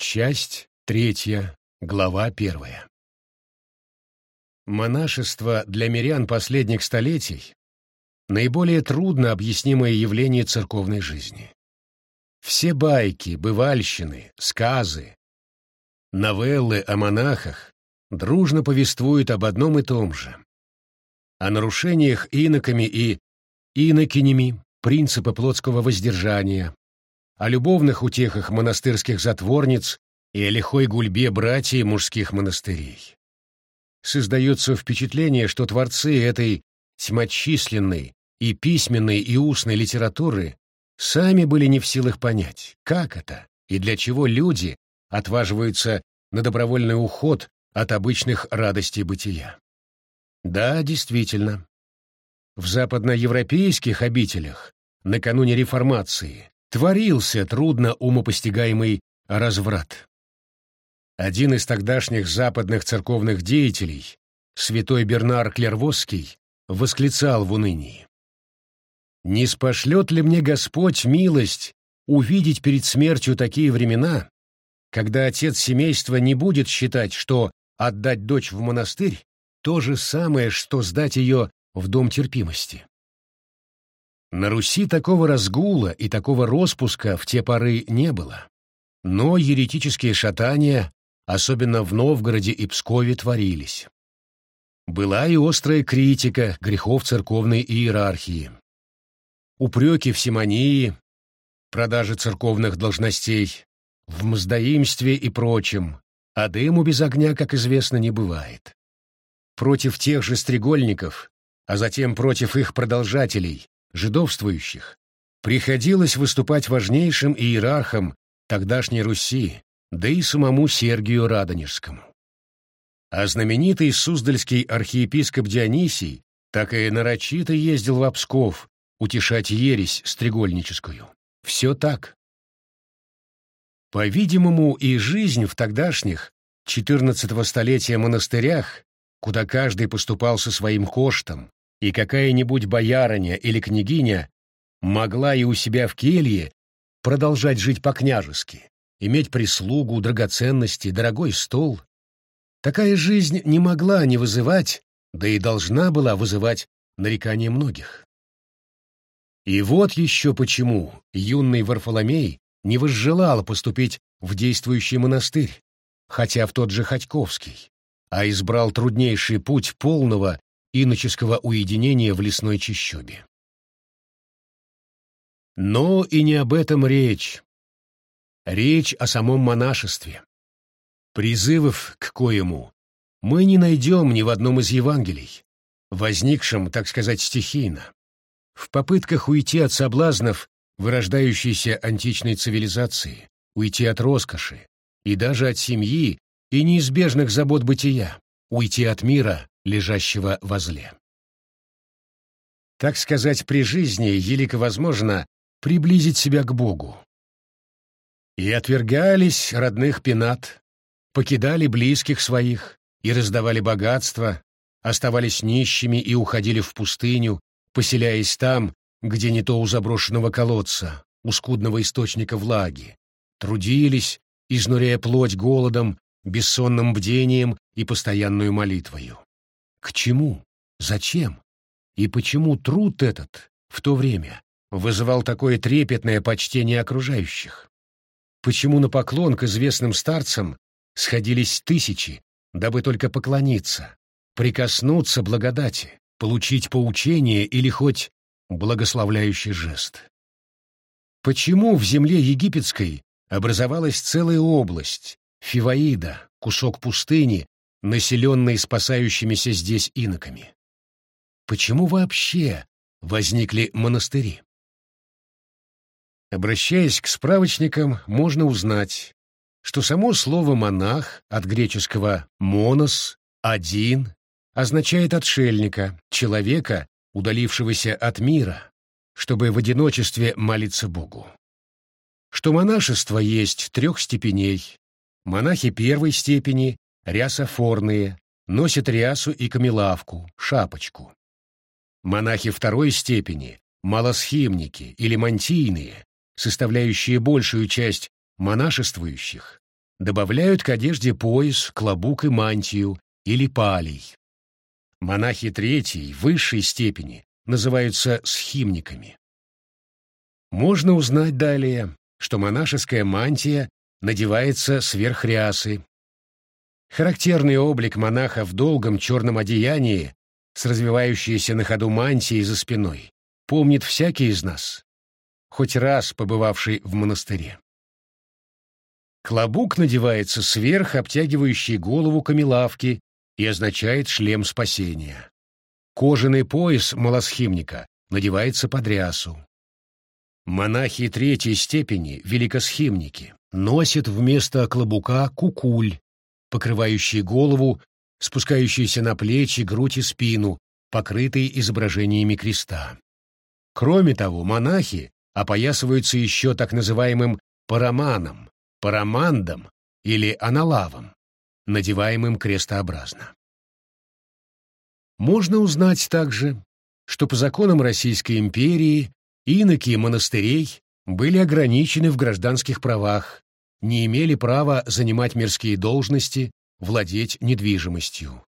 Часть третья, глава первая. Монашество для мирян последних столетий — наиболее трудно объяснимое явление церковной жизни. Все байки, бывальщины, сказы, новеллы о монахах дружно повествуют об одном и том же — о нарушениях иноками и инокинями принципа плотского воздержания, о любовных утехах монастырских затворниц и о лихой гульбе братьев мужских монастырей. Создается впечатление, что творцы этой тьмочисленной и письменной и устной литературы сами были не в силах понять, как это и для чего люди отваживаются на добровольный уход от обычных радостей бытия. Да, действительно. В западноевропейских обителях накануне реформации творился трудно умопостигаемый разврат. Один из тогдашних западных церковных деятелей, святой Бернар Клервосский, восклицал в унынии. «Не спошлет ли мне Господь милость увидеть перед смертью такие времена, когда отец семейства не будет считать, что отдать дочь в монастырь — то же самое, что сдать ее в дом терпимости?» На Руси такого разгула и такого распуска в те поры не было. Но еретические шатания, особенно в Новгороде и Пскове, творились. Была и острая критика грехов церковной иерархии. Упреки в симонии, продаже церковных должностей, в мздоимстве и прочем, а дыму без огня, как известно, не бывает. Против тех же стрегольников, а затем против их продолжателей, жидовствующих, приходилось выступать важнейшим иерархом тогдашней Руси, да и самому Сергию Радонежскому. А знаменитый суздальский архиепископ Дионисий так и нарочито ездил в Псков утешать ересь стрегольническую. Все так. По-видимому, и жизнь в тогдашних, 14 столетия монастырях, куда каждый поступал со своим коштом, и какая-нибудь боярыня или княгиня могла и у себя в келье продолжать жить по-княжески, иметь прислугу, драгоценности, дорогой стол. Такая жизнь не могла не вызывать, да и должна была вызывать нарекания многих. И вот еще почему юный Варфоломей не возжелал поступить в действующий монастырь, хотя в тот же Ходьковский, а избрал труднейший путь полного иноческого уединения в лесной чащобе. Но и не об этом речь. Речь о самом монашестве. Призывов к коему мы не найдем ни в одном из Евангелий, возникшем, так сказать, стихийно. В попытках уйти от соблазнов вырождающейся античной цивилизации, уйти от роскоши и даже от семьи и неизбежных забот бытия, уйти от мира, лежащего возле. Так сказать, при жизни елико возможно приблизить себя к Богу. И отвергались родных пенат, покидали близких своих и раздавали богатство, оставались нищими и уходили в пустыню, поселяясь там, где не то у заброшенного колодца, у скудного источника влаги, трудились, изнуряя плоть голодом, бессонным бдением и постоянную молитвою. К чему? Зачем? И почему труд этот в то время вызывал такое трепетное почтение окружающих? Почему на поклон к известным старцам сходились тысячи, дабы только поклониться, прикоснуться благодати, получить поучение или хоть благословляющий жест? Почему в земле египетской образовалась целая область, Фиваида, кусок пустыни, населенной спасающимися здесь иноками. Почему вообще возникли монастыри? Обращаясь к справочникам, можно узнать, что само слово «монах» от греческого «монос» — «один» означает отшельника, человека, удалившегося от мира, чтобы в одиночестве молиться Богу. Что монашество есть трех степеней, монахи первой степени рясофорные, носят рясу и камелавку, шапочку. Монахи второй степени, малосхимники или мантийные, составляющие большую часть монашествующих, добавляют к одежде пояс, клобук и мантию или палий. Монахи третьей, высшей степени, называются схимниками. Можно узнать далее, что монашеская мантия надевается сверх рясы. Характерный облик монаха в долгом черном одеянии с развивающейся на ходу мантией за спиной помнит всякий из нас, хоть раз побывавший в монастыре. Клобук надевается сверх обтягивающей голову камелавки и означает шлем спасения. Кожаный пояс малосхимника надевается под рясу. Монахи третьей степени, великосхимники, носят вместо клобука кукуль, покрывающий голову, спускающийся на плечи, грудь и спину, покрытый изображениями креста. Кроме того, монахи опоясываются еще так называемым параманом, парамандом или аналавом, надеваемым крестообразно. Можно узнать также, что по законам Российской империи иноки монастырей были ограничены в гражданских правах, не имели права занимать мирские должности, владеть недвижимостью.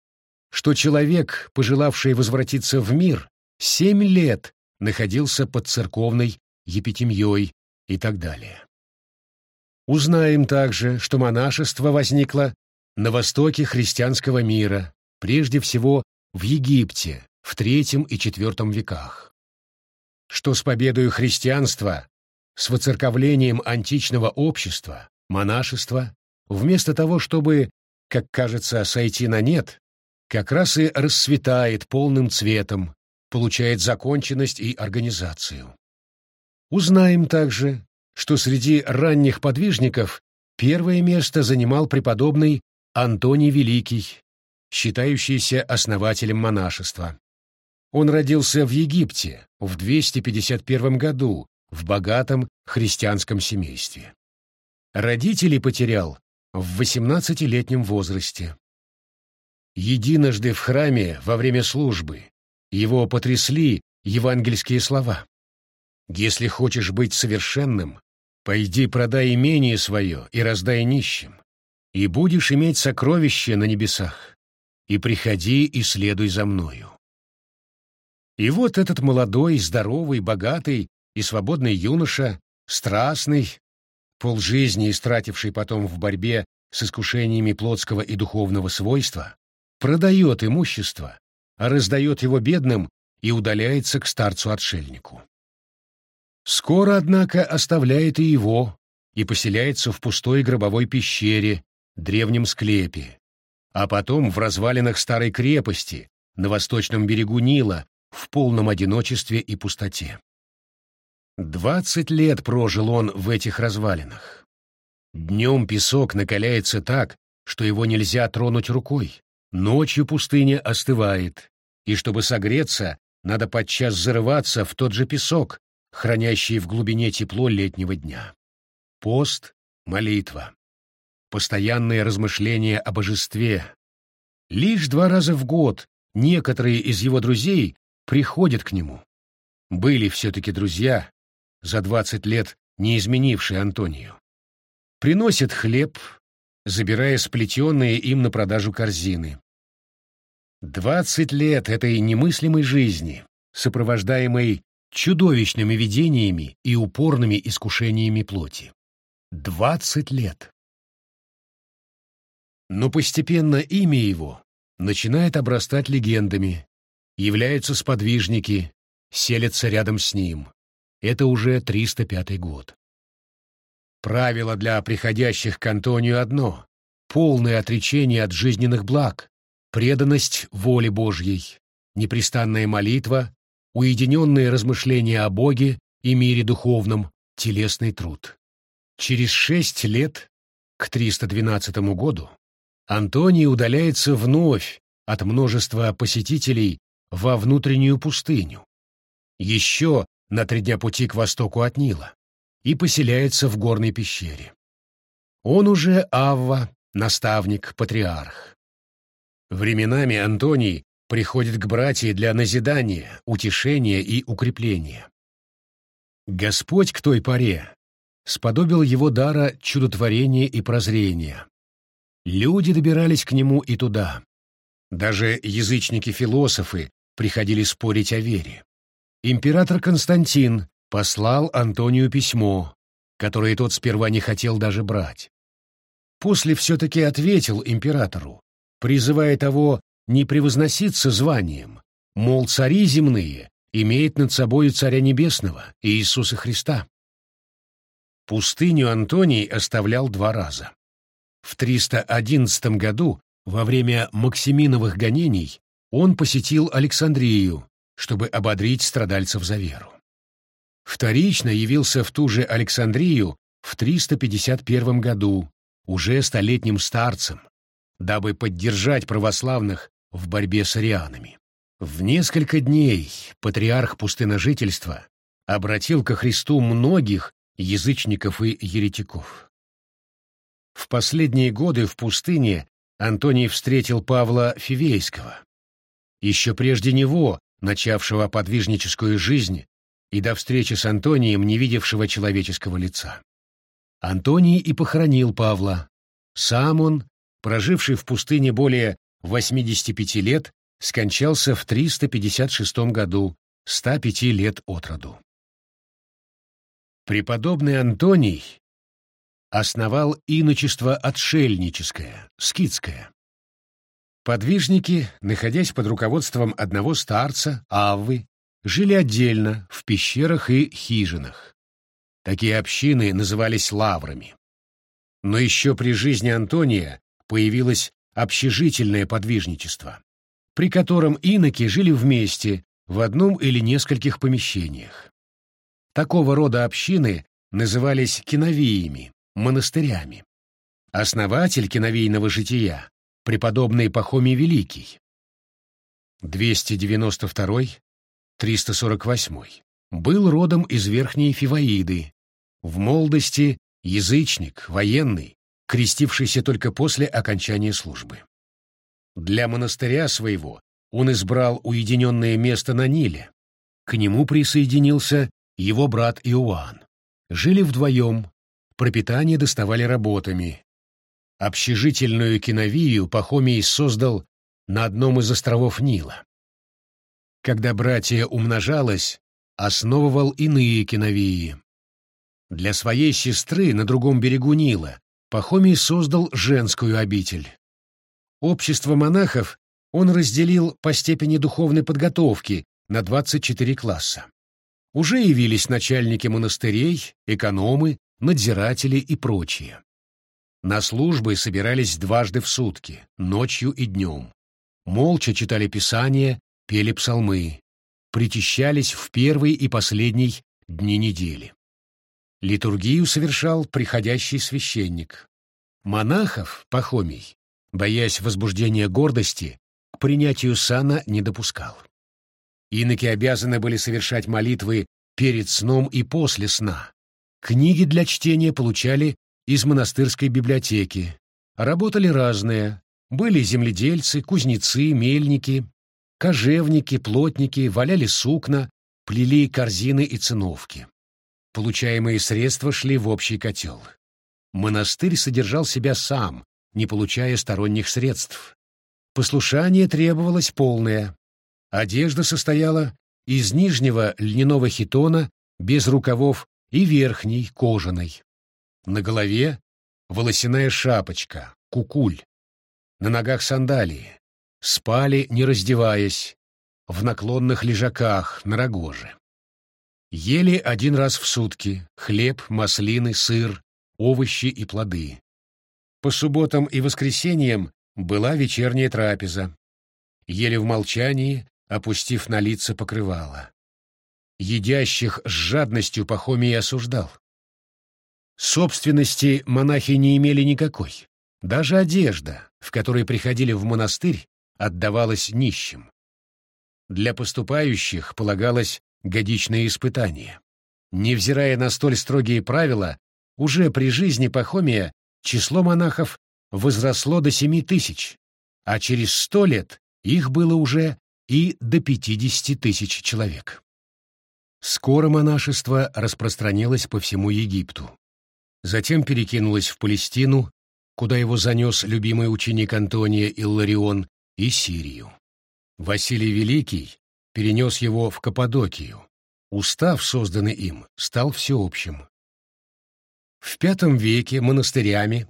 Что человек, пожелавший возвратиться в мир, семь лет находился под церковной епитемьей и так далее. Узнаем также, что монашество возникло на востоке христианского мира, прежде всего в Египте в III и IV веках. Что с победой христианства, с воцерковлением античного общества, монашество, вместо того, чтобы, как кажется, сойти на нет, как раз и расцветает полным цветом, получает законченность и организацию. Узнаем также, что среди ранних подвижников первое место занимал преподобный Антоний Великий, считающийся основателем монашества. Он родился в Египте в 251 году в богатом христианском семействе. Родителей потерял в 18-летнем возрасте. Единожды в храме во время службы его потрясли евангельские слова. «Если хочешь быть совершенным, пойди продай имение свое и раздай нищим, и будешь иметь сокровище на небесах, и приходи и следуй за мною». И вот этот молодой, здоровый, богатый и свободный юноша, страстный, полжизни истративший потом в борьбе с искушениями плотского и духовного свойства, продает имущество а раздает его бедным и удаляется к старцу-отшельнику. Скоро, однако, оставляет и его и поселяется в пустой гробовой пещере, древнем склепе, а потом в развалинах старой крепости на восточном берегу Нила в полном одиночестве и пустоте. Двадцать лет прожил он в этих развалинах. Днем песок накаляется так, что его нельзя тронуть рукой. Ночью пустыня остывает, и чтобы согреться, надо подчас зарываться в тот же песок, хранящий в глубине тепло летнего дня. Пост, молитва, постоянные размышления о божестве. Лишь два раза в год некоторые из его друзей приходят к нему. Были все-таки друзья, за двадцать лет не изменившие Антонию. Приносят хлеб, забирая сплетенные им на продажу корзины. Двадцать лет этой немыслимой жизни, сопровождаемой чудовищными видениями и упорными искушениями плоти. Двадцать лет. Но постепенно имя его начинает обрастать легендами, являются сподвижники, селятся рядом с ним. Это уже 305 год. Правило для приходящих к Антонию одно — полное отречение от жизненных благ, преданность воле Божьей, непрестанная молитва, уединенные размышления о Боге и мире духовном, телесный труд. Через шесть лет, к 312 году, Антоний удаляется вновь от множества посетителей во внутреннюю пустыню, еще на три дня пути к востоку от Нила и поселяется в горной пещере. Он уже Авва, наставник, патриарх. Временами Антоний приходит к братьям для назидания, утешения и укрепления. Господь к той поре сподобил его дара чудотворения и прозрения. Люди добирались к нему и туда. Даже язычники-философы приходили спорить о вере. Император Константин послал Антонию письмо, которое тот сперва не хотел даже брать. После все-таки ответил императору, призывая того не превозноситься званием, мол, цари земные имеют над собою царя небесного, Иисуса Христа. Пустыню Антоний оставлял два раза. В 311 году, во время Максиминовых гонений, он посетил Александрию, чтобы ободрить страдальцев за веру. Вторично явился в ту же Александрию в 351 году, уже столетним старцем, дабы поддержать православных в борьбе с арианами. В несколько дней патриарх пустыножительства обратил ко Христу многих язычников и еретиков. В последние годы в пустыне Антоний встретил Павла Фивейского, еще прежде него, начавшего подвижническую жизнь и до встречи с Антонием, не видевшего человеческого лица. Антоний и похоронил Павла. Сам он, проживший в пустыне более 85 лет, скончался в 356 году, 105 лет от роду. Преподобный Антоний основал иночество отшельническое, скитское. Подвижники, находясь под руководством одного старца, Аввы, жили отдельно, в пещерах и хижинах. Такие общины назывались лаврами. Но еще при жизни Антония появилось общежительное подвижничество при котором иноки жили вместе в одном или нескольких помещениях. Такого рода общины назывались киновиями, монастырями. Основатель киновийного жития — преподобный Пахомий Великий. 292-348 был родом из Верхней Фиваиды, в молодости язычник, военный, крестившийся только после окончания службы. Для монастыря своего он избрал уединенное место на Ниле. К нему присоединился его брат Иоанн. Жили вдвоем, пропитание доставали работами. Общежительную киновию Пахомий создал на одном из островов Нила. Когда братья умножалось, основывал иные киновии. Для своей сестры на другом берегу Нила Пахомий создал женскую обитель. Общество монахов он разделил по степени духовной подготовки на 24 класса. Уже явились начальники монастырей, экономы, надзиратели и прочие. На службы собирались дважды в сутки, ночью и днем. Молча читали Писание, пели псалмы, причащались в первый и последний дни недели. Литургию совершал приходящий священник. Монахов, Пахомий, боясь возбуждения гордости, к принятию сана не допускал. Иноки обязаны были совершать молитвы перед сном и после сна. Книги для чтения получали из монастырской библиотеки. Работали разные. Были земледельцы, кузнецы, мельники, кожевники, плотники, валяли сукна, плели корзины и циновки. Получаемые средства шли в общий котел. Монастырь содержал себя сам, не получая сторонних средств. Послушание требовалось полное. Одежда состояла из нижнего льняного хитона без рукавов и верхней кожаной. На голове волосяная шапочка, кукуль. На ногах сандалии. Спали, не раздеваясь, в наклонных лежаках на рогоже. Ели один раз в сутки хлеб, маслины, сыр, овощи и плоды. По субботам и воскресеньям была вечерняя трапеза. Ели в молчании, опустив на лица покрывало. Едящих с жадностью Пахомий осуждал. Собственности монахи не имели никакой. Даже одежда, в которой приходили в монастырь, отдавалась нищим. Для поступающих полагалось годичное испытание. Невзирая на столь строгие правила, уже при жизни Пахомия число монахов возросло до семи тысяч, а через сто лет их было уже и до пятидесяти тысяч человек. Скоро монашество распространилось по всему Египту. Затем перекинулось в Палестину, куда его занес любимый ученик Антония Илларион, и Сирию. Василий Великий перенес его в Каппадокию. Устав, созданный им, стал всеобщим. В V веке монастырями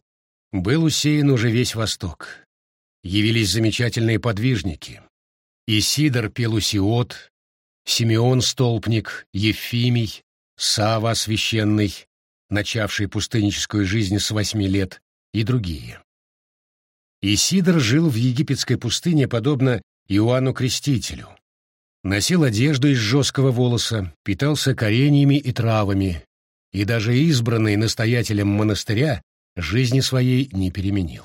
был усеян уже весь Восток. Явились замечательные подвижники. Исидор Пелусиот, Симеон Столпник, Ефимий, Сава Священный, начавший пустынническую жизнь с восьми лет, и другие. Исидор жил в египетской пустыне подобно Иоанну Крестителю. Носил одежду из жесткого волоса, питался кореньями и травами, и даже избранный настоятелем монастыря жизни своей не переменил.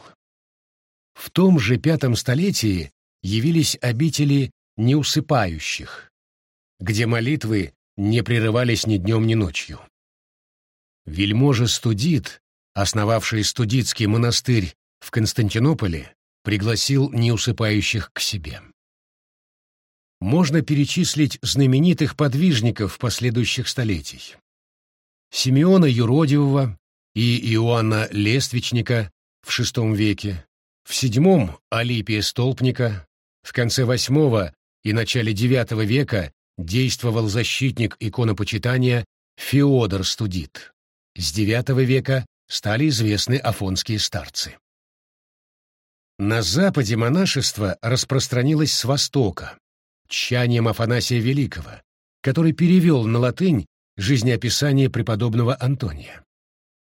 В том же пятом столетии явились обители неусыпающих, где молитвы не прерывались ни днем, ни ночью. Вельможа Студит, основавший Студитский монастырь в Константинополе, пригласил неусыпающих к себе. Можно перечислить знаменитых подвижников последующих столетий. Симеона Юродивого и Иоанна Лествичника в VI веке, в VII – Алипия Столпника, в конце VIII и начале IX века действовал защитник иконопочитания Феодор Студит. С IX века стали известны афонские старцы. На западе монашество распространилось с востока, тщанием Афанасия Великого, который перевел на латынь жизнеописание преподобного Антония.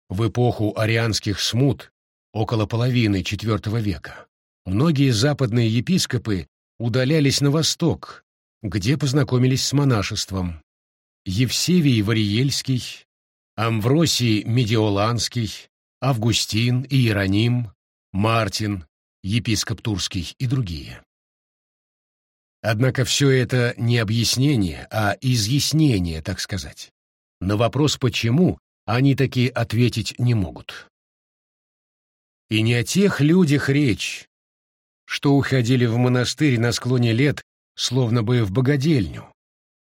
В эпоху арианских смут, около половины IV века, многие западные епископы удалялись на восток, где познакомились с монашеством. Евсевий Вариельский, Амвросий Медиоланский, Августин, Иероним, Мартин, епископ Турский и другие. Однако все это не объяснение, а изъяснение, так сказать. На вопрос «почему» они таки ответить не могут. И не о тех людях речь, что уходили в монастырь на склоне лет, словно бы в богадельню,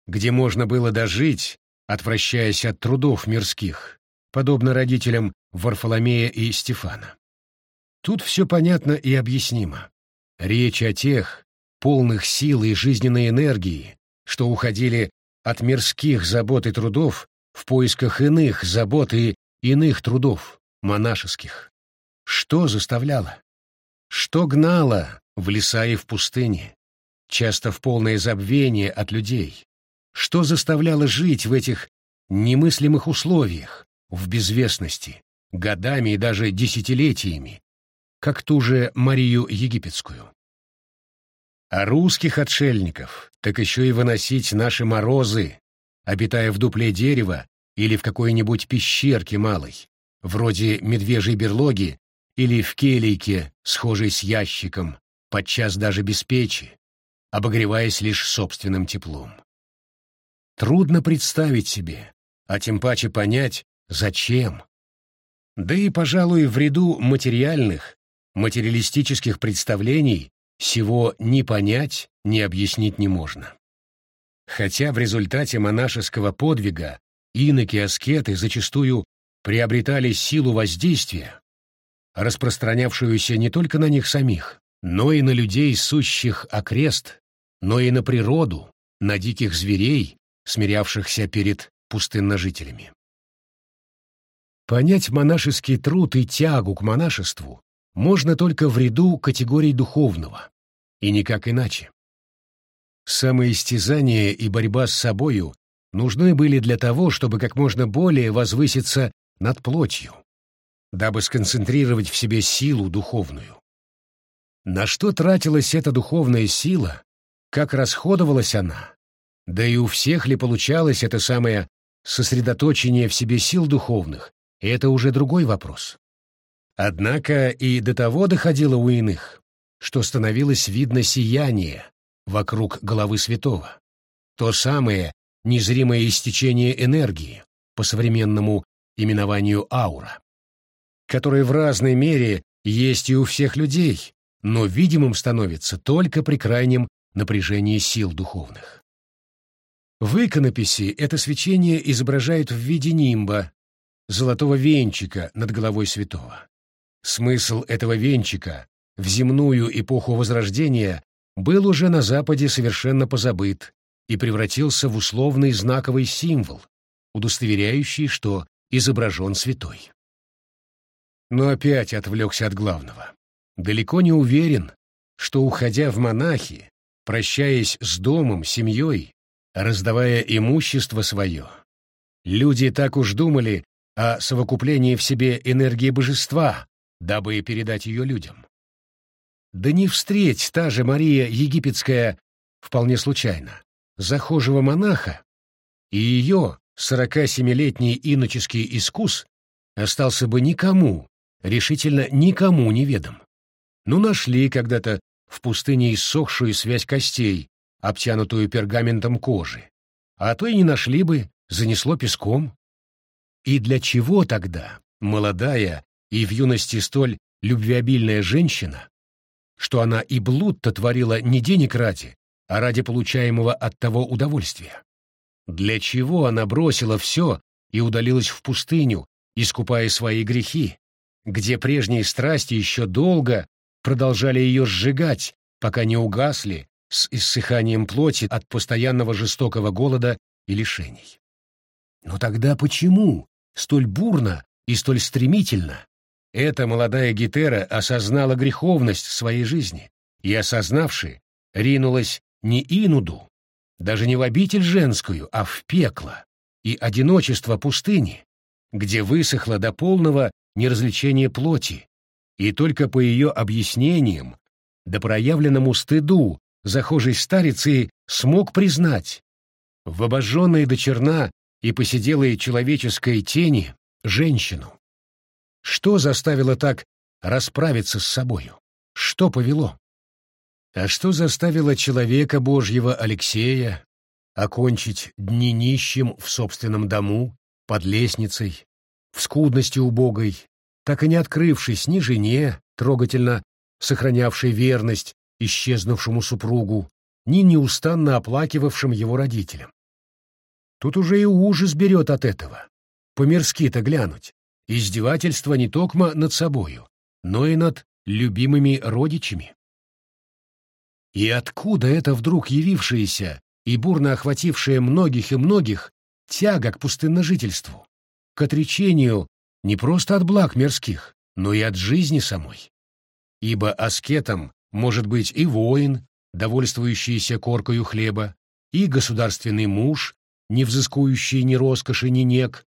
где можно было дожить, отвращаясь от трудов мирских, подобно родителям Варфоломея и Стефана. Тут все понятно и объяснимо. Речь о тех, полных сил и жизненной энергии, что уходили от мирских забот и трудов в поисках иных забот и иных трудов, монашеских. Что заставляло? Что гнало в леса и в пустыне, часто в полное забвение от людей? Что заставляло жить в этих немыслимых условиях, в безвестности, годами и даже десятилетиями, как ту же Марию Египетскую? А русских отшельников так еще и выносить наши морозы, обитая в дупле дерева или в какой-нибудь пещерке малой, вроде медвежьей берлоги или в келейке, схожей с ящиком, подчас даже без печи, обогреваясь лишь собственным теплом. Трудно представить себе, а тем паче понять, зачем. Да и, пожалуй, в ряду материальных, материалистических представлений всего ни понять, ни объяснить не можно. Хотя в результате монашеского подвига иноки-аскеты зачастую приобретали силу воздействия, распространявшуюся не только на них самих, но и на людей, сущих окрест, но и на природу, на диких зверей, смирявшихся перед пустынножителями. Понять монашеский труд и тягу к монашеству можно только в ряду категорий духовного, и никак иначе. Самоистязание и борьба с собою нужны были для того, чтобы как можно более возвыситься над плотью, дабы сконцентрировать в себе силу духовную. На что тратилась эта духовная сила, как расходовалась она, да и у всех ли получалось это самое сосредоточение в себе сил духовных, это уже другой вопрос. Однако и до того доходило у иных, что становилось видно сияние вокруг головы святого. То самое незримое истечение энергии, по современному именованию аура, которое в разной мере есть и у всех людей, но видимым становится только при крайнем напряжении сил духовных. В иконописи это свечение изображают в виде нимба, золотого венчика над головой святого. Смысл этого венчика в земную эпоху Возрождения был уже на Западе совершенно позабыт и превратился в условный знаковый символ, удостоверяющий, что изображен святой. Но опять отвлекся от главного. Далеко не уверен, что, уходя в монахи, прощаясь с домом, семьей, раздавая имущество свое, люди так уж думали о совокуплении в себе энергии божества, дабы передать ее людям. Да не встреть та же Мария Египетская вполне случайно, захожего монаха, и ее, сорока семилетний иноческий искус, остался бы никому, решительно никому неведом. Ну, нашли когда-то в пустыне иссохшую связь костей, обтянутую пергаментом кожи. А то и не нашли бы, занесло песком. И для чего тогда молодая и в юности столь любвеобильная женщина что она и блуд-то творила не денег ради, а ради получаемого от того удовольствия. Для чего она бросила все и удалилась в пустыню, искупая свои грехи, где прежние страсти еще долго продолжали ее сжигать, пока не угасли с иссыханием плоти от постоянного жестокого голода и лишений. Но тогда почему столь бурно и столь стремительно эта молодая Гетера осознала греховность своей жизни и, осознавши, ринулась не инуду, даже не в обитель женскую, а в пекло и одиночество пустыни, где высохло до полного неразличения плоти, и только по ее объяснениям, да проявленному стыду, захожей старицы смог признать, в обожженной до черна и посиделой человеческой тени женщину, что заставило так расправиться с собою? Что повело? А что заставило человека Божьего Алексея окончить дни нищим в собственном дому, под лестницей, в скудности убогой, так и не открывшись ни жене, трогательно сохранявшей верность исчезнувшему супругу, ни неустанно оплакивавшим его родителям. Тут уже и ужас берет от этого. По-мирски-то глянуть. Издевательство не токмо над собою, но и над любимыми родичами. И откуда это вдруг явившееся и бурно охватившее многих и многих тяга к пустынножительству, к отречению не просто от благ мирских, но и от жизни самой? Ибо аскетом может быть и воин, довольствующийся коркою хлеба, и государственный муж, не взыскующий ни роскоши, ни нек,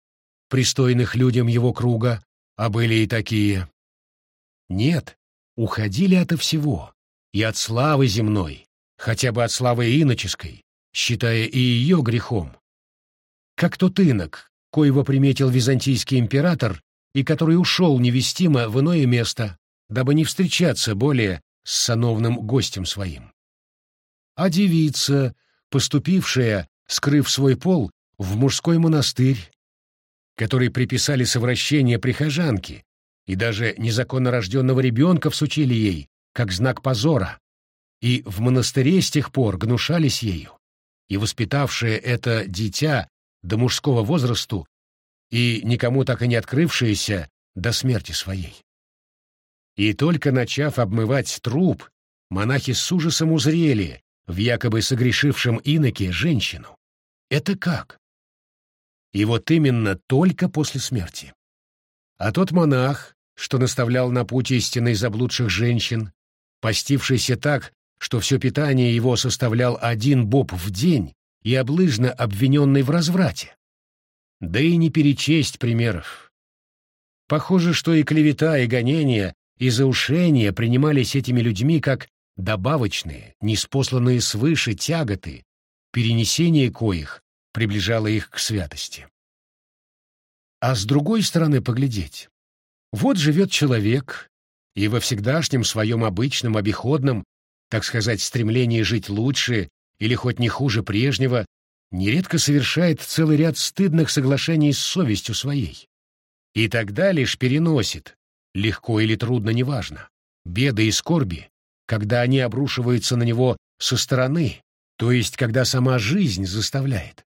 пристойных людям его круга, а были и такие. Нет, уходили ото всего, и от славы земной, хотя бы от славы иноческой, считая и ее грехом. Как тот инок, коего приметил византийский император и который ушел невестимо в иное место, дабы не встречаться более с сановным гостем своим. А девица, поступившая, скрыв свой пол, в мужской монастырь, который приписали совращение прихожанки, и даже незаконно рожденного ребенка всучили ей, как знак позора, и в монастыре с тех пор гнушались ею, и воспитавшее это дитя до мужского возрасту и никому так и не открывшееся до смерти своей. И только начав обмывать труп, монахи с ужасом узрели в якобы согрешившем иноке женщину. Это как? И вот именно только после смерти. А тот монах, что наставлял на путь истинной заблудших женщин, постившийся так, что все питание его составлял один боб в день и облыжно обвиненный в разврате. Да и не перечесть примеров. Похоже, что и клевета, и гонения, и заушения принимались этими людьми как добавочные, неспосланные свыше тяготы, перенесение коих приближало их к святости. А с другой стороны поглядеть. Вот живет человек, и во всегдашнем своем обычном, обиходном, так сказать, стремлении жить лучше или хоть не хуже прежнего, нередко совершает целый ряд стыдных соглашений с совестью своей. И тогда лишь переносит, легко или трудно, неважно, беды и скорби, когда они обрушиваются на него со стороны, то есть когда сама жизнь заставляет.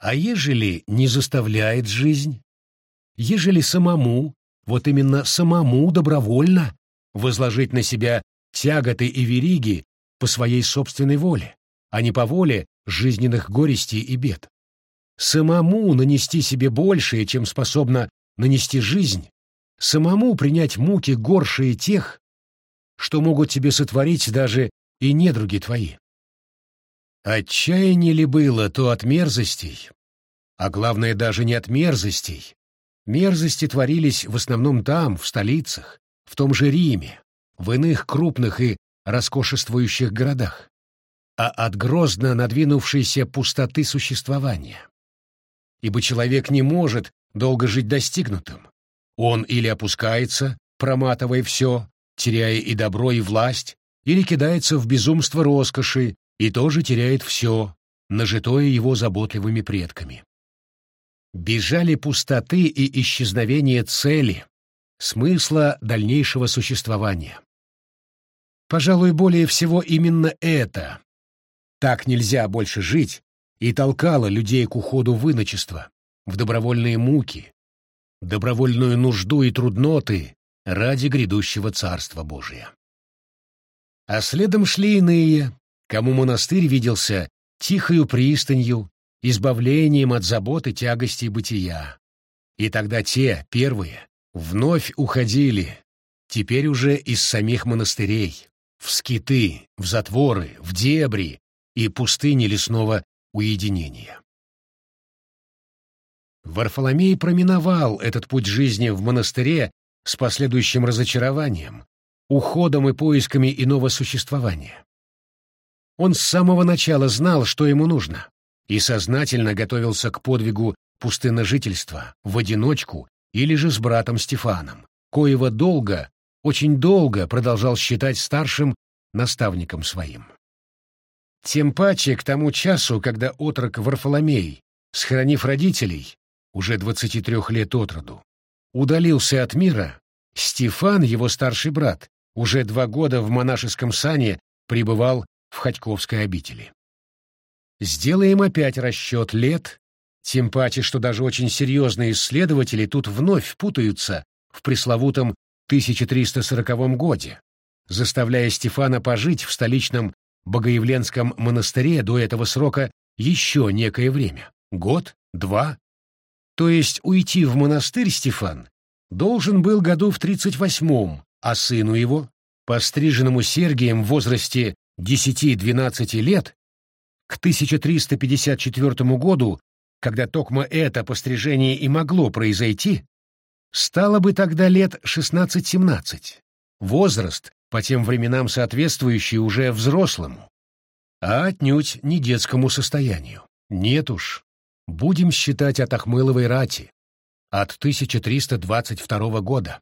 А ежели не заставляет жизнь? ежели самому, вот именно самому добровольно, возложить на себя тяготы и вериги по своей собственной воле, а не по воле жизненных горестей и бед. Самому нанести себе большее, чем способна нанести жизнь, самому принять муки горшие тех, что могут тебе сотворить даже и недруги твои. Отчаяние ли было то от мерзостей, а главное даже не от мерзостей. Мерзости творились в основном там, в столицах, в том же Риме, в иных крупных и роскошествующих городах, а от грозно надвинувшейся пустоты существования. Ибо человек не может долго жить достигнутым. Он или опускается, проматывая все, теряя и добро, и власть, или кидается в безумство роскоши и тоже теряет все, нажитое его заботливыми предками. Бежали пустоты и исчезновение цели, смысла дальнейшего существования. Пожалуй, более всего именно это. Так нельзя больше жить, и толкало людей к уходу в иночество, в добровольные муки, добровольную нужду и трудноты ради грядущего Царства Божия. А следом шли иные, кому монастырь виделся тихою пристанью, избавлением от забот и тягостей бытия. И тогда те, первые, вновь уходили, теперь уже из самих монастырей, в скиты, в затворы, в дебри и пустыни лесного уединения. Варфоломей проминовал этот путь жизни в монастыре с последующим разочарованием, уходом и поисками иного существования. Он с самого начала знал, что ему нужно и сознательно готовился к подвигу пустынножительства в одиночку или же с братом Стефаном, коего долго, очень долго продолжал считать старшим наставником своим. Тем паче к тому часу, когда отрок Варфоломей, схоронив родителей, уже 23 лет от роду, удалился от мира, Стефан, его старший брат, уже два года в монашеском сане пребывал в Ходьковской обители. Сделаем опять расчет лет, тем паче, что даже очень серьезные исследователи тут вновь путаются в пресловутом 1340 годе, заставляя Стефана пожить в столичном Богоявленском монастыре до этого срока еще некое время — год, два. То есть уйти в монастырь Стефан должен был году в 38-м, а сыну его, постриженному Сергием в возрасте 10-12 лет, к 1354 году, когда токмо это пострижение и могло произойти, стало бы тогда лет 16-17, возраст, по тем временам соответствующий уже взрослому, а отнюдь не детскому состоянию. Нет уж, будем считать от Ахмыловой рати, от 1322 года.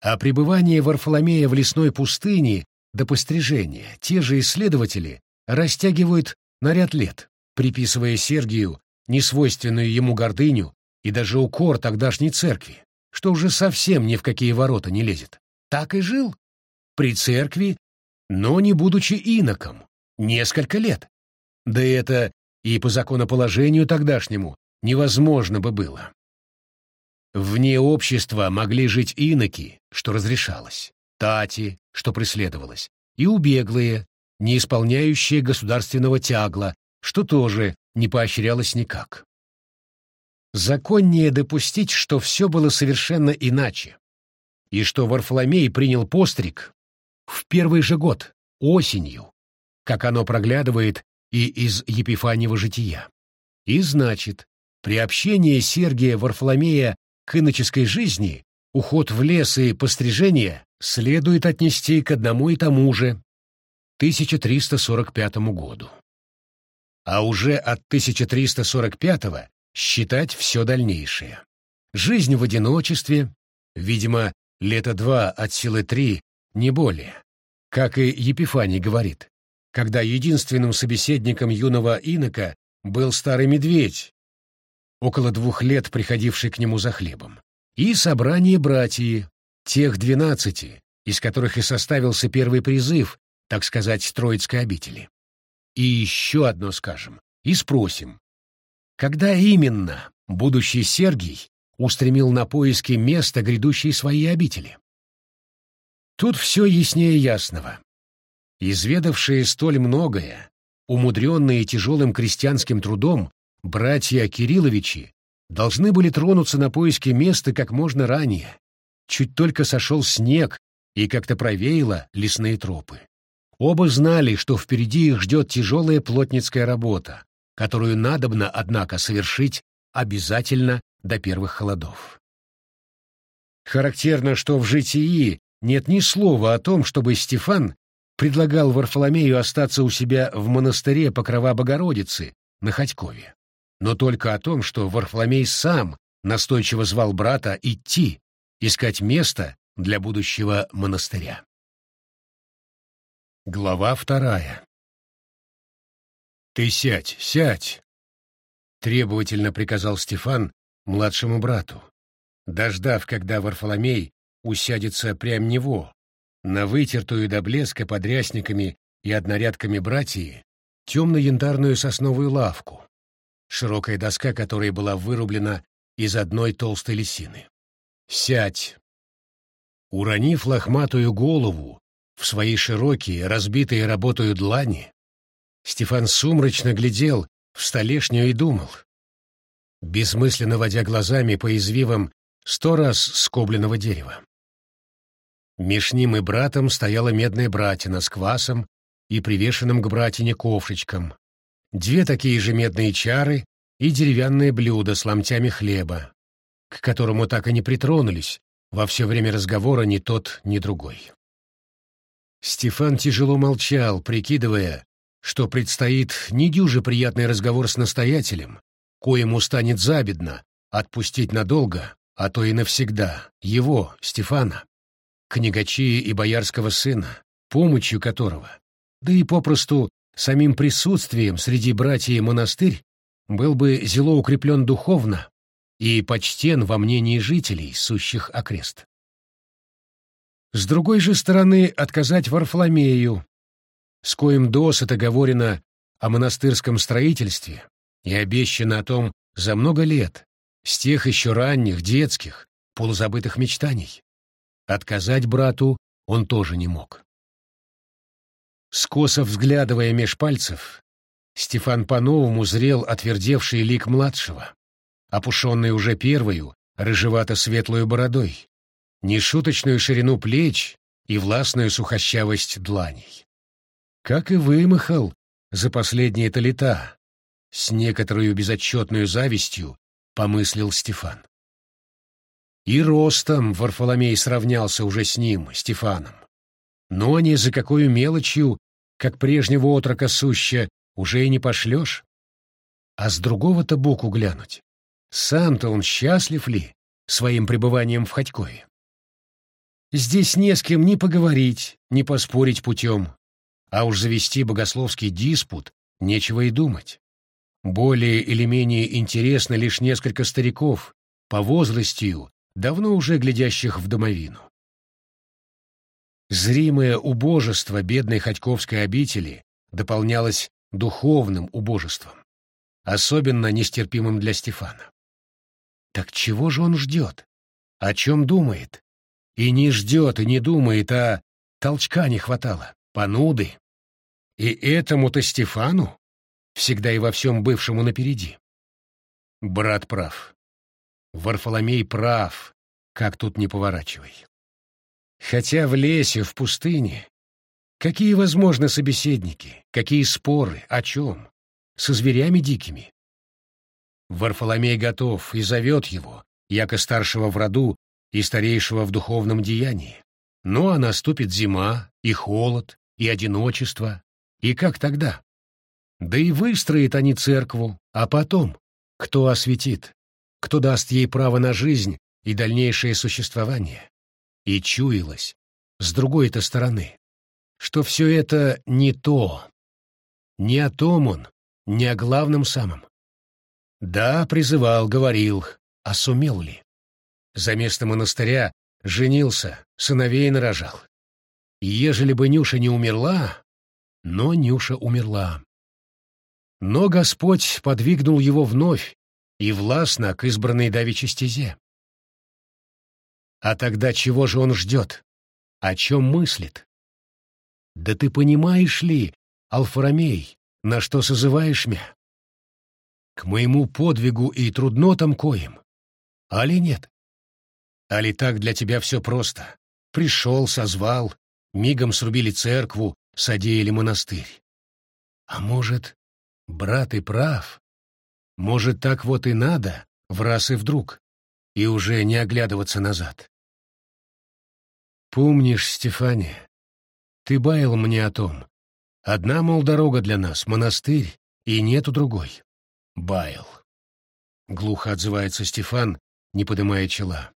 А пребывание Варфоломея в лесной пустыне до пострижения те же исследователи растягивают на ряд лет, приписывая Сергию несвойственную ему гордыню и даже укор тогдашней церкви, что уже совсем ни в какие ворота не лезет. Так и жил. При церкви, но не будучи иноком, несколько лет. Да это и по законоположению тогдашнему невозможно бы было. Вне общества могли жить иноки, что разрешалось, тати, что преследовалось, и убеглые, не исполняющие государственного тягла, что тоже не поощрялось никак. Законнее допустить, что все было совершенно иначе, и что Варфоломей принял постриг в первый же год, осенью, как оно проглядывает и из Епифаньева жития. И значит, приобщение Сергия Варфоломея к иноческой жизни, уход в лес и пострижение следует отнести к одному и тому же 1345 году. А уже от 1345 считать все дальнейшее. Жизнь в одиночестве, видимо, лето два от силы три, не более. Как и Епифаний говорит, когда единственным собеседником юного инока был старый медведь, около двух лет приходивший к нему за хлебом, и собрание братьев, тех двенадцати, из которых и составился первый призыв, так сказать, Троицкой обители. И еще одно скажем, и спросим. Когда именно будущий Сергий устремил на поиски места грядущей своей обители. Тут все яснее ясного. Изведавшие столь многое, умудренные тяжелым крестьянским трудом, братья Кирилловичи должны были тронуться на поиски места как можно ранее. Чуть только сошел снег и как-то провеяло лесные тропы. Оба знали, что впереди их ждет тяжелая плотницкая работа, которую надобно, однако, совершить обязательно до первых холодов. Характерно, что в житии нет ни слова о том, чтобы Стефан предлагал Варфоломею остаться у себя в монастыре Покрова Богородицы на Ходькове, но только о том, что Варфоломей сам настойчиво звал брата идти, искать место для будущего монастыря. Глава вторая «Ты сядь, сядь!» — требовательно приказал Стефан младшему брату, дождав, когда Варфоломей усядется прям него, на вытертую до блеска подрясниками и однорядками братьи темно-янтарную сосновую лавку, широкая доска которой была вырублена из одной толстой лисины. «Сядь!» Уронив лохматую голову, в свои широкие, разбитые работою длани, Стефан сумрачно глядел в столешнюю и думал, бессмысленно водя глазами по извивам сто раз скобленного дерева. Меж ним и братом стояла медная братина с квасом и привешенным к братине ковшичком, две такие же медные чары и деревянное блюдо с ломтями хлеба, к которому так и не притронулись во все время разговора ни тот, ни другой. Стефан тяжело молчал, прикидывая, что предстоит недюже приятный разговор с настоятелем, коему станет забедно отпустить надолго, а то и навсегда, его, Стефана, книгачи и боярского сына, помощью которого, да и попросту самим присутствием среди братьев монастырь, был бы зело укреплен духовно и почтен во мнении жителей, сущих окрест. С другой же стороны, отказать Варфоломею, с коим досыта говорено о монастырском строительстве и обещано о том за много лет, с тех еще ранних, детских, полузабытых мечтаний. Отказать брату он тоже не мог. Скосо взглядывая меж пальцев, Стефан по-новому зрел отвердевший лик младшего, опушенный уже первою, рыжевато-светлую бородой, нешуточную ширину плеч и властную сухощавость дланей. Как и вымахал за последние-то лета, с некоторой безотчетной завистью помыслил Стефан. И ростом Варфоломей сравнялся уже с ним, Стефаном. Но не за какую мелочью, как прежнего отрока суща, уже и не пошлешь. А с другого-то боку глянуть. Сам-то он счастлив ли своим пребыванием в Ходькове? Здесь не с кем ни поговорить, ни поспорить путем, а уж завести богословский диспут нечего и думать. Более или менее интересно лишь несколько стариков, по возрастию, давно уже глядящих в домовину. Зримое убожество бедной Ходьковской обители дополнялось духовным убожеством, особенно нестерпимым для Стефана. Так чего же он ждет? О чем думает? И не ждет, и не думает, а толчка не хватало, понуды. И этому-то Стефану, всегда и во всем бывшему напереди. Брат прав. Варфоломей прав, как тут не поворачивай. Хотя в лесе, в пустыне, какие возможны собеседники, какие споры, о чем? Со зверями дикими. Варфоломей готов и зовет его, яко старшего в роду, и старейшего в духовном деянии. Ну а наступит зима, и холод, и одиночество. И как тогда? Да и выстроят они церкву, а потом кто осветит, кто даст ей право на жизнь и дальнейшее существование? И чуялось, с другой-то стороны, что все это не то. Не о том он, не о главном самом. Да, призывал, говорил, а сумел ли? За место монастыря женился, сыновей нарожал. Ежели бы Нюша не умерла, но Нюша умерла. Но Господь подвигнул его вновь и властно к избранной давичи стезе. А тогда чего же он ждет? О чем мыслит? Да ты понимаешь ли, Алфарамей, на что созываешь мя? К моему подвигу и труднотам коим? Али нет? Али так для тебя все просто? Пришел, созвал, мигом срубили церкву, содеяли монастырь. А может, брат и прав? Может, так вот и надо, в раз и вдруг, и уже не оглядываться назад? Помнишь, Стефания, ты баял мне о том. Одна, мол, дорога для нас, монастырь, и нету другой. Баял. Глухо отзывается Стефан, не подымая чела.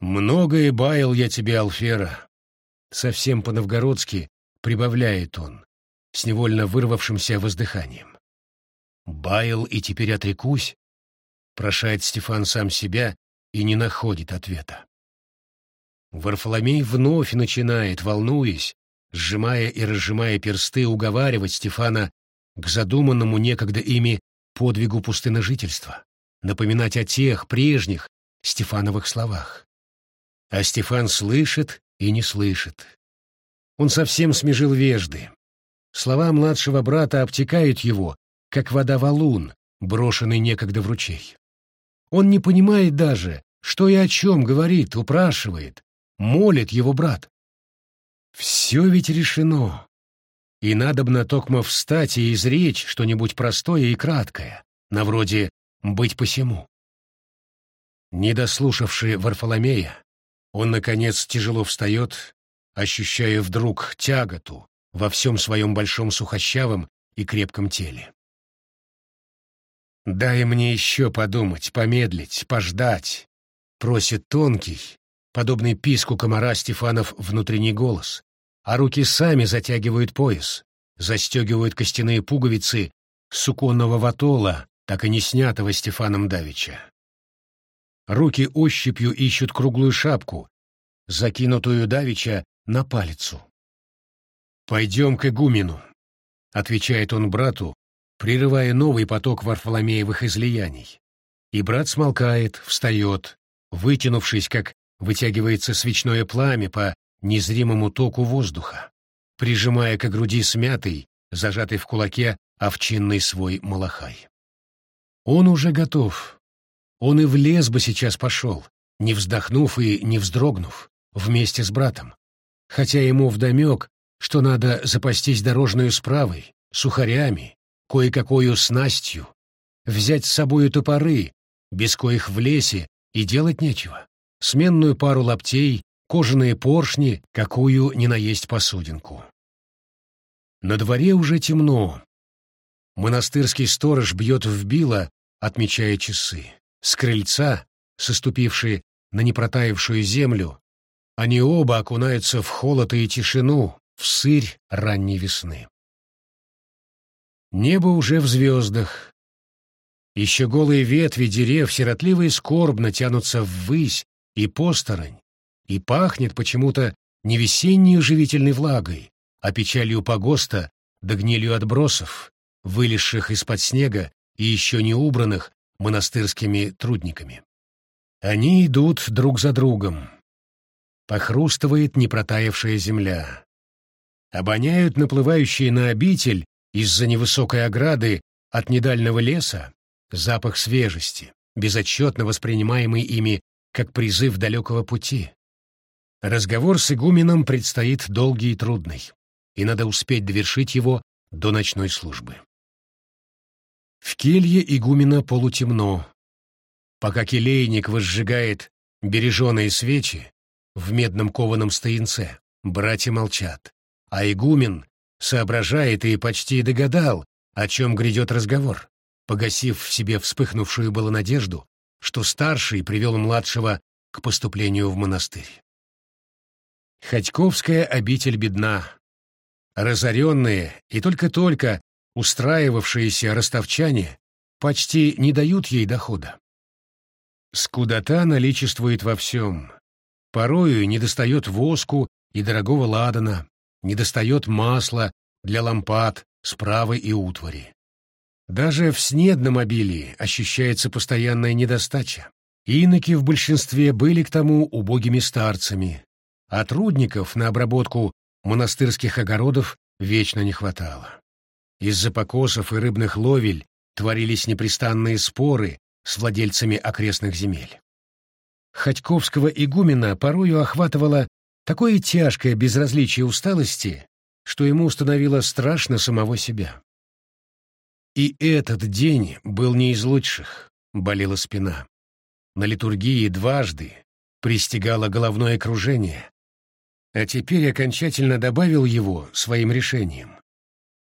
Многое баял я тебе, Алфера. Совсем по-новгородски прибавляет он, с невольно вырвавшимся воздыханием. Баял и теперь отрекусь, прошает Стефан сам себя и не находит ответа. Варфоломей вновь начинает, волнуясь, сжимая и разжимая персты, уговаривать Стефана к задуманному некогда ими подвигу пустыножительства, напоминать о тех прежних Стефановых словах. А Стефан слышит и не слышит. Он совсем смежил вежды. Слова младшего брата обтекают его, как вода валун, брошенный некогда в ручей. Он не понимает даже, что и о чем говорит, упрашивает, молит его брат. Все ведь решено. И надобно токмо встать и изречь что-нибудь простое и краткое, на вроде «быть посему». Не дослушавший Варфоломея, он, наконец, тяжело встает, ощущая вдруг тяготу во всем своем большом сухощавом и крепком теле. «Дай мне еще подумать, помедлить, пождать», — просит тонкий, подобный писку комара Стефанов внутренний голос, а руки сами затягивают пояс, застегивают костяные пуговицы суконного ватола, так и не снятого Стефаном Давича. Руки ощупью ищут круглую шапку, закинутую Давича на палицу. «Пойдем к игумену», — отвечает он брату, прерывая новый поток Варфоломеевых излияний. И брат смолкает, встает, вытянувшись, как вытягивается свечное пламя по незримому току воздуха, прижимая к груди смятый, зажатый в кулаке овчинный свой малахай. Он уже готов. Он и в лес бы сейчас пошел, не вздохнув и не вздрогнув, вместе с братом. Хотя ему вдомек, что надо запастись дорожную справой, сухарями, кое-какою снастью, взять с собою топоры, без коих в лесе и делать нечего сменную пару лаптей, кожаные поршни, какую ни наесть посудинку. На дворе уже темно. Монастырский сторож бьет в било, отмечая часы. С крыльца, соступившие на непротаявшую землю, они оба окунаются в холод и тишину, в сырь ранней весны. Небо уже в звездах. Еще голые ветви дерев сиротливо и скорбно тянутся ввысь, и посторонь, и пахнет почему-то не весенней живительной влагой, а печалью погоста да гнилью отбросов, вылезших из-под снега и еще не убранных монастырскими трудниками. Они идут друг за другом. Похрустывает непротаявшая земля. Обоняют наплывающие на обитель из-за невысокой ограды от недального леса запах свежести, безотчетно воспринимаемый ими как призыв далекого пути. Разговор с игуменом предстоит долгий и трудный, и надо успеть довершить его до ночной службы. В келье игумена полутемно. Пока келейник возжигает береженые свечи в медном кованом стоянце, братья молчат, а игумен соображает и почти догадал, о чем грядет разговор, погасив в себе вспыхнувшую было надежду, что старший привел младшего к поступлению в монастырь. Ходьковская обитель бедна. Разоренные и только-только устраивавшиеся ростовчане почти не дают ей дохода. Скудота наличествует во всем. Порою недостает воску и дорогого ладана, недостает масла для лампад, справы и утвари. Даже в снедном обилии ощущается постоянная недостача. Иноки в большинстве были к тому убогими старцами, а трудников на обработку монастырских огородов вечно не хватало. Из-за покосов и рыбных ловель творились непрестанные споры с владельцами окрестных земель. Ходьковского игумена порою охватывало такое тяжкое безразличие усталости, что ему становило страшно самого себя. И этот день был не из лучших, болела спина. На литургии дважды пристигало головное кружение, а теперь окончательно добавил его своим решением.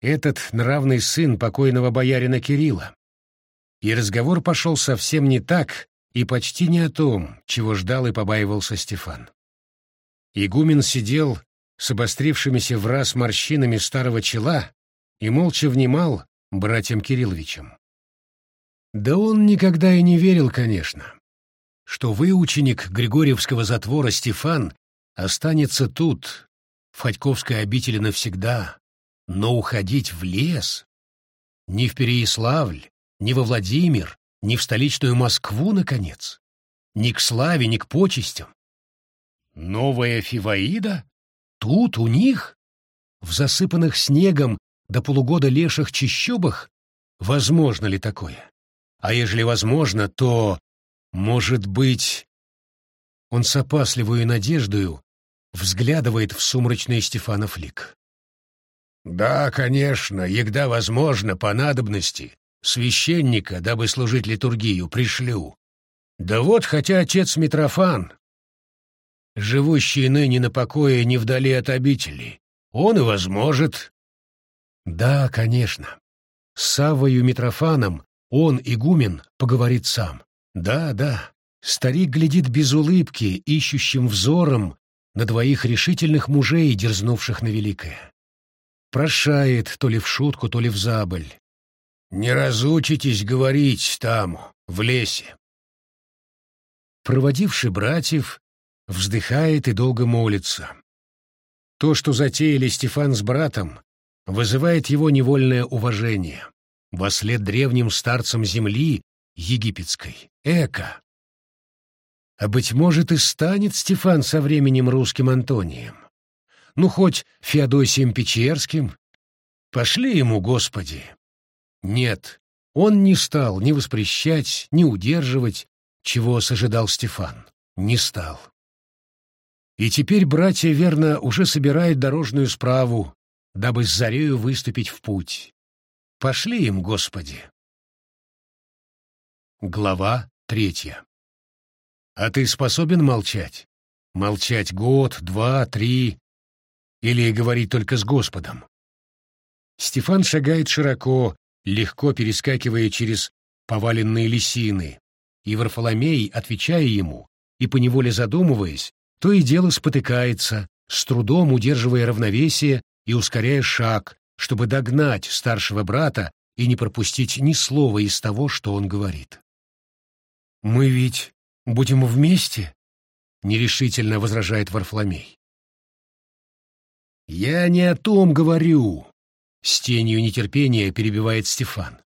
Этот нравный сын покойного боярина Кирилла. И разговор пошел совсем не так и почти не о том, чего ждал и побаивался Стефан. Игумен сидел с обострившимися в раз морщинами старого чела и молча внимал братьям Кирилловичам. Да он никогда и не верил, конечно, что выученик Григорьевского затвора Стефан останется тут, в Ходьковской обители навсегда, но уходить в лес, ни в Переяславль, ни во Владимир, ни в столичную Москву, наконец, ни к славе, ни к почестям. Новая Фиваида? Тут, у них? В засыпанных снегом до полугода леших чищобах? Возможно ли такое? А ежели возможно, то, может быть... Он с опасливой надеждою взглядывает в сумрачный Стефанов лик. «Да, конечно, егда возможно, по надобности, священника, дабы служить литургию, пришлю. Да вот, хотя отец Митрофан, живущий ныне на покое не вдали от обители, он и возможет». «Да, конечно. С Саввою Митрофаном он, игумен, поговорит сам. Да, да». Старик глядит без улыбки, ищущим взором на двоих решительных мужей, дерзнувших на великое. Прошает то ли в шутку, то ли в забыль. Не разучитесь говорить там, в лесе. Проводивший братьев, вздыхает и долго молится. То, что затеяли Стефан с братом, вызывает его невольное уважение. Во след древним старцам земли египетской, Эка, а, быть может, и станет Стефан со временем русским Антонием. Ну, хоть Феодосием Печерским. Пошли ему, Господи. Нет, он не стал ни воспрещать, ни удерживать, чего сожидал Стефан. Не стал. И теперь братья, верно, уже собирают дорожную справу, дабы с зарею выступить в путь. Пошли им, Господи. Глава третья а ты способен молчать? Молчать год, два, три? Или говорить только с Господом? Стефан шагает широко, легко перескакивая через поваленные лисины, и Варфоломей, отвечая ему, и поневоле задумываясь, то и дело спотыкается, с трудом удерживая равновесие и ускоряя шаг, чтобы догнать старшего брата и не пропустить ни слова из того, что он говорит. «Мы ведь Будем вместе? Нерешительно возражает Варфломей. Я не о том говорю, с тенью нетерпения перебивает Стефан.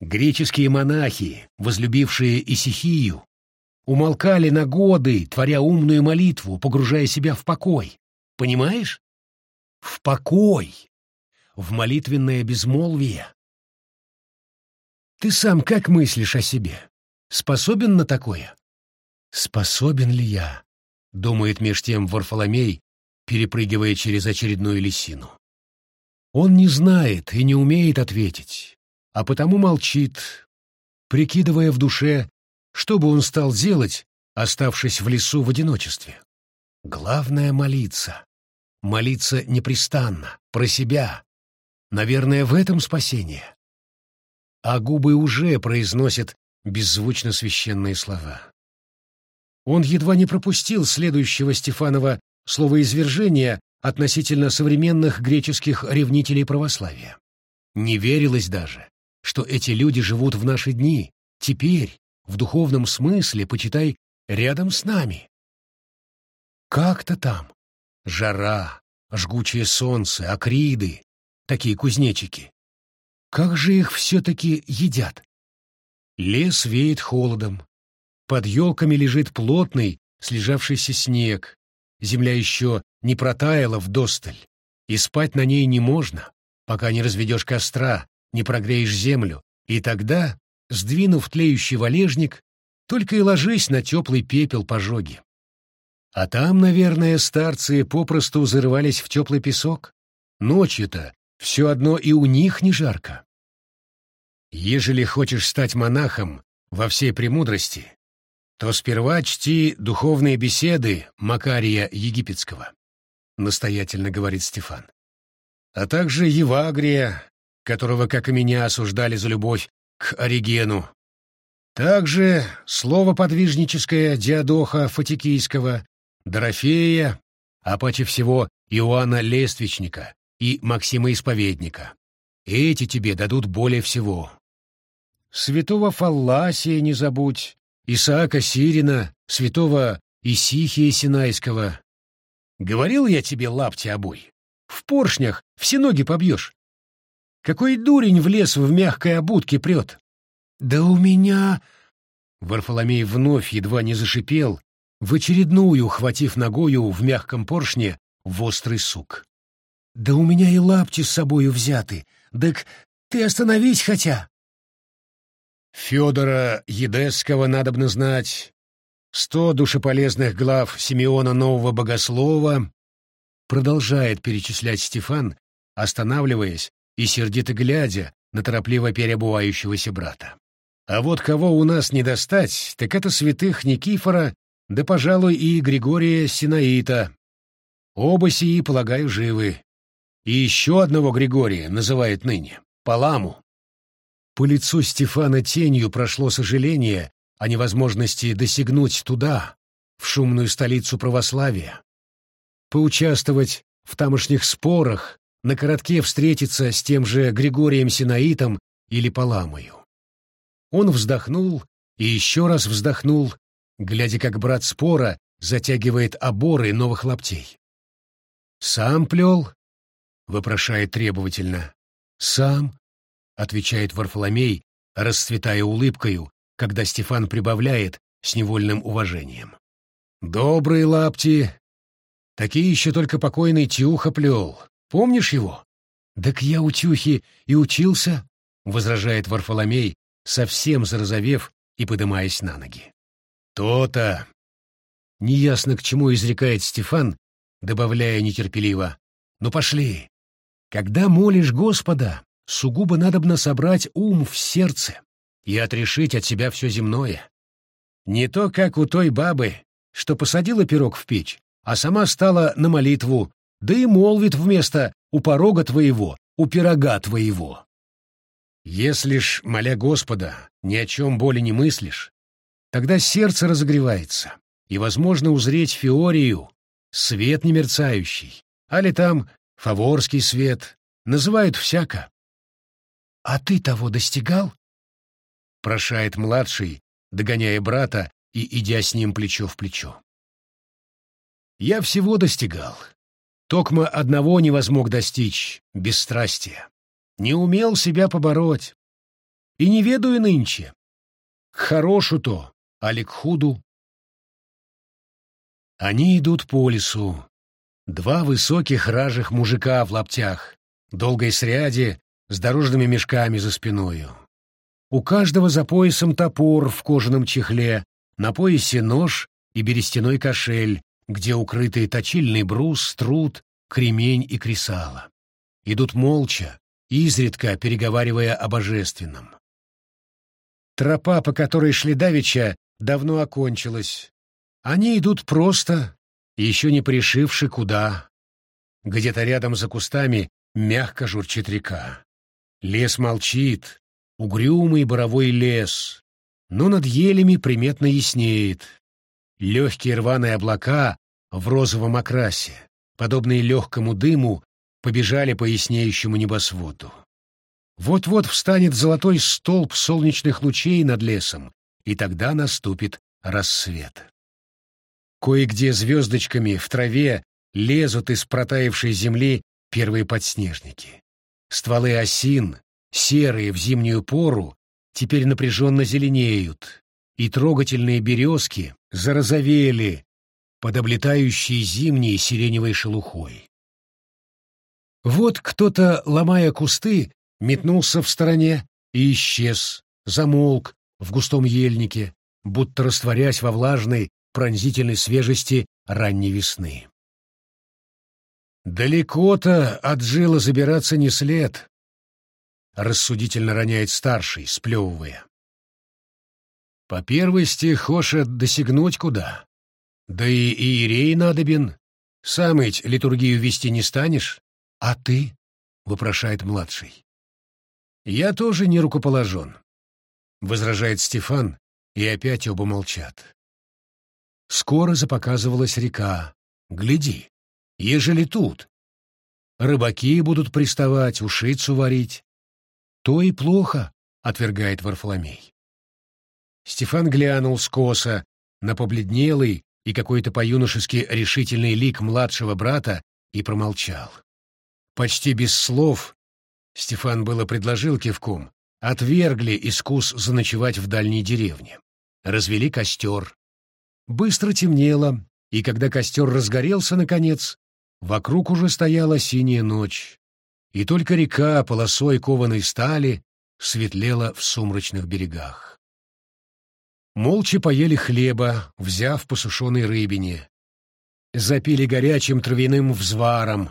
Греческие монахи, возлюбившие Исихию, умолкали на годы, творя умную молитву, погружая себя в покой. Понимаешь? В покой, в молитвенное безмолвие. Ты сам как мыслишь о себе? способен на такое? Способен ли я? Думает меж тем Варфоломей, перепрыгивая через очередную лисину. Он не знает и не умеет ответить, а потому молчит, прикидывая в душе, что бы он стал делать, оставшись в лесу в одиночестве. Главное — молиться. Молиться непрестанно, про себя. Наверное, в этом спасение. А губы уже произносят беззвучно священные слова. Он едва не пропустил следующего Стефанова словоизвержения относительно современных греческих ревнителей православия. Не верилось даже, что эти люди живут в наши дни, теперь, в духовном смысле, почитай, рядом с нами. Как-то там. Жара, жгучее солнце, акриды, такие кузнечики. Как же их все-таки едят? Лес веет холодом. под елками лежит плотный, слежавшийся снег, земля еще не протаяла вдосталь, и спать на ней не можно, пока не разведешь костра, не прогреешь землю, и тогда, сдвинув тлеющий валежник, только и ложись на теплый пепел пожоги. А там, наверное, старцы попросту зарывались в теплый песок. Ночью-то все одно и у них не жарко. Ежели хочешь стать монахом во всей премудрости, то сперва чти духовные беседы Макария Египетского, настоятельно говорит Стефан, а также Евагрия, которого, как и меня, осуждали за любовь к Оригену, также слово подвижническое Диадоха Фатикийского, Дорофея, а паче всего Иоанна Лествичника и Максима Исповедника. Эти тебе дадут более всего. Святого Фалласия не забудь, Исаака Сирина, святого Исихия Синайского. Говорил я тебе лапти обой. В поршнях все ноги побьешь. Какой дурень в лес в мягкой обутке прет. Да у меня... Варфоломей вновь едва не зашипел, в очередную, хватив ногою в мягком поршне в острый сук. «Да у меня и лапти с собою взяты. Так ты остановись хотя!» Федора Едесского надобно знать, сто душеполезных глав Симеона Нового Богослова, продолжает перечислять Стефан, останавливаясь и сердито глядя на торопливо переобувающегося брата. А вот кого у нас не достать, так это святых Никифора, да, пожалуй, и Григория Синаита. Оба сии, полагаю, живы. И еще одного Григория называют ныне — Паламу. По лицу Стефана тенью прошло сожаление о невозможности досягнуть туда, в шумную столицу православия, поучаствовать в тамошних спорах, на коротке встретиться с тем же Григорием Синаитом или Паламою. Он вздохнул и еще раз вздохнул, глядя, как брат спора затягивает оборы новых лаптей. «Сам плел?» — вопрошает требовательно. «Сам?» — отвечает Варфоломей, расцветая улыбкою, когда Стефан прибавляет с невольным уважением. «Добрые лапти! Такие еще только покойный Тюха плел. Помнишь его?» «Так я у Тюхи и учился», — возражает Варфоломей, совсем зарозовев и подымаясь на ноги. «То-то!» Неясно, к чему изрекает Стефан, добавляя нетерпеливо. «Ну пошли! Когда молишь Господа, сугубо надобно собрать ум в сердце и отрешить от себя все земное. Не то, как у той бабы, что посадила пирог в печь, а сама стала на молитву, да и молвит вместо «у порога твоего», «у пирога твоего». Если ж, моля Господа, ни о чем более не мыслишь, тогда сердце разогревается, и возможно узреть фиорию, свет немерцающий, али там фаворский свет, называют всяко. «А ты того достигал?» — прошает младший, догоняя брата и идя с ним плечо в плечо. «Я всего достигал. Токма одного не возмог достичь — бесстрастия. Не умел себя побороть. И не ведаю нынче. К хорошу-то, али к худу. Они идут по лесу. Два высоких ражих мужика в лаптях, долгой сряде, с дорожными мешками за спиною. У каждого за поясом топор в кожаном чехле, на поясе нож и берестяной кошель, где укрытый точильный брус, труд, кремень и кресало. Идут молча, изредка переговаривая о божественном. Тропа, по которой шли давеча, давно окончилась. Они идут просто, еще не пришивши куда. Где-то рядом за кустами мягко журчит река. Лес молчит, угрюмый боровой лес, но над елями приметно яснеет. Легкие рваные облака в розовом окрасе, подобные легкому дыму, побежали по яснеющему небосводу. Вот-вот встанет золотой столб солнечных лучей над лесом, и тогда наступит рассвет. Кое-где звездочками в траве лезут из протаявшей земли первые подснежники. Стволы осин, серые в зимнюю пору, теперь напряженно зеленеют. И трогательные березки зарозовели под облетающей зимней сиреневой шелухой. Вот кто-то, ломая кусты, метнулся в стороне и исчез, замолк в густом ельнике, будто растворясь во влажной, пронзительной свежести ранней весны. «Далеко-то от жила забираться не след», — рассудительно роняет старший, сплевывая. «По первости, хоша досягнуть куда? Да и иерей надобен. Сам ведь литургию вести не станешь. А ты?» — вопрошает младший. «Я тоже не рукоположен», — возражает Стефан, и опять оба молчат. Скоро запоказывалась река. Гляди, ежели тут. Рыбаки будут приставать, ушицу варить. То и плохо, — отвергает Варфоломей. Стефан глянул скоса на побледнелый и какой-то по-юношески решительный лик младшего брата и промолчал. Почти без слов Стефан было предложил кивком, отвергли искус заночевать в дальней деревне. Развели костер. Быстро темнело, и когда костер разгорелся наконец, вокруг уже стояла синяя ночь, и только река полосой кованой стали светлела в сумрачных берегах. Молча поели хлеба, взяв по сушеной рыбине. Запили горячим травяным взваром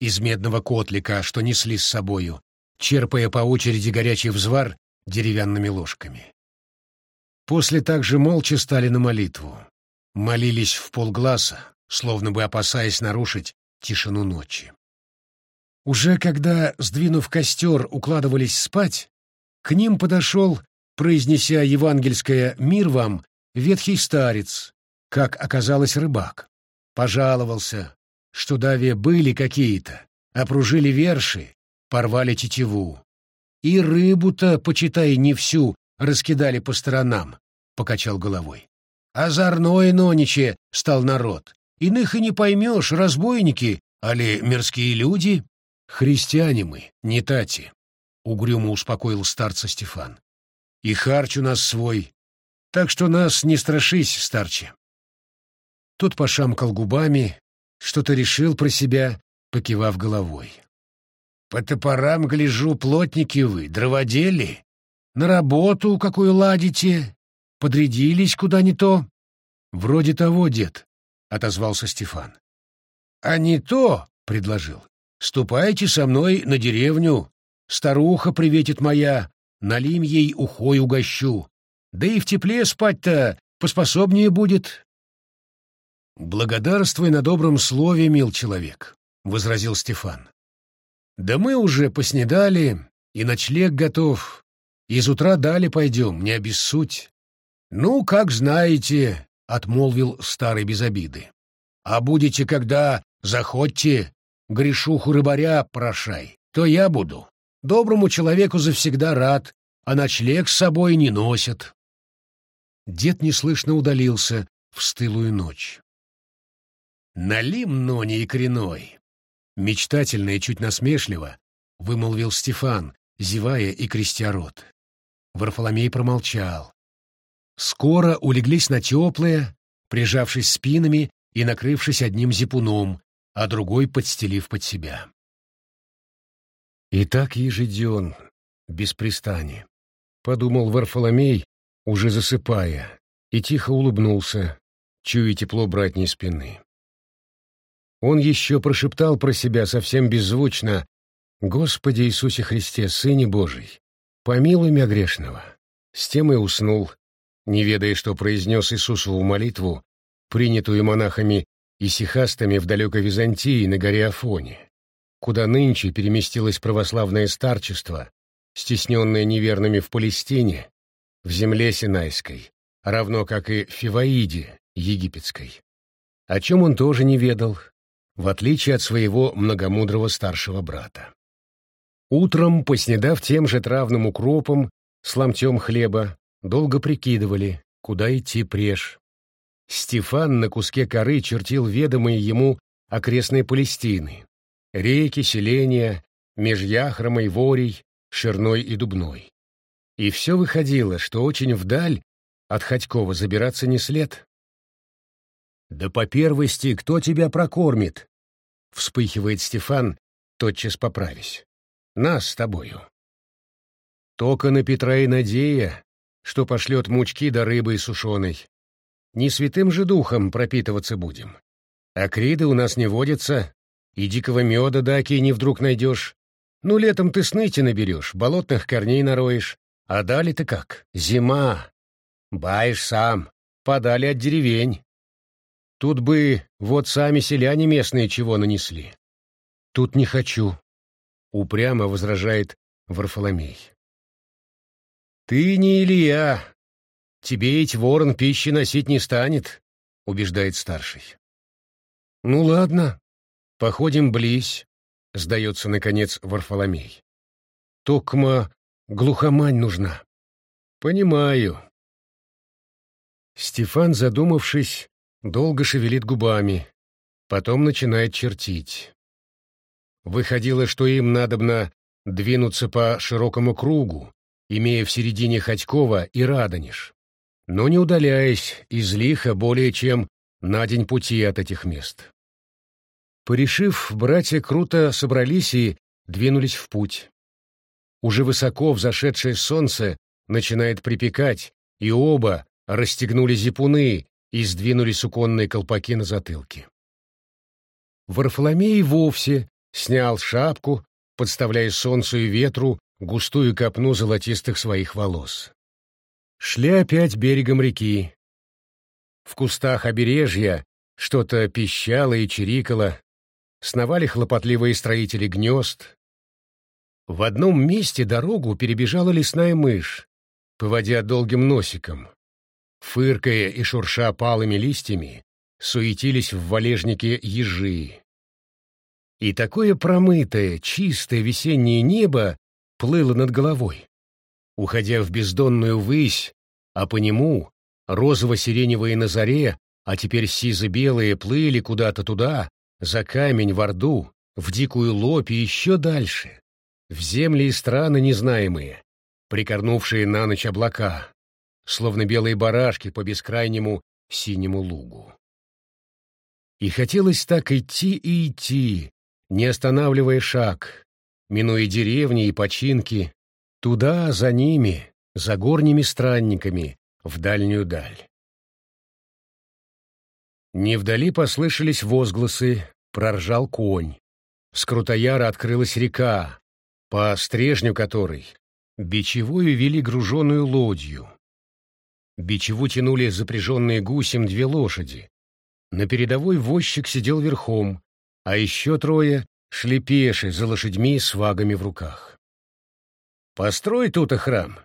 из медного котлика, что несли с собою, черпая по очереди горячий взвар деревянными ложками. После также молча стали на молитву. Молились в полгласа, словно бы опасаясь нарушить тишину ночи. Уже когда, сдвинув костер, укладывались спать, к ним подошел, произнеся евангельское «Мир вам», ветхий старец, как оказалось рыбак. Пожаловался, что даве были какие-то, опружили верши, порвали тетиву. И рыбу-то, почитай, не всю, раскидали по сторонам, — покачал головой. Озорной нониче стал народ. Иных и не поймешь, разбойники, али мирские люди. Христиане мы, не тати, — угрюмо успокоил старца Стефан. И харч у нас свой, так что нас не страшись, старче. Тот пошамкал губами, что-то решил про себя, покивав головой. По топорам гляжу, плотники вы, дроводели. На работу какую ладите, подрядились куда не то. Вроде того, дед, — отозвался Стефан. А не то, — предложил, — ступайте со мной на деревню. Старуха приветит моя, налим ей ухой угощу. Да и в тепле спать-то поспособнее будет. «Благодарствуй на добром слове, мил человек», — возразил Стефан. Да мы уже поснедали, и ночлег готов. Из утра дали пойдем, не обессудь. Ну, как знаете, — отмолвил старый без обиды. А будете, когда заходьте, грешуху рыбаря прошай, то я буду. Доброму человеку завсегда рад, а ночлег с собой не носят. Дед неслышно удалился в стылую ночь. Налим, но не икреной, Мечтательно и чуть насмешливо вымолвил Стефан, зевая и крестя рот. Варфоломей промолчал. Скоро улеглись на теплые, прижавшись спинами и накрывшись одним зипуном, а другой подстелив под себя. И так ежеден, без пристани, — подумал Варфоломей, уже засыпая, и тихо улыбнулся, чуя тепло братней спины. Он еще прошептал про себя совсем беззвучно «Господи Иисусе Христе, Сыне Божий, помилуй меня грешного». С тем и уснул, не ведая, что произнес Иисусову молитву, принятую монахами и сихастами в далекой Византии на горе Афоне, куда нынче переместилось православное старчество, стесненное неверными в Палестине, в земле Синайской, равно как и Фиваиде египетской, о чем он тоже не ведал, в отличие от своего многомудрого старшего брата. Утром, поснедав тем же травным укропом с ломтем хлеба, долго прикидывали, куда идти преж. Стефан на куске коры чертил ведомые ему окрестные Палестины, реки, селения, меж Яхромой, Ворей, Ширной и Дубной. И все выходило, что очень вдаль от Ходькова забираться не след. «Да по первости, кто тебя прокормит?» — вспыхивает Стефан, тотчас поправись. «Нас с тобою». Тока на Петра и надея, что пошлет мучки да рыбы сушеной. Не святым же духом пропитываться будем. А криды у нас не водятся, и дикого меда да не вдруг найдешь. Ну, летом ты сныти наберешь, болотных корней нароешь. А дали-то как? Зима. Баешь сам. Подали от деревень. Тут бы вот сами селяне местные чего нанесли. Тут не хочу. Упрямо возражает Варфоломей. Ты не Илья. Тебе ведь ворон пищи носить не станет, убеждает старший. Ну ладно, походим близь, сдается, наконец, Варфоломей. Токма глухомань нужна. Понимаю. Стефан, задумавшись, долго шевелит губами, потом начинает чертить. Выходило, что им надобно двинуться по широкому кругу, имея в середине Ходькова и Радонеж, но не удаляясь из лиха более чем на день пути от этих мест. Порешив, братья круто собрались и двинулись в путь. Уже высоко взошедшее солнце начинает припекать, и оба расстегнули зипуны и сдвинули суконные колпаки на затылке. Варфоломей вовсе снял шапку, подставляя солнцу и ветру густую копну золотистых своих волос. Шли опять берегом реки. В кустах обережья что-то пищало и чирикало, сновали хлопотливые строители гнезд. В одном месте дорогу перебежала лесная мышь, поводя долгим носиком. Фыркая и шурша палыми листьями, суетились в валежнике ежи. И такое промытое, чистое весеннее небо плыло над головой. Уходя в бездонную высь, а по нему розово-сиреневые на заре, а теперь сизо-белые плыли куда-то туда, за камень в Орду, в дикую лопь и еще дальше, в земли и страны незнаемые, прикорнувшие на ночь облака, словно белые барашки по бескрайнему синему лугу. И хотелось так идти и идти, не останавливая шаг, минуя деревни и починки, туда, за ними, за горними странниками, в дальнюю даль. Не вдали послышались возгласы, проржал конь. С Крутояра открылась река, по стрежню которой бичевую вели груженую лодью. Бичеву тянули запряженные гусем две лошади. На передовой возчик сидел верхом, а еще трое шли пеши за лошадьми с вагами в руках. «Построй тут храм,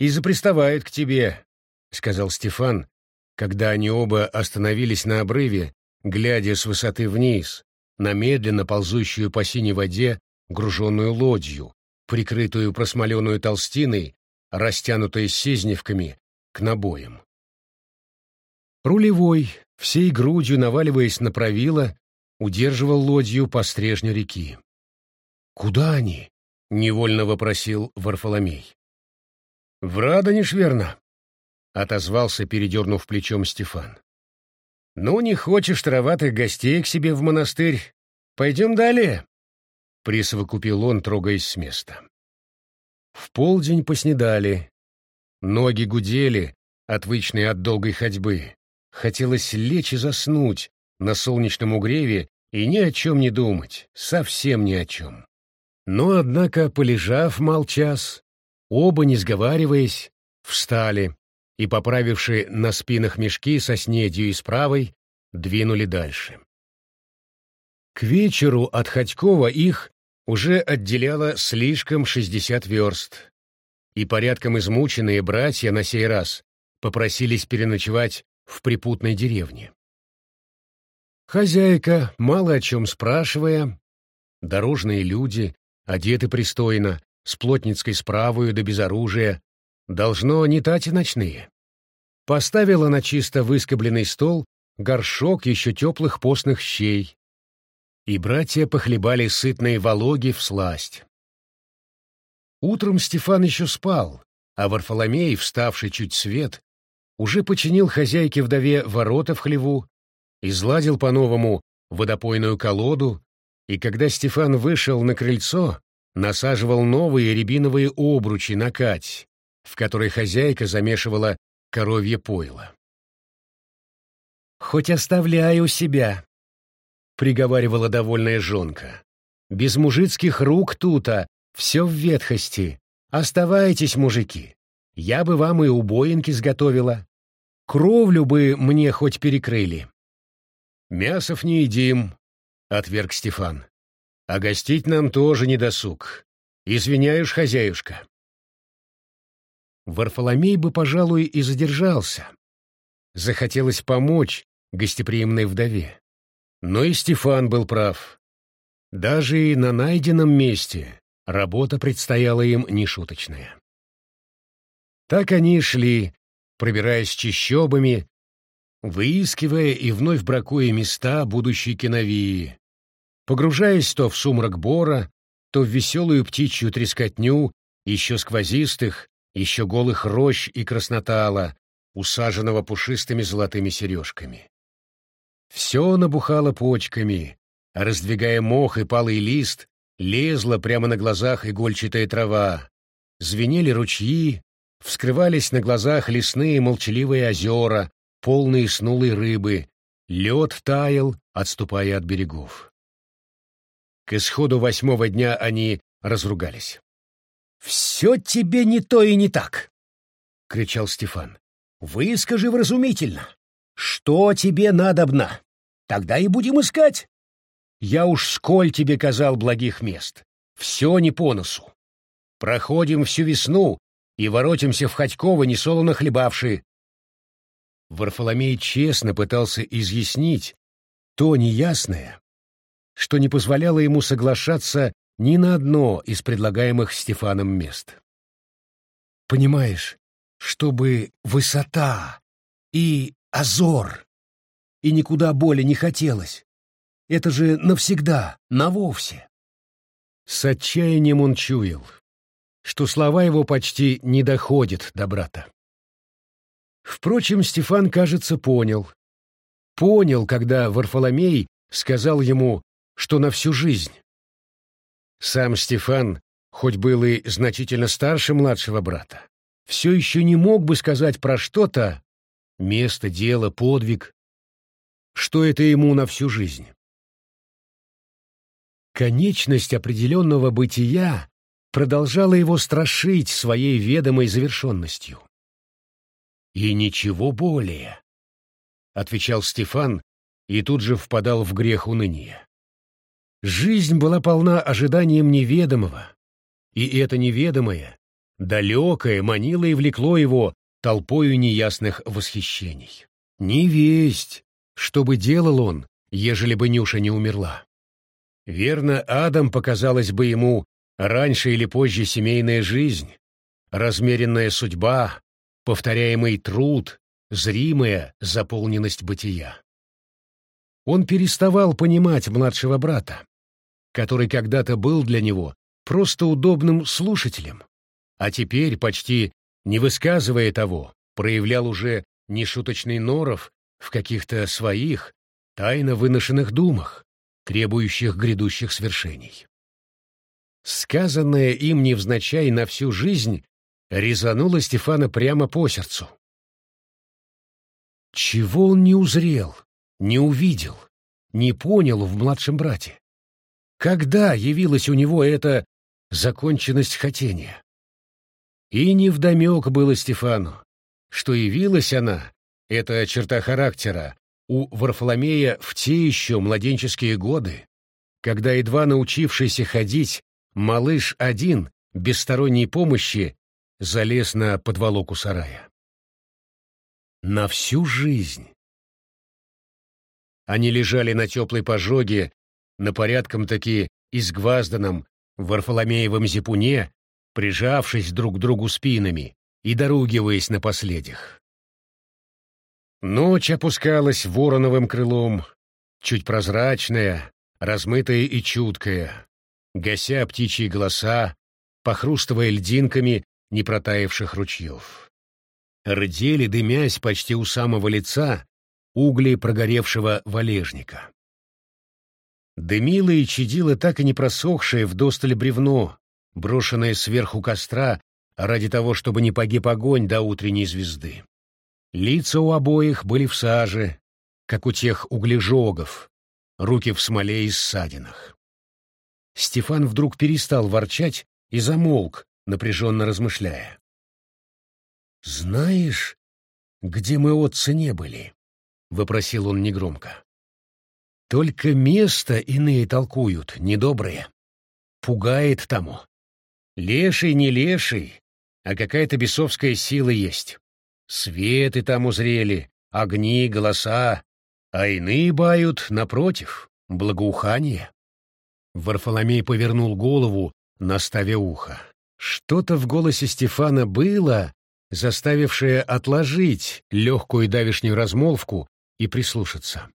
и заприставает к тебе», — сказал Стефан, когда они оба остановились на обрыве, глядя с высоты вниз, на медленно ползущую по синей воде груженную лодью, прикрытую просмоленную толстиной, растянутой сезневками, к набоям. Рулевой, всей грудью наваливаясь на правило, удерживал лодью по стрежню реки. «Куда они?» — невольно вопросил Варфоломей. «В Радонеж, верно?» — отозвался, передернув плечом Стефан. «Ну, не хочешь траватых гостей к себе в монастырь? Пойдем далее?» — присовокупил он, трогаясь с места. В полдень поснедали. Ноги гудели, отвычные от долгой ходьбы. Хотелось лечь и заснуть на солнечном угреве и ни о чем не думать, совсем ни о чем. Но, однако, полежав молчас, оба, не сговариваясь, встали и, поправивши на спинах мешки со снедью и справой, двинули дальше. К вечеру от Ходькова их уже отделяло слишком шестьдесят верст, и порядком измученные братья на сей раз попросились переночевать в припутной деревне. Хозяйка, мало о чем спрашивая, дорожные люди, одеты пристойно, с плотницкой справою да без оружия, должно не тати ночные. Поставила на чисто выскобленный стол горшок еще теплых постных щей, и братья похлебали сытные вологи в сласть. Утром Стефан еще спал, а Варфоломей, вставший чуть свет, уже починил хозяйке-вдове ворота в хлеву, изладил по-новому водопойную колоду, и когда Стефан вышел на крыльцо, насаживал новые рябиновые обручи на кать, в которой хозяйка замешивала коровье пойло. «Хоть оставляю себя», — приговаривала довольная жонка. «Без мужицких рук тута, все в ветхости. Оставайтесь, мужики. Я бы вам и убоинки сготовила. Кровлю бы мне хоть перекрыли». «Мясов не едим», — отверг Стефан. «А гостить нам тоже не досуг. Извиняешь, хозяюшка». Варфоломей бы, пожалуй, и задержался. Захотелось помочь гостеприимной вдове. Но и Стефан был прав. Даже и на найденном месте работа предстояла им нешуточная. Так они шли, пробираясь чищобами, выискивая и вновь бракуя места будущей киновии, погружаясь то в сумрак бора, то в веселую птичью трескотню еще сквозистых, еще голых рощ и краснотала, усаженного пушистыми золотыми сережками. Все набухало почками, а раздвигая мох и палый лист, лезла прямо на глазах игольчатая трава, звенели ручьи, вскрывались на глазах лесные молчаливые озера, полные снулой рыбы, лед таял, отступая от берегов. К исходу восьмого дня они разругались. «Все тебе не то и не так!» — кричал Стефан. «Выскажи вразумительно. Что тебе надобно? Тогда и будем искать. Я уж сколь тебе казал благих мест. Все не по носу. Проходим всю весну и воротимся в Ходьково, несолоно хлебавши». Варфоломей честно пытался изъяснить то неясное, что не позволяло ему соглашаться ни на одно из предлагаемых Стефаном мест. Понимаешь, чтобы высота и озор, и никуда более не хотелось. Это же навсегда, навовсе. С отчаянием он чуял, что слова его почти не доходят до брата. Впрочем, Стефан, кажется, понял. Понял, когда Варфоломей сказал ему, что на всю жизнь. Сам Стефан, хоть был и значительно старше младшего брата, все еще не мог бы сказать про что-то, место, дело, подвиг, что это ему на всю жизнь. Конечность определенного бытия продолжала его страшить своей ведомой завершенностью. «И ничего более», — отвечал Стефан и тут же впадал в грех уныния. Жизнь была полна ожиданием неведомого, и это неведомое, далекое, манило и влекло его толпою неясных восхищений. Не весть, что бы делал он, ежели бы Нюша не умерла. Верно, Адам показалась бы ему раньше или позже семейная жизнь, размеренная судьба, повторяемый труд, зримая заполненность бытия. Он переставал понимать младшего брата, который когда-то был для него просто удобным слушателем, а теперь, почти не высказывая того, проявлял уже нешуточный норов в каких-то своих, тайно выношенных думах, требующих грядущих свершений. Сказанное им невзначай на всю жизнь резануло Стефана прямо по сердцу. Чего он не узрел, не увидел, не понял в младшем брате? Когда явилась у него эта законченность хотения? И невдомек было Стефану, что явилась она, эта черта характера, у Варфоломея в те еще младенческие годы, когда, едва научившийся ходить, малыш один, без сторонней помощи, залез на подволоку сарая. На всю жизнь. Они лежали на теплой пожоге, на порядком-таки изгвазданном Варфоломеевом зипуне, прижавшись друг к другу спинами и доругиваясь на последних. Ночь опускалась вороновым крылом, чуть прозрачная, размытая и чуткая, гася птичьи голоса, похрустывая льдинками непротаявших ручьев. Рдели, дымясь почти у самого лица, угли прогоревшего валежника. Дымило и чадило так и не просохшее вдосталь бревно, брошенное сверху костра ради того, чтобы не погиб огонь до утренней звезды. Лица у обоих были в саже, как у тех углежогов, руки в смоле и ссадинах. Стефан вдруг перестал ворчать и замолк, напряженно размышляя. «Знаешь, где мы отцы не были?» — вопросил он негромко. «Только место иные толкуют, недобрые. Пугает тому. Леший не леший, а какая-то бесовская сила есть. Светы там узрели, огни, голоса, а иные бают, напротив, благоухание». Варфоломей повернул голову, наставя ухо. Что-то в голосе Стефана было, заставившее отложить легкую давишнюю размолвку и прислушаться.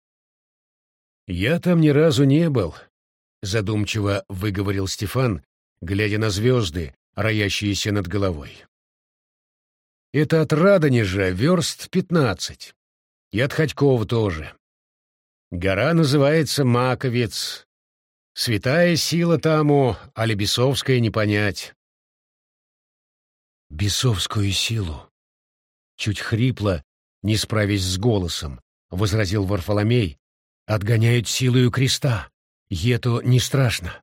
«Я там ни разу не был», — задумчиво выговорил Стефан, глядя на звезды, роящиеся над головой. «Это от Радонежа верст пятнадцать, и от Ходькова тоже. Гора называется Маковец. Святая сила таму, а Лебесовская не понять бесовскую силу. Чуть хрипло, не справясь с голосом, возразил Варфоломей, отгоняют силою креста. Ето не страшно.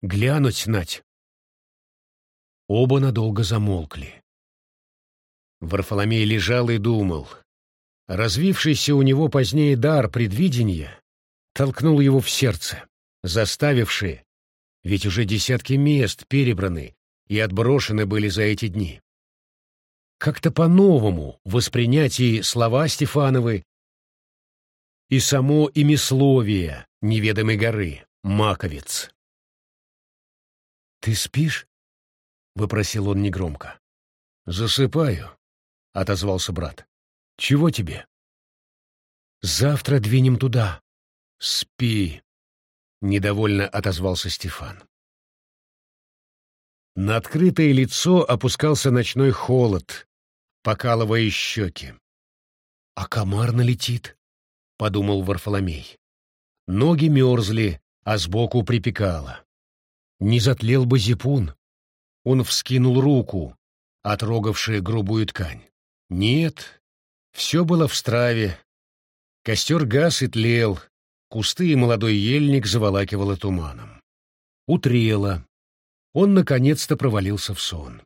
Глянуть нать. Оба надолго замолкли. Варфоломей лежал и думал. Развившийся у него позднее дар предвидения толкнул его в сердце, заставивший, ведь уже десятки мест перебраны и отброшены были за эти дни. Как-то по-новому воспринять и слова Стефановой, и само имисловие неведомой горы, Маковец. «Ты спишь?» — выпросил он негромко. «Засыпаю», — отозвался брат. «Чего тебе?» «Завтра двинем туда». «Спи», — недовольно отозвался Стефан. На открытое лицо опускался ночной холод, покалывая щеки. «А комар налетит», — подумал Варфоломей. Ноги мерзли, а сбоку припекало. Не затлел бы зипун. Он вскинул руку, отрогавшая грубую ткань. Нет, все было в страве. Костер гас и тлел, кусты и молодой ельник заволакивало туманом. Утрело, он наконец-то провалился в сон.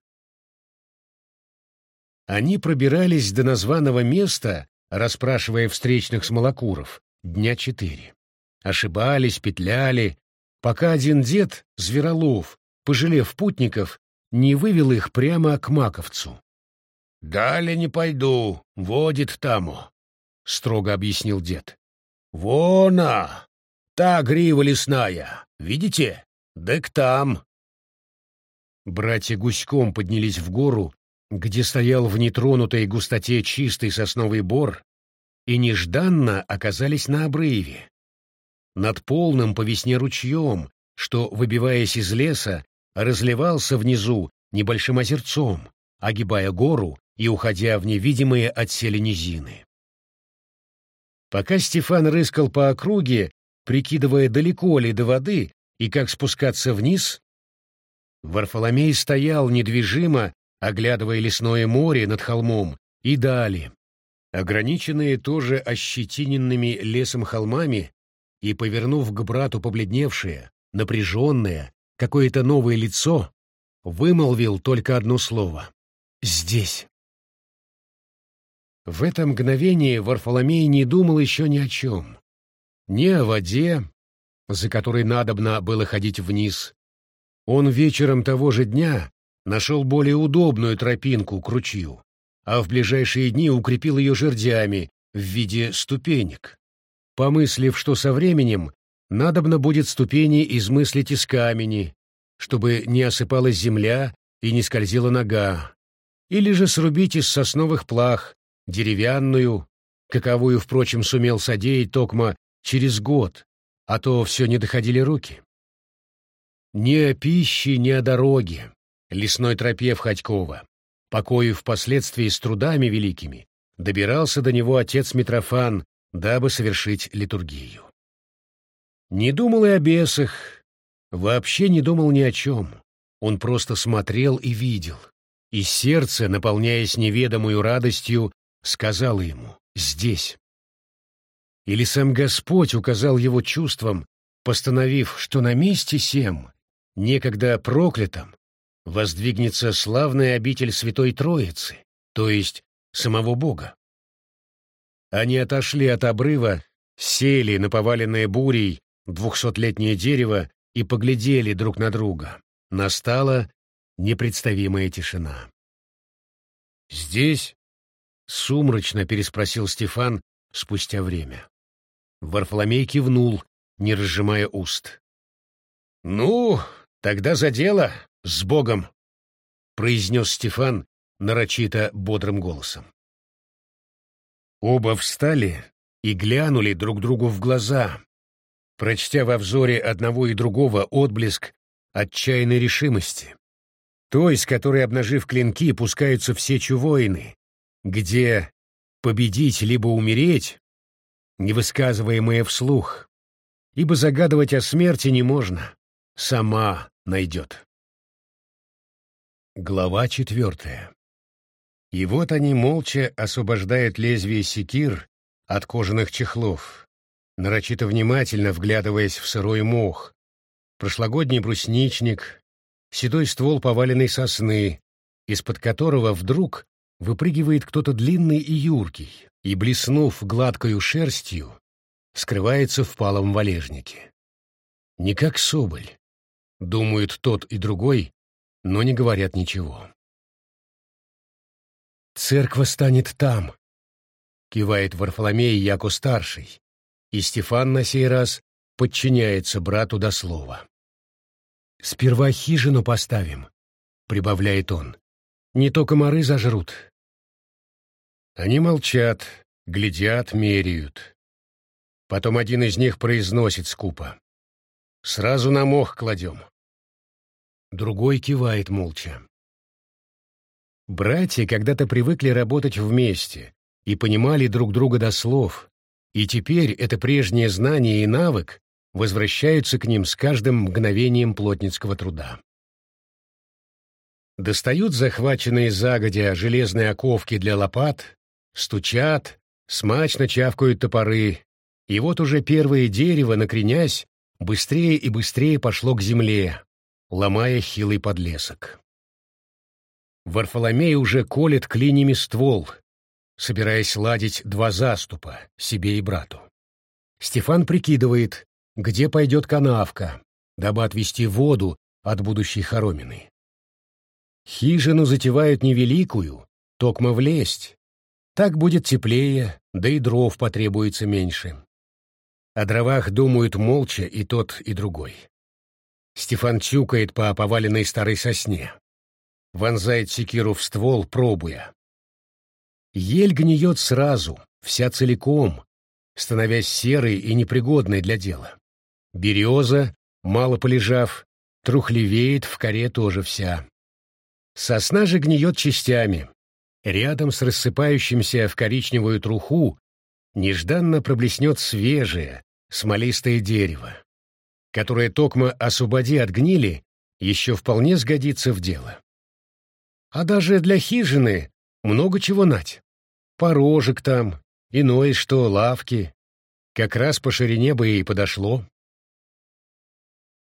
Они пробирались до названного места, расспрашивая встречных смолокуров, дня четыре. Ошибались, петляли, пока один дед, Зверолов, пожалев путников, не вывел их прямо к Маковцу. «Далее не пойду, водит таму», — строго объяснил дед. «Вона! Та грива лесная, видите? Дык там, Братья гуськом поднялись в гору, где стоял в нетронутой густоте чистый сосновый бор, и нежданно оказались на обрыве. Над полным по весне ручьем, что, выбиваясь из леса, разливался внизу небольшим озерцом, огибая гору и уходя в невидимые отсели низины. Пока Стефан рыскал по округе, прикидывая, далеко ли до воды и как спускаться вниз, Варфоломей стоял недвижимо, оглядывая лесное море над холмом, и дали, ограниченные тоже ощетиненными лесом холмами, и, повернув к брату побледневшее, напряженное, какое-то новое лицо, вымолвил только одно слово — «Здесь». В это мгновение Варфоломей не думал еще ни о чем. Ни о воде, за которой надобно было ходить вниз, он вечером того же дня нашел более удобную тропинку к ручью, а в ближайшие дни укрепил ее жердями в виде ступенек, помыслив, что со временем надобно будет ступени измыслить из камени, чтобы не осыпалась земля и не скользила нога, или же срубить из сосновых плах деревянную, каковую, впрочем, сумел содеять Токма через год, а то все не доходили руки. Ни о пище, ни о дороге, лесной тропе в Ходьково. покоя впоследствии с трудами великими, добирался до него отец Митрофан, дабы совершить литургию. Не думал и о бесах, вообще не думал ни о чем. Он просто смотрел и видел, и сердце, наполняясь неведомую радостью, сказало ему «здесь». Или сам Господь указал его чувствам, постановив, что на месте сем, некогда проклятом, воздвигнется славная обитель Святой Троицы, то есть самого Бога. Они отошли от обрыва, сели на поваленное бурей двухсотлетнее дерево и поглядели друг на друга. Настала непредставимая тишина. «Здесь?» — сумрачно переспросил Стефан спустя время. Варфоломей кивнул, не разжимая уст. «Ну, тогда за дело, с Богом!» — произнес Стефан нарочито бодрым голосом. Оба встали и глянули друг другу в глаза, прочтя во взоре одного и другого отблеск отчаянной решимости, той, с которой, обнажив клинки, пускаются все чувоины, где победить либо умереть, невысказываемое вслух, ибо загадывать о смерти не можно, сама найдет. Глава четвертая и вот они молча освобождают лезвие секир от кожаных чехлов, нарочито внимательно вглядываясь в сырой мох, прошлогодний брусничник, седой ствол поваленной сосны, из-под которого вдруг выпрыгивает кто-то длинный и юркий, и, блеснув гладкою шерстью, скрывается в палом валежнике. Не как соболь, думают тот и другой, но не говорят ничего. «Церква станет там», — кивает Варфоломей Яку-старший, и Стефан на сей раз подчиняется брату до слова. «Сперва хижину поставим», — прибавляет он. «Не то комары зажрут». Они молчат, глядят, меряют. Потом один из них произносит скупо. «Сразу на мох кладем». Другой кивает молча. Братья когда-то привыкли работать вместе и понимали друг друга до слов, и теперь это прежнее знание и навык возвращаются к ним с каждым мгновением плотницкого труда. Достают захваченные загодя железные оковки для лопат, стучат, смачно чавкают топоры, и вот уже первое дерево, накренясь, быстрее и быстрее пошло к земле, ломая хилый подлесок. Варфоломей уже колет клиньями ствол, собираясь ладить два заступа, себе и брату. Стефан прикидывает, где пойдет канавка, дабы отвести воду от будущей хоромины. Хижину затевают невеликую, токмо влезть. Так будет теплее, да и дров потребуется меньше. О дровах думают молча и тот, и другой. Стефан чукает по поваленной старой сосне вонзает секиру в ствол, пробуя. Ель гниет сразу, вся целиком, становясь серой и непригодной для дела. Береза, мало полежав, трухлевеет в коре тоже вся. Сосна же гниет частями. Рядом с рассыпающимся в коричневую труху нежданно проблеснет свежее, смолистое дерево, которое токмо освободи от гнили еще вполне сгодится в дело. А даже для хижины много чего нать. Порожек там, иное что, лавки. Как раз по ширине бы и подошло.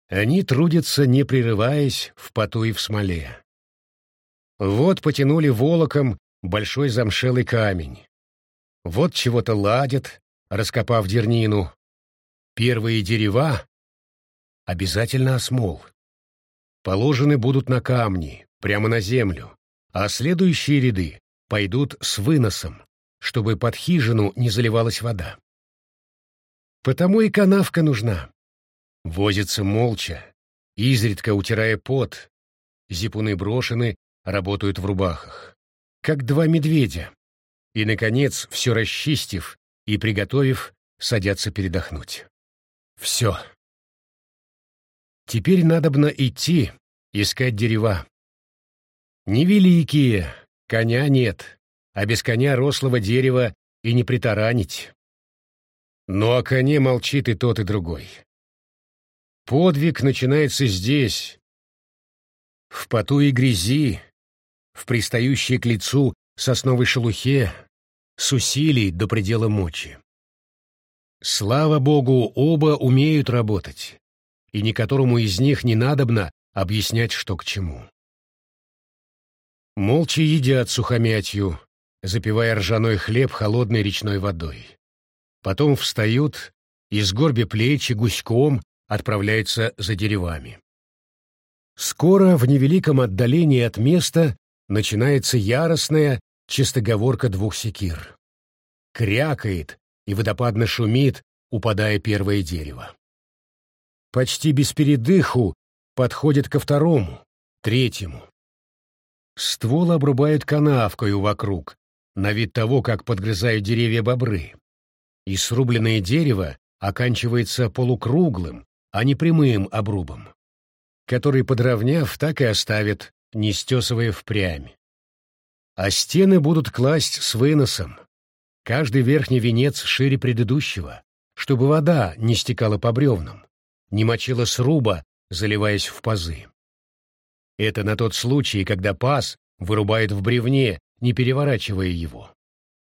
Они трудятся, не прерываясь, в поту и в смоле. Вот потянули волоком большой замшелый камень. Вот чего-то ладят, раскопав дернину. Первые дерева обязательно осмол. Положены будут на камни, прямо на землю, а следующие ряды пойдут с выносом, чтобы под хижину не заливалась вода. Потому и канавка нужна. Возится молча, изредка утирая пот. Зипуны брошены, работают в рубахах. Как два медведя. И, наконец, все расчистив и приготовив, садятся передохнуть. Все. Теперь надобно идти, искать дерева. Невеликие, Коня нет, а без коня рослого дерева и не притаранить. Но о коне молчит и тот, и другой. Подвиг начинается здесь, в поту и грязи, в пристающей к лицу сосновой шелухе, с усилий до предела мочи. Слава богу, оба умеют работать, и никоторому из них не надобно объяснять, что к чему. Молча едят сухомятью, запивая ржаной хлеб холодной речной водой. Потом встают и, сгорбя плечи, гуськом отправляются за деревами. Скоро в невеликом отдалении от места начинается яростная чистоговорка двух секир. Крякает и водопадно шумит, упадая первое дерево. Почти без передыху подходит ко второму, третьему. Ствол обрубают канавкою вокруг, на вид того, как подгрызают деревья бобры и срубленное дерево оканчивается полукруглым, а не прямым обрубом, который, подровняв, так и оставит, не стесывая впрямь. А стены будут класть с выносом. Каждый верхний венец шире предыдущего, чтобы вода не стекала по бревнам, не мочила сруба, заливаясь в пазы. Это на тот случай, когда паз вырубает в бревне, не переворачивая его.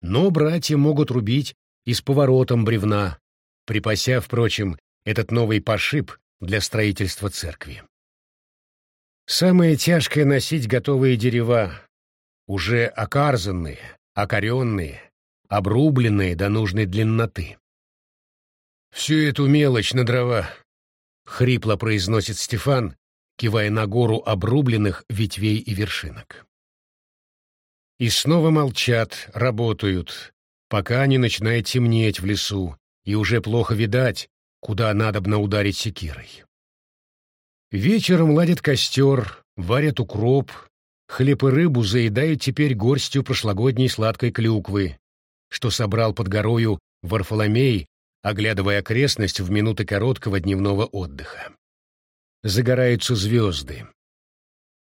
Но братья могут рубить и с поворотом бревна, припася, впрочем, этот новый пошиб для строительства церкви. Самое тяжкое — носить готовые дерева, уже окарзанные, окоренные, обрубленные до нужной длинноты. «Всю эту мелочь на дрова», — хрипло произносит Стефан, кивая на гору обрубленных ветвей и вершинок. И снова молчат, работают, пока не начинает темнеть в лесу, и уже плохо видать, куда надобно ударить секирой. Вечером ладят костер, варят укроп, хлеб и рыбу заедают теперь горстью прошлогодней сладкой клюквы, что собрал под горою Варфоломей, оглядывая окрестность в минуты короткого дневного отдыха. Загораются звезды.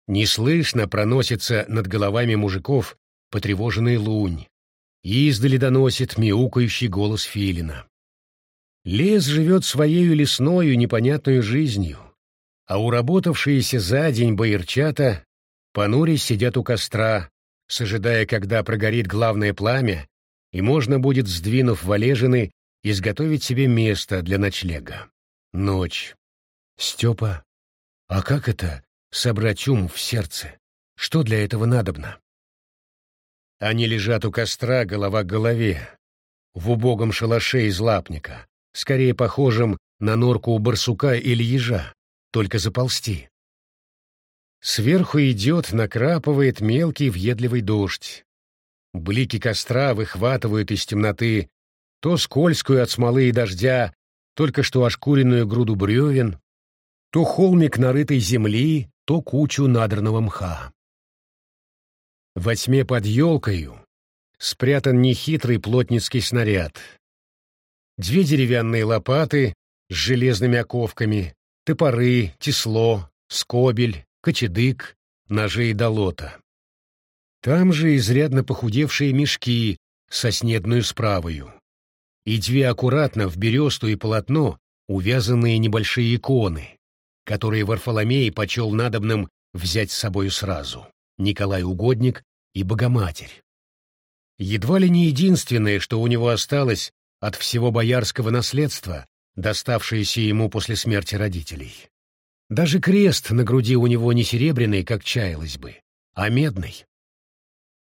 Неслышно проносится над головами мужиков потревоженный лунь, Издали доносит мяукающий голос филина. Лес живет своею лесною непонятную жизнью, а уработавшиеся за день боярчата понурясь сидят у костра, сожидая, когда прогорит главное пламя, и можно будет, сдвинув валежины, изготовить себе место для ночлега. Ночь. Степа, а как это — собрать ум в сердце? Что для этого надобно? Они лежат у костра голова к голове, в убогом шалаше из лапника, скорее похожем на норку у барсука или ежа, только заползти. Сверху идет, накрапывает мелкий въедливый дождь. Блики костра выхватывают из темноты то скользкую от смолы и дождя, только что ошкуренную груду бревен, то холмик нарытой земли, то кучу надранного мха. Во тьме под елкою спрятан нехитрый плотницкий снаряд. Две деревянные лопаты с железными оковками, топоры, тесло, скобель, кочедык, ножи и долота. Там же изрядно похудевшие мешки со снедную справою. И две аккуратно в бересту и полотно увязанные небольшие иконы, которые Варфоломей почел надобным взять с собою сразу. Николай Угодник и Богоматерь. Едва ли не единственное, что у него осталось от всего боярского наследства, доставшееся ему после смерти родителей. Даже крест на груди у него не серебряный, как чаялось бы, а медный.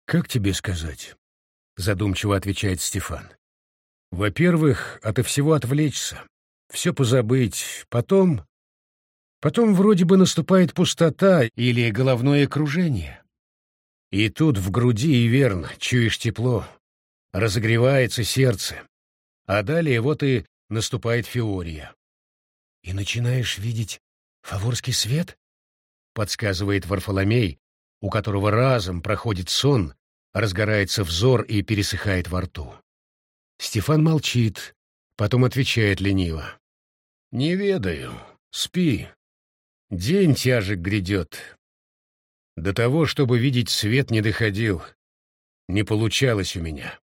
«Как тебе сказать?» — задумчиво отвечает Стефан. «Во-первых, ото всего отвлечься, все позабыть, потом Потом вроде бы наступает пустота или головное кружение. И тут в груди и верно, чуешь тепло, разогревается сердце. А далее вот и наступает феория. И начинаешь видеть фаворский свет? Подсказывает Варфоломей, у которого разом проходит сон, разгорается взор и пересыхает во рту. Стефан молчит, потом отвечает лениво. «Не ведаю. Спи. День тяжек грядет. До того, чтобы видеть свет, не доходил. Не получалось у меня.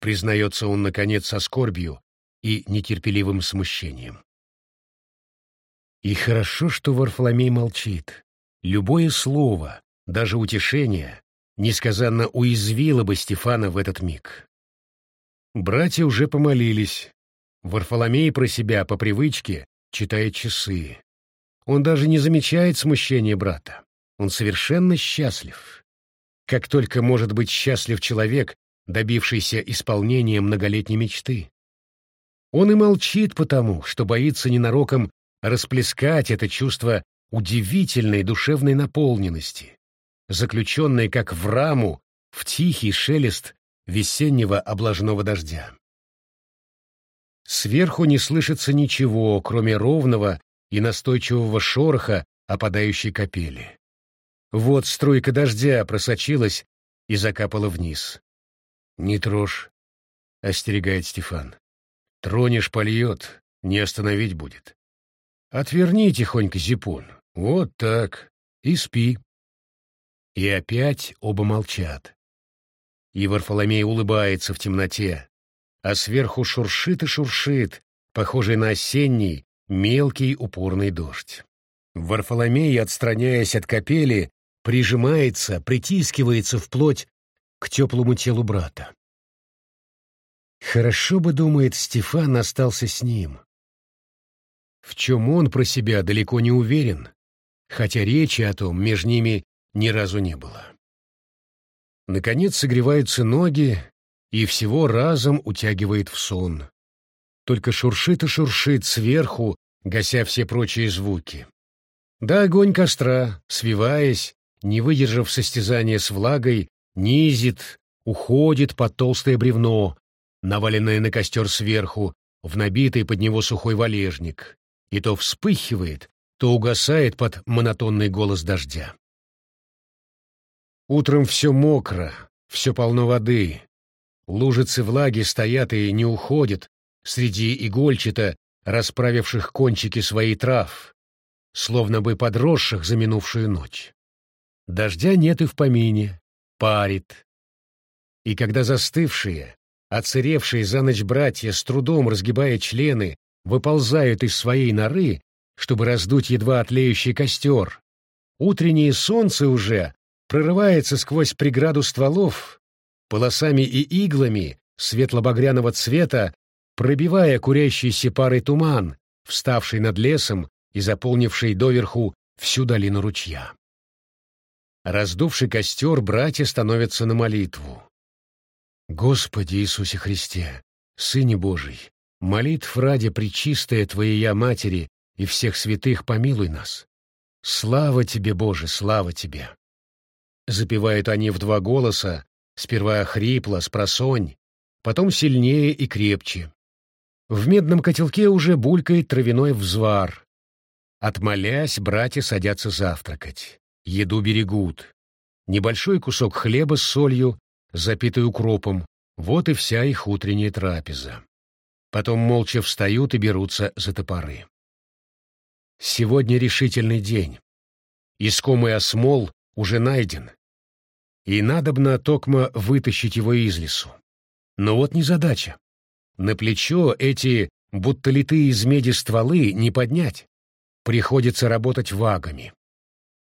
Признается он, наконец, со скорбью и нетерпеливым смущением. И хорошо, что Варфоломей молчит. Любое слово, даже утешение, несказанно уязвило бы Стефана в этот миг. Братья уже помолились. Варфоломей про себя, по привычке, читает часы. Он даже не замечает смущения брата. Он совершенно счастлив. Как только может быть счастлив человек, добившийся исполнения многолетней мечты. Он и молчит потому, что боится ненароком расплескать это чувство удивительной душевной наполненности, заключенной как в раму в тихий шелест весеннего облажного дождя. Сверху не слышится ничего, кроме ровного и настойчивого шороха опадающей капели. Вот струйка дождя просочилась и закапала вниз. «Не трожь», — остерегает Стефан. «Тронешь, польет, не остановить будет. Отверни тихонько зипун. Вот так. И спи». И опять оба молчат. И Варфоломей улыбается в темноте, а сверху шуршит и шуршит, похожий на осенний, мелкий упорный дождь. Варфоломей, отстраняясь от капели, прижимается, притискивается вплоть к теплому телу брата. Хорошо бы, думает Стефан, остался с ним. В чем он про себя далеко не уверен, хотя речи о том между ними ни разу не было. Наконец согреваются ноги, и всего разом утягивает в сон. Только шуршит и шуршит сверху, гася все прочие звуки. Да огонь костра, свиваясь, не выдержав состязания с влагой, низит, уходит под толстое бревно, наваленное на костер сверху, в набитый под него сухой валежник, и то вспыхивает, то угасает под монотонный голос дождя. Утром все мокро, все полно воды. Лужицы влаги стоят и не уходят среди игольчато расправивших кончики своих трав, словно бы подросших за минувшую ночь. Дождя нет и в помине, парит. И когда застывшие, оцаревшие за ночь братья, с трудом разгибая члены, выползают из своей норы, чтобы раздуть едва отлеющий костер, утреннее солнце уже прорывается сквозь преграду стволов, полосами и иглами светло-багряного цвета, пробивая курящийся парой туман, вставший над лесом и заполнивший доверху всю долину ручья. Раздувший костер, братья становятся на молитву. «Господи Иисусе Христе, Сыне Божий, молитв ради Пречистая Твоя Матери и всех святых помилуй нас. Слава Тебе, Боже, слава Тебе!» Запевают они в два голоса, сперва хрипло, спросонь, потом сильнее и крепче. В медном котелке уже булькает травяной взвар. Отмолясь, братья садятся завтракать еду берегут. Небольшой кусок хлеба с солью, запитый укропом, вот и вся их утренняя трапеза. Потом молча встают и берутся за топоры. Сегодня решительный день. Искомый осмол уже найден. И надобно токмо вытащить его из лесу. Но вот незадача. На плечо эти, будто литые из меди стволы, не поднять. Приходится работать вагами.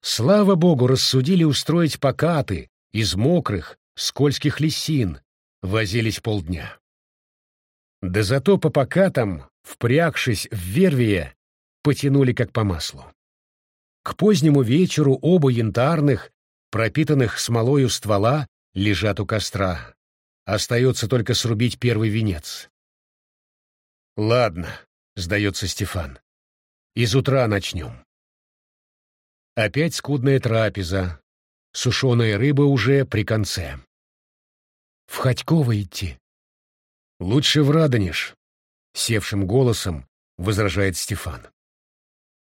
Слава богу, рассудили устроить покаты из мокрых, скользких лисин, возились полдня. Да зато по покатам, впрягшись в вервие, потянули как по маслу. К позднему вечеру оба янтарных, пропитанных смолою ствола, лежат у костра. Остается только срубить первый венец. «Ладно», — сдается Стефан. «Из утра начнем». Опять скудная трапеза. Сушеная рыба уже при конце. В Ходьково идти. Лучше в Радонеж, севшим голосом возражает Стефан.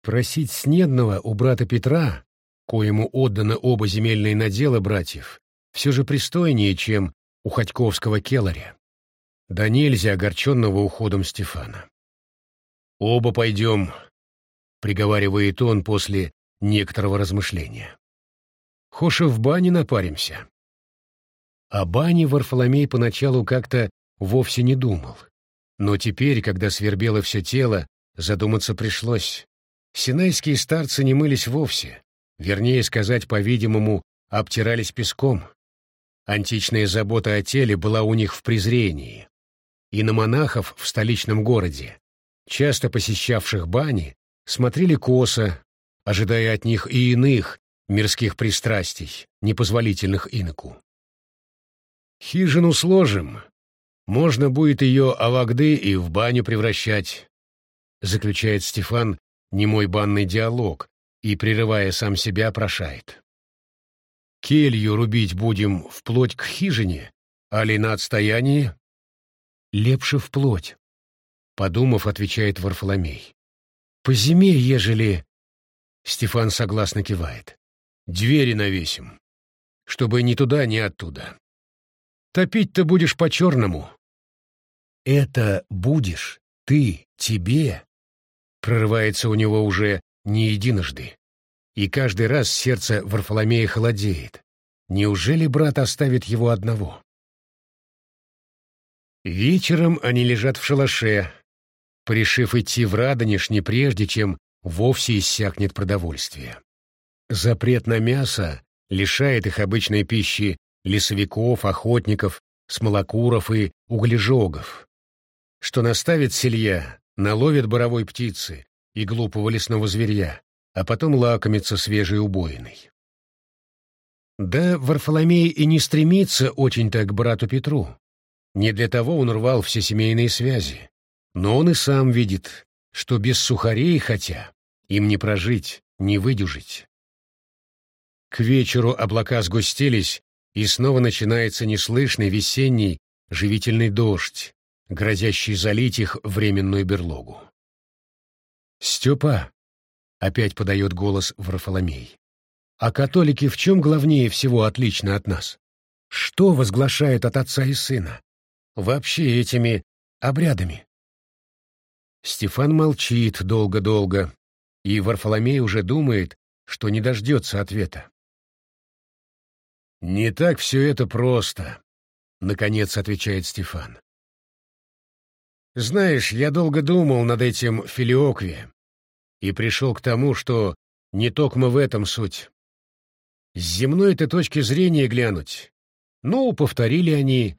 Просить Снедного у брата Петра, коему отданы оба земельные наделы братьев, все же пристойнее, чем у Ходьковского келаря. Да нельзя огорченного уходом Стефана. «Оба пойдем», — приговаривает он после некоторого размышления. Хоша в бане напаримся. О бане Варфоломей поначалу как-то вовсе не думал. Но теперь, когда свербело все тело, задуматься пришлось. Синайские старцы не мылись вовсе. Вернее сказать, по-видимому, обтирались песком. Античная забота о теле была у них в презрении. И на монахов в столичном городе, часто посещавших бани, смотрели косо, ожидая от них и иных мирских пристрастий, непозволительных иноку. «Хижину сложим. Можно будет ее овогды и в баню превращать», заключает Стефан немой банный диалог и, прерывая сам себя, прошает. Келью рубить будем вплоть к хижине, али на отстоянии? Лепше вплоть, — подумав, отвечает Варфоломей. По зиме, ежели... Стефан согласно кивает. Двери навесим, чтобы ни туда, ни оттуда. Топить-то будешь по-черному. Это будешь ты, тебе, прорывается у него уже не единожды. И каждый раз сердце Варфоломея холодеет. Неужели брат оставит его одного? Вечером они лежат в шалаше, пришив идти в Радонеж не прежде, чем вовсе иссякнет продовольствие. Запрет на мясо лишает их обычной пищи лесовиков, охотников, смолокуров и углежогов. Что наставит селья, наловит боровой птицы и глупого лесного зверя, а потом лакомиться свежей убоиной. Да Варфоломей и не стремится очень-то к брату Петру. Не для того он рвал все семейные связи. Но он и сам видит, что без сухарей хотя им не прожить, не выдюжить. К вечеру облака сгустились, и снова начинается неслышный весенний живительный дождь, грозящий залить их временную берлогу. «Степа, — опять подает голос Варфоломей. «А католики в чем главнее всего отлично от нас? Что возглашают от отца и сына? Вообще этими обрядами?» Стефан молчит долго-долго, и Варфоломей уже думает, что не дождется ответа. «Не так все это просто», — наконец отвечает Стефан. «Знаешь, я долго думал над этим филиокве, и пришел к тому, что не только мы в этом суть. С земной этой точки зрения глянуть. Ну, повторили они,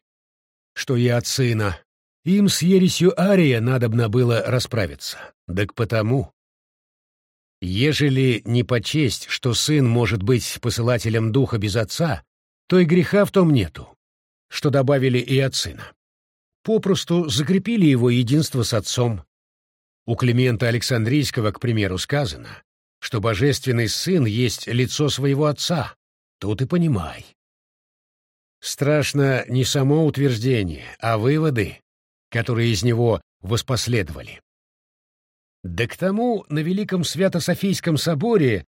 что я от сына. Им с ересью Ария надобно было расправиться. Так потому. Ежели не почесть, что сын может быть посылателем духа без отца, то и греха в том нету, что добавили и от сына. Попросту закрепили его единство с отцом, у Климента Александрийского, к примеру, сказано, что божественный сын есть лицо своего отца. Тут и понимай. Страшно не само утверждение, а выводы, которые из него воспоследовали. Да к тому на Великом Свято-Софийском соборе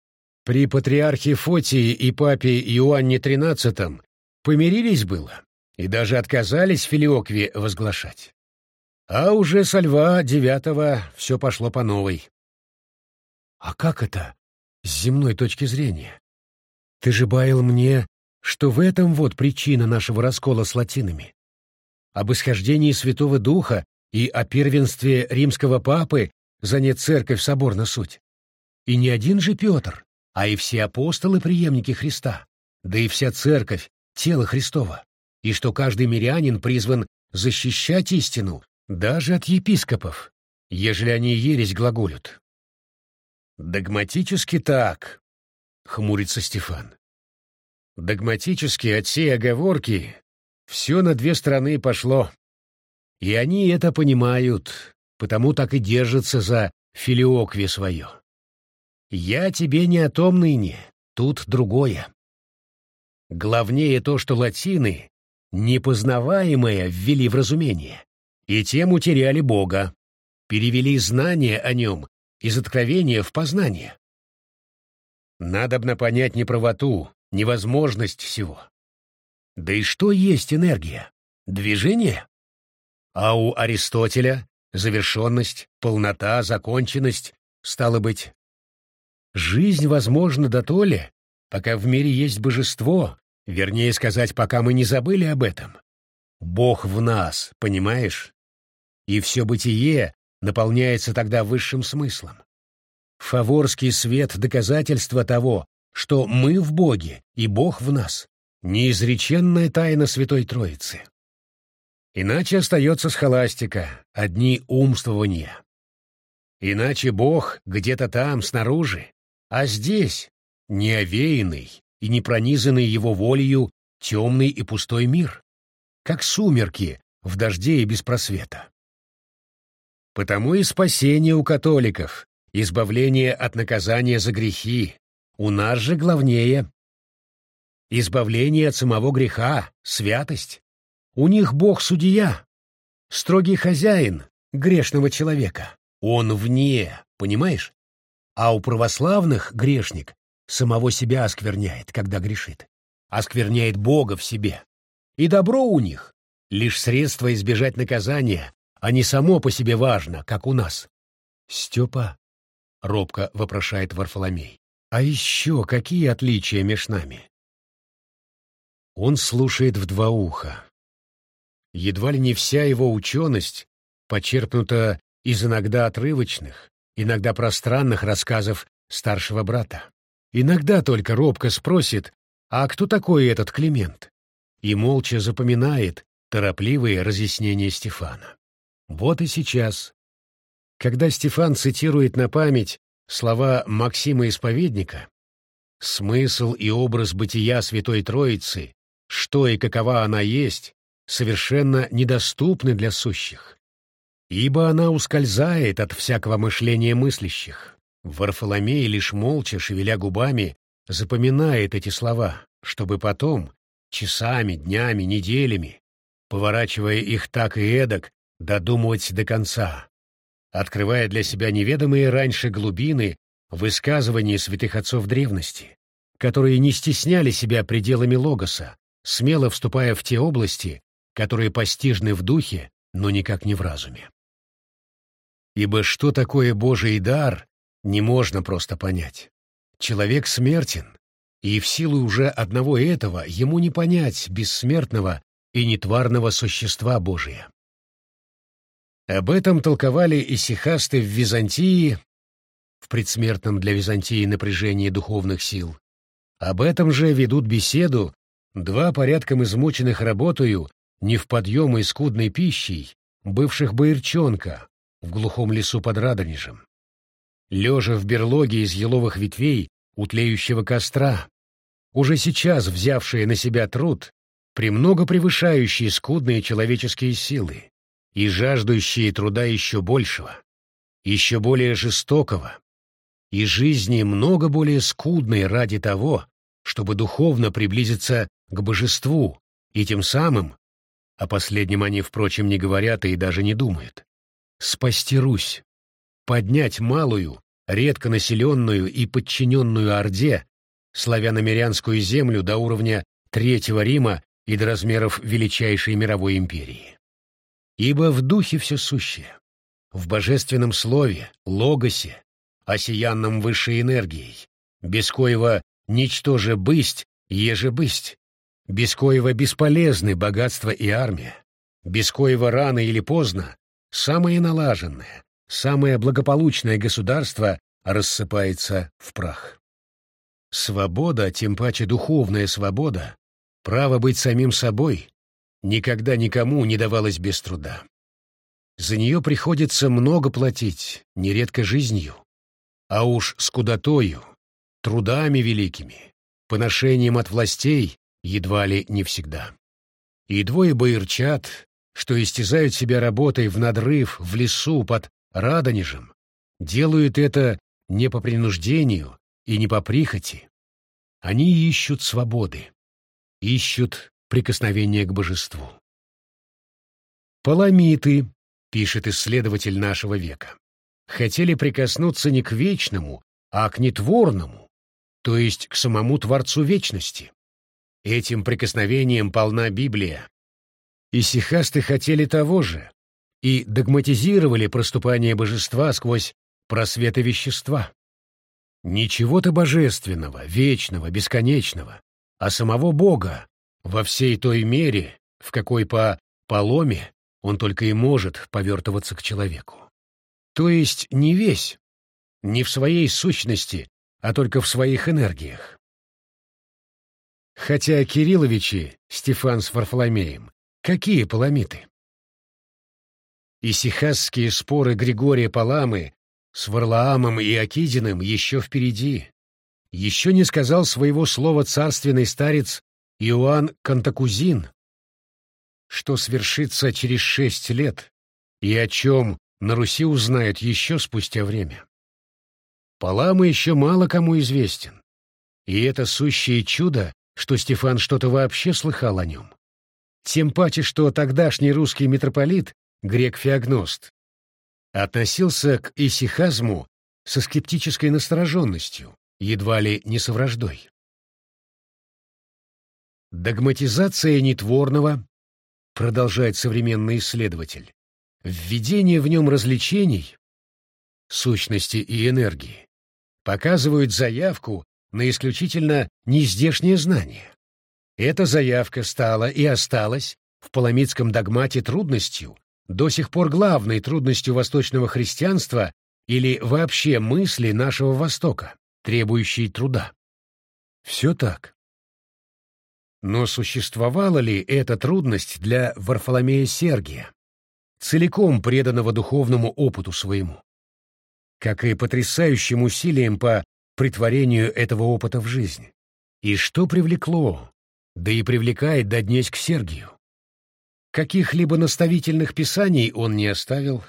при патриархе Фотии и папе Иоанне XIII помирились было и даже отказались Филиокве возглашать. А уже со льва девятого все пошло по новой. А как это, с земной точки зрения? Ты же баял мне, что в этом вот причина нашего раскола с латинами. Об исхождении Святого Духа и о первенстве римского папы занят церковь соборна суть. И не один же Петр, а и все апостолы преемники Христа, да и вся церковь, тело Христова, и что каждый мирянин призван защищать истину даже от епископов, ежели они ересь глаголют. Догматически так, — хмурится Стефан. Догматически от сей оговорки все на две стороны пошло. И они это понимают, потому так и держатся за филиокве свое. Я тебе не о том ныне, тут другое. Главнее то, что латины, непознаваемое, ввели в разумение и тем утеряли Бога, перевели знание о нем из откровения в познание. Надобно понять неправоту, невозможность всего. Да и что есть энергия? Движение? А у Аристотеля завершенность, полнота, законченность, стало быть. Жизнь возможна до то ли, пока в мире есть божество, вернее сказать, пока мы не забыли об этом. Бог в нас, понимаешь? И все бытие наполняется тогда высшим смыслом. Фаворский свет — доказательство того, что мы в Боге и Бог в нас. Неизреченная тайна Святой Троицы. Иначе остается схоластика, одни умствования. Иначе Бог где-то там, снаружи, а здесь неовеянный и не пронизанный его волею темный и пустой мир, как сумерки в дожде и без просвета. Потому и спасение у католиков, избавление от наказания за грехи, у нас же главнее. Избавление от самого греха, святость. У них Бог судья, строгий хозяин грешного человека. Он вне, понимаешь? А у православных грешник самого себя оскверняет, когда грешит. Оскверняет Бога в себе. И добро у них — лишь средство избежать наказания, а не само по себе важно, как у нас. «Степа», — робко вопрошает Варфоломей, — «а еще какие отличия меж нами?» Он слушает в два уха. Едва ли не вся его ученость почерпнута из иногда отрывочных, иногда пространных рассказов старшего брата. Иногда только робко спросит, а кто такой этот Климент? И молча запоминает торопливые разъяснения Стефана. Вот и сейчас. Когда Стефан цитирует на память слова Максима Исповедника, смысл и образ бытия Святой Троицы, что и какова она есть, совершенно недоступны для сущих, ибо она ускользает от всякого мышления мыслящих. Варфоломей, лишь молча, шевеля губами, запоминает эти слова, чтобы потом, часами, днями, неделями, поворачивая их так и эдак, додумывать до конца, открывая для себя неведомые раньше глубины высказываний святых отцов древности, которые не стесняли себя пределами логоса, смело вступая в те области, которые постижны в духе, но никак не в разуме. Ибо что такое Божий дар, не можно просто понять. Человек смертен, и в силу уже одного этого ему не понять бессмертного и нетварного существа Божия. Об этом толковали исихасты в Византии, в предсмертном для Византии напряжении духовных сил. Об этом же ведут беседу два порядком измученных работою, не в подъем и скудной пищей, бывших боярчонка в глухом лесу под Радонежем лежа в берлоге из еловых ветвей у тлеющего костра, уже сейчас взявшие на себя труд, премного превышающие скудные человеческие силы и жаждущие труда еще большего, еще более жестокого, и жизни много более скудной ради того, чтобы духовно приблизиться к божеству и тем самым, о последнем они, впрочем, не говорят и даже не думают, спасти Русь, поднять малую, редко населенную и подчиненную Орде, славяно-мирянскую землю до уровня Третьего Рима и до размеров величайшей мировой империи. Ибо в духе все сущее, в божественном слове, логосе, осиянном высшей энергией, без коего ничтоже бысть, еже бысть, без коего бесполезны богатство и армия, без коего рано или поздно самое налаженное, самое благополучное государство рассыпается в прах. Свобода, тем паче духовная свобода, право быть самим собой, никогда никому не давалось без труда. За нее приходится много платить, нередко жизнью, а уж скудотою, трудами великими, поношением от властей едва ли не всегда. И двое боярчат, что истязают себя работой в надрыв в лесу под Радонежем, делают это не по принуждению и не по прихоти. Они ищут свободы, ищут прикосновения к божеству. Паламиты, пишет исследователь нашего века, хотели прикоснуться не к вечному, а к нетворному, то есть к самому Творцу вечности. Этим прикосновением полна Библия. И сихасты хотели того же, и догматизировали проступание божества сквозь просветы вещества. Не чего-то божественного, вечного, бесконечного, а самого Бога во всей той мере, в какой по поломе он только и может повертываться к человеку. То есть не весь, не в своей сущности, а только в своих энергиях. Хотя Кирилловичи, Стефан с Варфоломеем, какие паламиты? Исихасские споры Григория Паламы с Варлаамом и Акидиным еще впереди. Еще не сказал своего слова царственный старец Иоанн Кантакузин, что свершится через шесть лет и о чем на Руси узнают еще спустя время. Палама еще мало кому известен, и это сущее чудо, что Стефан что-то вообще слыхал о нем. Тем паче, что тогдашний русский митрополит, грек-феогност, относился к исихазму со скептической настороженностью, едва ли не со враждой. Догматизация нетворного, продолжает современный исследователь, введение в нем развлечений, сущности и энергии, показывают заявку на исключительно нездешнее знание. Эта заявка стала и осталась в паламитском догмате трудностью, до сих пор главной трудностью восточного христианства или вообще мысли нашего Востока, требующей труда. Все так. Но существовала ли эта трудность для Варфоломея Сергия, целиком преданного духовному опыту своему? Как и потрясающим усилием по притворению этого опыта в жизнь? И что привлекло, да и привлекает до днесь к Сергию? Каких-либо наставительных писаний он не оставил,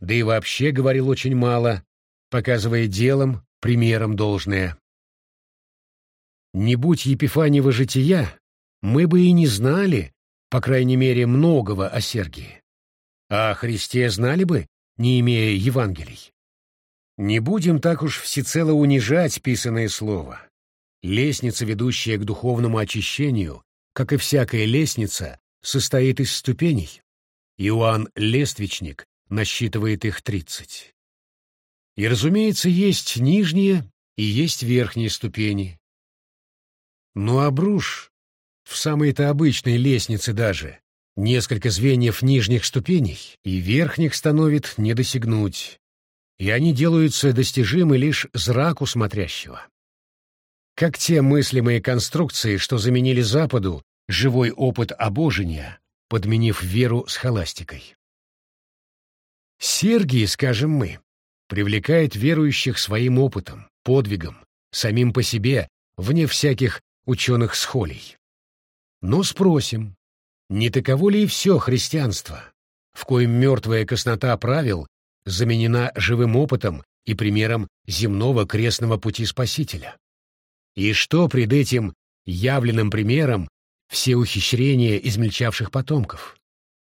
да и вообще говорил очень мало, показывая делом, примером должное. Не будь Епифаньева жития, мы бы и не знали, по крайней мере, многого о Сергии. А о Христе знали бы, не имея Евангелий. Не будем так уж всецело унижать писанное слово. Лестница, ведущая к духовному очищению, как и всякая лестница, состоит из ступеней. Иоанн Лествичник насчитывает их тридцать. И, разумеется, есть нижние и есть верхние ступени. Но обрушь в самой-то обычной лестнице даже, несколько звеньев нижних ступеней, и верхних становит не досягнуть, и они делаются достижимы лишь зраку смотрящего. Как те мыслимые конструкции, что заменили Западу живой опыт обожения, подменив веру с холастикой. Сергий, скажем мы, привлекает верующих своим опытом, подвигом, самим по себе, вне всяких ученых схолей. Но спросим, не таково ли и все христианство, в коем мертвая коснота правил заменена живым опытом и примером земного крестного пути Спасителя? И что пред этим явленным примером все ухищрения измельчавших потомков?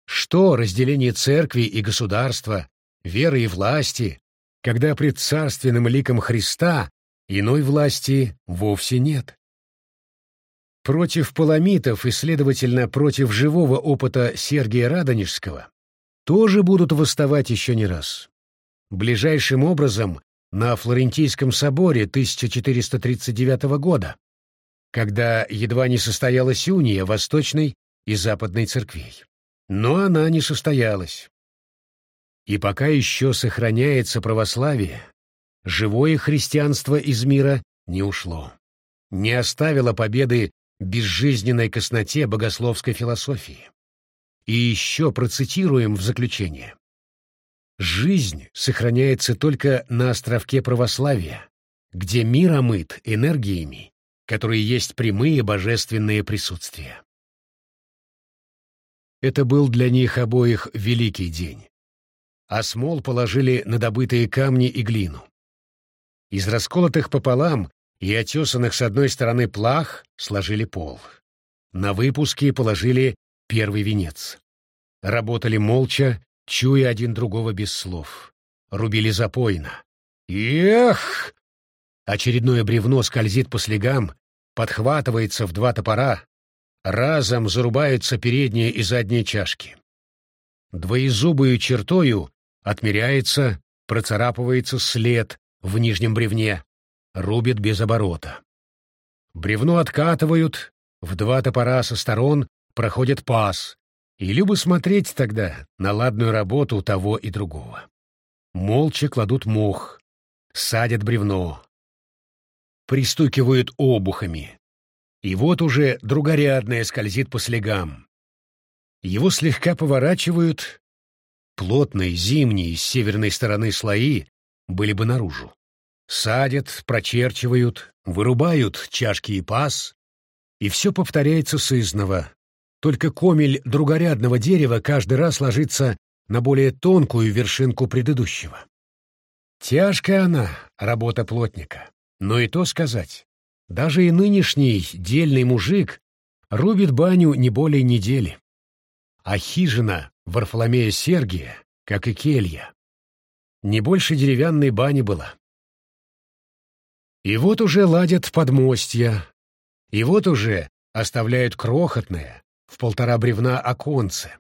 Что разделение церкви и государства, веры и власти, когда пред царственным ликом Христа иной власти вовсе нет? Против паламитов и, следовательно, против живого опыта Сергия Радонежского тоже будут восставать еще не раз. Ближайшим образом на Флорентийском соборе 1439 года, когда едва не состоялась уния Восточной и Западной церквей. Но она не состоялась. И пока еще сохраняется православие, живое христианство из мира не ушло. Не оставило победы безжизненной косноте богословской философии. И еще процитируем в заключение. Жизнь сохраняется только на островке православия, где мир омыт энергиями, которые есть прямые божественные присутствия. Это был для них обоих великий день. А смол положили на добытые камни и глину. Из расколотых пополам и отесанных с одной стороны плах сложили пол. На выпуске положили первый венец. Работали молча, чуя один другого без слов. Рубили запойно. Эх! Очередное бревно скользит по слегам, подхватывается в два топора, разом зарубаются передние и задние чашки. Двоезубую чертою отмеряется, процарапывается след в нижнем бревне, рубят без оборота. Бревно откатывают, в два топора со сторон проходит пас, и любо смотреть тогда на ладную работу того и другого. Молча кладут мох, садят бревно, пристукивают обухами. И вот уже другорядное скользит по слегам. Его слегка поворачивают, плотные зимние с северной стороны слои были бы наружу. Садят, прочерчивают, вырубают чашки и паз, и все повторяется сызново. Только комель другорядного дерева каждый раз ложится на более тонкую вершинку предыдущего. Тяжкая она, работа плотника. Но и то сказать, даже и нынешний дельный мужик рубит баню не более недели. А хижина Варфоломея Сергия, как и келья, не больше деревянной бани была. И вот уже ладят подмостья, и вот уже оставляют крохотное, в полтора бревна оконце,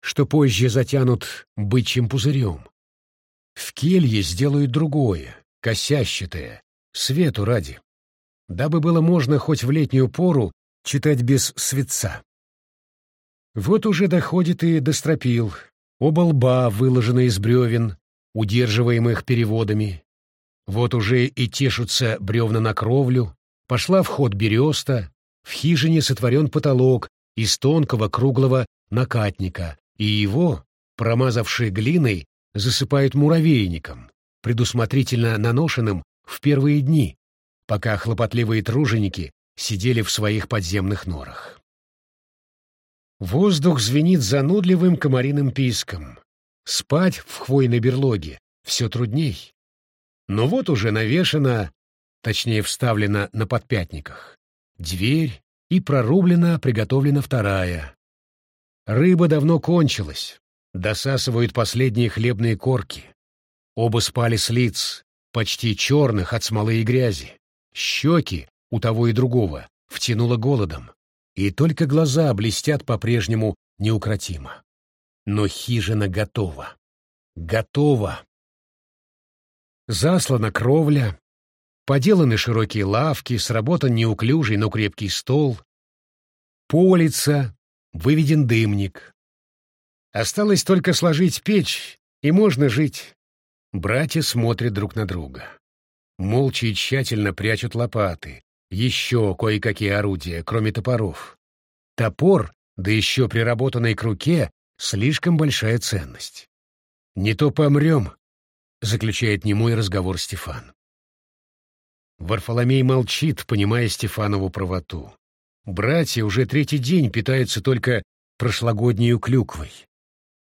что позже затянут бычьим пузырем. В келье сделают другое, косящатое, свету ради, дабы было можно хоть в летнюю пору читать без светца. Вот уже доходит и до стропил, оба лба выложены из бревен, удерживаемых переводами. Вот уже и тешутся бревна на кровлю, пошла в ход береста, в хижине сотворен потолок из тонкого круглого накатника, и его, промазавший глиной, засыпают муравейником, предусмотрительно наношенным в первые дни, пока хлопотливые труженики сидели в своих подземных норах. Воздух звенит занудливым комариным писком. Спать в хвойной берлоге все трудней. Но вот уже навешана, точнее вставлена на подпятниках, дверь и прорублена, приготовлена вторая. Рыба давно кончилась, досасывают последние хлебные корки. Оба спали с лиц, почти черных от смолы и грязи. Щеки у того и другого втянуло голодом и только глаза блестят по-прежнему неукротимо. Но хижина готова. Готова. Заслана кровля, поделаны широкие лавки, сработан неуклюжий, но крепкий стол. Полица, выведен дымник. Осталось только сложить печь, и можно жить. Братья смотрят друг на друга. Молча и тщательно прячут лопаты, еще кое-какие орудия, кроме топоров. Топор, да еще приработанный к руке, слишком большая ценность. «Не то помрем», — заключает немой разговор Стефан. Варфоломей молчит, понимая Стефанову правоту. Братья уже третий день питаются только прошлогоднюю клюквой.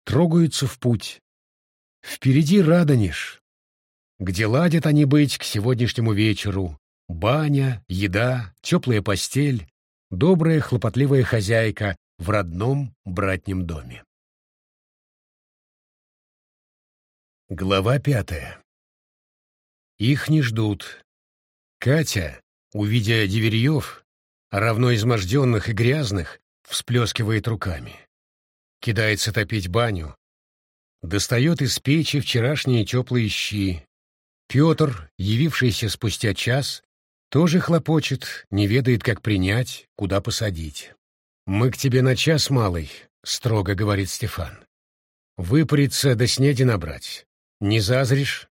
Трогаются в путь. Впереди Радонеж, где ладят они быть к сегодняшнему вечеру, Баня, еда, теплая постель, добрая хлопотливая хозяйка в родном братнем доме. Глава пятая. Их не ждут. Катя, увидя диверьев, равно изможденных и грязных, всплескивает руками. Кидается топить баню. Достает из печи вчерашние теплые щи. Петр, явившийся спустя час, тоже хлопочет, не ведает, как принять, куда посадить. «Мы к тебе на час, малый», — строго говорит Стефан. «Выпариться да снеди набрать. Не зазришь?»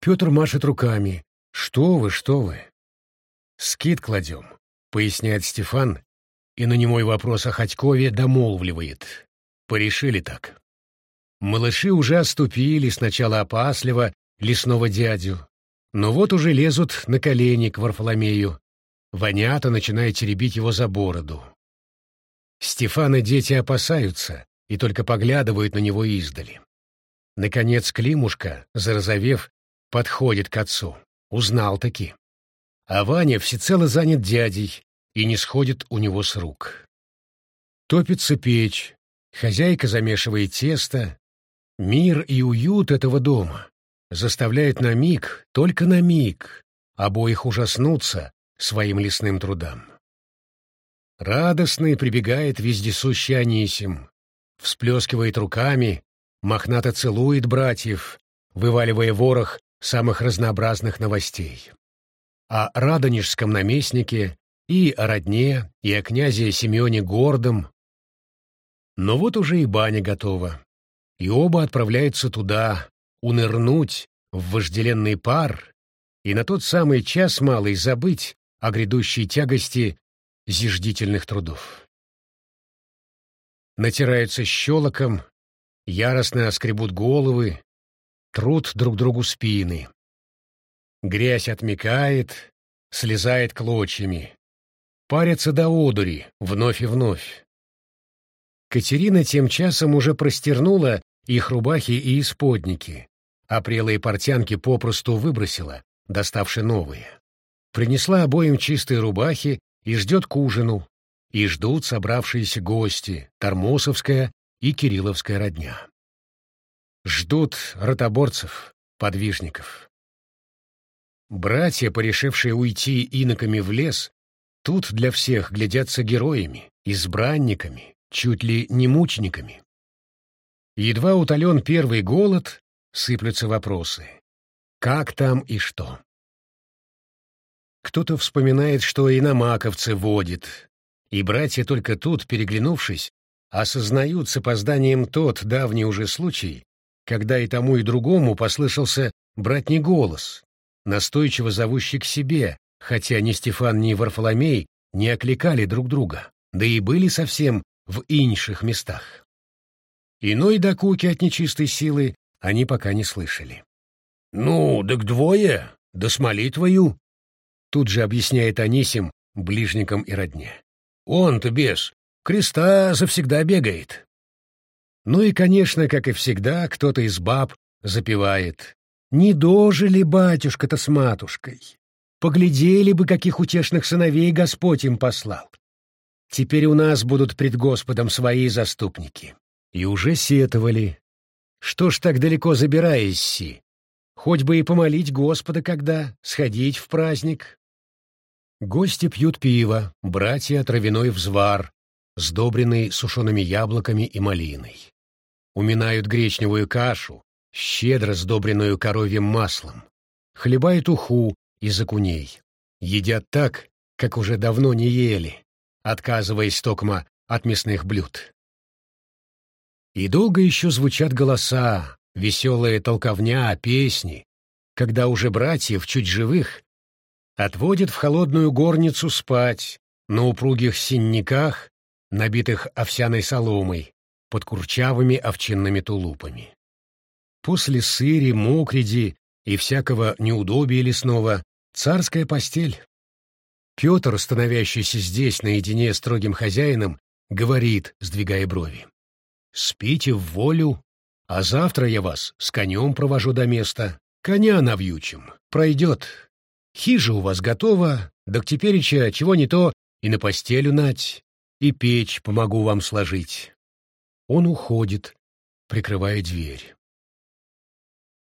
Петр машет руками. «Что вы, что вы?» «Скид кладем», — поясняет Стефан, и на немой вопрос о Ходькове домолвливает. «Порешили так». Малыши уже оступили сначала опасливо лесного дядю, но вот уже лезут на колени к Варфоломею. Вонята начинает теребить его за бороду. Стефан и дети опасаются и только поглядывают на него издали. Наконец Климушка, зарозовев, подходит к отцу. Узнал-таки. А Ваня всецело занят дядей и не сходит у него с рук. Топится печь, хозяйка замешивает тесто. Мир и уют этого дома заставляет на миг, только на миг, обоих ужаснуться своим лесным трудам. Радостный прибегает вездесущий Анисим, всплескивает руками, мохнато целует братьев, вываливая ворох самых разнообразных новостей. О радонежском наместнике и о родне, и о князе Семене Гордом. Но вот уже и баня готова, и оба отправляются туда, унырнуть в вожделенный пар и на тот самый час малый забыть о грядущей тягости зиждительных трудов. Натираются щелоком, яростно скребут головы, трут друг другу спины. Грязь отмекает, слезает клочьями. Парятся до одури, вновь и вновь. Катерина тем часом уже простернула их рубахи и исподники, а прелые портянки попросту выбросила, доставши новые. Принесла обоим чистые рубахи и ждет к ужину, и ждут собравшиеся гости, Тормосовская и Кирилловская родня. Ждут ротоборцев, подвижников. Братья, порешившие уйти иноками в лес, тут для всех глядятся героями, избранниками, чуть ли не мучениками. Едва утолен первый голод, сыплются вопросы. Как там и что? Кто-то вспоминает, что и на маковце водит, и братья только тут, переглянувшись, осознают с опозданием тот давний уже случай, когда и тому, и другому послышался братний голос, настойчиво зовущий к себе, хотя ни Стефан, ни Варфоломей не окликали друг друга, да и были совсем в инших местах. Иной докуки от нечистой силы они пока не слышали. «Ну, так двое, да с молитвою», — тут же объясняет Анисим ближникам и родне. «Он-то бес, креста завсегда бегает». Ну и, конечно, как и всегда, кто-то из баб запевает. «Не дожили батюшка-то с матушкой. Поглядели бы, каких утешных сыновей Господь им послал. Теперь у нас будут пред Господом свои заступники». И уже сетовали. Что ж так далеко забираешься? Хоть бы и помолить Господа когда, сходить в праздник. Гости пьют пиво, братья — травяной взвар, сдобренный сушеными яблоками и малиной. Уминают гречневую кашу, щедро сдобренную коровьим маслом. Хлебают уху из окуней. Едят так, как уже давно не ели, отказываясь токма от мясных блюд. И долго еще звучат голоса, веселая толковня, песни, когда уже братьев, чуть живых, отводят в холодную горницу спать на упругих синниках, набитых овсяной соломой, под курчавыми овчинными тулупами. После сыри, мокреди и всякого неудобия лесного царская постель. Петр, становящийся здесь наедине строгим хозяином, говорит, сдвигая брови. «Спите в волю, а завтра я вас с конем провожу до места. Коня навьючим. Пройдет. Хижа у вас готова, да к тепереча чего не то и на постелю нать, и печь помогу вам сложить. Он уходит, прикрывая дверь.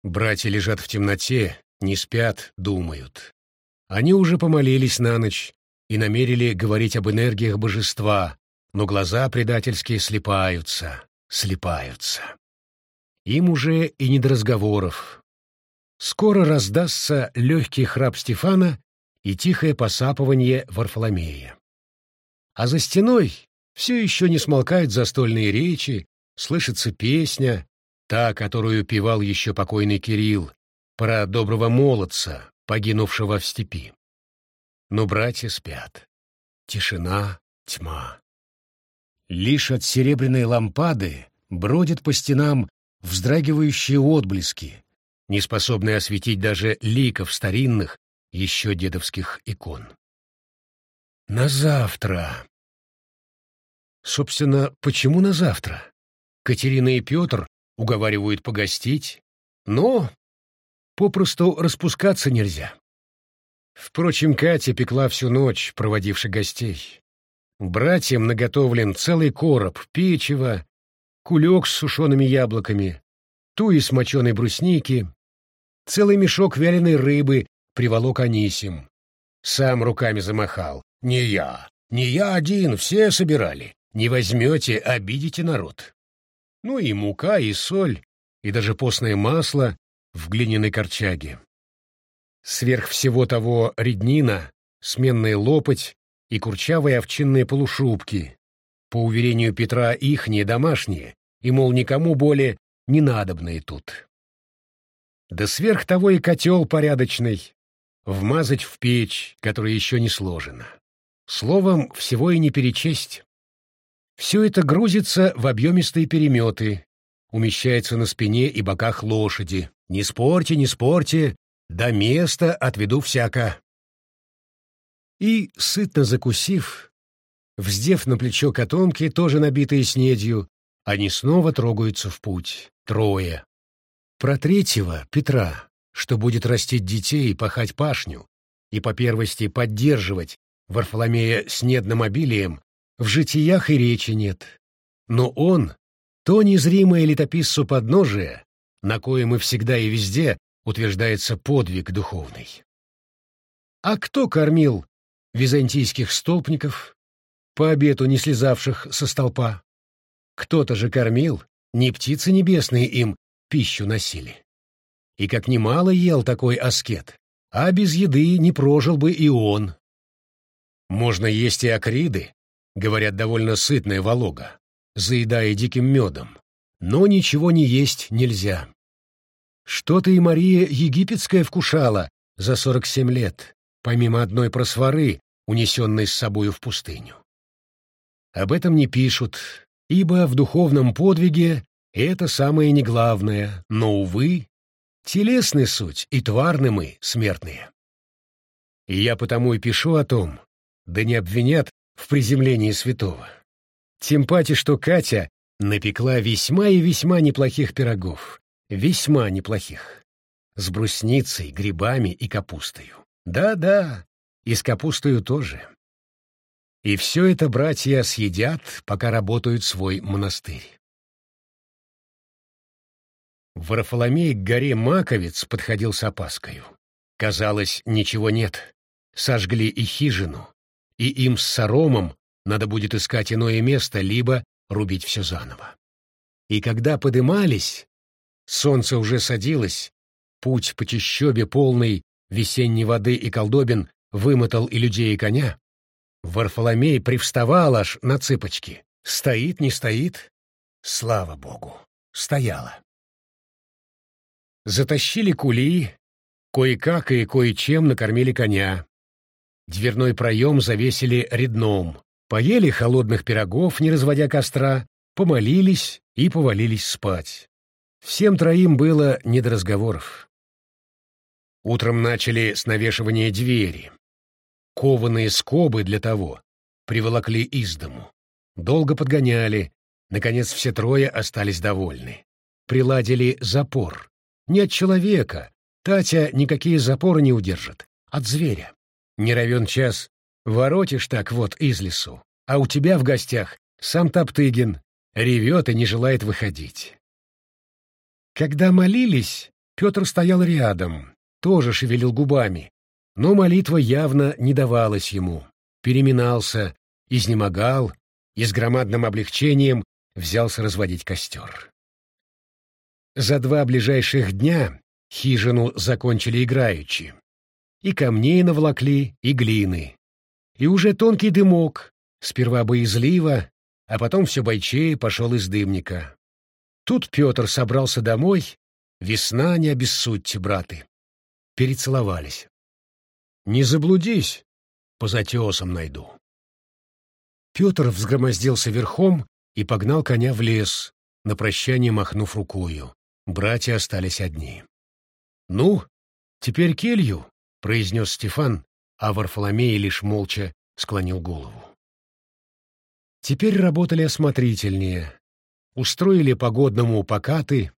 Братья лежат в темноте, не спят, думают. Они уже помолились на ночь и намерили говорить об энергиях божества, но глаза предательские слепаются, слепаются. Им уже и не до разговоров. Скоро раздастся легкий храп Стефана и тихое посапывание Варфоломея. А за стеной все еще не смолкают застольные речи, слышится песня, та, которую певал еще покойный Кирилл, про доброго молодца, погинувшего в степи. Но братья спят. Тишина, тьма. Лишь от серебряной лампады бродят по стенам вздрагивающие отблески, не способные осветить даже ликов старинных, еще дедовских икон. На завтра. Собственно, почему на завтра? Катерина и Петр уговаривают погостить, но попросту распускаться нельзя. Впрочем, Катя пекла всю ночь, проводивши гостей. Братьям наготовлен целый короб печива, кулек с сушеными яблоками, туи с моченой брусники, целый мешок вяленой рыбы приволок Анисим. Сам руками замахал. «Не я, не я один, все собирали. Не возьмете, обидите народ. Ну и мука, и соль, и даже постное масло в глиняной корчаге. Сверх всего того реднина, сменная лопать и курчавые овчинные полушубки. По уверению Петра, ихние домашние, и, мол, никому более не надобные тут. Да сверх того и котел порядочный, вмазать в печь, которая еще не сложена. Словом, всего и не перечесть. Все это грузится в объемистые переметы, умещается на спине и боках лошади. Не спорьте, не спорьте, до места отведу всяко. И, сытно закусив, вздев на плечо котомки, тоже набитые снедью, они снова трогаются в путь. Трое. Про третьего, Петра, что будет растить детей и пахать пашню, и по первости поддерживать Варфоломея снедным обилием, в житиях и речи нет. Но он — то незримое летописцу подножие, на коем и всегда и везде утверждается подвиг духовный. А кто кормил византийских столпников, по обету не слезавших со столпа? Кто-то же кормил, не птицы небесные им пищу носили. И как немало ел такой аскет, а без еды не прожил бы и он. Можно есть и акриды, говорят, довольно сытная волога, заедая диким медом, но ничего не есть нельзя. Что-то и Мария Египетская вкушала за сорок семь лет, помимо одной просворы, унесенной с собою в пустыню. Об этом не пишут, ибо в духовном подвиге это самое неглавное, но, увы, телесны суть и тварны мы, смертные. И я потому и пишу о том, да не обвинят в приземлении святого. Тем паче, что Катя напекла весьма и весьма неплохих пирогов, весьма неплохих, с брусницей, грибами и капустою. Да-да, и с капустою тоже. И все это братья съедят, пока работают свой монастырь. Варфоломей к горе Маковец подходил с опаскою. Казалось, ничего нет. Сожгли и хижину, и им с Саромом надо будет искать иное место, либо рубить все заново. И когда подымались, солнце уже садилось, путь по чащобе полный весенней воды и колдобин вымотал и людей, и коня. Варфоломей привставал аж на цыпочки. Стоит, не стоит? Слава богу, стояла. Затащили кули, кое-как и кое-чем накормили коня. Дверной проем завесили редном, поели холодных пирогов, не разводя костра, помолились и повалились спать. Всем троим было не до разговоров. Утром начали с навешивания двери. Кованые скобы для того приволокли из дому. Долго подгоняли, наконец все трое остались довольны. Приладили запор. Не от человека, Татя никакие запоры не удержит, от зверя. Не равен час, воротишь так вот из лесу, а у тебя в гостях сам Топтыгин ревет и не желает выходить. Когда молились, Петр стоял рядом, тоже шевелил губами, но молитва явно не давалась ему. Переминался, изнемогал и с громадным облегчением взялся разводить костер. За два ближайших дня хижину закончили играючи. И камней навлакли, и глины. И уже тонкий дымок, сперва боязливо, а потом все бойчее пошел из дымника. Тут Петр собрался домой, весна не обессудьте, браты. Перецеловались. Не заблудись, по затесам найду. Петр взгромоздился верхом и погнал коня в лес, на прощание махнув рукою. Братья остались одни. «Ну, теперь келью», — произнес Стефан, а Варфоломей лишь молча склонил голову. Теперь работали осмотрительнее. Устроили погодному покаты,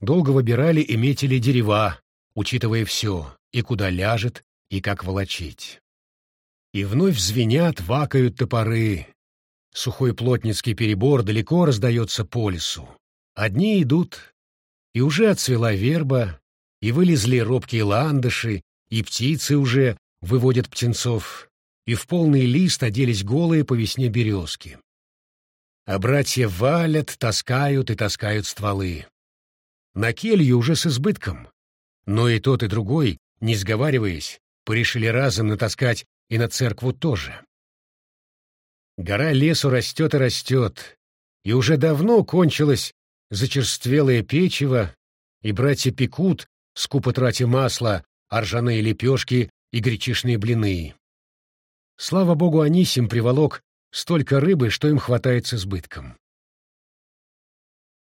долго выбирали и метили дерева, учитывая все, и куда ляжет, и как волочить. И вновь звенят, вакают топоры. Сухой плотницкий перебор далеко раздается по лесу. Одни идут, и уже отцвела верба, и вылезли робкие ландыши, и птицы уже выводят птенцов, и в полный лист оделись голые по весне березки. А братья валят, таскают и таскают стволы. На келью уже с избытком, но и тот, и другой не сговариваясь, порешили разом натаскать и на церкву тоже. Гора лесу растет и растет, и уже давно кончилось зачерствелое печево, и братья пекут, скупо тратя масло, ржаные лепешки и гречишные блины. Слава богу, Анисим приволок столько рыбы, что им хватает с избытком.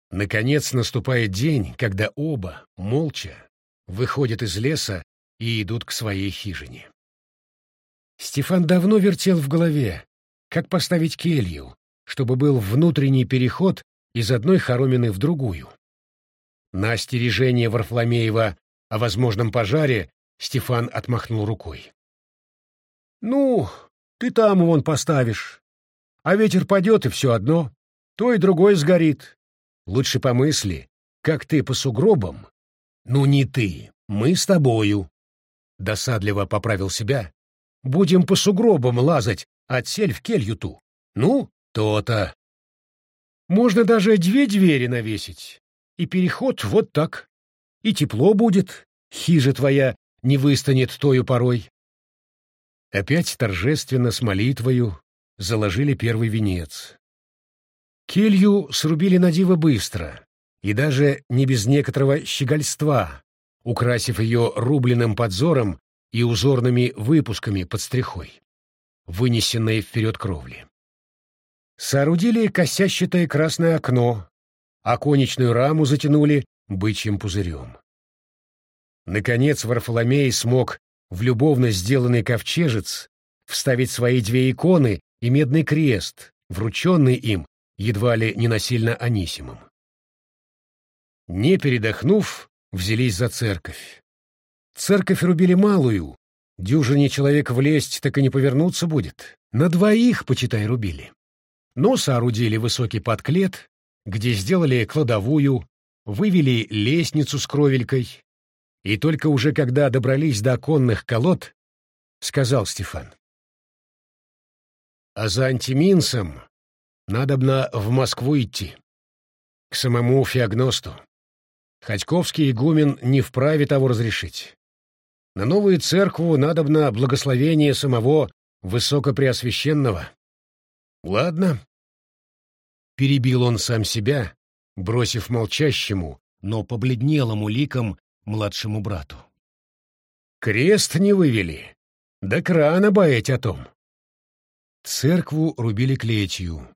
Наконец наступает день, когда оба, молча, выходят из леса и идут к своей хижине. Стефан давно вертел в голове, как поставить келью, чтобы был внутренний переход из одной хоромины в другую. На остережение Варфломеева о возможном пожаре Стефан отмахнул рукой. «Ну, ты там вон поставишь. А ветер падет, и все одно. То и другое сгорит. Лучше помысли, как ты по сугробам. Ну, не ты, мы с тобою. Досадливо поправил себя. Будем по сугробам лазать, отсель в келью ту. Ну, то-то. Можно даже две двери навесить. И переход вот так. И тепло будет. Хижа твоя не выстанет тою порой. Опять торжественно с молитвою заложили первый венец. Келью срубили на диво быстро, и даже не без некоторого щегольства, украсив ее рубленным подзором и узорными выпусками под стрихой, вынесенной вперед кровли. Соорудили косящатое красное окно, а конечную раму затянули бычьим пузырем. Наконец Варфоломей смог в любовно сделанный ковчежец вставить свои две иконы и медный крест, врученный им едва ли не насильно Анисимом. Не передохнув, взялись за церковь. Церковь рубили малую, дюжине человек влезть так и не повернуться будет. На двоих, почитай, рубили. Но соорудили высокий подклет, где сделали кладовую, вывели лестницу с кровелькой. И только уже когда добрались до оконных колод, сказал Стефан. А за антиминцем надобно в Москву идти, к самому Феогносту. Ходьковский игумен не вправе того разрешить. На новую церкву надобно благословение самого Высокопреосвященного. Ладно. Перебил он сам себя, бросив молчащему, но побледнелому ликом младшему брату. Крест не вывели. Да крана боять о том. Церкву рубили клетью.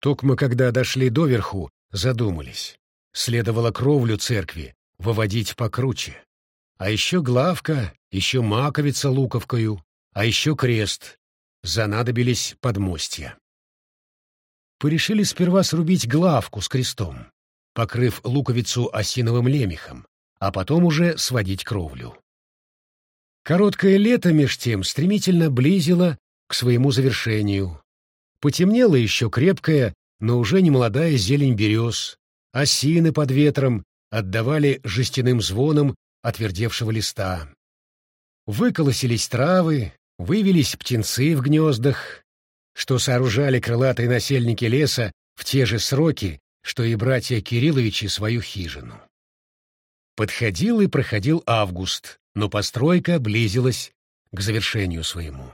Токмо когда дошли доверху, задумались. Следовало кровлю церкви выводить покруче. А еще главка, еще маковица луковкою, а еще крест. Занадобились подмостья. Порешили сперва срубить главку с крестом, покрыв луковицу осиновым лемехом, а потом уже сводить кровлю. Короткое лето меж тем стремительно близило к своему завершению. Потемнела еще крепкая, но уже не молодая зелень берез, осины под ветром отдавали жестяным звоном отвердевшего листа. Выколосились травы, вывелись птенцы в гнездах, что сооружали крылатые насельники леса в те же сроки, что и братья Кирилловичи свою хижину. Подходил и проходил август, но постройка близилась к завершению своему.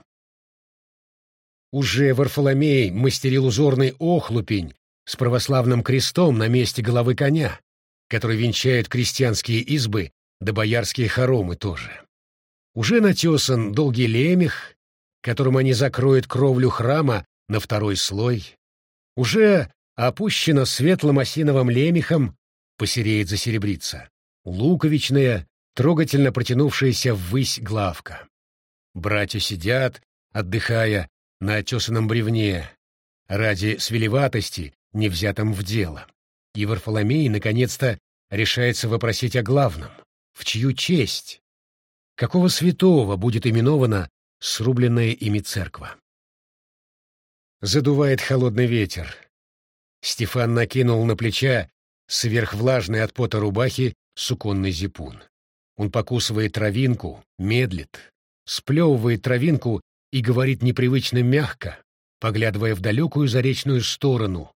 Уже Варфоломей мастерил узорный охлупень с православным крестом на месте головы коня, который венчает крестьянские избы да боярские хоромы тоже. Уже натесан долгий лемех, которым они закроют кровлю храма на второй слой. Уже опущено светлым осиновым лемехом, посереет засеребриться, луковичная, трогательно протянувшаяся ввысь главка. Братья сидят, отдыхая, на отесанном бревне, ради свелеватости, не взятом в дело. И Варфоломей, наконец-то, решается вопросить о главном. В чью честь? Какого святого будет именована срубленная ими церква? Задувает холодный ветер. Стефан накинул на плеча сверхвлажный от пота рубахи суконный зипун. Он покусывает травинку, медлит, сплевывает травинку и говорит непривычно мягко, поглядывая в далекую заречную сторону,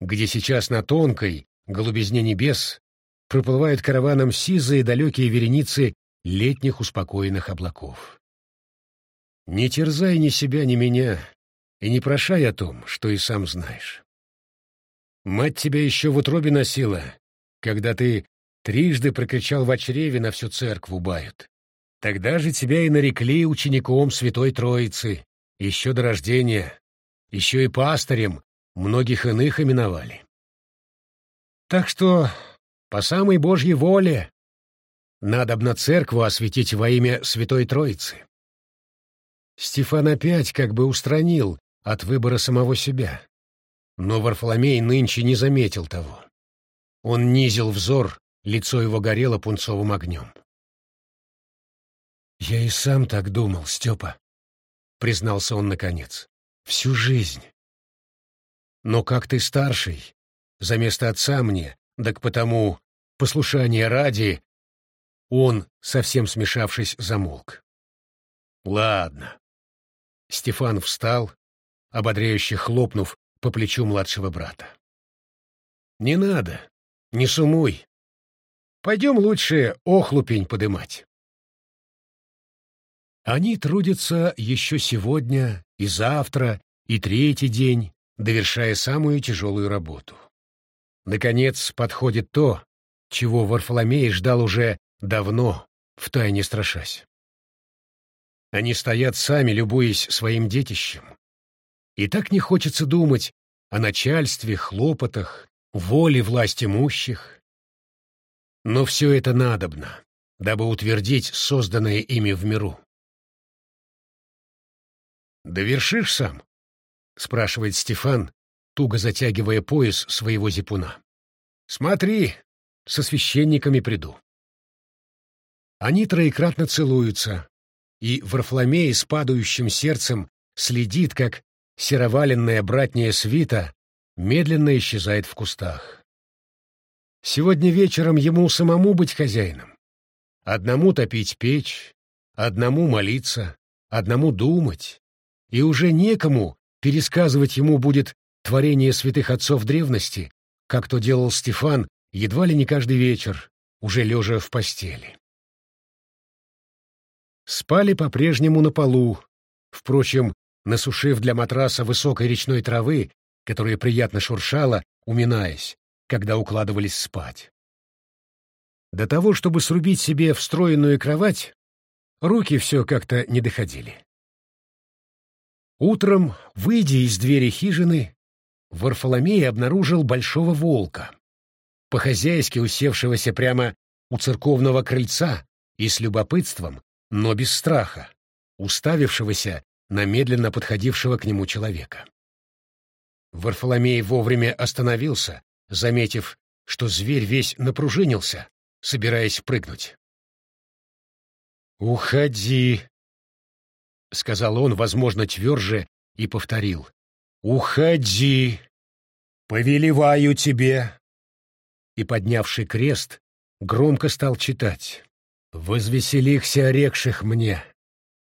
где сейчас на тонкой голубизне небес проплывают караваном сизые далекие вереницы летних успокоенных облаков. Не терзай ни себя, ни меня, и не прошай о том, что и сам знаешь. Мать тебя еще в утробе носила, когда ты трижды прокричал в чреве на всю церкву бают. Тогда же тебя и нарекли учеником Святой Троицы, еще до рождения, еще и пастырем, многих иных именовали. Так что по самой Божьей воле надо б на церкву осветить во имя Святой Троицы. Стефан опять как бы устранил от выбора самого себя. Но Варфоломей нынче не заметил того. Он низил взор, лицо его горело пунцовым огнем. «Я и сам так думал, Степа», — признался он наконец. «Всю жизнь. Но как ты старший, за место отца мне, так потому, послушание ради, он, совсем смешавшись, замолк. «Ладно». Стефан встал, ободряюще хлопнув по плечу младшего брата. «Не надо, не сумуй. Пойдем лучше охлупень подымать». Они трудятся еще сегодня и завтра, и третий день, довершая самую тяжелую работу. Наконец подходит то, чего Варфоломей ждал уже давно, втайне страшась. Они стоят сами, любуясь своим детищем. И так не хочется думать о начальстве, хлопотах, воле власть имущих. Но все это надобно, дабы утвердить созданное ими в миру. «Довершишь сам?» — спрашивает Стефан, туго затягивая пояс своего зипуна. «Смотри, со священниками приду». Они троекратно целуются, и Варфломей с падающим сердцем следит, как сероваленная братняя свита медленно исчезает в кустах. Сегодня вечером ему самому быть хозяином. Одному топить печь, одному молиться, одному думать, и уже некому пересказывать ему будет творение святых отцов древности, как то делал Стефан едва ли не каждый вечер, уже лежа в постели. Спали по-прежнему на полу, впрочем, насушив для матраса высокой речной травы, которая приятно шуршала, уминаясь, когда укладывались спать. До того, чтобы срубить себе встроенную кровать, руки все как-то не доходили. Утром, выйдя из двери хижины, Варфоломей обнаружил большого волка, по-хозяйски усевшегося прямо у церковного крыльца и с любопытством, но без страха, уставившегося на медленно подходившего к нему человека. Варфоломей вовремя остановился, заметив, что зверь весь напружинился, собираясь прыгнуть. «Уходи!» — сказал он, возможно, тверже, и повторил. «Уходи! Повелеваю тебе!» И, поднявший крест, громко стал читать. «Возвеселихся орекших мне!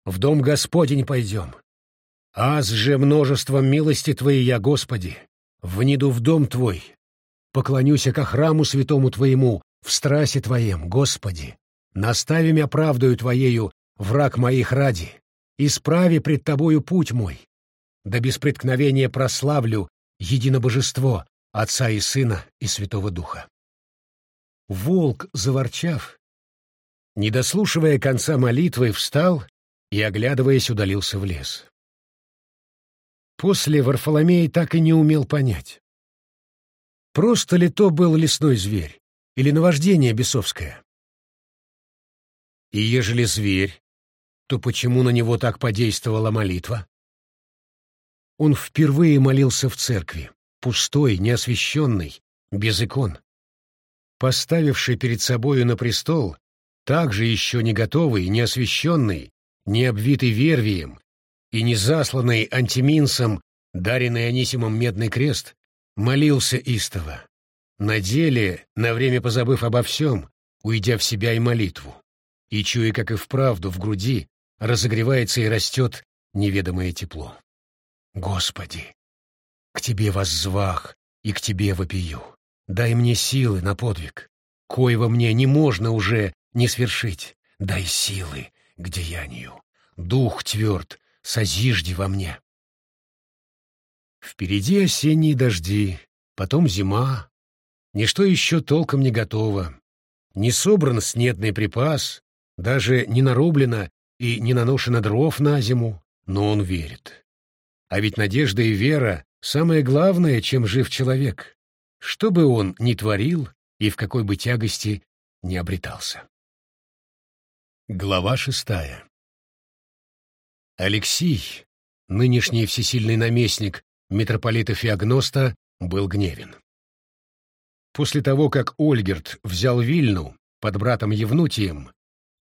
В дом Господень пойдем! Аз же множеством милости Твоей я, Господи, вниду в дом Твой, поклонюся ко храму святому Твоему, в страсе Твоем, Господи, настави мя правдою Твоею, враг моих ради, исправи пред тобою путь мой, да без преткновения прославлю единобожество Отца и Сына и Святого Духа. Волк, заворчав, не дослушивая конца молитвы, встал и, оглядываясь, удалился в лес. После Варфоломей так и не умел понять, просто ли то был лесной зверь или наваждение бесовское. И ежели зверь, то почему на него так подействовала молитва? Он впервые молился в церкви, пустой, неосвященный, без икон. Поставивший перед собою на престол, также еще не готовый, не освященный, не обвитый вервием и не засланный антиминсом, даренный Анисимом медный крест, молился истово, на деле, на время позабыв обо всем, уйдя в себя и молитву, и чуя, как и вправду в груди, разогревается и растет неведомое тепло. Господи, к Тебе воззвах и к Тебе вопию. Дай мне силы на подвиг, коего мне не можно уже не свершить. дай силы к деянию. Дух тверд, созижди во мне. Впереди осенние дожди, потом зима. Ничто еще толком не готово. Не собран снедный припас, даже не нарублено и не наношено дров на зиму, но он верит. А ведь надежда и вера — самое главное, чем жив человек, что бы он ни творил и в какой бы тягости не обретался. Глава шестая Алексий, нынешний всесильный наместник митрополита Феогноста, был гневен. После того, как Ольгерт взял Вильну под братом Евнутием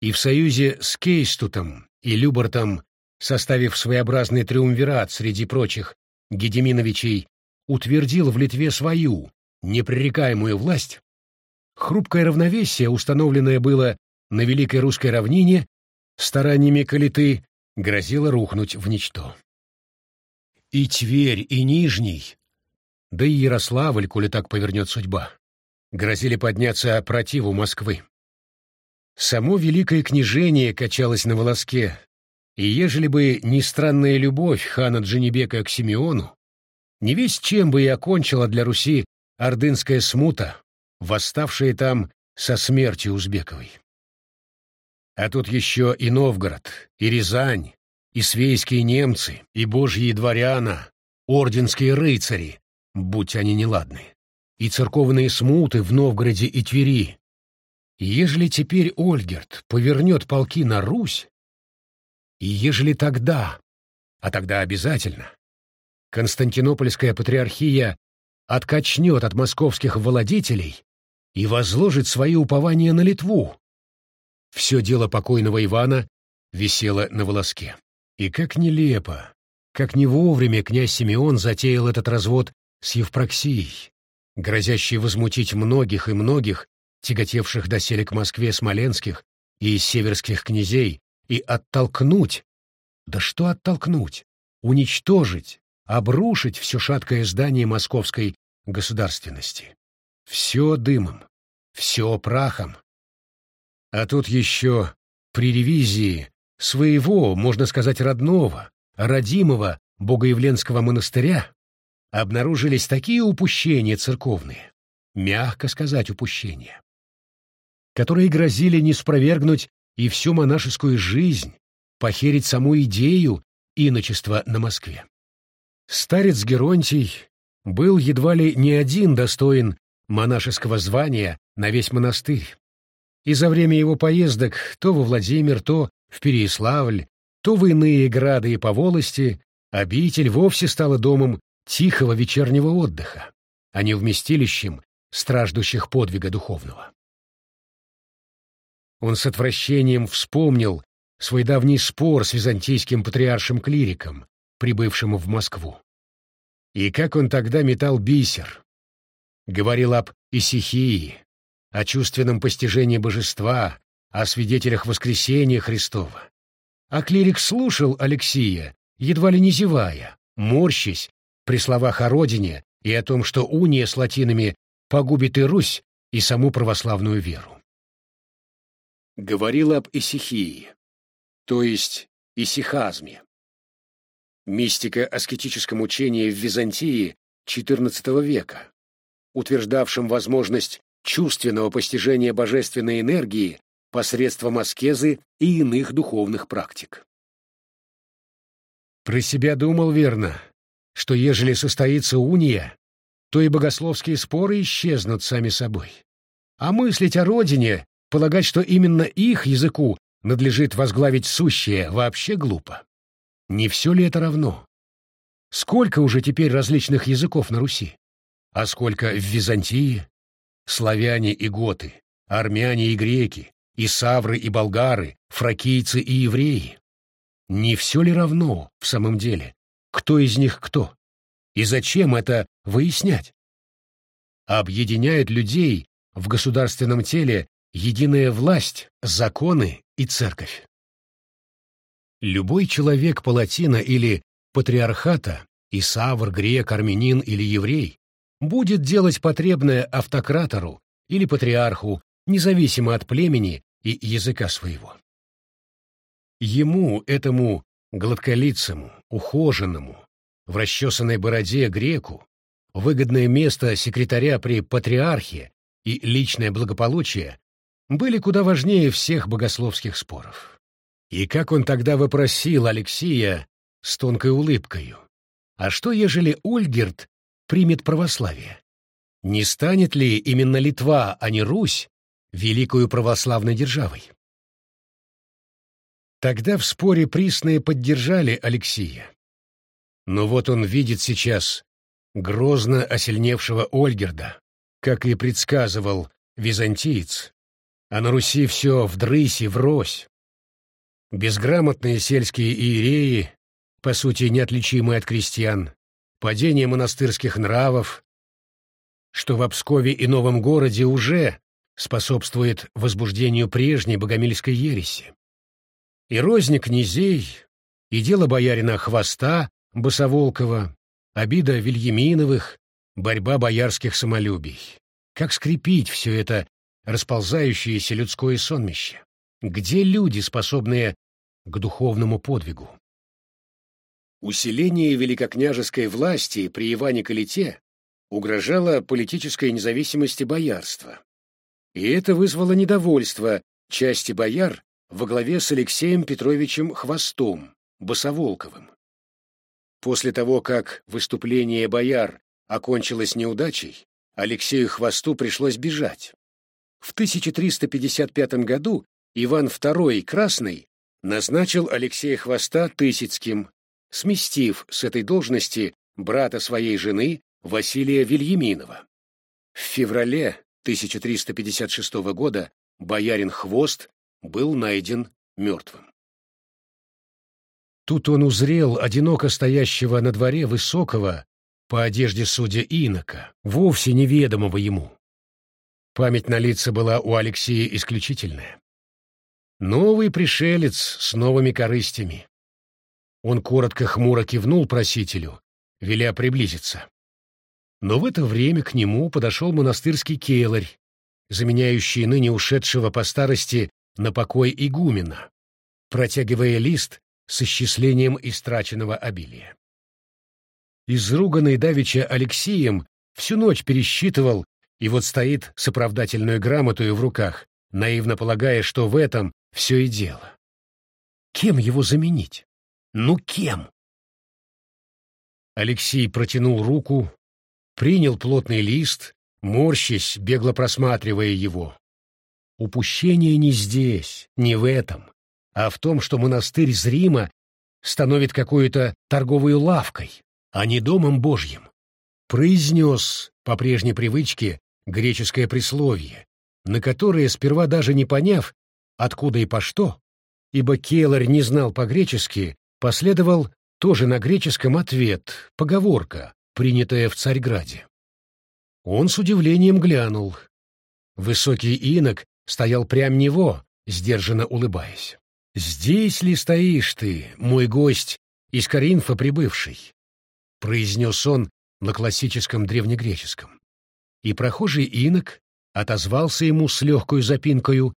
и в союзе с Кейстутом и Любертом, составив своеобразный триумвират среди прочих Гедеминовичей, утвердил в Литве свою, непререкаемую власть, хрупкое равновесие, установленное было на Великой Русской равнине, стараниями Калиты, грозило рухнуть в ничто. И Тверь, и Нижний, да и Ярославль, коли так повернет судьба, грозили подняться противу Москвы. Само великое княжение качалось на волоске, и ежели бы не странная любовь хана Дженебека к Симеону, не весь чем бы и окончила для Руси ордынская смута, восставшая там со смертью Узбековой. А тут еще и Новгород, и Рязань, и свейские немцы, и божьи дворяна, орденские рыцари, будь они неладны, и церковные смуты в Новгороде и Твери. Ежели теперь Ольгерт повернет полки на Русь, и ежели тогда, а тогда обязательно, Константинопольская патриархия откачнет от московских владетелей и возложит свои упования на Литву, все дело покойного Ивана висело на волоске. И как нелепо, как не вовремя князь Симеон затеял этот развод с Евпроксией, грозящий возмутить многих и многих, тяготевших доселе к Москве смоленских и северских князей, и оттолкнуть, да что оттолкнуть, уничтожить, обрушить все шаткое здание московской государственности. Все дымом, все прахом, а тут еще при ревизии своего, можно сказать, родного, родимого Богоявленского монастыря обнаружились такие упущения церковные, мягко сказать упущения, которые грозили не спровергнуть и всю монашескую жизнь, похерить саму идею иночества на Москве. Старец Геронтий был едва ли не один достоин монашеского звания на весь монастырь и за время его поездок то во Владимир, то в Переяславль, то в иные грады и по волости, обитель вовсе стала домом тихого вечернего отдыха, а не вместилищем страждущих подвига духовного. Он с отвращением вспомнил свой давний спор с византийским патриаршим-клириком, прибывшим в Москву. И как он тогда метал бисер, говорил об Исихии, о чувственном постижении божества, о свидетелях воскресения Христова. А клирик слушал Алексия, едва ли не зевая, морщась при словах о родине и о том, что уния с латинами погубит и Русь, и саму православную веру. Говорил об исихии, то есть исихазме, мистико-аскетическом учении в Византии XIV века, утверждавшем возможность чувственного постижения божественной энергии посредством аскезы и иных духовных практик. Про себя думал верно, что ежели состоится уния, то и богословские споры исчезнут сами собой. А мыслить о родине, полагать, что именно их языку надлежит возглавить сущее, вообще глупо. Не все ли это равно? Сколько уже теперь различных языков на Руси? А сколько в Византии? Славяне и готы, армяне и греки, и савры и болгары, фракийцы и евреи. Не все ли равно, в самом деле, кто из них кто? И зачем это выяснять? Объединяет людей в государственном теле единая власть, законы и церковь. Любой человек палатина или патриархата, и савр, грек, армянин или еврей, будет делать потребное автократору или патриарху, независимо от племени и языка своего. Ему, этому гладколицему, ухоженному, в расчесанной бороде греку, выгодное место секретаря при патриархе и личное благополучие были куда важнее всех богословских споров. И как он тогда вопросил Алексия с тонкой улыбкою, а что, ежели Ольгерт примет православие? Не станет ли именно Литва, а не Русь, великую православной державой? Тогда в споре присные поддержали Алексия. Но вот он видит сейчас грозно осильневшего Ольгерда, как и предсказывал византиец, а на Руси все вдрысь и врозь. Безграмотные сельские иереи, по сути неотличимые от крестьян, падение монастырских нравов, что в Обскове и Новом городе уже способствует возбуждению прежней богомильской ереси. И розни князей, и дело боярина Хвоста, Босоволкова, обида Вильяминовых, борьба боярских самолюбий. Как скрепить все это расползающееся людское сонмище? Где люди, способные к духовному подвигу? Усиление великокняжеской власти при Иване Калите угрожало политической независимости боярства. И это вызвало недовольство части бояр во главе с Алексеем Петровичем Хвостом, Босоволковым. После того, как выступление бояр окончилось неудачей, Алексею Хвосту пришлось бежать. В 1355 году Иван II Красный назначил Алексея Хвоста Тысяцким, сместив с этой должности брата своей жены Василия Вильяминова. В феврале 1356 года боярин Хвост был найден мертвым. Тут он узрел одиноко стоящего на дворе высокого, по одежде судя инока, вовсе неведомого ему. Память на лица была у Алексея исключительная. Новый пришелец с новыми корыстями. Он коротко хмуро кивнул просителю, веля приблизиться. Но в это время к нему подошел монастырский келарь, заменяющий ныне ушедшего по старости на покой игумена, протягивая лист с исчислением истраченного обилия. Изруганный давеча Алексеем всю ночь пересчитывал и вот стоит с оправдательной грамотой в руках, наивно полагая, что в этом все и дело. Кем его заменить? Ну кем? Алексей протянул руку, принял плотный лист, морщась, бегло просматривая его. Упущение не здесь, не в этом, а в том, что монастырь Зрима становит какой-то торговой лавкой, а не домом Божьим. Произнес по прежней привычке греческое присловие, на которое, сперва даже не поняв, откуда и по что, ибо Келарь не знал по-гречески, последовал тоже на греческом ответ, поговорка, принятая в Царьграде. Он с удивлением глянул. Высокий инок стоял прям него, сдержанно улыбаясь. «Здесь ли стоишь ты, мой гость, из Каринфа прибывший?» — произнес он на классическом древнегреческом. И прохожий инок отозвался ему с легкой запинкою,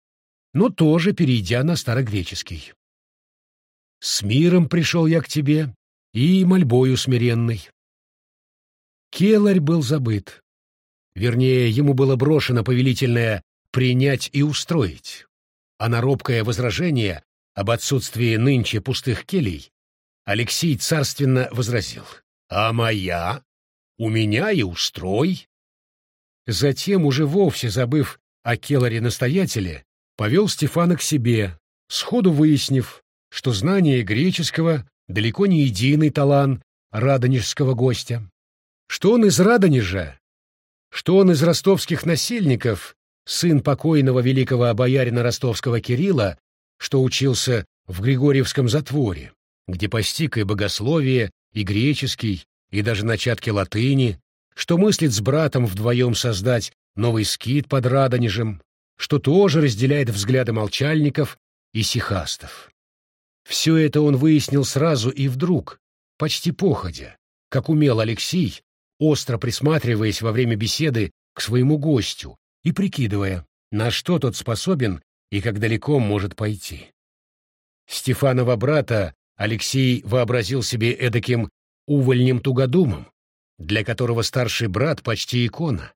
но тоже перейдя на старогреческий. «С миром пришел я к тебе и мольбою смиренной». Келарь был забыт. Вернее, ему было брошено повелительное «принять и устроить», а на робкое возражение об отсутствии нынче пустых келей Алексей царственно возразил — а моя? У меня и устрой. Затем, уже вовсе забыв о Келаре-настоятеле, повел Стефана к себе, сходу выяснив, что знание греческого далеко не единый талант радонежского гостя, что он из Радонежа, что он из ростовских насильников, сын покойного великого боярина ростовского Кирилла, что учился в Григорьевском затворе, где постиг и богословие, и греческий, и даже начатки латыни, что мыслит с братом вдвоем создать новый скит под Радонежем, что тоже разделяет взгляды молчальников и сихастов. Все это он выяснил сразу и вдруг, почти походя, как умел Алексей, остро присматриваясь во время беседы к своему гостю и прикидывая, на что тот способен и как далеко может пойти. Стефанова брата Алексей вообразил себе эдаким увольнем тугодумом, для которого старший брат почти икона,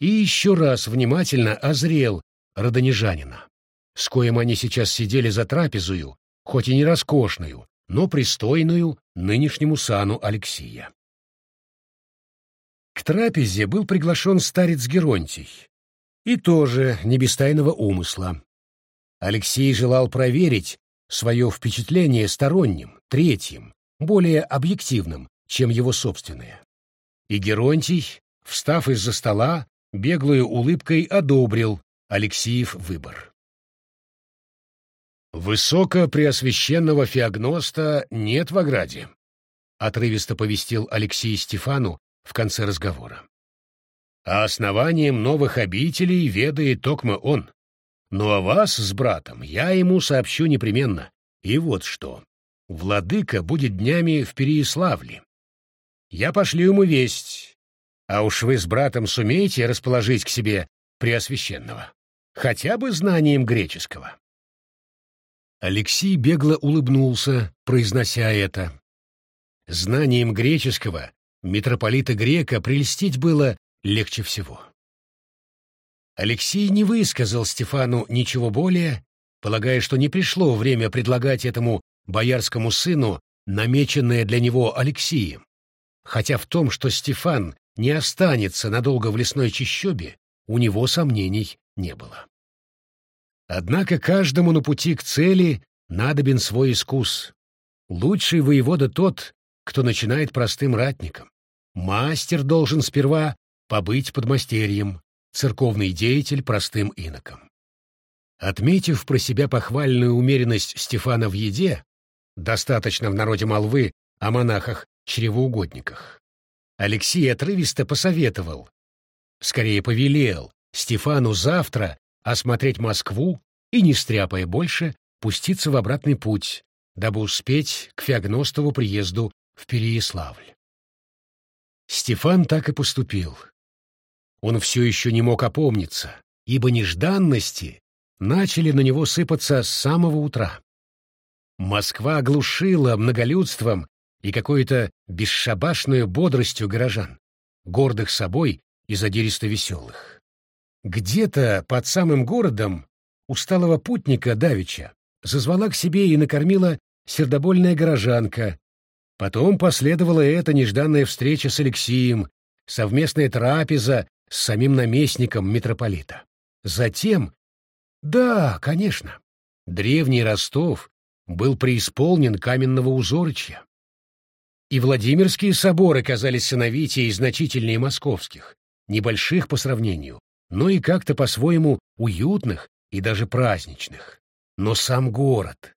и еще раз внимательно озрел родонежанина, с коим они сейчас сидели за трапезую, хоть и не роскошную, но пристойную нынешнему сану Алексия. К трапезе был приглашен старец Геронтий, и тоже не без тайного умысла. Алексей желал проверить свое впечатление сторонним, третьим, более объективным, чем его собственное. И Геронтий, встав из-за стола, беглой улыбкой одобрил Алексеев выбор. «Высокопреосвященного феогноста нет в ограде», — отрывисто повестил Алексей Стефану в конце разговора. «А основанием новых обителей ведает токмо он. Ну а вас с братом я ему сообщу непременно. И вот что. Владыка будет днями в Переяславле. Я пошлю ему весть, а уж вы с братом сумеете расположить к себе Преосвященного, хотя бы знанием греческого. Алексей бегло улыбнулся, произнося это. Знанием греческого митрополита Грека прельстить было легче всего. Алексей не высказал Стефану ничего более, полагая, что не пришло время предлагать этому боярскому сыну намеченное для него Алексеем, хотя в том, что Стефан не останется надолго в лесной чащобе, у него сомнений не было. Однако каждому на пути к цели надобен свой искус. Лучший воевода тот, кто начинает простым ратником. Мастер должен сперва побыть подмастерьем, церковный деятель простым иноком. Отметив про себя похвальную умеренность Стефана в еде, достаточно в народе молвы о монахах-чревоугодниках, Алексей отрывисто посоветовал, скорее повелел, Стефану завтра осмотреть Москву и, не стряпая больше, пуститься в обратный путь, дабы успеть к Феогностову приезду в Переяславль. Стефан так и поступил. Он все еще не мог опомниться, ибо нежданности начали на него сыпаться с самого утра. Москва оглушила многолюдством и какой-то бесшабашной бодростью горожан, гордых собой и задиристо веселых. Где-то под самым городом усталого путника Давича зазвала к себе и накормила сердобольная горожанка. Потом последовала эта нежданная встреча с Алексием, совместная трапеза с самим наместником митрополита. Затем, да, конечно, древний Ростов был преисполнен каменного узорычья. И Владимирские соборы казались сыновитее и значительнее московских, небольших по сравнению, но и как-то по-своему уютных и даже праздничных. Но сам город,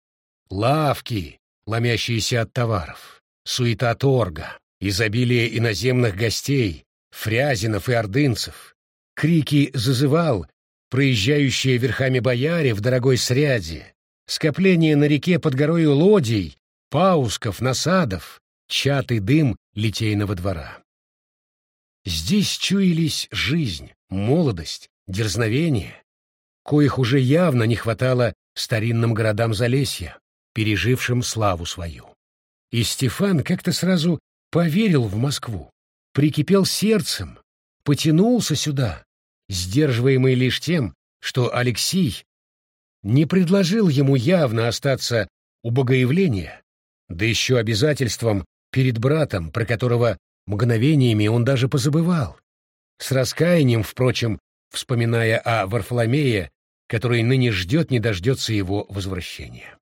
лавки, ломящиеся от товаров, суета торга, изобилие иноземных гостей, фрязинов и ордынцев, крики зазывал, проезжающие верхами бояре в дорогой сряде, скопление на реке под горою лодей, паусков, насадов, чатый дым литейного двора. Здесь чуялись жизнь, молодость, дерзновение, коих уже явно не хватало старинным городам Залесья, пережившим славу свою. И Стефан как-то сразу поверил в Москву, прикипел сердцем, потянулся сюда, сдерживаемый лишь тем, что Алексей не предложил ему явно остаться у богоявления, да еще обязательством перед братом, про которого мгновениями он даже позабывал. С раскаянием, впрочем, вспоминая о Варфоломее, который ныне ждет не дождется его возвращения.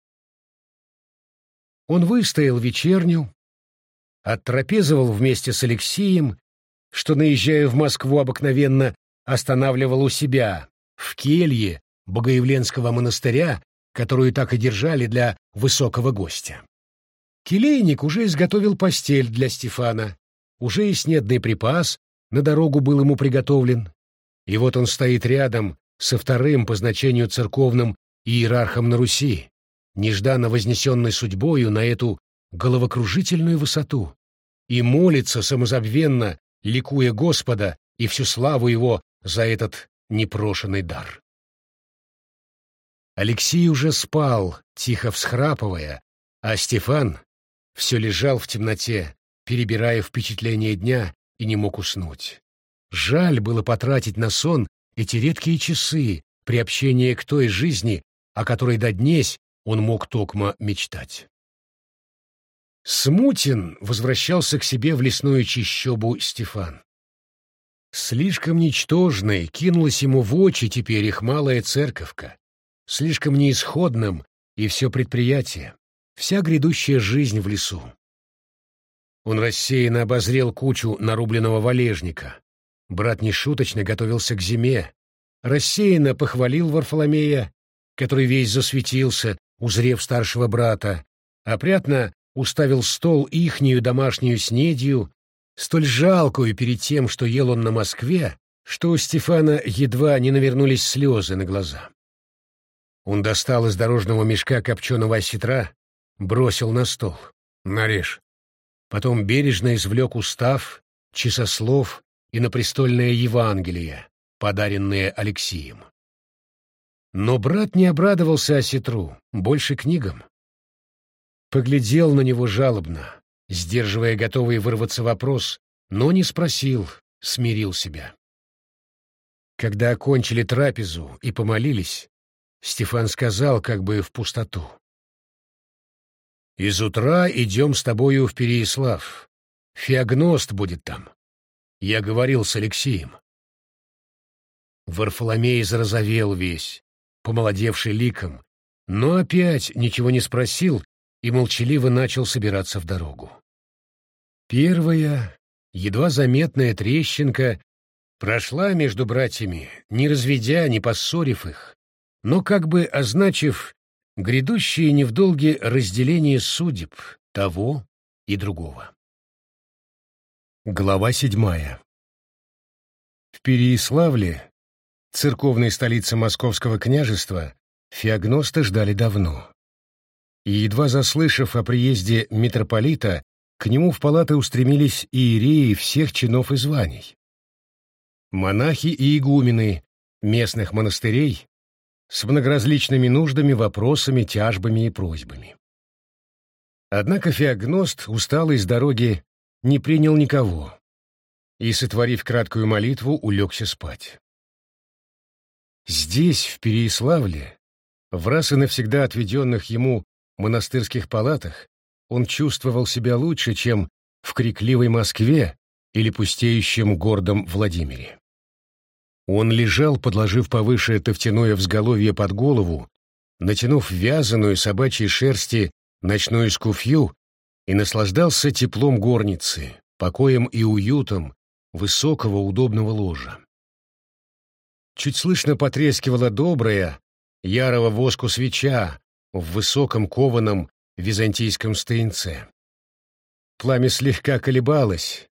Он выстоял вечерню, оттрапезовал вместе с Алексеем, что, наезжая в Москву, обыкновенно останавливал у себя, в келье Богоявленского монастыря, которую так и держали для высокого гостя. Келейник уже изготовил постель для Стефана, уже и снедный припас на дорогу был ему приготовлен. И вот он стоит рядом со вторым по значению церковным иерархом на Руси, нежданно вознесенной судьбою на эту головокружительную высоту, и молится самозабвенно, ликуя Господа и всю славу Его за этот непрошенный дар. Алексей уже спал, тихо всхрапывая, а Стефан все лежал в темноте, перебирая впечатления дня и не мог уснуть. Жаль было потратить на сон эти редкие часы, приобщение к той жизни, о которой до днесь он мог токмо мечтать. Смутин возвращался к себе в лесную чищобу Стефан. Слишком ничтожной кинулась ему в очи теперь их малая церковка, слишком неисходным и все предприятие, вся грядущая жизнь в лесу. Он рассеянно обозрел кучу нарубленного валежника. Брат нешуточно готовился к зиме, рассеянно похвалил Варфоломея, который весь засветился, узрев старшего брата, опрятно уставил стол ихнюю домашнюю снедью, столь жалкую перед тем, что ел он на Москве, что у Стефана едва не навернулись слезы на глаза. Он достал из дорожного мешка копченого осетра, бросил на стол. «Нарежь». Потом бережно извлек устав, часослов и на престольное Евангелие, подаренные Алексеем. Но брат не обрадовался осетру, больше книгам. Поглядел на него жалобно, сдерживая готовый вырваться вопрос, но не спросил, смирил себя. Когда окончили трапезу и помолились, Стефан сказал как бы в пустоту. «Из утра идем с тобою в Переяслав. Феогност будет там. Я говорил с Алексеем. Варфоломей зарозовел весь, помолодевший ликом, но опять ничего не спросил и молчаливо начал собираться в дорогу. Первая, едва заметная трещинка прошла между братьями, не разведя, не поссорив их, но как бы означив грядущее не в долге разделение судеб того и другого. Глава седьмая. В Переяславле, церковной столице Московского княжества, феогноста ждали давно. И едва заслышав о приезде митрополита, к нему в палаты устремились иереи всех чинов и званий. Монахи и игумены местных монастырей с многоразличными нуждами, вопросами, тяжбами и просьбами. Однако феогност, усталый с дороги, не принял никого и, сотворив краткую молитву, улегся спать. Здесь, в Переяславле, в раз и навсегда отведенных ему монастырских палатах, он чувствовал себя лучше, чем в крикливой Москве или пустеющем гордом Владимире. Он лежал, подложив повыше тофтяное взголовье под голову, натянув вязаную собачьей шерсти ночную скуфью и наслаждался теплом горницы, покоем и уютом высокого удобного ложа. Чуть слышно потрескивала добрая, ярого воску свеча в высоком кованом византийском стоянце. Пламя слегка колебалось,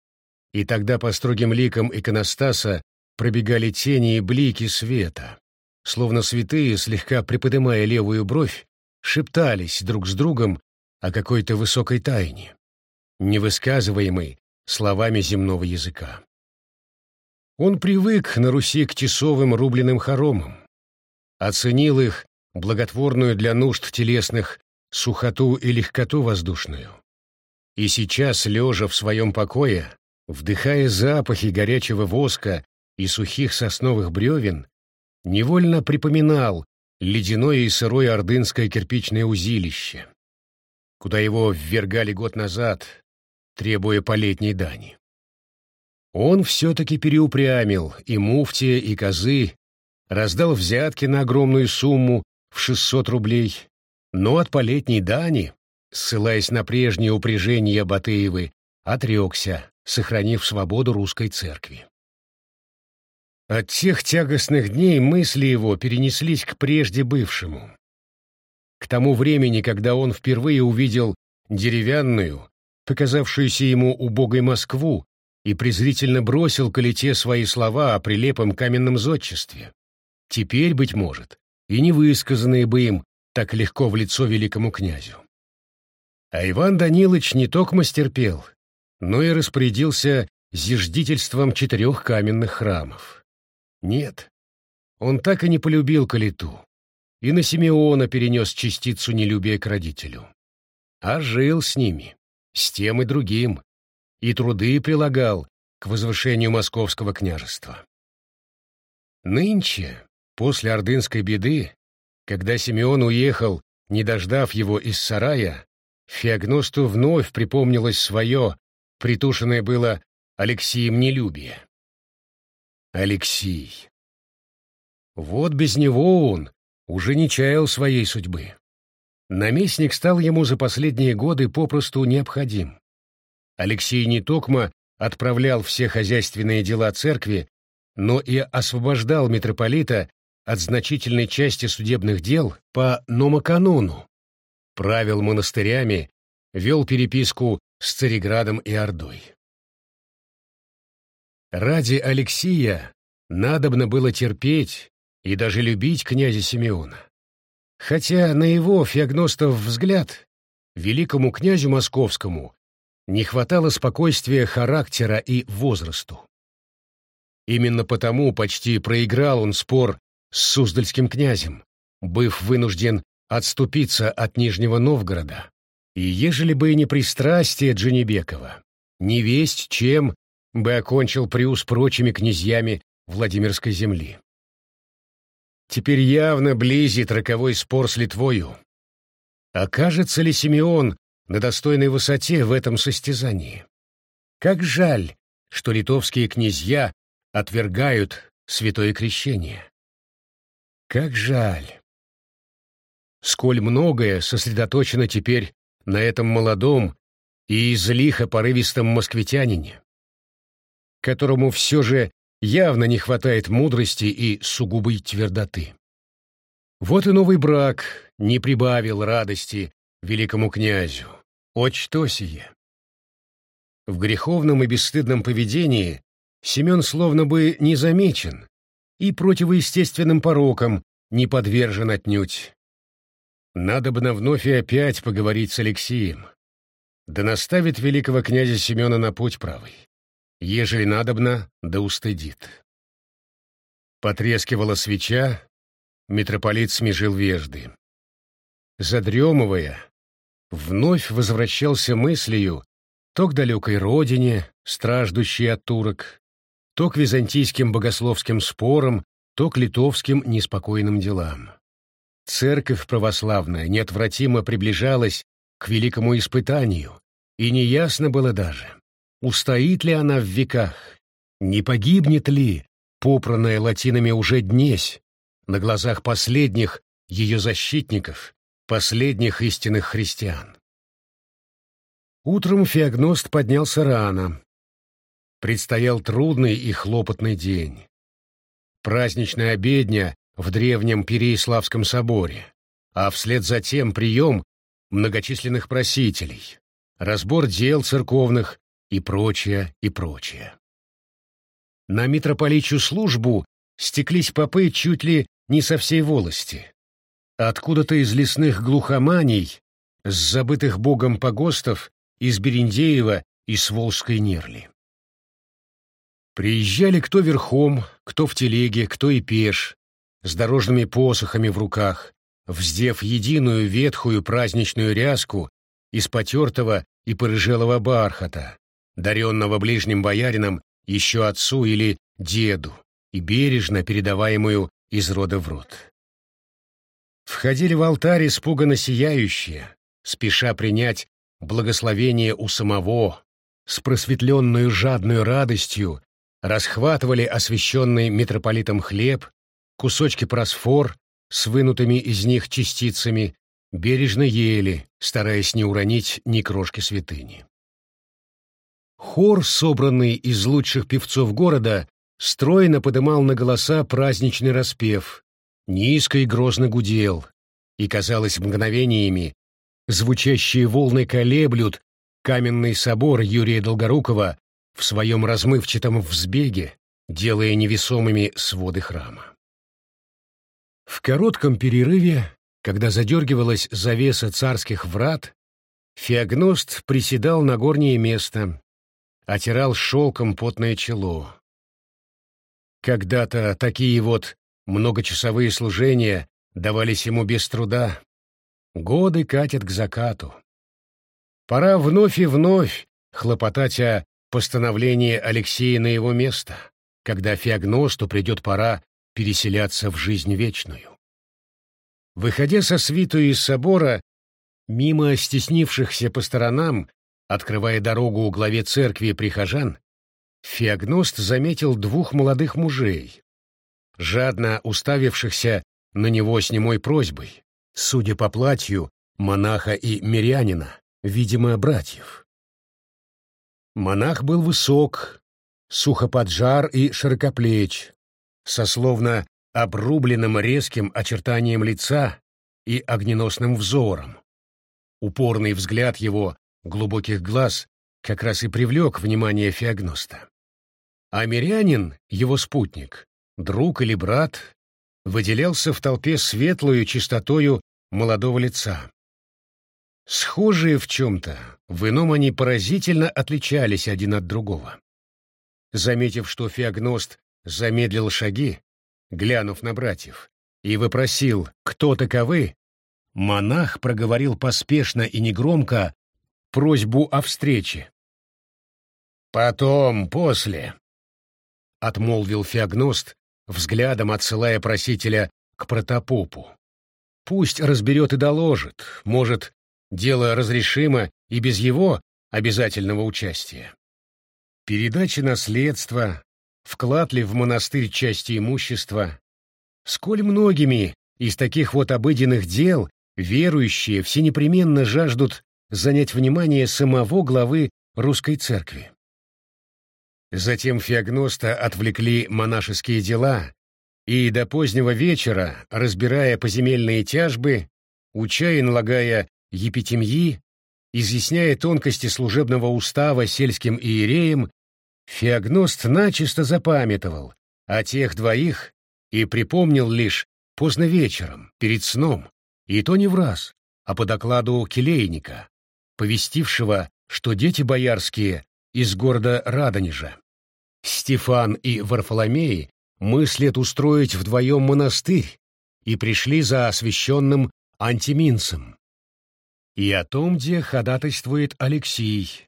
и тогда по строгим ликам иконостаса пробегали тени и блики света, словно святые, слегка приподнимая левую бровь, шептались друг с другом о какой-то высокой тайне, невысказываемой словами земного языка. Он привык на Руси к тесовым рубленым хоромам, оценил их благотворную для нужд телесных сухоту и легкоту воздушную. И сейчас, лежа в своем покое, вдыхая запахи горячего воска и сухих сосновых бревен, невольно припоминал ледяное и сырое ордынское кирпичное узилище, куда его ввергали год назад, требуя полетней дани. Он все-таки переупрямил и муфтия, и козы, раздал взятки на огромную сумму в 600 рублей, но от полетней дани, ссылаясь на прежнее упряжение Батыевы, отрекся, сохранив свободу русской церкви. От тех тягостных дней мысли его перенеслись к прежде бывшему, к тому времени, когда он впервые увидел деревянную, показавшуюся ему убогой Москву, и презрительно бросил к свои слова о прилепом каменном зодчестве. Теперь, быть может, и не высказанные бы им так легко в лицо великому князю. А Иван Данилович не только мастерпел, но и распорядился зиждительством четырех каменных храмов. Нет, он так и не полюбил Калиту, и на Симеона перенес частицу нелюбия к родителю. А жил с ними, с тем и другим, и труды прилагал к возвышению московского княжества. Нынче, после ордынской беды, когда Симеон уехал, не дождав его из сарая, Феогносту вновь припомнилось свое, притушенное было Алексеем нелюбие. Алексей. Вот без него он уже не чаял своей судьбы. Наместник стал ему за последние годы попросту необходим. Алексей не токмо отправлял все хозяйственные дела церкви, но и освобождал митрополита от значительной части судебных дел по номоканону, правил монастырями, вел переписку с Цареградом и Ордой. Ради Алексия надобно было терпеть и даже любить князя Симеона. Хотя на его феогностов взгляд великому князю московскому не хватало спокойствия характера и возрасту. Именно потому почти проиграл он спор с Суздальским князем, быв вынужден отступиться от Нижнего Новгорода. И ежели бы и не пристрастие Дженебекова, не весть чем бы окончил приус прочими князьями Владимирской земли. Теперь явно близит роковой спор с Литвою. Окажется ли Симеон на достойной высоте в этом состязании? Как жаль, что литовские князья отвергают святое крещение. Как жаль сколь многое сосредоточено теперь на этом молодом и излихо порывистом москвитянине, которому все же явно не хватает мудрости и сугубой твердоты. Вот и новый брак не прибавил радости великому князю. От сие? В греховном и бесстыдном поведении Семен словно бы не замечен и противоестественным порокам не подвержен отнюдь. Надобно вновь и опять поговорить с Алексеем. Да наставит великого князя Семена на путь правый. Ежели надобно, да устыдит. Потрескивала свеча, митрополит смежил вежды. Задремывая, вновь возвращался мыслью то к далекой родине, страждущей от турок, то к византийским богословским спорам, то к литовским неспокойным делам. Церковь православная неотвратимо приближалась к великому испытанию, и неясно было даже, устоит ли она в веках, не погибнет ли, попранная латинами уже днесь, на глазах последних ее защитников, последних истинных христиан. Утром феогност поднялся рано. Предстоял трудный и хлопотный день. Праздничная обедня в древнем Переяславском соборе, а вслед за тем прием многочисленных просителей, разбор дел церковных и прочее, и прочее. На митрополичью службу стеклись попы чуть ли не со всей волости. Откуда-то из лесных глухоманий, с забытых богом погостов, из Берендеева и с Волжской Нерли. Приезжали кто верхом, кто в телеге, кто и пеш, с дорожными посохами в руках, вздев единую ветхую праздничную ряску из потертого и порыжелого бархата, даренного ближним боярином еще отцу или деду и бережно передаваемую из рода в род. Входили в алтарь испуганно сияющие, спеша принять благословение у самого, с просветленную жадную радостью расхватывали освященный митрополитом хлеб, кусочки просфор с вынутыми из них частицами бережно ели, стараясь не уронить ни крошки святыни. Хор, собранный из лучших певцов города, стройно подымал на голоса праздничный распев, низко и грозно гудел, и, казалось, мгновениями звучащие волны колеблют каменный собор Юрия Долгорукова в своем размывчатом взбеге, делая невесомыми своды храма. В коротком перерыве, когда задергивалась завеса царских врат, Феогност приседал на горнее место, отирал шелком потное чело. Когда-то такие вот многочасовые служения давались ему без труда. Годы катят к закату. Пора вновь и вновь хлопотать о постановлении Алексея на его место, когда Феогносту придет пора переселяться в жизнь вечную. Выходя со свитую из собора, мимо стеснившихся по сторонам, открывая дорогу у главе церкви прихожан, Феогност заметил двух молодых мужей, жадно уставившихся на него с немой просьбой, судя по платью, монаха и мирянина, видимо, братьев. Монах был высок, сухоподжар и широкоплеч, со словно обрубленным резким очертанием лица и огненосным взором. Упорный взгляд его глубоких глаз как раз и привлек внимание Феогноста. А мирянин, его спутник, друг или брат, выделялся в толпе светлую чистотою молодого лица. Схожие в чем-то, в ином они поразительно отличались один от другого. Заметив, что Феогност замедлил шаги, глянув на братьев, и выпросил, кто таковы, монах проговорил поспешно и негромко просьбу о встрече. «Потом, после», — отмолвил Феогност, взглядом отсылая просителя к протопопу. «Пусть разберет и доложит, может, дело разрешимо и без его обязательного участия. Передача наследства, вклад ли в монастырь части имущества, сколь многими из таких вот обыденных дел верующие все непременно жаждут занять внимание самого главы русской церкви. Затем Феогноста отвлекли монашеские дела, и до позднего вечера, разбирая поземельные тяжбы, уча и налагая епитемьи, изъясняя тонкости служебного устава сельским иереям, Феогност начисто запамятовал о тех двоих и припомнил лишь поздно вечером, перед сном, и то не в раз, а по докладу келейника, повестившего, что дети боярские из города Радонежа. Стефан и Варфоломей мыслят устроить вдвоем монастырь и пришли за освященным антиминцем. И о том, где ходатайствует Алексей,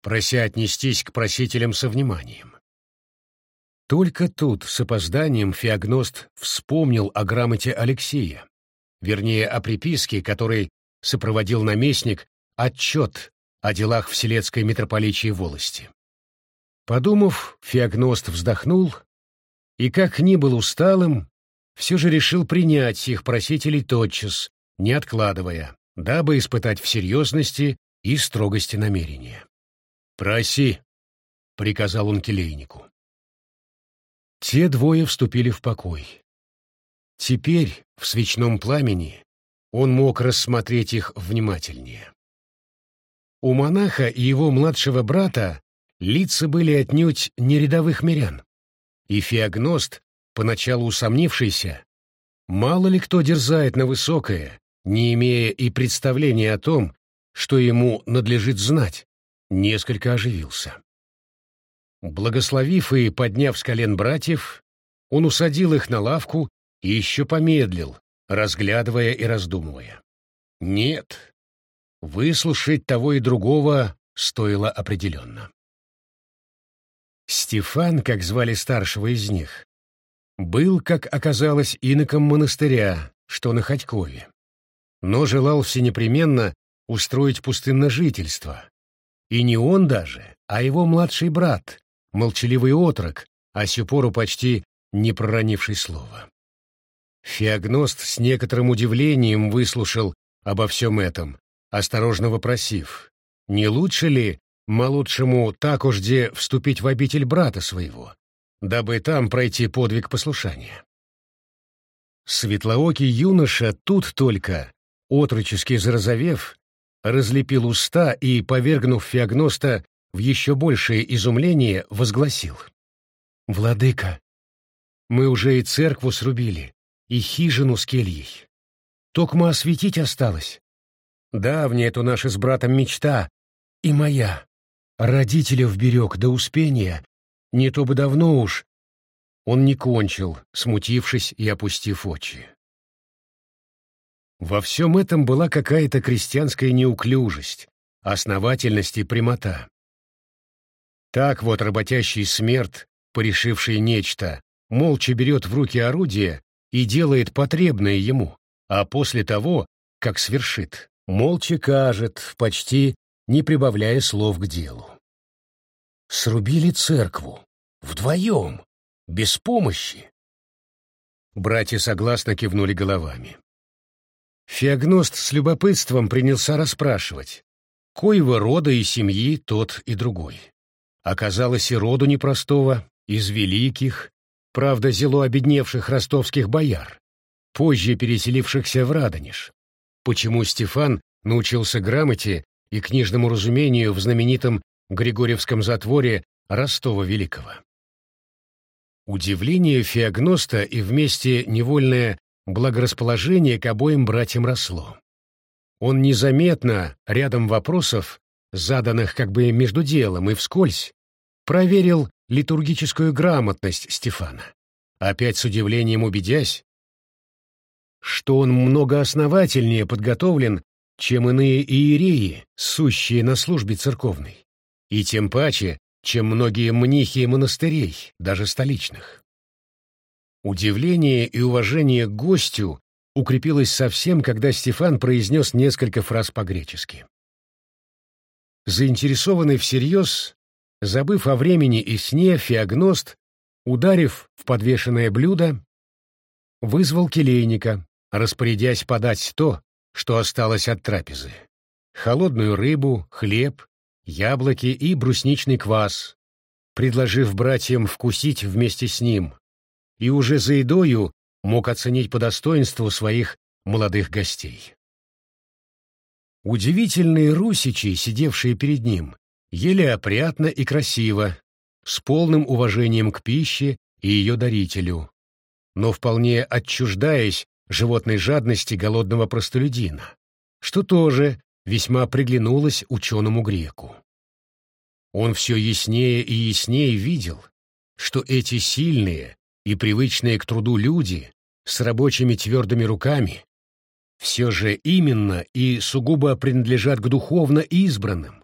прося отнестись к просителям со вниманием. Только тут, с опозданием, Феогност вспомнил о грамоте Алексея, вернее, о приписке, который сопроводил наместник отчет о делах Вселецкой митрополичьей волости. Подумав, Феогност вздохнул и, как ни был усталым, все же решил принять их просителей тотчас, не откладывая, дабы испытать в серьезности и строгости намерения. «Проси», — приказал он келейнику. Те двое вступили в покой. Теперь, в свечном пламени, он мог рассмотреть их внимательнее. У монаха и его младшего брата лица были отнюдь не рядовых мирян. И Феогност, поначалу усомнившийся, мало ли кто дерзает на высокое, не имея и представления о том, что ему надлежит знать, несколько оживился. Благословив и подняв с колен братьев, он усадил их на лавку и еще помедлил, разглядывая и раздумывая. Нет, выслушать того и другого стоило определенно. Стефан, как звали старшего из них, был, как оказалось, иноком монастыря, что на Ходькове, но желал всенепременно устроить пустынное жительство. И не он даже, а его младший брат, молчаливый отрок, а сю пору почти не проронивший слова. Феогност с некоторым удивлением выслушал обо всем этом, осторожно вопросив, не лучше ли молодшему так уж где вступить в обитель брата своего, дабы там пройти подвиг послушания. Светлоокий юноша тут только, отрочески зарозовев, разлепил уста и, повергнув Феогноста в еще большее изумление, возгласил. «Владыка, мы уже и церкву срубили, и хижину с кельей. Токмо осветить осталось. Давняя это наша с братом мечта, и моя. Родителя вберег до успения, не то бы давно уж. Он не кончил, смутившись и опустив очи. Во всем этом была какая-то крестьянская неуклюжесть, основательность и прямота. Так вот работящий смерть, порешивший нечто, молча берет в руки орудие и делает потребное ему, а после того, как свершит, молча кажет, почти не прибавляя слов к делу. Срубили церкву. Вдвоем. Без помощи. Братья согласно кивнули головами. Феогност с любопытством принялся расспрашивать, коего рода и семьи тот и другой. Оказалось и роду непростого, из великих, правда, зело обедневших ростовских бояр, позже переселившихся в Радонеж. Почему Стефан научился грамоте и книжному разумению в знаменитом Григорьевском затворе Ростова Великого. Удивление Феогноста и вместе невольное благорасположение к обоим братьям росло. Он незаметно, рядом вопросов, заданных как бы между делом и вскользь, проверил литургическую грамотность Стефана, опять с удивлением убедясь, что он многоосновательнее подготовлен, чем иные иереи, сущие на службе церковной и тем паче, чем многие мнихи монастырей, даже столичных. Удивление и уважение к гостю укрепилось совсем, когда Стефан произнес несколько фраз по-гречески. Заинтересованный всерьез, забыв о времени и сне, феогност, ударив в подвешенное блюдо, вызвал келейника, распорядясь подать то, что осталось от трапезы. Холодную рыбу, хлеб, яблоки и брусничный квас, предложив братьям вкусить вместе с ним, и уже за едою мог оценить по достоинству своих молодых гостей. Удивительные русичи, сидевшие перед ним, ели опрятно и красиво, с полным уважением к пище и ее дарителю, но вполне отчуждаясь животной жадности голодного простолюдина, что тоже весьма приглянулось ученому греку. Он все яснее и яснее видел, что эти сильные и привычные к труду люди с рабочими твердыми руками все же именно и сугубо принадлежат к духовно избранным,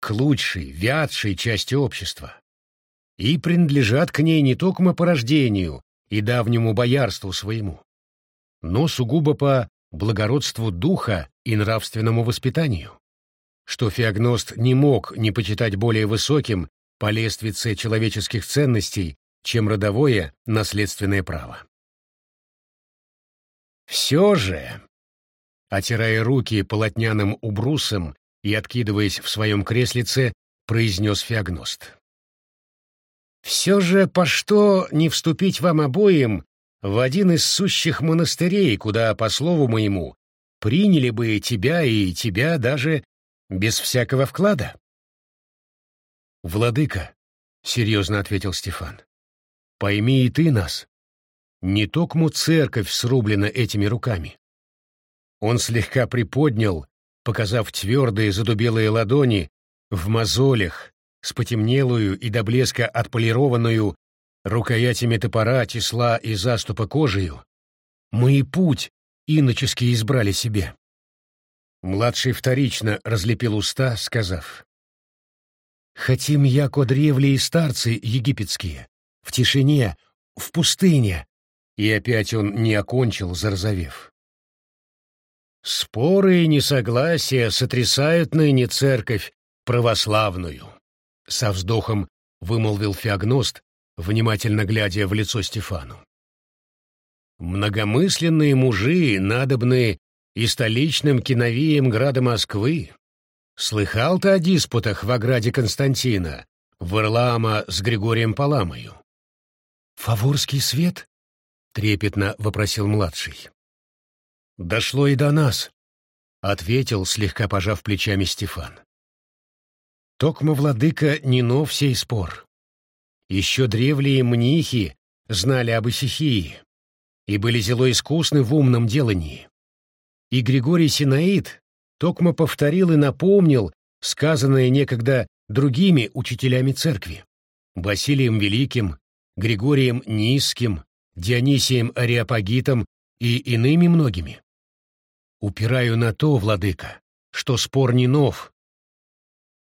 к лучшей, вятшей части общества, и принадлежат к ней не только по рождению и давнему боярству своему, но сугубо по благородству духа и нравственному воспитанию, что феогност не мог не почитать более высоким по лествице человеческих ценностей, чем родовое наследственное право. Все же, отирая руки полотняным убрусом и откидываясь в своем креслице, произнес феогност. «Все же по что не вступить вам обоим в один из сущих монастырей, куда, по слову моему, приняли бы тебя и тебя даже без всякого вклада? «Владыка», — серьезно ответил Стефан, — «пойми и ты нас. Не токму церковь срублена этими руками». Он слегка приподнял, показав твердые задубелые ладони в мозолях, с потемнелую и до блеска отполированную рукоятями топора, тесла и заступа кожею, мы и путь иночески избрали себе. Младший вторично разлепил уста, сказав, «Хотим яко древлие старцы египетские, в тишине, в пустыне». И опять он не окончил, зарзавев. «Споры и несогласия сотрясают ныне церковь православную», — со вздохом вымолвил феогност, внимательно глядя в лицо Стефану. «Многомысленные мужи надобны и столичным киновием града Москвы. Слыхал ты о диспутах в ограде Константина, Варлаама с Григорием Паламою? «Фаворский свет?» — трепетно вопросил младший. «Дошло и до нас», — ответил, слегка пожав плечами Стефан. «Токма владыка не нов сей спор. Еще древние мнихи знали об Исихии и были зело искусны в умном делании. И Григорий Синаид токмо повторил и напомнил сказанное некогда другими учителями церкви — Василием Великим, Григорием Низким, Дионисием Ариапагитом и иными многими. Упираю на то, владыка, что спор не нов.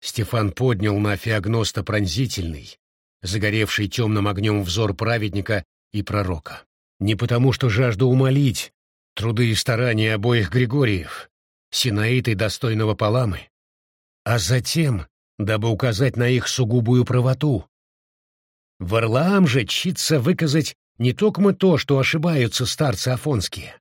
Стефан поднял на Феогноста пронзительный, загоревший темным огнем взор праведника и пророка. Не потому, что жажду умолить труды и старания обоих Григорьев, Синаиты достойного Паламы, а затем, дабы указать на их сугубую правоту. Варлаам же чится выказать не только то, что ошибаются старцы афонские,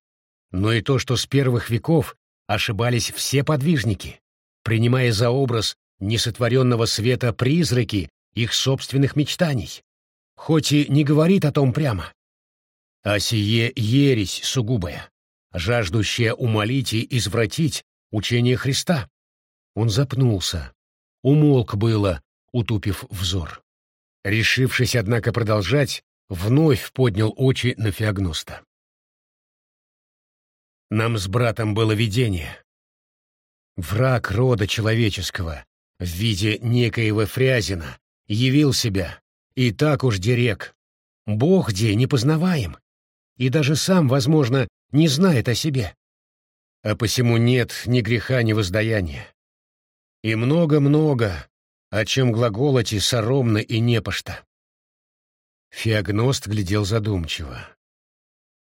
но и то, что с первых веков ошибались все подвижники, принимая за образ несотворенного света призраки их собственных мечтаний, хоть и не говорит о том прямо. А сие ересь сугубая, жаждущая умолить и извратить учение Христа. Он запнулся, умолк было, утупив взор. Решившись, однако, продолжать, вновь поднял очи на Феогноста. Нам с братом было видение. Враг рода человеческого в виде некоего Фрязина явил себя, и так уж дерек. Бог где непознаваем, и даже сам, возможно, не знает о себе. А посему нет ни греха, ни воздаяния. И много-много, о чем глаголоти соромно и непошто. Феогност глядел задумчиво.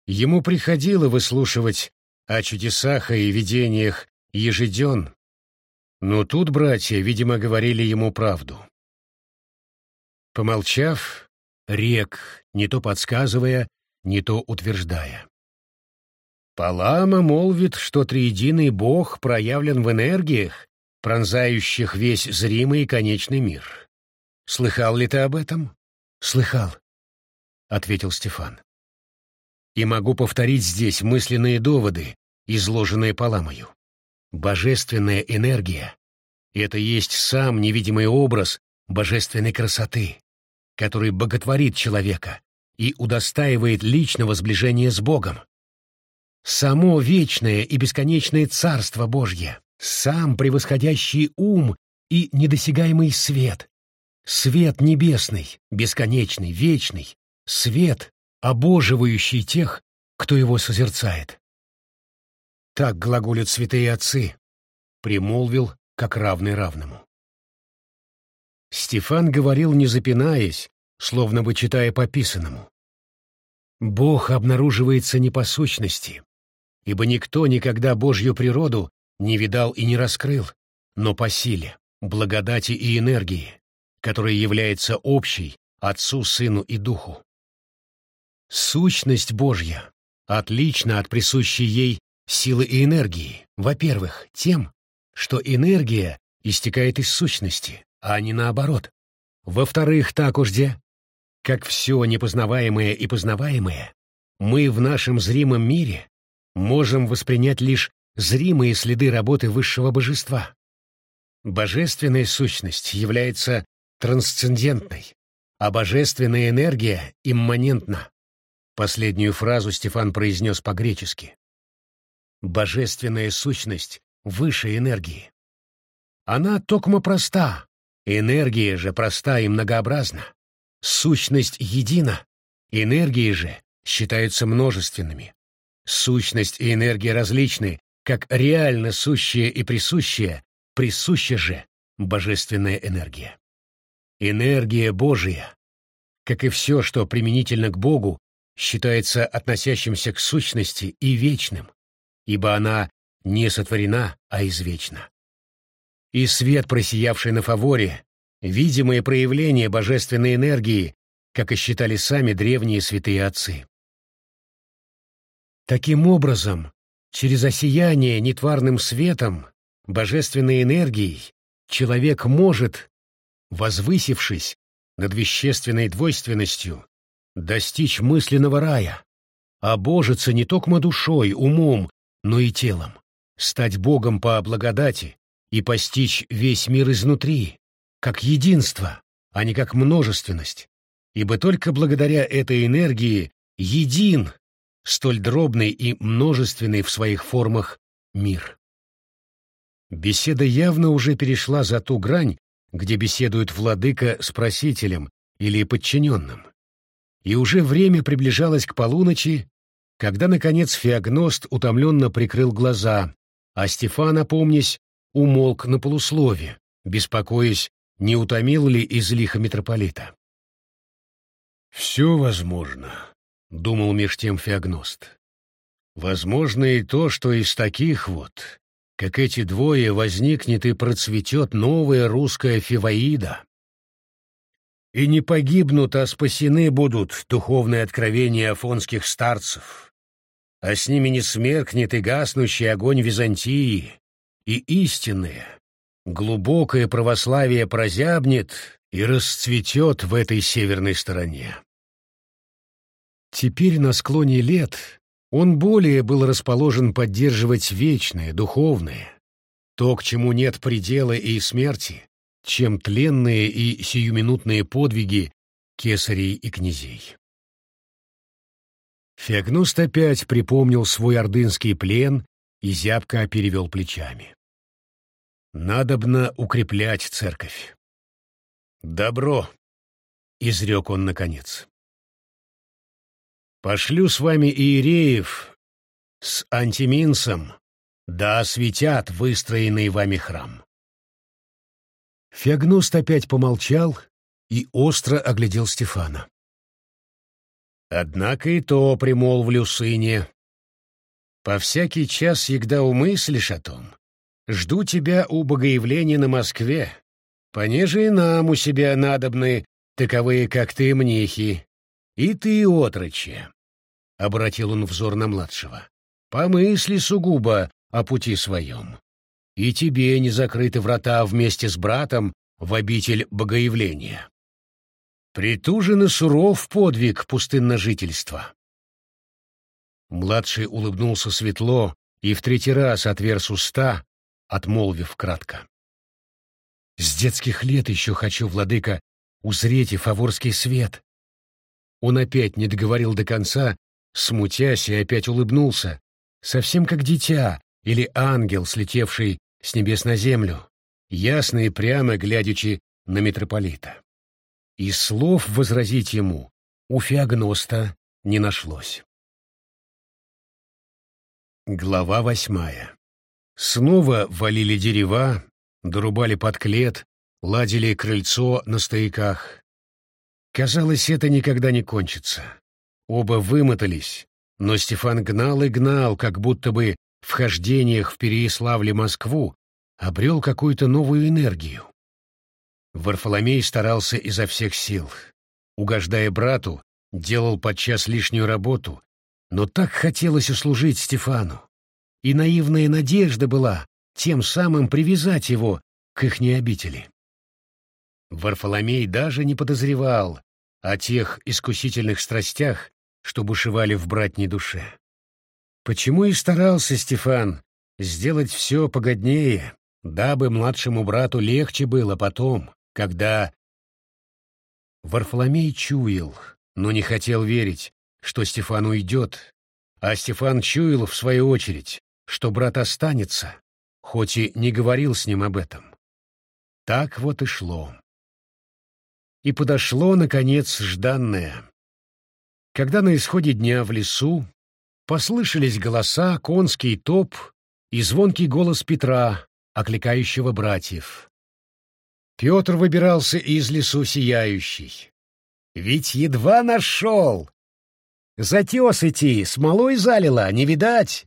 Ему приходило выслушивать о чудесах и видениях ежеден, но тут братья, видимо, говорили ему правду. Помолчав, рек, не то подсказывая, не то утверждая. Палама молвит, что триединый бог проявлен в энергиях, пронзающих весь зримый и конечный мир. Слыхал ли ты об этом? Слыхал, — ответил Стефан. И могу повторить здесь мысленные доводы, изложенные Паламою. Божественная энергия — это есть сам невидимый образ божественной красоты, который боготворит человека, и удостаивает личного сближения с Богом. Само вечное и бесконечное Царство Божье, сам превосходящий ум и недосягаемый свет, свет небесный, бесконечный, вечный, свет, обоживающий тех, кто его созерцает. Так глаголят святые отцы, примолвил, как равный равному. Стефан говорил, не запинаясь, словно бы читая по писанному. Бог обнаруживается не по сущности, ибо никто никогда Божью природу не видал и не раскрыл, но по силе, благодати и энергии, которая является общей Отцу, Сыну и Духу. Сущность Божья отлична от присущей ей силы и энергии, во-первых, тем, что энергия истекает из сущности, а не наоборот. Во-вторых, так уж где как все непознаваемое и познаваемое, мы в нашем зримом мире можем воспринять лишь зримые следы работы высшего божества. Божественная сущность является трансцендентной, а божественная энергия имманентна. Последнюю фразу Стефан произнес по-гречески. Божественная сущность выше энергии. Она токмо проста, энергия же проста и многообразна. Сущность едина, энергии же считаются множественными. Сущность и энергия различны, как реально сущее и присущее, присуща же божественная энергия. Энергия Божия, как и все, что применительно к Богу, считается относящимся к сущности и вечным, ибо она не сотворена, а извечна. И свет, просиявший на фаворе, видимое проявление божественной энергии, как и считали сами древние святые отцы. Таким образом, через осияние нетварным светом, божественной энергией, человек может, возвысившись над вещественной двойственностью, достичь мысленного рая, обожиться не только душой, умом, но и телом, стать Богом по благодати и постичь весь мир изнутри, как единство, а не как множественность, ибо только благодаря этой энергии един, столь дробный и множественный в своих формах, мир. Беседа явно уже перешла за ту грань, где беседует владыка с просителем или подчиненным. И уже время приближалось к полуночи, когда, наконец, Феогност утомленно прикрыл глаза, а Стефан, опомнясь, умолк на полуслове, беспокоясь, не утомил ли из лиха митрополита. «Все возможно», — думал меж тем Феогност. «Возможно и то, что из таких вот, как эти двое, возникнет и процветет новая русская фиваида. И не погибнут, а спасены будут духовные откровения афонских старцев, а с ними не смеркнет и гаснущий огонь Византии, и истинное, глубокое православие прозябнет и расцветет в этой северной стороне. Теперь на склоне лет он более был расположен поддерживать вечное, духовное, то, к чему нет предела и смерти, чем тленные и сиюминутные подвиги кесарей и князей. Феогност опять припомнил свой ордынский плен и зябко перевел плечами. Надобно укреплять церковь. «Добро», — изрек он наконец. «Пошлю с вами иереев с антиминсом, да осветят выстроенный вами храм». Феогност опять помолчал и остро оглядел Стефана. «Однако и то примолвлю, сыне. По всякий час, егда умыслишь о том, Жду тебя у богоявления на Москве. Понеже и нам у себя надобны таковые, как ты, мнихи. И ты, отроче. — обратил он взор на младшего. — Помысли сугубо о пути своем. И тебе не закрыты врата вместе с братом в обитель богоявления. Притужен и суров подвиг пустынножительства. Младший улыбнулся светло и в третий раз отверз уста, отмолвив кратко. «С детских лет еще хочу, владыка, узреть и фаворский свет». Он опять не договорил до конца, смутясь и опять улыбнулся, совсем как дитя или ангел, слетевший с небес на землю, ясно и прямо глядячи на митрополита. И слов возразить ему у Феогноста не нашлось. Глава восьмая Снова валили дерева, дорубали подклет, ладили крыльцо на стояках. Казалось, это никогда не кончится. Оба вымотались, но Стефан гнал и гнал, как будто бы в хождениях в Переяславле-Москву обрел какую-то новую энергию. Варфоломей старался изо всех сил. Угождая брату, делал подчас лишнюю работу, но так хотелось услужить Стефану и наивная надежда была тем самым привязать его к ихней обители. Варфоломей даже не подозревал о тех искусительных страстях, что бушевали в братней душе. Почему и старался Стефан сделать все погоднее, дабы младшему брату легче было потом, когда... Варфоломей чуял, но не хотел верить, что Стефан уйдет, а Стефан чуял, в свою очередь, что брат останется, хоть и не говорил с ним об этом. Так вот и шло. И подошло, наконец, жданное. Когда на исходе дня в лесу послышались голоса, конский топ и звонкий голос Петра, окликающего братьев. Петр выбирался из лесу сияющий. Ведь едва нашел! Затес идти, смолой залила, не видать.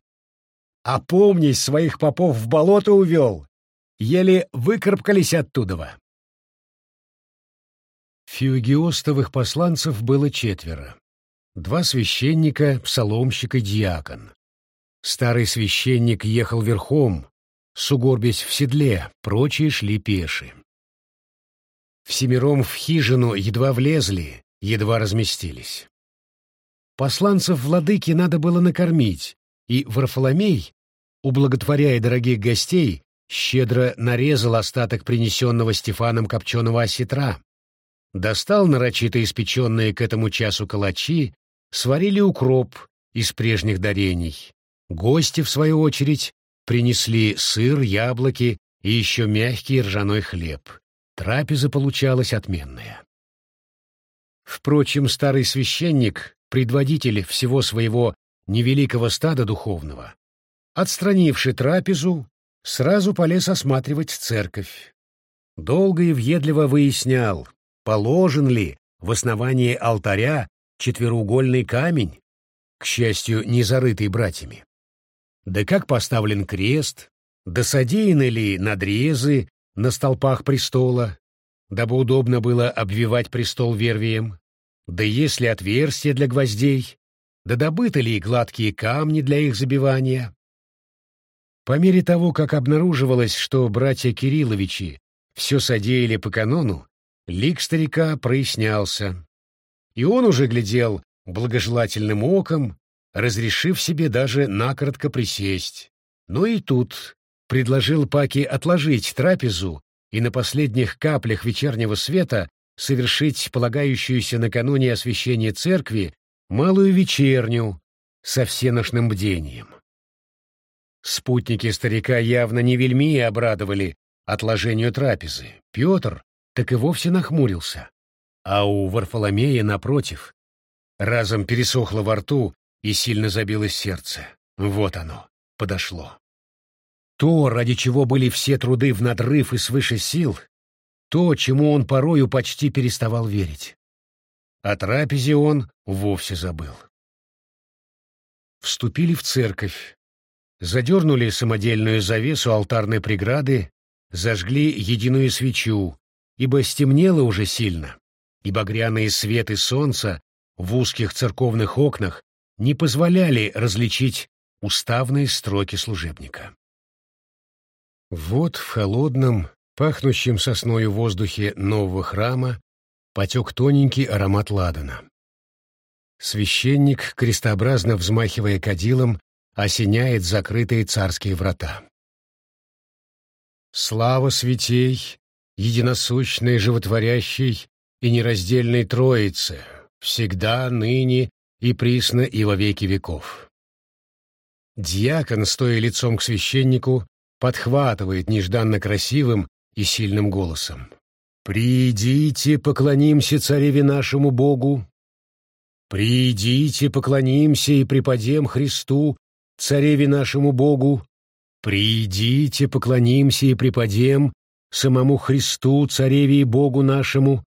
Опомнись, своих попов в болото увел. Еле выкарабкались оттуда. Феогиостовых посланцев было четверо. Два священника, псаломщик и диакон. Старый священник ехал верхом, сугорбясь в седле, прочие шли пеши. Всемиром в хижину едва влезли, едва разместились. Посланцев владыки надо было накормить, и Варфоломей, ублаготворяя дорогих гостей, щедро нарезал остаток принесенного Стефаном копченого осетра, достал нарочито испеченные к этому часу калачи, сварили укроп из прежних дарений. Гости, в свою очередь, принесли сыр, яблоки и еще мягкий ржаной хлеб. Трапеза получалась отменная. Впрочем, старый священник, предводитель всего своего невеликого стада духовного, отстранивши трапезу, сразу полез осматривать церковь. Долго и въедливо выяснял, положен ли в основании алтаря четвероугольный камень, к счастью, не зарытый братьями. Да как поставлен крест, да содеяны ли надрезы на столпах престола, дабы удобно было обвивать престол вервием, да есть ли отверстия для гвоздей, да добыты ли гладкие камни для их забивания. По мере того, как обнаруживалось, что братья Кирилловичи все содеяли по канону, лик старика прояснялся, и он уже глядел благожелательным оком, разрешив себе даже накоротко присесть. Но и тут предложил Паки отложить трапезу и на последних каплях вечернего света совершить полагающуюся накануне освящения церкви малую вечерню со всеношным бдением. Спутники старика явно не вельми обрадовали отложению трапезы. Петр так и вовсе нахмурился. А у Варфоломея, напротив, разом пересохло во рту и сильно забилось сердце. Вот оно, подошло. То, ради чего были все труды в надрыв и свыше сил, то, чему он порою почти переставал верить. О трапезе он вовсе забыл. Вступили в церковь, задернули самодельную завесу алтарной преграды, зажгли единую свечу, ибо стемнело уже сильно, и багряные светы солнца в узких церковных окнах не позволяли различить уставные строки служебника. Вот в холодном, пахнущем сосною воздухе нового храма потек тоненький аромат ладана. Священник, крестообразно взмахивая кадилом, осеняет закрытые царские врата. Слава святей, единосущной, животворящей и нераздельной Троице, всегда, ныне и присно и во веки веков. Дьякон, стоя лицом к священнику, подхватывает нежданно красивым и сильным голосом. «Придите, поклонимся цареве нашему Богу! Придите, поклонимся и преподем Христу, цареве нашему Богу! Придите, поклонимся и преподем самому Христу, цареве и Богу нашему!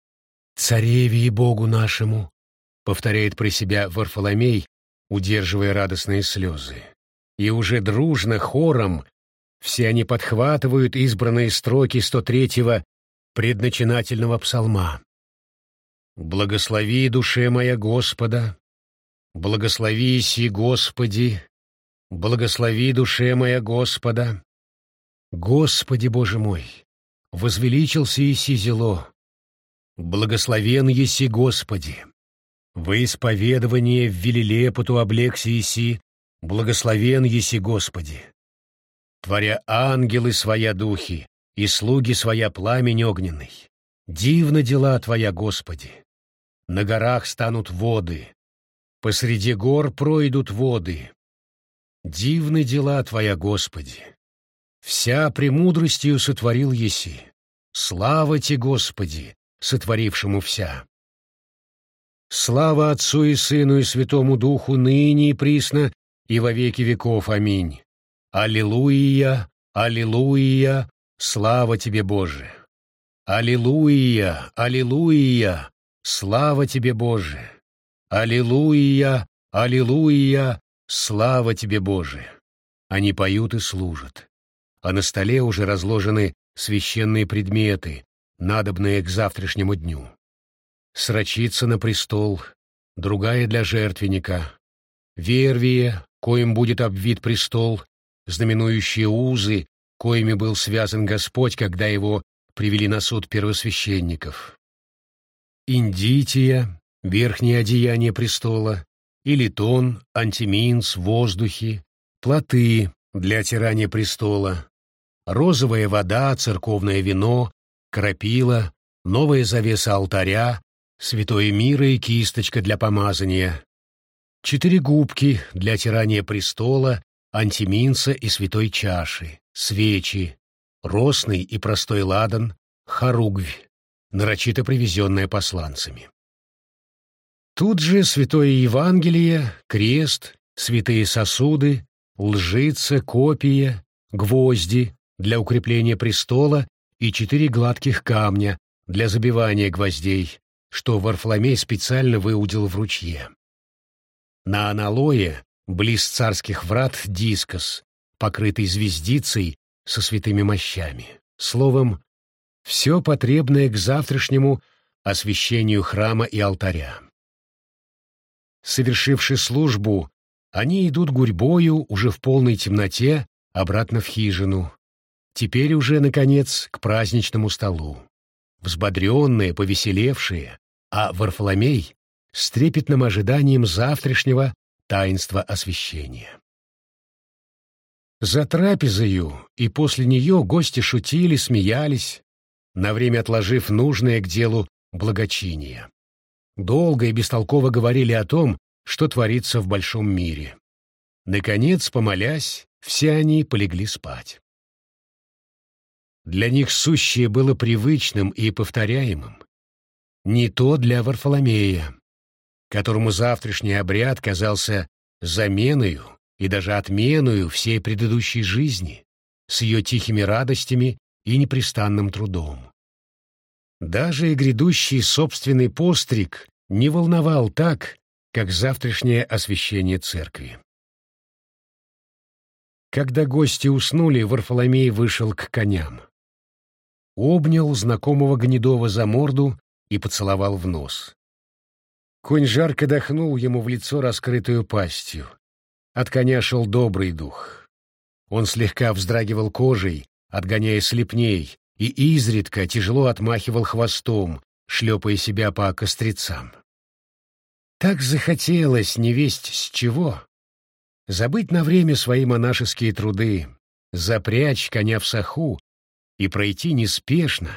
Цареве и Богу нашему!» повторяет про себя Варфоломей, удерживая радостные слезы. И уже дружно хором все они подхватывают избранные строки 103-го предначинательного псалма. «Благослови, душе моя Господа! Благослови си, Господи! Благослови, душе моя Господа! Господи, Боже мой! Возвеличился Иси зело! Благословен еси, Господи! Во исповедование в велилепоту облекся Иси, благословен еси, Господи! творя ангелы своя духи и слуги своя пламень огненный. Дивно дела Твоя, Господи! На горах станут воды, посреди гор пройдут воды. Дивны дела Твоя, Господи! Вся премудростью сотворил еси. Слава Те, Господи, сотворившему вся! Слава Отцу и Сыну и Святому Духу ныне и присно и во веки веков. Аминь. Аллилуйя, аллилуйя, слава тебе, Боже! Аллилуйя, аллилуйя, слава тебе, Боже! Аллилуйя, аллилуйя, слава тебе, Боже! Они поют и служат. А на столе уже разложены священные предметы, надобные к завтрашнему дню. Срочится на престол, другая для жертвенника, вервие, коим будет обвит престол, знаменующие узы, коими был связан Господь, когда его привели на суд первосвященников. Индития, верхнее одеяние престола, илитон, антиминс, воздухи, плоты для тирания престола, розовая вода, церковное вино, крапила, новая завеса алтаря, святое мира и кисточка для помазания, четыре губки для тирания престола антиминца и святой чаши, свечи, росный и простой ладан, хоругвь, нарочито привезенная посланцами. Тут же святое Евангелие, крест, святые сосуды, лжица, копия, гвозди для укрепления престола и четыре гладких камня для забивания гвоздей, что Варфоломей специально выудил в ручье. На аналое, близ царских врат, дискос, покрытый звездицей со святыми мощами. Словом, все потребное к завтрашнему освящению храма и алтаря. Совершивши службу, они идут гурьбою уже в полной темноте обратно в хижину. Теперь уже, наконец, к праздничному столу. Взбодренные, повеселевшие, а Варфоломей с трепетным ожиданием завтрашнего таинства освящения. За трапезою и после нее гости шутили, смеялись, на время отложив нужное к делу благочиния. Долго и бестолково говорили о том, что творится в большом мире. Наконец, помолясь, все они полегли спать. Для них сущее было привычным и повторяемым. Не то для Варфоломея, которому завтрашний обряд казался заменою и даже отменою всей предыдущей жизни, с ее тихими радостями и непрестанным трудом. Даже и грядущий собственный постриг не волновал так, как завтрашнее освящение церкви. Когда гости уснули, Варфоломей вышел к коням. Обнял знакомого Гнедова за морду и поцеловал в нос. Конь жарко дохнул ему в лицо раскрытую пастью. От коня шел добрый дух. Он слегка вздрагивал кожей, отгоняя слепней, и изредка тяжело отмахивал хвостом, шлепая себя по кострицам. Так захотелось невесть с чего. Забыть на время свои монашеские труды, запрячь коня в саху и пройти неспешно,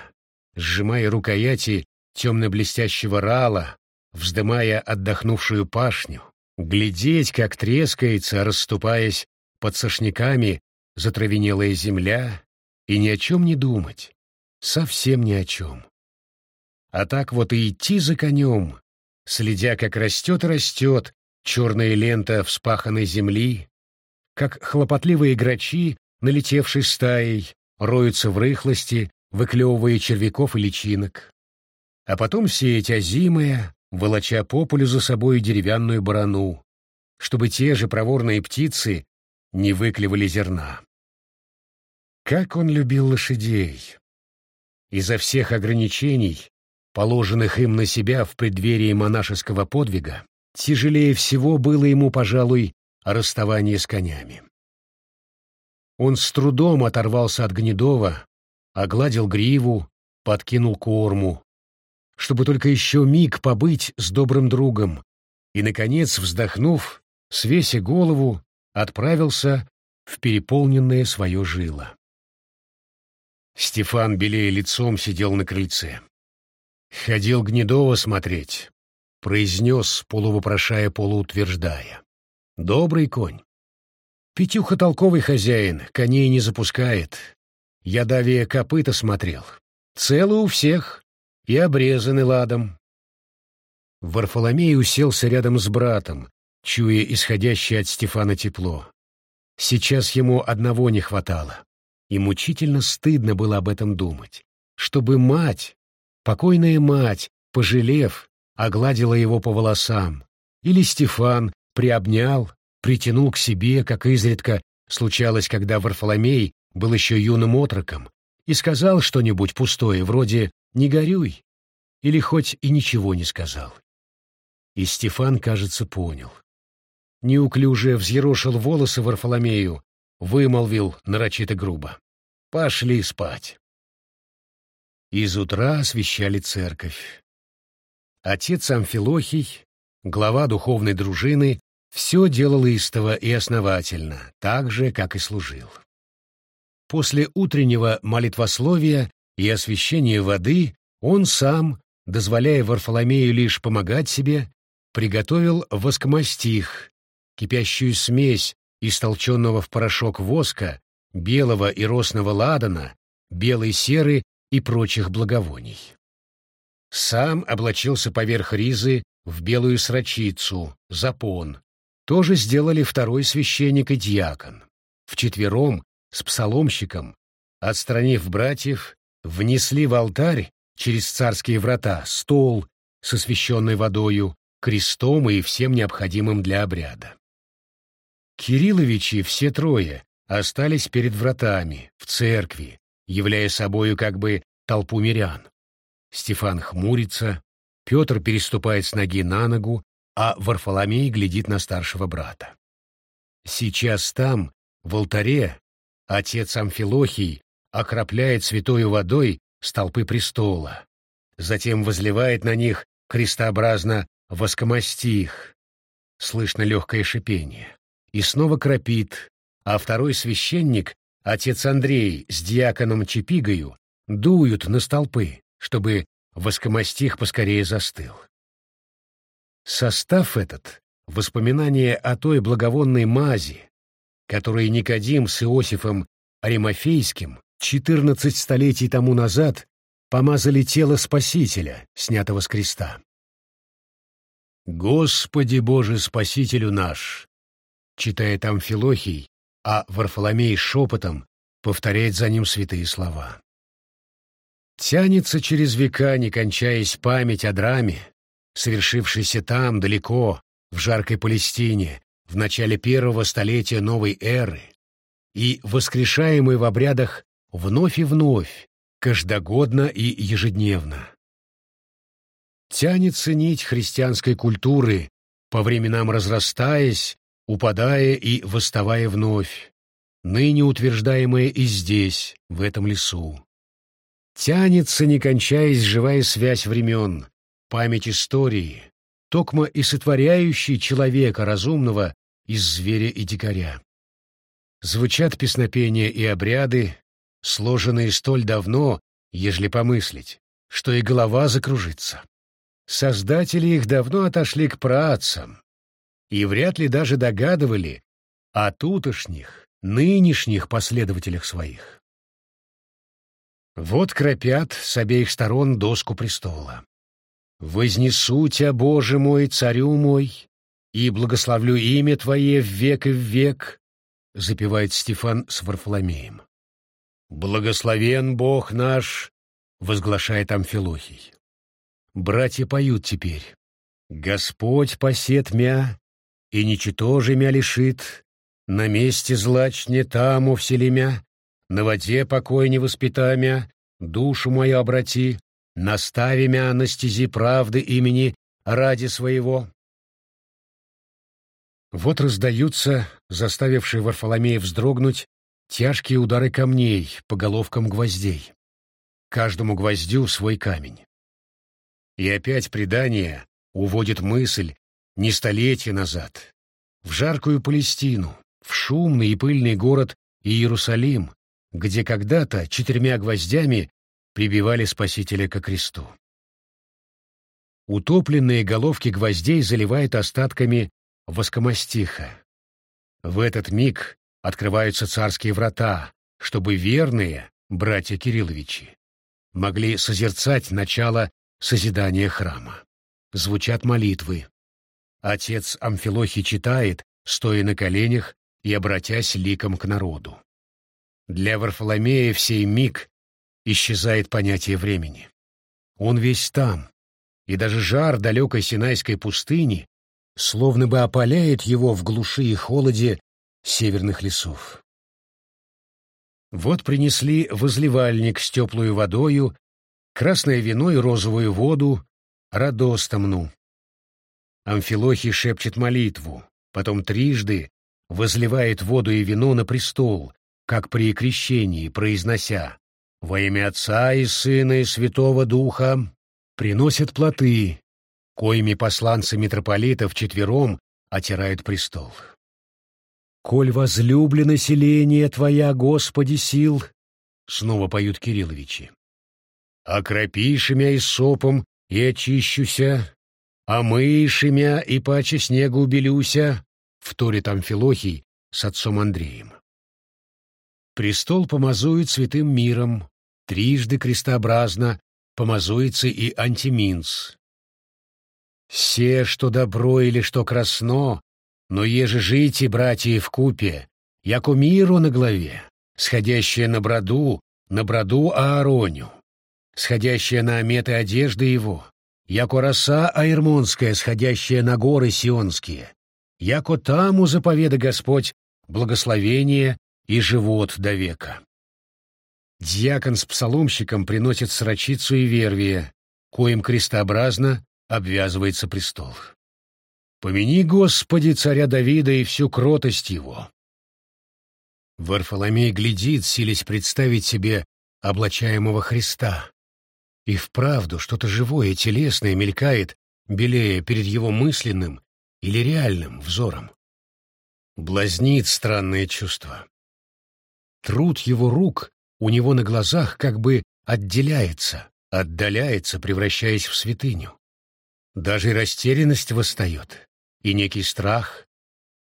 сжимая рукояти темно-блестящего рала, вздымая отдохнувшую пашню, глядеть, как трескается, расступаясь под сошняками затравенелая земля, и ни о чем не думать, совсем ни о чем. А так вот и идти за конем, следя, как растет и растет черная лента вспаханной земли, как хлопотливые грачи, налетевшие стаей, роются в рыхлости, выклевывая червяков и личинок. А потом сеять озимое, волоча по полю за собой деревянную барану, чтобы те же проворные птицы не выклевали зерна. Как он любил лошадей! Изо всех ограничений, положенных им на себя в преддверии монашеского подвига, тяжелее всего было ему, пожалуй, расставание с конями. Он с трудом оторвался от Гнедова, огладил гриву, подкинул корму, чтобы только еще миг побыть с добрым другом, и, наконец, вздохнув, свеся голову, отправился в переполненное свое жило. Стефан, белее лицом, сидел на крыльце. Ходил Гнедова смотреть, произнес, полувопрошая, полуутверждая. Добрый конь. Петюха толковый хозяин, коней не запускает. Я давия копыта смотрел. Целы у всех и обрезаны ладом. Варфоломей уселся рядом с братом, чуя исходящее от Стефана тепло. Сейчас ему одного не хватало, и мучительно стыдно было об этом думать. Чтобы мать, Покойная мать, пожалев, огладила его по волосам, или Стефан приобнял, притянул к себе, как изредка случалось, когда Варфоломей был еще юным отроком, и сказал что-нибудь пустое, вроде «не горюй», или хоть и ничего не сказал. И Стефан, кажется, понял. Неуклюже взъерошил волосы Варфоломею, вымолвил нарочито грубо. «Пошли спать». Из утра освещали церковь. Отец Амфилохий, глава духовной дружины, все делал истово и основательно, так же, как и служил. После утреннего молитвословия и освящения воды он сам, дозволяя Варфоломею лишь помогать себе, приготовил воскомастих, кипящую смесь из толченного в порошок воска, белого и росного ладана, белой серы и прочих благовоний. Сам облачился поверх ризы в белую срочицу, запон, То же сделали второй священник и диакон. Вчетвером, с псаломщиком, отстранив братьев, внесли в алтарь через царские врата стол с освященной водою, крестом и всем необходимым для обряда. Кирилловичи все трое остались перед вратами, в церкви, являя собою как бы толпу мирян. Стефан хмурится, Петр переступает с ноги на ногу, а Варфоломей глядит на старшего брата. Сейчас там, в алтаре, отец Амфилохий окропляет святою водой столпы престола, затем возливает на них крестообразно воскомостих, слышно легкое шипение, и снова кропит, а второй священник, отец Андрей с диаконом Чепигою, дуют на столпы, чтобы воскомостих поскорее застыл. Состав этот — воспоминание о той благовонной мази, которой Никодим с Иосифом Аримофейским 14 столетий тому назад помазали тело Спасителя, снятого с креста. «Господи Боже Спасителю наш!» Читает Амфилохий, а Варфоломей шепотом повторяет за ним святые слова. Тянется через века, не кончаясь память о драме, совершившейся там, далеко, в жаркой Палестине, в начале первого столетия новой эры, и воскрешаемой в обрядах вновь и вновь, каждогодно и ежедневно. Тянется нить христианской культуры, по временам разрастаясь, упадая и восставая вновь, ныне утверждаемая и здесь, в этом лесу. Тянется, не кончаясь, живая связь времен, память истории, токмо и сотворяющий человека разумного из зверя и дикаря. Звучат песнопения и обряды, сложенные столь давно, ежели помыслить, что и голова закружится. Создатели их давно отошли к праотцам, и вряд ли даже догадывали о тутошних, нынешних последователях своих. Вот кропят с обеих сторон доску престола. «Вознесу тебя, Боже мой, царю мой, и благословлю имя Твое в век и в век», — запевает Стефан с Варфоломеем. «Благословен Бог наш», — возглашает Амфилохий. Братья поют теперь. «Господь посет мя, и ничтоже мя лишит, на месте злачне таму вселимя, на воде покой не воспитамя, душу мою обрати, настави мя на стези правды имени ради своего». Вот раздаются, заставившие Варфоломея вздрогнуть, тяжкие удары камней по головкам гвоздей. Каждому гвоздю свой камень. И опять предание уводит мысль не столетия назад, в жаркую Палестину, в шумный и пыльный город Иерусалим, где когда-то четырьмя гвоздями прибивали Спасителя ко кресту. Утопленные головки гвоздей заливает остатками воскомастиха. В этот миг открываются царские врата, чтобы верные, братья Кирилловичи, могли созерцать начало созидания храма. Звучат молитвы. Отец Амфилохий читает, стоя на коленях и обратясь ликом к народу. Для Варфоломея в сей миг исчезает понятие времени. Он весь там, и даже жар далекой Синайской пустыни словно бы опаляет его в глуши и холоде северных лесов. Вот принесли возливальник с теплую водою, красное вино и розовую воду, радостомну. Амфилохий шепчет молитву, потом трижды возливает воду и вино на престол, как при крещении, произнося «Во имя Отца и Сына и Святого Духа» приносят плоты, коими посланцы митрополита вчетвером отирают престол. «Коль возлюблено население Твоя, Господи, сил!» — снова поют Кирилловичи. «Окропишь мя и сопом, и очищуся, а мышь мя и паче снега убелюся», — вторит Амфилохий с отцом Андреем. Престол помазует святым миром, трижды крестообразно помазуется и антиминс. Все, что добро или что красно, Но еже жите, братья, в купе, яко миру на главе, сходящее на броду, на броду Аароню, сходящее на ометы одежды его, яко роса аэрмонская, сходящая на горы сионские, яко таму заповеда Господь благословение и живот до века. Дьякон с псаломщиком приносит срочицу и вервие, коим крестообразно обвязывается престол. Помяни, Господи, царя Давида и всю кротость его. Варфоломей глядит, силясь представить себе облачаемого Христа. И вправду что-то живое, телесное мелькает, белее перед его мысленным или реальным взором. Блазнит странное чувство. Труд его рук у него на глазах как бы отделяется, отдаляется, превращаясь в святыню. Даже растерянность восстает, и некий страх.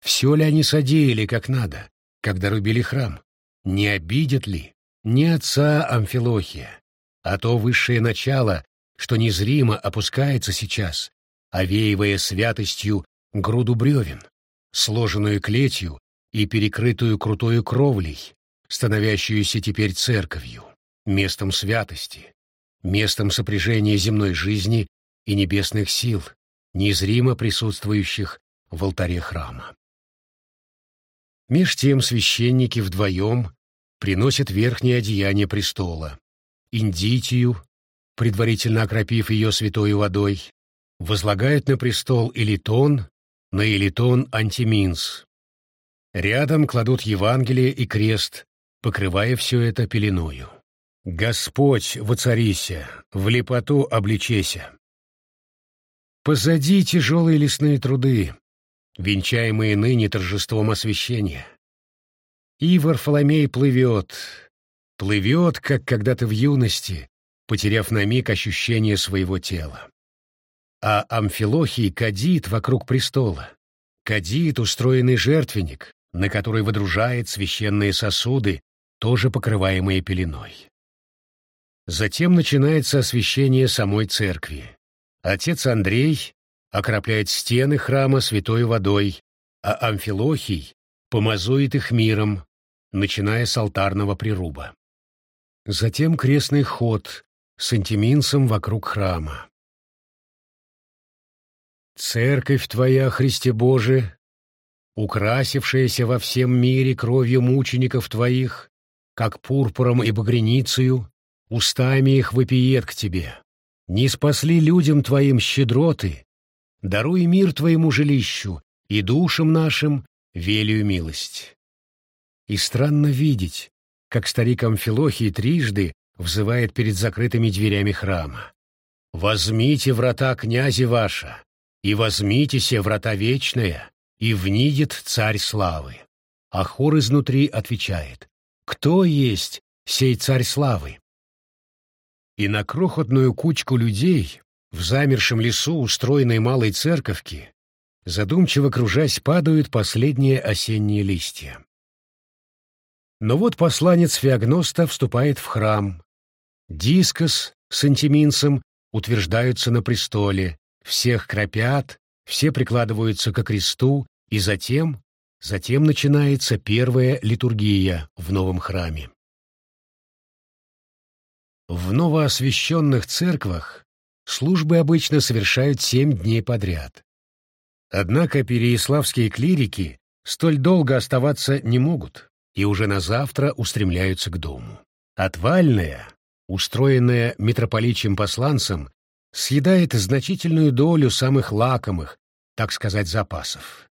Все ли они содеяли как надо, когда рубили храм? Не обидят ли? Не отца Амфилохия, а то высшее начало, что незримо опускается сейчас, овеивая святостью груду бревен, сложенную клетью и перекрытую крутою кровлей, становящуюся теперь церковью, местом святости, местом сопряжения земной жизни и небесных сил, незримо присутствующих в алтаре храма. Меж тем священники вдвоем приносят верхнее одеяние престола, индитию, предварительно окропив ее святой водой, возлагают на престол элитон, на элитон антиминс. Рядом кладут Евангелие и крест, покрывая все это пеленою. «Господь, воцарися, в лепоту обличеся». Позади тяжелые лесные труды, венчаемые ныне торжеством освящения. И Варфоломей плывет, плывет, как когда-то в юности, потеряв на миг ощущение своего тела. А Амфилохий кадит вокруг престола, кадит устроенный жертвенник, на который водружает священные сосуды, тоже покрываемые пеленой. Затем начинается освящение самой церкви. Отец Андрей окропляет стены храма святой водой, а Амфилохий помазует их миром, начиная с алтарного прируба. Затем крестный ход с антиминсом вокруг храма. «Церковь Твоя, Христе Боже, украсившаяся во всем мире кровью мучеников Твоих, как пурпуром и багреницею, устами их вопиет к Тебе не спасли людям Твоим щедроты, даруй мир Твоему жилищу и душам нашим велию милость. И странно видеть, как старик Амфилохий трижды взывает перед закрытыми дверями храма. «Возьмите врата князя ваша, и возьмите врата вечная, и внидит царь славы». А хор изнутри отвечает, «Кто есть сей царь славы?» и на крохотную кучку людей в замершем лесу устроенной малой церковки, задумчиво кружась, падают последние осенние листья. Но вот посланец Феогноста вступает в храм. Дискос с антиминцем утверждаются на престоле, всех кропят, все прикладываются ко кресту, и затем, затем начинается первая литургия в новом храме. В новоосвященных церквах службы обычно совершают семь дней подряд. Однако переяславские клирики столь долго оставаться не могут и уже на завтра устремляются к дому. Отвальная, устроенная митрополичьим посланцем, съедает значительную долю самых лакомых, так сказать, запасов.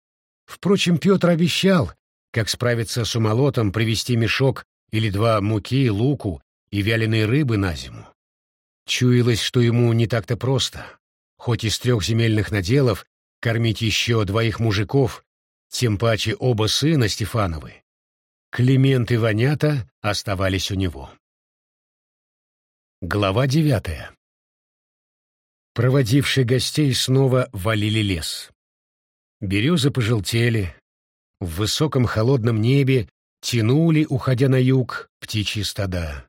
Впрочем, Петр обещал, как справиться с умолотом, привезти мешок или два муки, луку и вяленой рыбы на зиму. Чуялось, что ему не так-то просто, хоть из трех земельных наделов кормить еще двоих мужиков, тем паче оба сына Стефановы. Климент и Ванята оставались у него. Глава девятая. Проводившие гостей снова валили лес. Березы пожелтели, в высоком холодном небе тянули, уходя на юг, птичьи стада.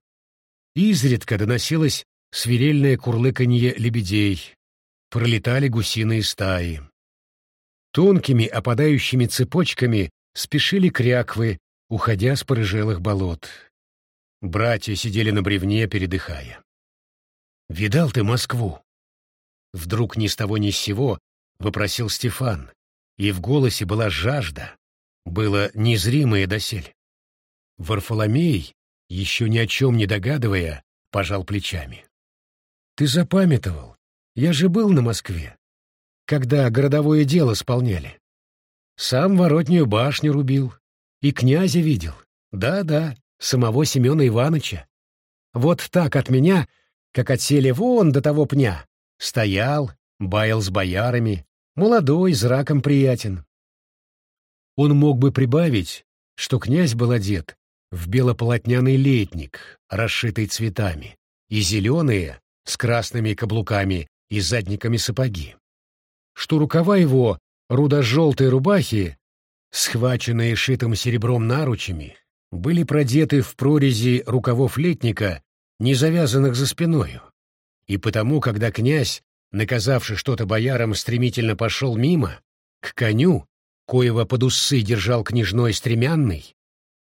Изредка доносилось свирельное курлыканье лебедей, пролетали гусиные стаи. Тонкими опадающими цепочками спешили кряквы, уходя с порыжелых болот. Братья сидели на бревне, передыхая. «Видал ты Москву?» Вдруг ни с того ни с сего вопросил Стефан, и в голосе была жажда, было незримое досель. Варфоломей, еще ни о чем не догадывая, пожал плечами. «Ты запамятовал, я же был на Москве, когда городовое дело сполняли. Сам воротнюю башню рубил, и князя видел. Да-да, самого Семена Ивановича. Вот так от меня, как отсели вон до того пня, стоял, баял с боярами, молодой, зраком приятен. Он мог бы прибавить, что князь был одет в белополотняный летник, расшитый цветами, и зеленые, с красными каблуками и задниками сапоги. Что рукава его рудо-желтой рубахи, схваченные шитым серебром наручами, были продеты в прорези рукавов летника, не завязанных за спиною. И потому, когда князь, наказавший что-то боярам, стремительно пошел мимо, к коню, коего под усы держал княжной стремянный,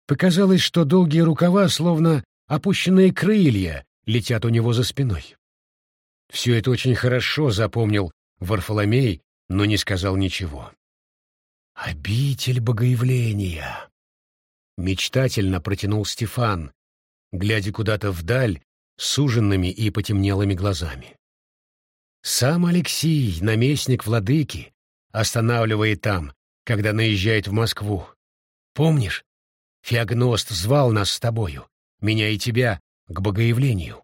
показалось, что долгие рукава, словно опущенные крылья, летят у него за спиной. Все это очень хорошо запомнил Варфоломей, но не сказал ничего. «Обитель богоявления!» Мечтательно протянул Стефан, глядя куда-то вдаль суженными и потемнелыми глазами. Сам Алексей, наместник владыки, останавливает там, когда наезжает в Москву. Помнишь, Феогност звал нас с тобою, меня и тебя, к богоявлению.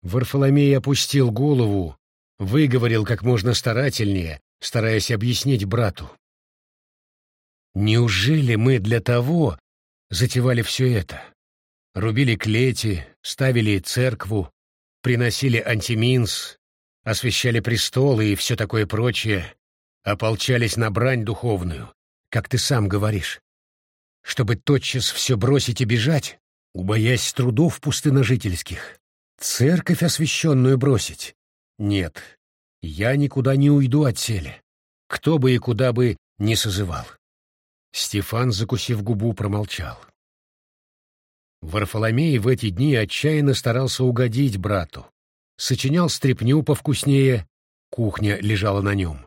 Варфоломей опустил голову, выговорил как можно старательнее, стараясь объяснить брату. Неужели мы для того затевали все это? Рубили клети, ставили церкву, приносили антиминс, освещали престолы и все такое прочее, ополчались на брань духовную, как ты сам говоришь. Чтобы тотчас все бросить и бежать, убоясь трудов пустыножительских, церковь освященную бросить? Нет, я никуда не уйду от селя, кто бы и куда бы не созывал. Стефан, закусив губу, промолчал. Варфоломей в эти дни отчаянно старался угодить брату. Сочинял стряпню повкуснее, кухня лежала на нем.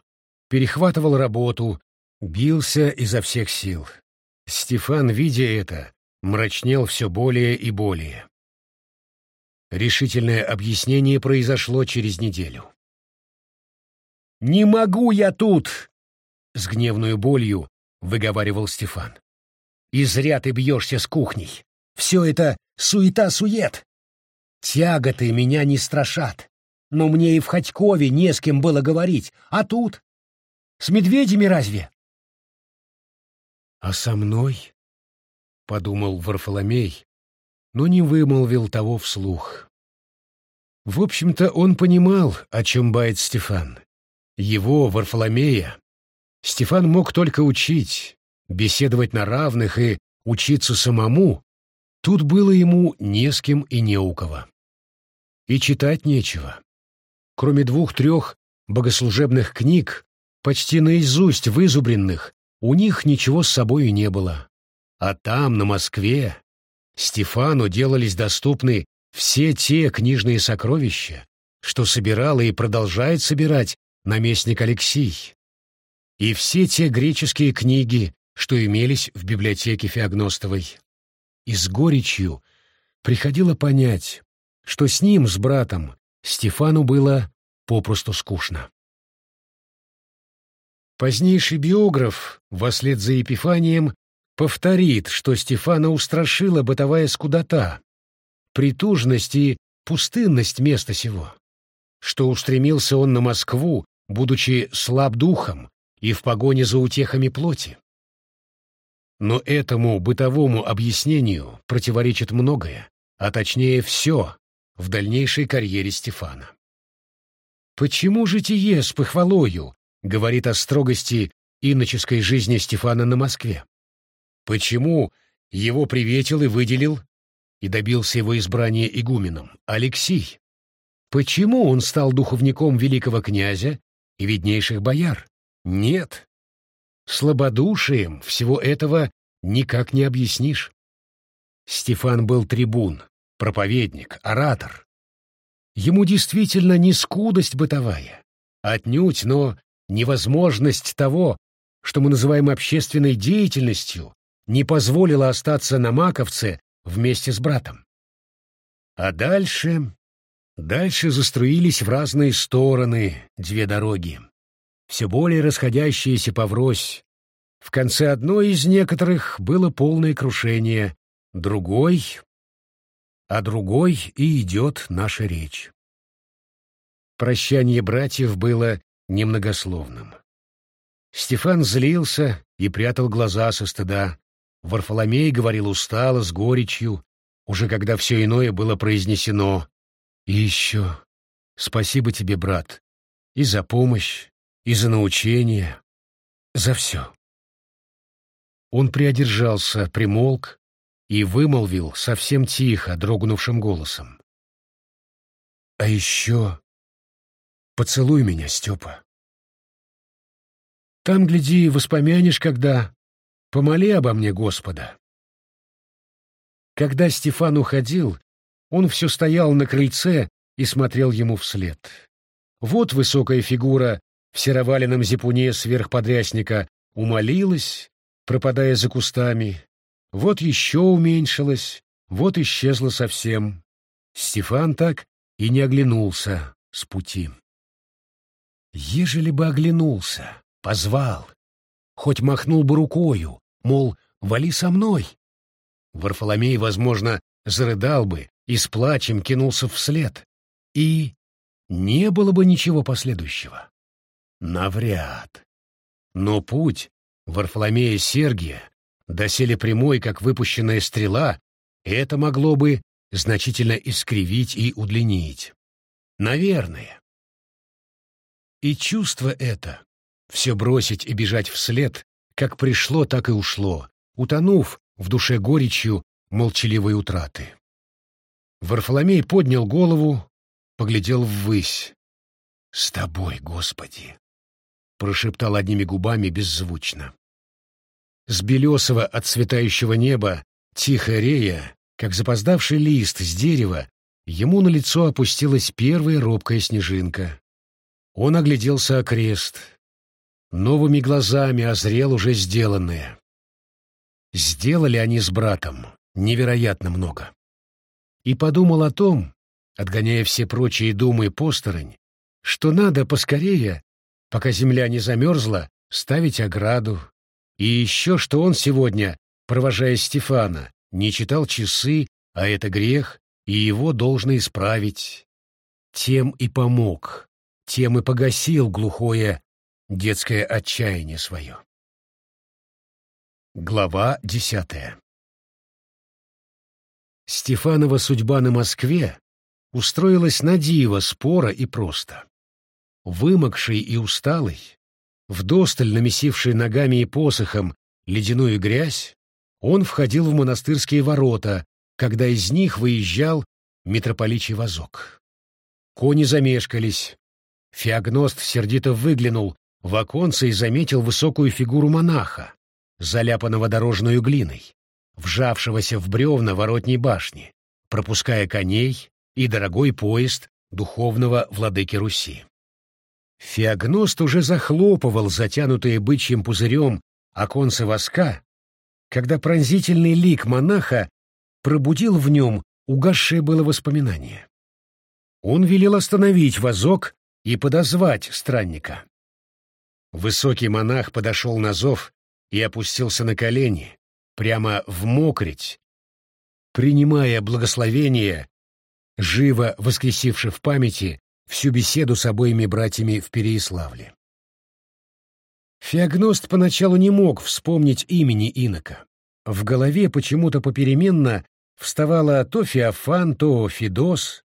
Перехватывал работу, бился изо всех сил. Стефан, видя это, мрачнел все более и более. Решительное объяснение произошло через неделю. «Не могу я тут!» — с гневной болью выговаривал Стефан. «И зря ты бьешься с кухней. Все это суета-сует. Тяготы меня не страшат. Но мне и в Ходькове не с кем было говорить. А тут? С медведями разве? А со мной? — подумал Варфоломей, но не вымолвил того вслух. В общем-то, он понимал, о чем бает Стефан. Его, Варфоломея, Стефан мог только учить, беседовать на равных и учиться самому, Тут было ему не с кем и не у кого. И читать нечего. Кроме двух-трех богослужебных книг, почти наизусть вызубренных, у них ничего с собою не было. А там, на Москве, Стефану делались доступны все те книжные сокровища, что собирал и продолжает собирать наместник Алексий, и все те греческие книги, что имелись в библиотеке Феогностовой и с горечью приходило понять, что с ним, с братом, Стефану было попросту скучно. Позднейший биограф, вслед за Епифанием, повторит, что Стефана устрашила бытовая скудота, притужность и пустынность места сего, что устремился он на Москву, будучи слаб духом и в погоне за утехами плоти. Но этому бытовому объяснению противоречит многое, а точнее все, в дальнейшей карьере Стефана. «Почему житие с похвалою?» говорит о строгости иноческой жизни Стефана на Москве. Почему его приветил и выделил и добился его избрания игуменом Алексий? Почему он стал духовником великого князя и виднейших бояр? Нет. Слабодушием всего этого никак не объяснишь. Стефан был трибун, проповедник, оратор. Ему действительно не скудость бытовая, отнюдь, но невозможность того, что мы называем общественной деятельностью, не позволила остаться на Маковце вместе с братом. А дальше... Дальше заструились в разные стороны две дороги, все более расходящиеся поврось. В конце одной из некоторых было полное крушение, другой... А другой и идет наша речь. Прощание братьев было немногословным. Стефан злился и прятал глаза со стыда. Варфоломей говорил устало, с горечью, уже когда все иное было произнесено. «И еще спасибо тебе, брат, и за помощь, и за научение, за все». Он приодержался, примолк и вымолвил совсем тихо, дрогнувшим голосом. «А еще поцелуй меня, Степа». Там, гляди, воспомянешь, когда... Помоли обо мне Господа. Когда Стефан уходил, он все стоял на крыльце и смотрел ему вслед. Вот высокая фигура в сероваленном зипуне сверхподрясника умолилась, пропадая за кустами. Вот еще уменьшилась, вот исчезла совсем. Стефан так и не оглянулся с пути. Ежели бы оглянулся, позвал, хоть махнул бы рукою, мол, вали со мной. Варфоломей, возможно, зарыдал бы и с плачем кинулся вслед. И не было бы ничего последующего. Навряд. Но путь Варфоломея Сергия, доселе прямой, как выпущенная стрела, это могло бы значительно искривить и удлинить. Наверное. И чувство это, все бросить и бежать вслед, как пришло, так и ушло, утонув в душе горечью молчаливой утраты. Варфоломей поднял голову, поглядел ввысь. «С тобой, Господи!» — прошептал одними губами беззвучно. С белесого от светающего неба, тихо рея, как запоздавший лист с дерева, ему на лицо опустилась первая робкая снежинка. Он огляделся окрест, новыми глазами озрел уже сделанное. Сделали они с братом невероятно много. И подумал о том, отгоняя все прочие думы посторонь, что надо поскорее, пока земля не замерзла, ставить ограду, и еще что он сегодня, провожая Стефана, не читал часы, а это грех, и его должно исправить. Тем и помог, тем и погасил глухое детское отчаяние свое. Глава десятая Стефанова судьба на Москве устроилась на диво спора и просто. Вымокший и усталый, вдосталь намесивший ногами и посохом ледяную грязь, он входил в монастырские ворота, когда из них выезжал митрополичий возок. Кони замешкались. Феогност сердито выглянул в оконце и заметил высокую фигуру монаха, заляпанного дорожную глиной, вжавшегося в бревна воротней башни, пропуская коней и дорогой поезд духовного владыки Руси. Феогност уже захлопывал затянутые бычьим пузырем оконце воска, когда пронзительный лик монаха пробудил в нем угасшее было воспоминание. Он велел остановить возок и подозвать странника. Высокий монах подошел на зов и опустился на колени, прямо в мокрить, принимая благословение, живо воскресивши в памяти всю беседу с обоими братьями в Переяславле. Феогност поначалу не мог вспомнить имени инока. В голове почему-то попеременно вставала то Феофан, то Фидос.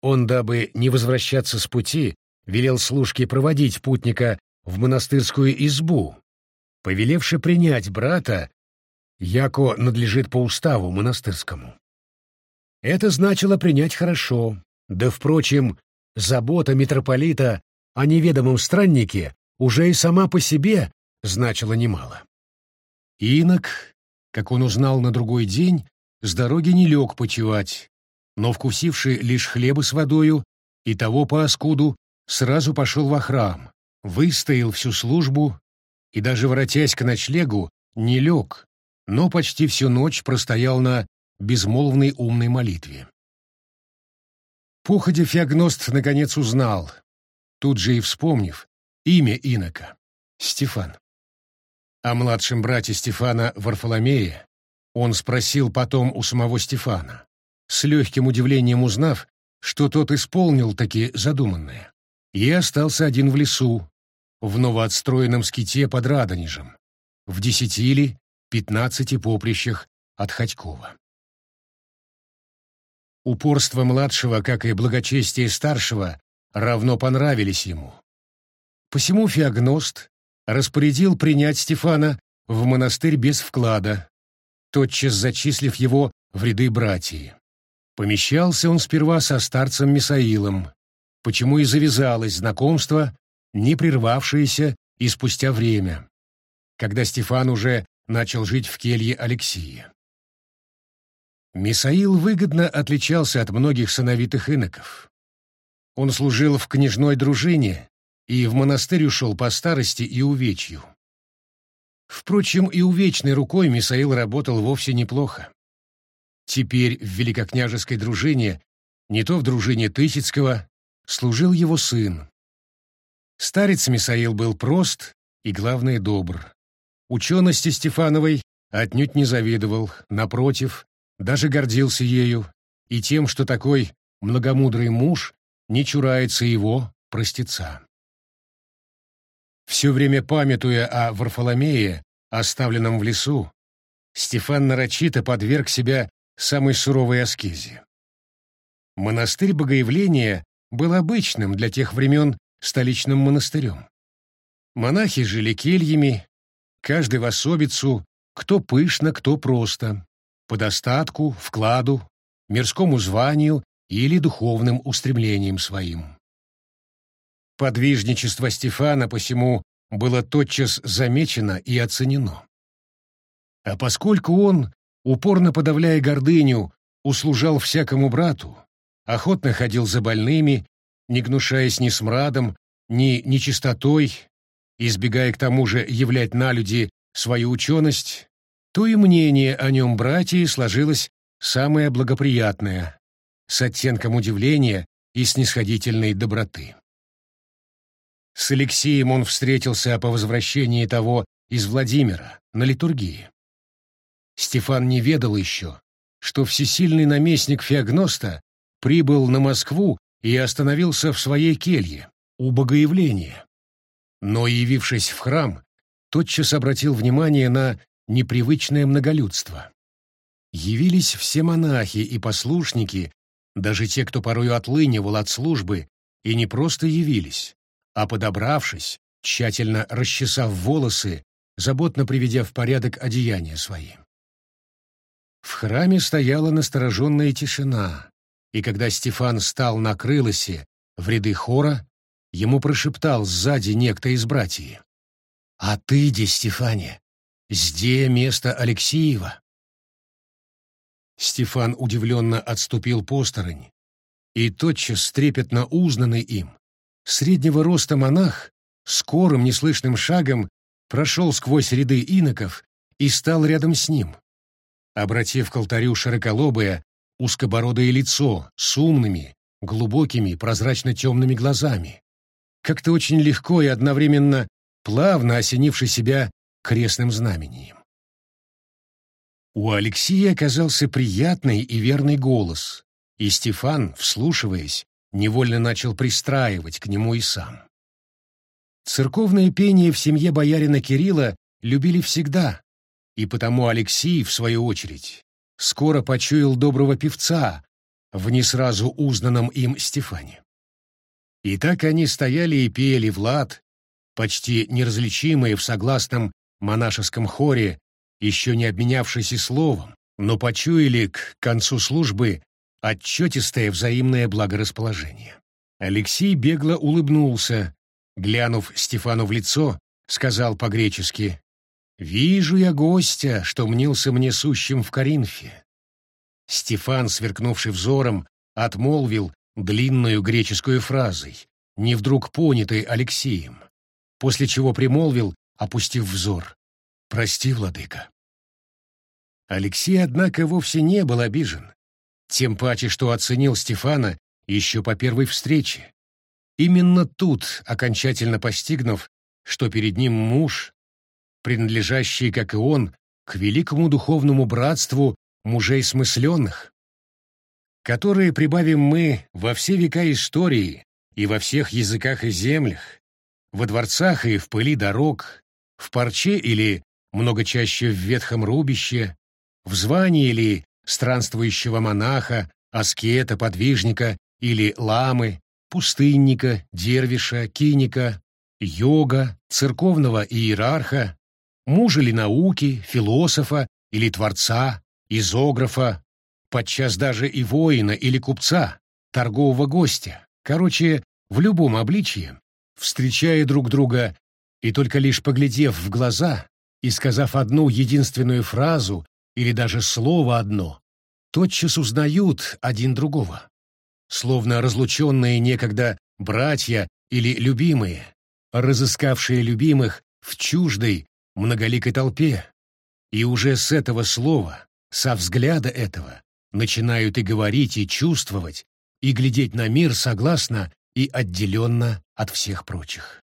Он, дабы не возвращаться с пути, велел служке проводить путника в монастырскую избу, повелевши принять брата, яко надлежит по уставу монастырскому. Это значило принять хорошо, да, впрочем, забота митрополита о неведомом страннике уже и сама по себе значила немало. Инок, как он узнал на другой день, с дороги не лег почевать, но, вкусивший лишь хлеба с водою и того по оскуду, сразу пошел во храм, выстоял всю службу и, даже воротясь к ночлегу, не лег, но почти всю ночь простоял на безмолвной умной молитве. Походя Феогност наконец узнал, тут же и вспомнив, имя инока — Стефан. О младшем брате Стефана Варфоломее он спросил потом у самого Стефана, с легким удивлением узнав, что тот исполнил таки задуманное, и остался один в лесу, в новоотстроенном ските под Радонежем, в десяти или пятнадцати поприщах от Ходькова. Упорство младшего, как и благочестие старшего, равно понравились ему. Посему Феогност распорядил принять Стефана в монастырь без вклада, тотчас зачислив его в ряды братьев. Помещался он сперва со старцем Мисаилом, почему и завязалось знакомство, не прервавшееся и спустя время, когда Стефан уже начал жить в келье Алексия. Мисаил выгодно отличался от многих сыновитых иноков. Он служил в княжной дружине и в монастырь ушел по старости и увечью. Впрочем, и увечной рукой Мисаил работал вовсе неплохо. Теперь в великокняжеской дружине, не то в дружине Тысяцкого, служил его сын. Старец Мисаил был прост и, главное, добр. Учености Стефановой отнюдь не завидовал, напротив, даже гордился ею и тем, что такой многомудрый муж не чурается его, простеца. Все время памятуя о Варфоломее, оставленном в лесу, Стефан нарочито подверг себя самой суровой аскезе. Монастырь Богоявления был обычным для тех времен столичным монастырем. Монахи жили кельями, каждый в особицу, кто пышно, кто просто по достатку, вкладу, мирскому званию или духовным устремлениям своим. Подвижничество Стефана посему было тотчас замечено и оценено. А поскольку он, упорно подавляя гордыню, услужал всякому брату, охотно ходил за больными, не гнушаясь ни смрадом, ни нечистотой, избегая к тому же являть на люди свою ученость, то и мнение о нем братья сложилось самое благоприятное, с оттенком удивления и снисходительной доброты. С Алексеем он встретился по возвращении того из Владимира на литургии. Стефан не ведал еще, что всесильный наместник Феогноста прибыл на Москву и остановился в своей келье у Богоявления. Но, явившись в храм, тотчас обратил внимание на непривычное многолюдство. Явились все монахи и послушники, даже те, кто порою отлынивал от службы, и не просто явились, а подобравшись, тщательно расчесав волосы, заботно приведя в порядок одеяния свои. В храме стояла настороженная тишина, и когда Стефан стал на крылосе в ряды хора, ему прошептал сзади некто из братьев. «А ты, де, Стефане, Зде место Алексеева. Стефан удивленно отступил посторонь, и тотчас трепетно узнанный им, среднего роста монах, скорым неслышным шагом прошел сквозь ряды иноков и стал рядом с ним. Обратив к алтарю широколобое, узкобородое лицо с умными, глубокими, прозрачно-темными глазами, как-то очень легко и одновременно плавно осенивший себя крестным знамением. У Алексея оказался приятный и верный голос, и Стефан, вслушиваясь, невольно начал пристраивать к нему и сам. Церковное пение в семье боярина Кирилла любили всегда, и потому Алексей, в свою очередь, скоро почуял доброго певца в не сразу узнанном им Стефане. И так они стояли и пели в лад, почти неразличимые в согласном монашеском хоре, еще не обменявшись и словом, но почуяли к концу службы отчетистое взаимное благорасположение. Алексей бегло улыбнулся, глянув Стефану в лицо, сказал по-гречески «Вижу я гостя, что мнился мне сущим в Коринфе». Стефан, сверкнувший взором, отмолвил длинную греческую фразой, не вдруг понятой Алексеем, после чего примолвил, опустив взор «Прости, владыка». Алексей, однако, вовсе не был обижен, тем паче, что оценил Стефана еще по первой встрече. Именно тут, окончательно постигнув, что перед ним муж, принадлежащий, как и он, к великому духовному братству мужей смысленных, которые прибавим мы во все века истории и во всех языках и землях, во дворцах и в пыли дорог, в парче или много чаще в ветхом рубище, в звании или странствующего монаха, аскета, подвижника или ламы, пустынника, дервиша, киника, йога, церковного иерарха, мужа ли науки, философа или творца, изографа, подчас даже и воина или купца, торгового гостя, короче, в любом обличье, встречая друг друга и только лишь поглядев в глаза и сказав одну единственную фразу или даже слово одно, тотчас узнают один другого. Словно разлученные некогда братья или любимые, разыскавшие любимых в чуждой, многоликой толпе. И уже с этого слова, со взгляда этого, начинают и говорить, и чувствовать, и глядеть на мир согласно и отделенно от всех прочих.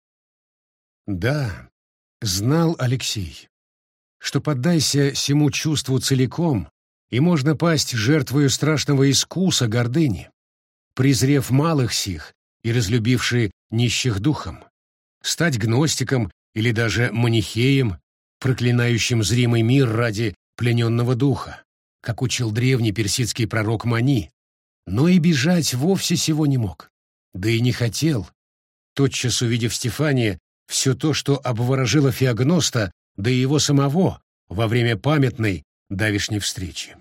Да, знал Алексей, что поддайся всему чувству целиком, и можно пасть жертвою страшного искуса гордыни, презрев малых сих и разлюбивший нищих духом, стать гностиком или даже манихеем, проклинающим зримый мир ради плененного духа, как учил древний персидский пророк Мани, но и бежать вовсе сего не мог, да и не хотел, тотчас увидев Стефания все то, что обворожило Феогноста да и его самого во время памятной давишней встречи.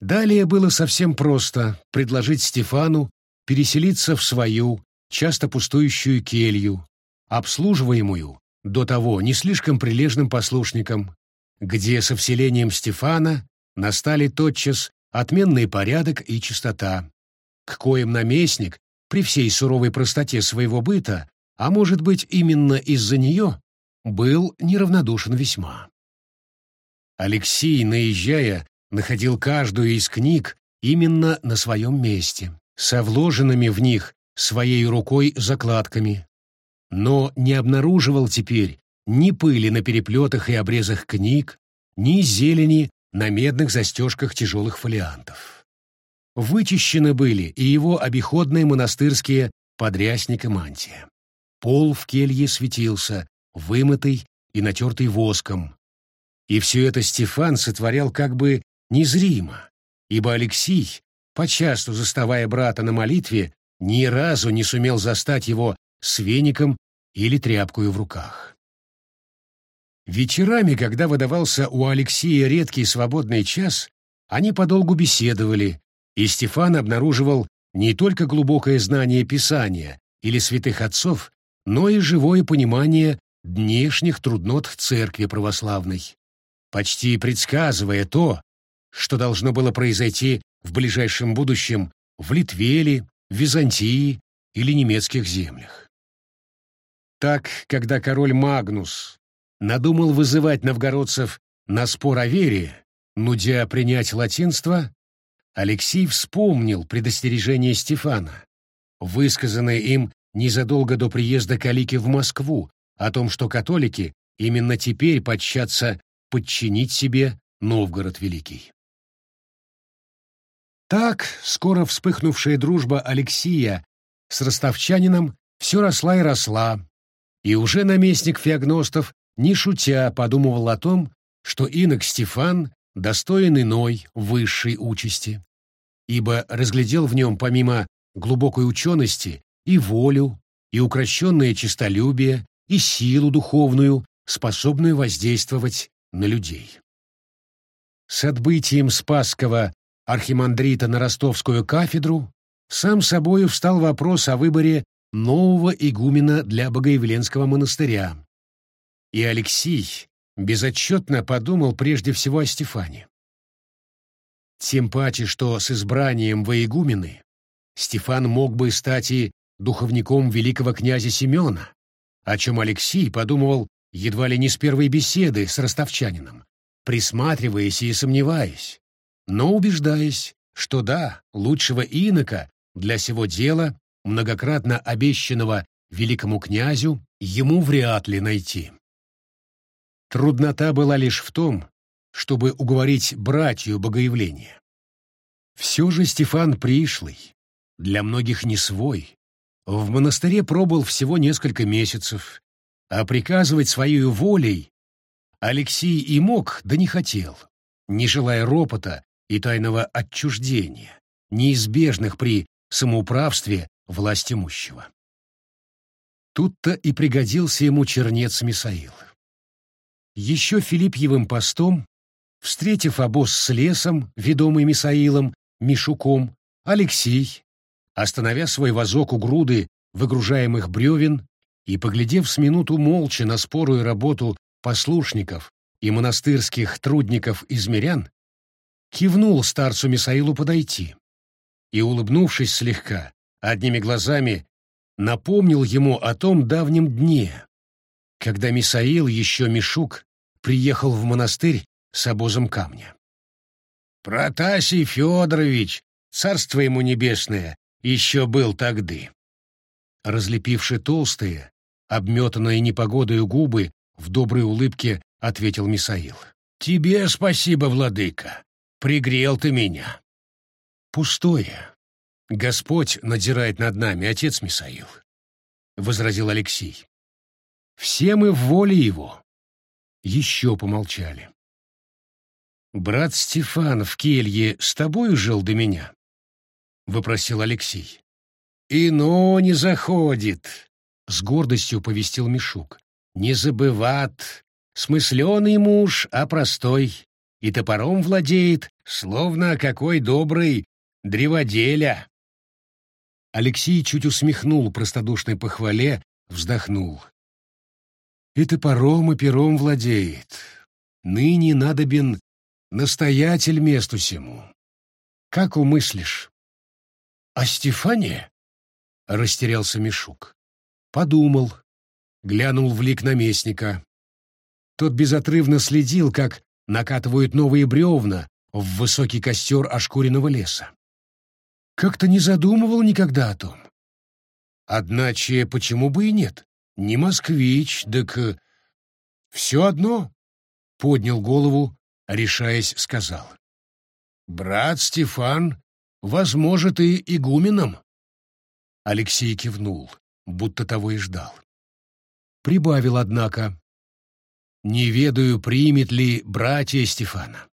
Далее было совсем просто предложить Стефану переселиться в свою, часто пустующую келью, обслуживаемую до того не слишком прилежным послушником, где со вселением Стефана настали тотчас отменный порядок и чистота, к коим наместник при всей суровой простоте своего быта, а может быть именно из-за нее, был неравнодушен весьма. Алексей, наезжая, находил каждую из книг именно на своем месте, со вложенными в них своей рукой закладками, но не обнаруживал теперь ни пыли на переплетах и обрезах книг, ни зелени на медных застежках тяжелых фолиантов. Вычищены были и его обиходные монастырские подрясник и мантия. Пол в келье светился, вымытый и натертый воском. И все это Стефан сотворял как бы незримо, ибо Алексей, почасту заставая брата на молитве, ни разу не сумел застать его с веником или тряпкою в руках. Вечерами, когда выдавался у Алексея редкий свободный час, они подолгу беседовали, и Стефан обнаруживал не только глубокое знание Писания или святых отцов, но и живое понимание днешних труднот церкви православной, почти предсказывая то, что должно было произойти в ближайшем будущем в Литве ли, Византии или немецких землях. Так, когда король Магнус надумал вызывать новгородцев на спор о вере, нудя принять латинство, Алексей вспомнил предостережение Стефана, высказанное им незадолго до приезда Калики в Москву о том, что католики именно теперь подчатся подчинить себе Новгород Великий. Так скоро вспыхнувшая дружба Алексия с ростовчанином все росла и росла, и уже наместник Феогностов, не шутя, подумывал о том, что инок Стефан достоин иной, высшей участи, ибо разглядел в нем помимо глубокой учености и волю, и укращенное честолюбие, и силу духовную, способную воздействовать на людей. С отбытием Спасского архимандрита на ростовскую кафедру сам собою встал вопрос о выборе нового игумена для Богоявленского монастыря. И Алексей безотчетно подумал прежде всего о Стефане. Тем паче, что с избранием во игумены Стефан мог бы стать и духовником великого князя Семена, о чем Алексей подумывал едва ли не с первой беседы с ростовчанином, присматриваясь и сомневаясь, но убеждаясь, что да, лучшего инока для сего дела, многократно обещанного великому князю, ему вряд ли найти. Труднота была лишь в том, чтобы уговорить братью Богоявления. Все же Стефан пришлый, для многих не свой. В монастыре пробыл всего несколько месяцев, а приказывать своей волей Алексей и мог, да не хотел, не желая ропота и тайного отчуждения, неизбежных при самоуправстве власть имущего. Тут-то и пригодился ему чернец Мисаил. Еще Филиппьевым постом, встретив обоз с лесом, ведомый Мисаилом, Мишуком, Алексей, остановя свой вазок у груды выгружаемых бревен и, поглядев с минуту молча на спорую работу послушников и монастырских трудников-измерян, кивнул старцу Мисаилу подойти и, улыбнувшись слегка, одними глазами напомнил ему о том давнем дне, когда Мисаил, еще Мишук, приехал в монастырь с обозом камня. «Протасий Федорович, царство ему небесное, еще был тогды». Разлепивши толстые, обметанные непогодою губы, в доброй улыбке ответил Мисаил. «Тебе спасибо, владыка. Пригрел ты меня». «Пустое. Господь надзирает над нами, отец Мисаил», — возразил Алексей. «Все мы в воле его». Еще помолчали. «Брат Стефан в келье с тобою жил до меня?» — выпросил Алексей. «Ино не заходит», — с гордостью повестил Мишук. «Не забыват, смысленый муж, а простой, и топором владеет, словно какой добрый древоделя». Алексей чуть усмехнул простодушной похвале, вздохнул. «И топором, и пером владеет. Ныне надобен настоятель месту сему. Как умыслишь?» «А Стефания?» — растерялся Мишук. Подумал, глянул в лик наместника. Тот безотрывно следил, как накатывают новые бревна в высокий костер ошкуренного леса. Как-то не задумывал никогда о том. Одначе почему бы и нет? Не москвич, так все одно. Поднял голову, решаясь, сказал. Брат Стефан, возможет, и игуменом. Алексей кивнул, будто того и ждал. Прибавил, однако. Не ведаю, примет ли братья Стефана.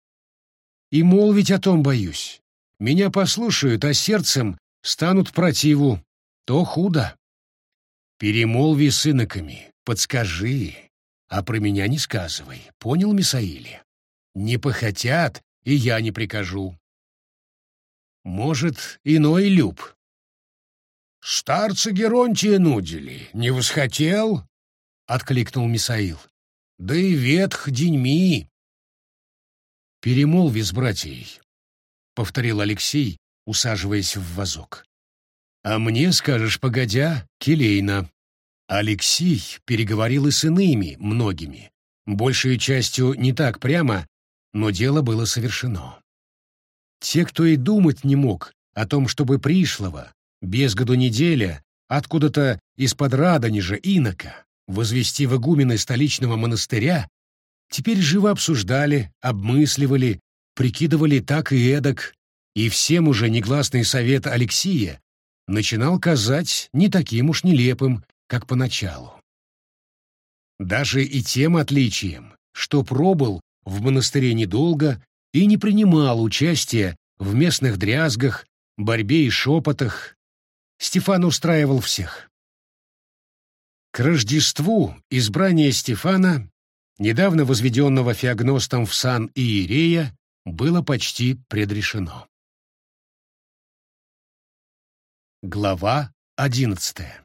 И молвить о том боюсь. Меня послушают, а сердцем станут противу. То худо. Перемолви с иноками, подскажи, а про меня не сказывай. Понял, Мисаили? Не похотят, и я не прикажу. Может, иной люб. Старца Геронтия нудили, не восхотел? — откликнул Мисаил. Да и ветх деньми. Перемолви с братьей, — повторил Алексей, усаживаясь в вазок. А мне, скажешь, погодя, келейно. Алексей переговорил и с иными, многими. Большей частью не так прямо, но дело было совершено. Те, кто и думать не мог о том, чтобы пришлого, без году неделя, откуда-то из-под Радонежа инока, возвести в игумены столичного монастыря, теперь живо обсуждали, обмысливали, прикидывали так и эдак, и всем уже негласный совет Алексия начинал казать не таким уж нелепым, как поначалу. Даже и тем отличием, что пробыл в монастыре недолго и не принимал участия в местных дрязгах, борьбе и шепотах, Стефан устраивал всех. К Рождеству избрание Стефана, недавно возведенного феогностом в сан Иерея, было почти предрешено. Глава одиннадцатая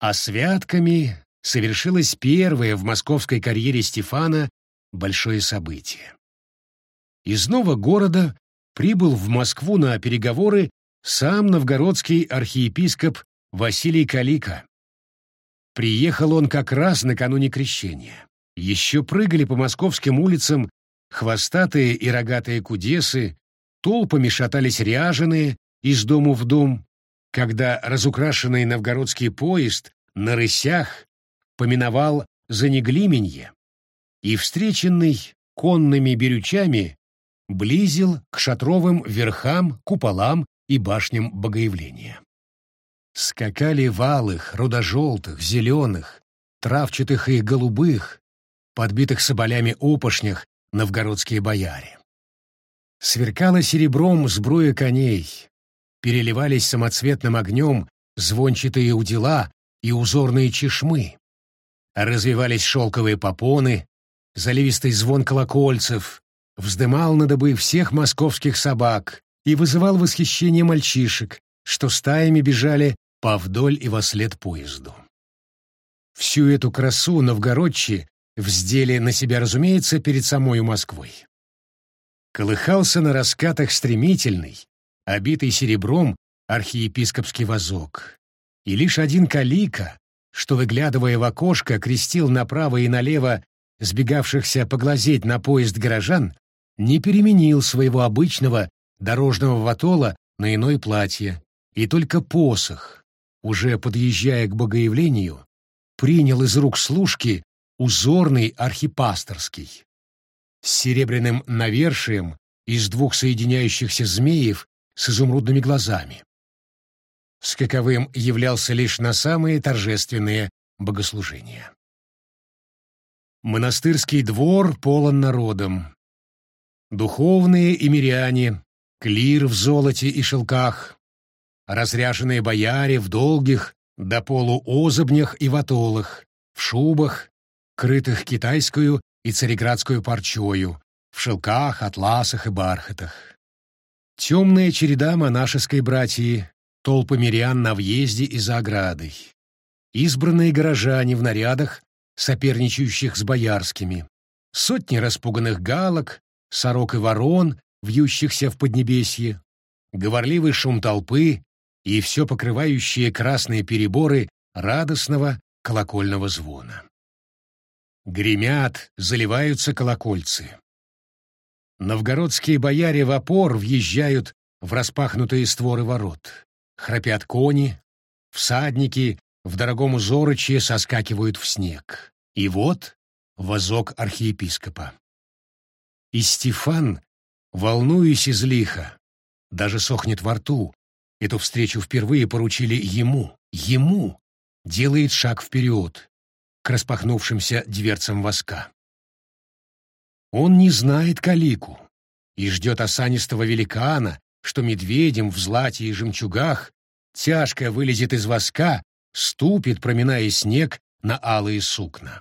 А святками совершилось первое в московской карьере Стефана большое событие. Из нового города прибыл в Москву на переговоры сам новгородский архиепископ Василий Калика. Приехал он как раз накануне крещения. Еще прыгали по московским улицам хвостатые и рогатые кудесы, толпами шатались ряженые из дому в дом, когда разукрашенный новгородский поезд на рысях поминовал за неглименье и, встреченный конными берючами, близил к шатровым верхам, куполам и башням богоявления. Скакали валых, рудожелтых, зеленых, травчатых и голубых, подбитых соболями опошнях новгородские бояре. Сверкало серебром сбруя коней, переливались самоцветным огнем звончатые удила и узорные чешмы, развивались шелковые попоны, заливистый звон колокольцев, вздымал на добы всех московских собак и вызывал восхищение мальчишек, что стаями бежали повдоль и вослед поезду. Всю эту красу новгородчи вздели на себя, разумеется, перед самой Москвой. Колыхался на раскатах стремительный, обитый серебром архиепископский возок, и лишь один калика, что, выглядывая в окошко, крестил направо и налево сбегавшихся поглазеть на поезд горожан, не переменил своего обычного дорожного ватола на иное платье, и только посох, уже подъезжая к богоявлению, принял из рук служки узорный архипасторский. С серебряным навершием из двух соединяющихся змеев с изумрудными глазами. С каковым являлся лишь на самые торжественные богослужения. Монастырский двор полон народом. Духовные и миряне, клир в золоте и шелках, разряженные бояре в долгих до полу озобнях и ватолах, в шубах, крытых китайскую и цареградскую парчою, в шелках, атласах и бархатах. Темная череда монашеской братьи, толпы мирян на въезде и за оградой. Избранные горожане в нарядах, соперничающих с боярскими. Сотни распуганных галок, сорок и ворон, вьющихся в поднебесье. Говорливый шум толпы и все покрывающие красные переборы радостного колокольного звона. Гремят, заливаются колокольцы. Новгородские бояре в опор въезжают в распахнутые створы ворот. Храпят кони, всадники в дорогом узорочье соскакивают в снег. И вот возок архиепископа. И Стефан, волнуясь излихо, даже сохнет во рту, эту встречу впервые поручили ему, ему, делает шаг вперед, к распахнувшимся дверцам воска. Он не знает калику и ждет осанистого великана, что медведем в злате и жемчугах тяжко вылезет из воска, ступит, проминая снег на алые сукна.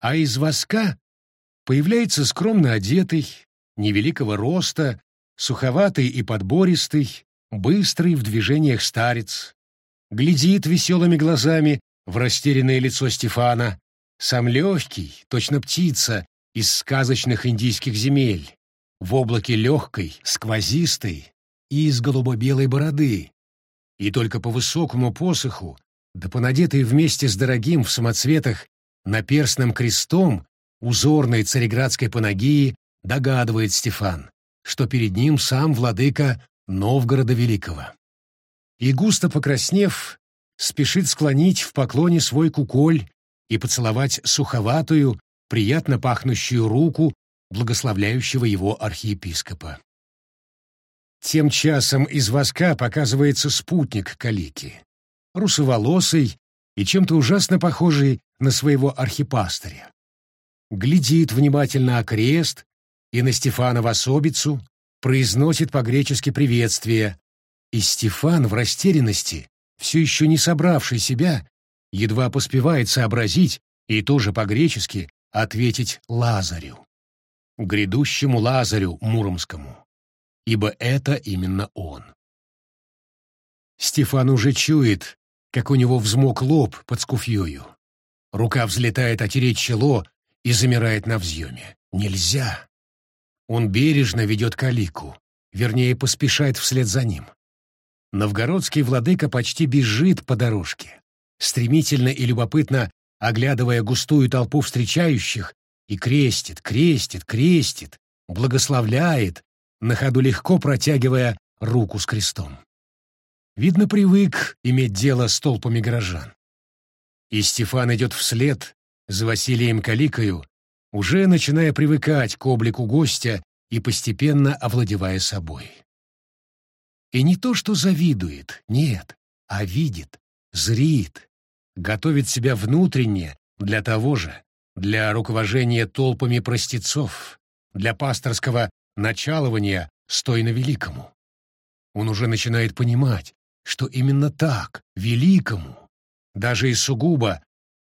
А из воска появляется скромно одетый, невеликого роста, суховатый и подбористый, быстрый в движениях старец, глядит веселыми глазами в растерянное лицо Стефана, сам легкий, точно птица из сказочных индийских земель, в облаке легкой, сквозистой и из голубо-белой бороды, и только по высокому посоху, да понадетой вместе с дорогим в самоцветах наперстным крестом узорной цареградской панагии догадывает Стефан, что перед ним сам владыка Новгорода Великого. И густо покраснев, спешит склонить в поклоне свой куколь и поцеловать суховатую, приятно пахнущую руку благословляющего его архиепископа. Тем часом из воска показывается спутник Калики, русоволосый и чем-то ужасно похожий на своего архипастыря. Глядит внимательно окрест и на Стефана в особицу, произносит по-гречески приветствие, и Стефан в растерянности все еще не собравший себя, едва поспевает сообразить и тоже по-гречески ответить Лазарю, грядущему Лазарю Муромскому, ибо это именно он. Стефан уже чует, как у него взмок лоб под скуфьёю. Рука взлетает отереть чело и замирает на взъеме. Нельзя. Он бережно ведет калику, вернее, поспешает вслед за ним. Новгородский владыка почти бежит по дорожке, стремительно и любопытно оглядывая густую толпу встречающих, и крестит, крестит, крестит, благословляет, на ходу легко протягивая руку с крестом. Видно, привык иметь дело с толпами горожан. И Стефан идет вслед за Василием Каликою, уже начиная привыкать к облику гостя и постепенно овладевая собой. И не то, что завидует, нет, а видит, зрит, готовит себя внутренне для того же, для руковожения толпами простецов, для пасторского началования «стой на великому». Он уже начинает понимать, что именно так, великому, даже и сугубо,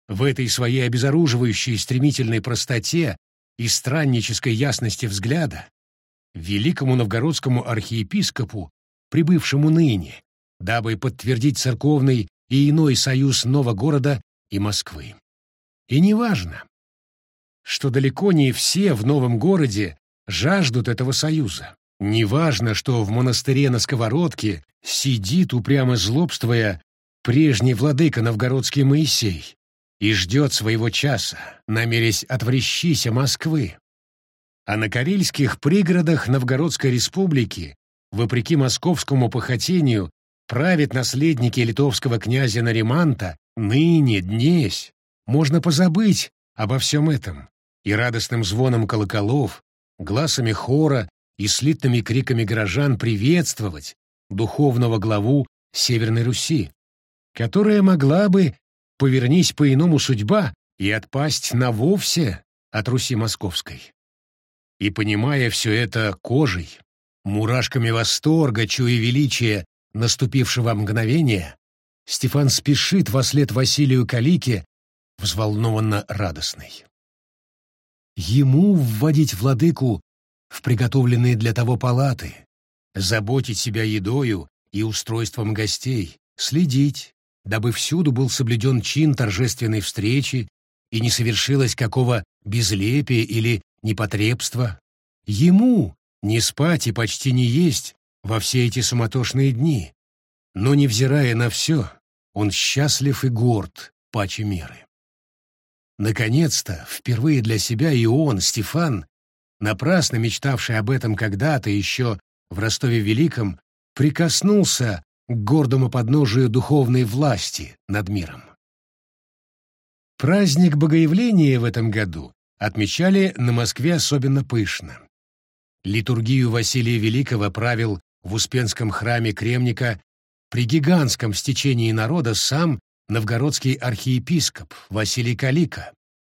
в этой своей обезоруживающей стремительной простоте и страннической ясности взгляда, великому новгородскому архиепископу, прибывшему ныне, дабы подтвердить церковный и иной союз нового города и Москвы. И неважно, что далеко не все в новом городе жаждут этого союза. Неважно, что в монастыре на сковородке сидит, упрямо злобствуя, прежний владыка новгородский Моисей и ждет своего часа, намерясь отврещися Москвы. А на карельских пригородах Новгородской республики, вопреки московскому похотению, правят наследники литовского князя Нариманта, ныне, днесь. Можно позабыть обо всем этом и радостным звоном колоколов, глазами хора и слитными криками горожан приветствовать духовного главу Северной Руси, которая могла бы, повернись по-иному судьба, и отпасть на вовсе от Руси Московской. И понимая все это кожей, мурашками восторга, чуя величие наступившего мгновения, Стефан спешит во след Василию Калике, взволнованно радостный. Ему вводить владыку в приготовленные для того палаты, заботить себя едою и устройством гостей, следить, дабы всюду был соблюден чин торжественной встречи и не совершилось какого безлепия или непотребства. Ему не спать и почти не есть во все эти суматошные дни, но, невзирая на все, он счастлив и горд паче меры. Наконец-то, впервые для себя и он, Стефан, напрасно мечтавший об этом когда-то еще в Ростове-Великом, прикоснулся к гордому подножию духовной власти над миром. Праздник Богоявления в этом году отмечали на Москве особенно пышно. Литургию Василия Великого правил в Успенском храме Кремника при гигантском стечении народа сам новгородский архиепископ Василий Калика,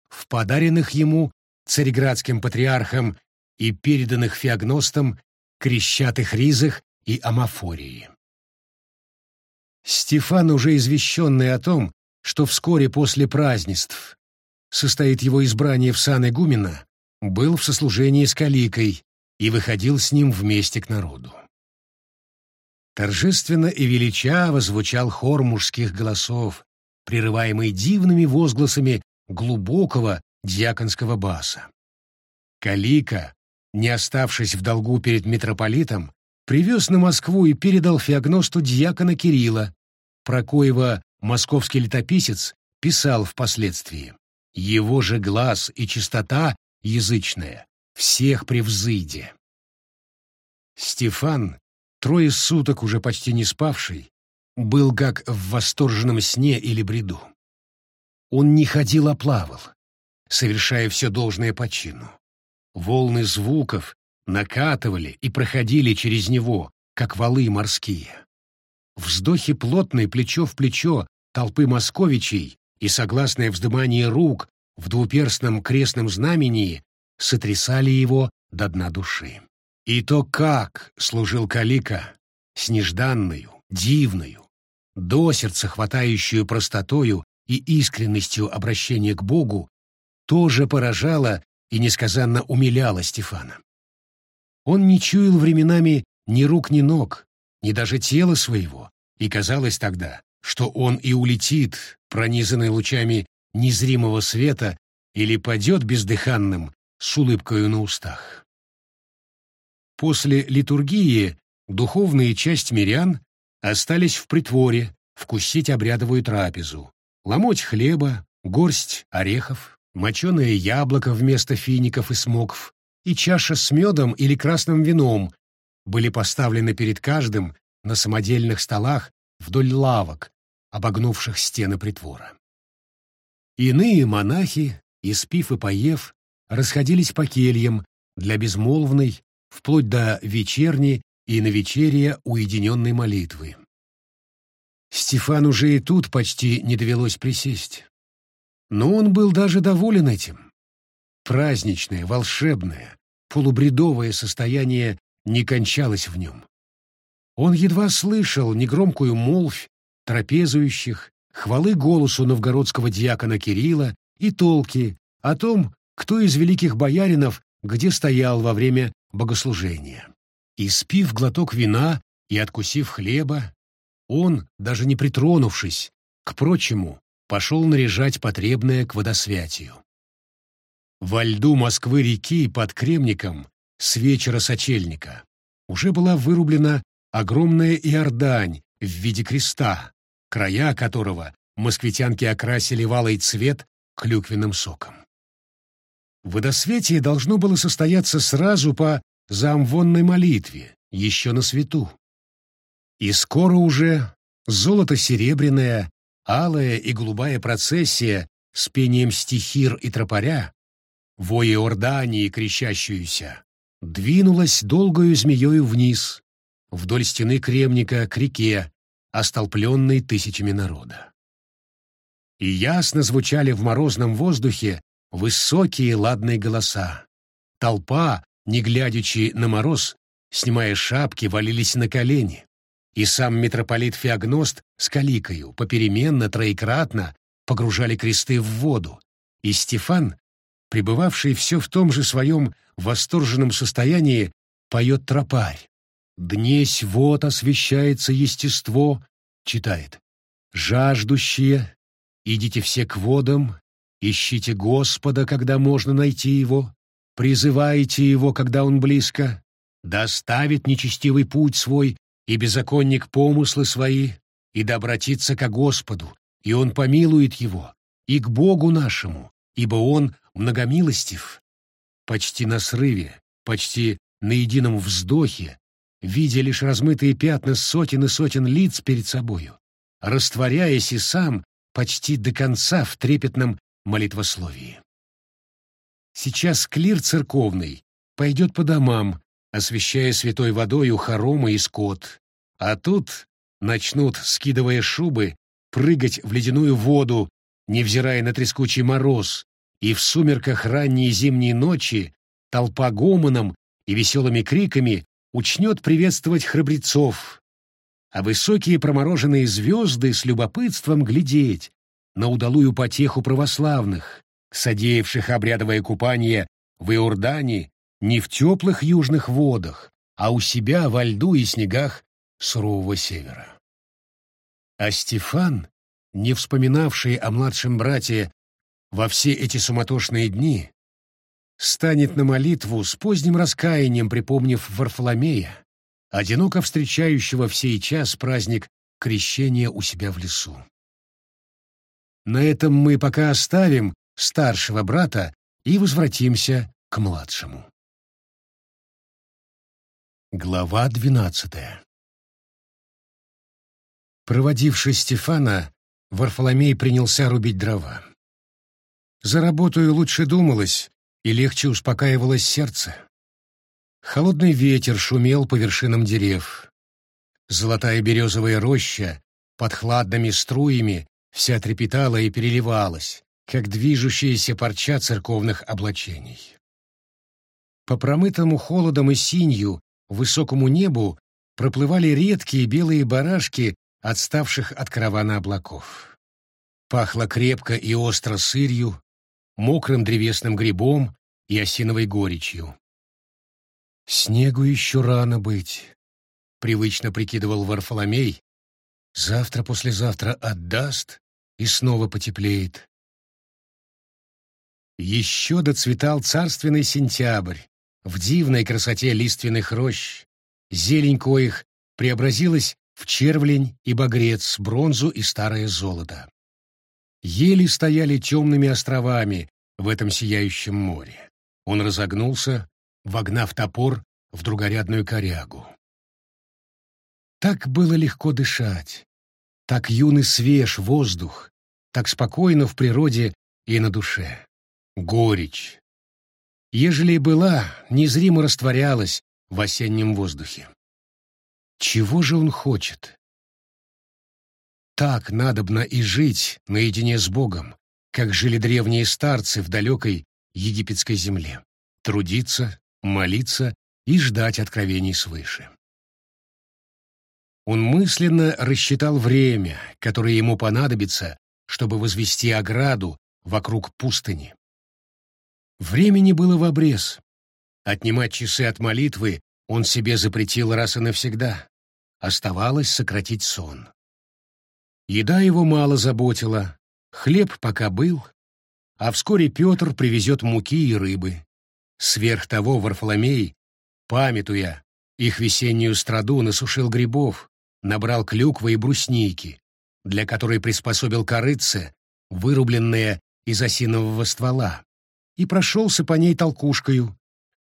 в подаренных ему цареградским патриархом и переданных феогностам крещатых ризах и амафории. Стефан, уже извещенный о том, что вскоре после празднеств состоит его избрание в сан игумена, был в сослужении с Каликой и выходил с ним вместе к народу. Торжественно и величаво звучал хор мужских голосов, прерываемый дивными возгласами глубокого дьяконского баса. Калика, не оставшись в долгу перед митрополитом, привез на Москву и передал феогносту дьякона Кирилла, про коего московский летописец писал впоследствии. Его же глаз и чистота язычная всех превзыде. Стефан трое суток уже почти не спавший, был как в восторженном сне или бреду. Он не ходил, а плавал, совершая все должное по чину. Волны звуков накатывали и проходили через него, как валы морские. Вздохи плотной плечо в плечо толпы московичей и согласное вздымание рук в двуперстном крестном знамении сотрясали его до дна души. И то, как служил Калика, с нежданную, дивную, до сердца хватающую простотою и искренностью обращения к Богу, тоже поражало и несказанно умиляло Стефана. Он не чуял временами ни рук, ни ног, ни даже тела своего, и казалось тогда, что он и улетит, пронизанный лучами незримого света, или падет бездыханным с улыбкою на устах. После литургии духовная часть мирян остались в притворе вкусить обрядовую трапезу, ломоть хлеба, горсть орехов, моченое яблоко вместо фиников и смоков и чаша с медом или красным вином были поставлены перед каждым на самодельных столах вдоль лавок, обогнувших стены притвора. Иные монахи, испив и поев, расходились по кельям для безмолвной, вплоть до вечерней и на вечерия уединенной молитвы. Стефан уже и тут почти не довелось присесть. Но он был даже доволен этим. Праздничное, волшебное, полубредовое состояние не кончалось в нем. Он едва слышал негромкую молвь трапезующих, хвалы голосу новгородского диакона Кирилла и толки о том, кто из великих бояринов где стоял во время богослужения. И спив глоток вина и откусив хлеба, он, даже не притронувшись к прочему, пошел наряжать потребное к водосвятию. Во льду Москвы-реки под Кремником с вечера сочельника уже была вырублена огромная иордань в виде креста, края которого москвитянки окрасили валый цвет клюквенным соком. Водосветие должно было состояться сразу по заамвонной молитве, еще на свету. И скоро уже золото-серебряная, алая и голубая процессия с пением стихир и тропаря, воя Ордании крещащуюся, двинулась долгою змеёю вниз, вдоль стены кремника к реке, остолпленной тысячами народа. И ясно звучали в морозном воздухе высокие ладные голоса. Толпа, не глядячи на мороз, снимая шапки, валились на колени. И сам митрополит Феогност с Каликою попеременно, троекратно погружали кресты в воду, и Стефан, пребывавший все в том же своем восторженном состоянии, поет тропарь. «Днесь вот освещается естество», читает. «Жаждущие, идите все к водам, ищите Господа, когда можно найти его, призывайте его, когда он близко, доставит нечестивый путь свой и беззаконник помыслы свои, и да обратится ко Господу, и он помилует его, и к Богу нашему, ибо он многомилостив». Почти на срыве, почти на едином вздохе видя лишь размытые пятна сотен и сотен лиц перед собою, растворяясь и сам почти до конца в трепетном молитвословии. Сейчас клир церковный пойдет по домам, освещая святой водою хоромы и скот, а тут начнут, скидывая шубы, прыгать в ледяную воду, невзирая на трескучий мороз, и в сумерках ранней зимней ночи толпа гомоном и веселыми криками учнет приветствовать храбрецов, а высокие промороженные звезды с любопытством глядеть на удалую потеху православных, содеявших обрядовое купание в Иордане не в теплых южных водах, а у себя во льду и снегах сурового севера. А Стефан, не вспоминавший о младшем брате во все эти суматошные дни, станет на молитву с поздним раскаянием, припомнив Варфоломея, одиноко встречающего в сей час праздник крещения у себя в лесу. На этом мы пока оставим старшего брата и возвратимся к младшему. Глава двенадцатая Проводивший Стефана, Варфоломей принялся рубить дрова. За работою лучше думалось, и легче успокаивалось сердце. Холодный ветер шумел по вершинам дерев. Золотая березовая роща под хладными струями вся трепетала и переливалась, как движущаяся парча церковных облачений. По промытому холодом и синью высокому небу проплывали редкие белые барашки отставших от каравана облаков. Пахло крепко и остро сырью, мокрым древесным грибом и осиновой горечью. «Снегу еще рано быть», — привычно прикидывал Варфоломей, Завтра-послезавтра отдаст и снова потеплеет. Еще доцветал царственный сентябрь, в дивной красоте лиственных рощ, зелень коих преобразилась в червлень и багрец, бронзу и старое золото. Ели стояли темными островами в этом сияющем море. Он разогнулся, вогнав топор в другорядную корягу. Так было легко дышать, так юный свеж воздух, так спокойно в природе и на душе. Горечь. Ежели была, незримо растворялась в осеннем воздухе. Чего же он хочет? Так надобно и жить наедине с Богом, как жили древние старцы в далекой египетской земле. Трудиться, молиться и ждать откровений свыше. Он мысленно рассчитал время, которое ему понадобится, чтобы возвести ограду вокруг пустыни. Времени было в обрез. Отнимать часы от молитвы он себе запретил раз и навсегда. Оставалось сократить сон. Еда его мало заботила, хлеб пока был, а вскоре Петр привезет муки и рыбы. Сверх того Варфоломей, памятуя их весеннюю страду, насушил грибов, набрал клюквы и брусники, для которой приспособил корыце, вырубленное из осинового ствола, и прошелся по ней толкушкою,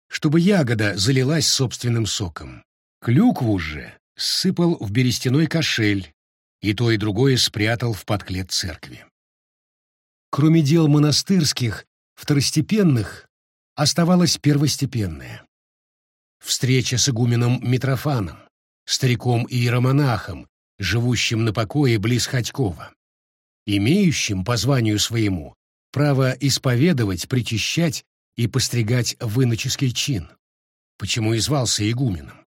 чтобы ягода залилась собственным соком. Клюкву же сыпал в берестяной кошель, и то и другое спрятал в подклет церкви. Кроме дел монастырских, второстепенных, оставалось первостепенное. Встреча с игуменом Митрофаном, стариком и иеромонахом, живущим на покое близ Ходькова, имеющим по званию своему право исповедовать, причащать и постригать в иноческий чин, почему и звался игуменом,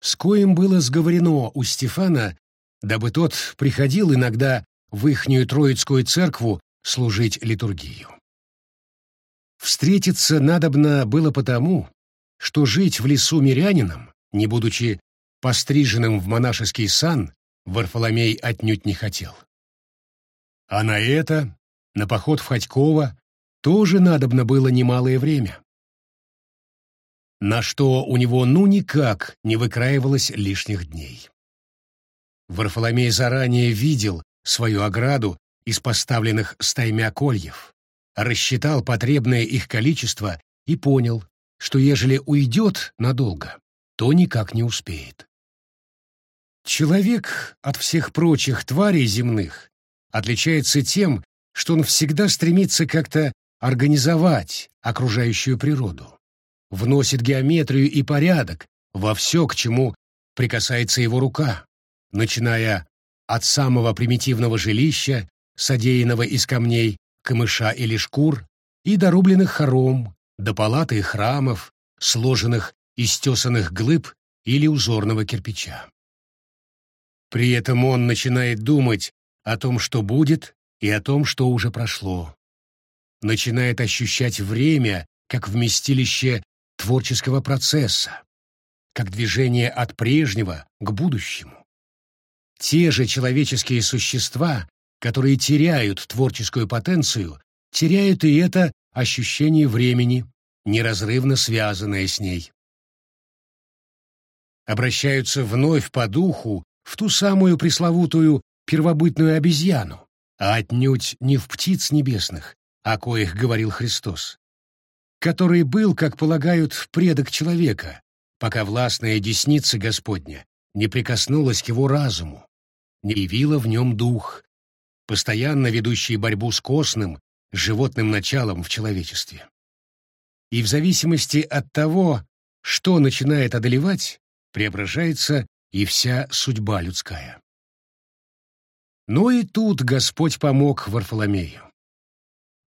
с коим было сговорено у Стефана, дабы тот приходил иногда в ихнюю Троицкую церкву служить литургию. Встретиться надобно было потому, что жить в лесу мирянином, не будучи постриженным в монашеский сан, Варфоломей отнюдь не хотел. А на это на поход в Ходьково тоже надобно было немалое время. На что у него ну никак не выкраивалось лишних дней. Варфоломей заранее видел свою ограду из поставленных стаймя кольев, рассчитал потребное их количество и понял, что ежели уйдет надолго, то никак не успеет. Человек от всех прочих тварей земных отличается тем, что он всегда стремится как-то организовать окружающую природу, вносит геометрию и порядок во все, к чему прикасается его рука, начиная от самого примитивного жилища, содеянного из камней, камыша или шкур, и до рубленных хором, до палаты и храмов, сложенных из тесанных глыб или узорного кирпича. При этом он начинает думать о том, что будет, и о том, что уже прошло. Начинает ощущать время как вместилище творческого процесса, как движение от прежнего к будущему. Те же человеческие существа, которые теряют творческую потенцию, теряют и это ощущение времени, неразрывно связанное с ней. Обращаются вновь по духу в ту самую пресловутую первобытную обезьяну, а отнюдь не в птиц небесных, о коих говорил Христос, который был, как полагают, предок человека, пока властная десница Господня не прикоснулась к его разуму, не явила в нем дух, постоянно ведущий борьбу с костным, животным началом в человечестве. И в зависимости от того, что начинает одолевать, преображается и вся судьба людская. Но и тут Господь помог Варфоломею.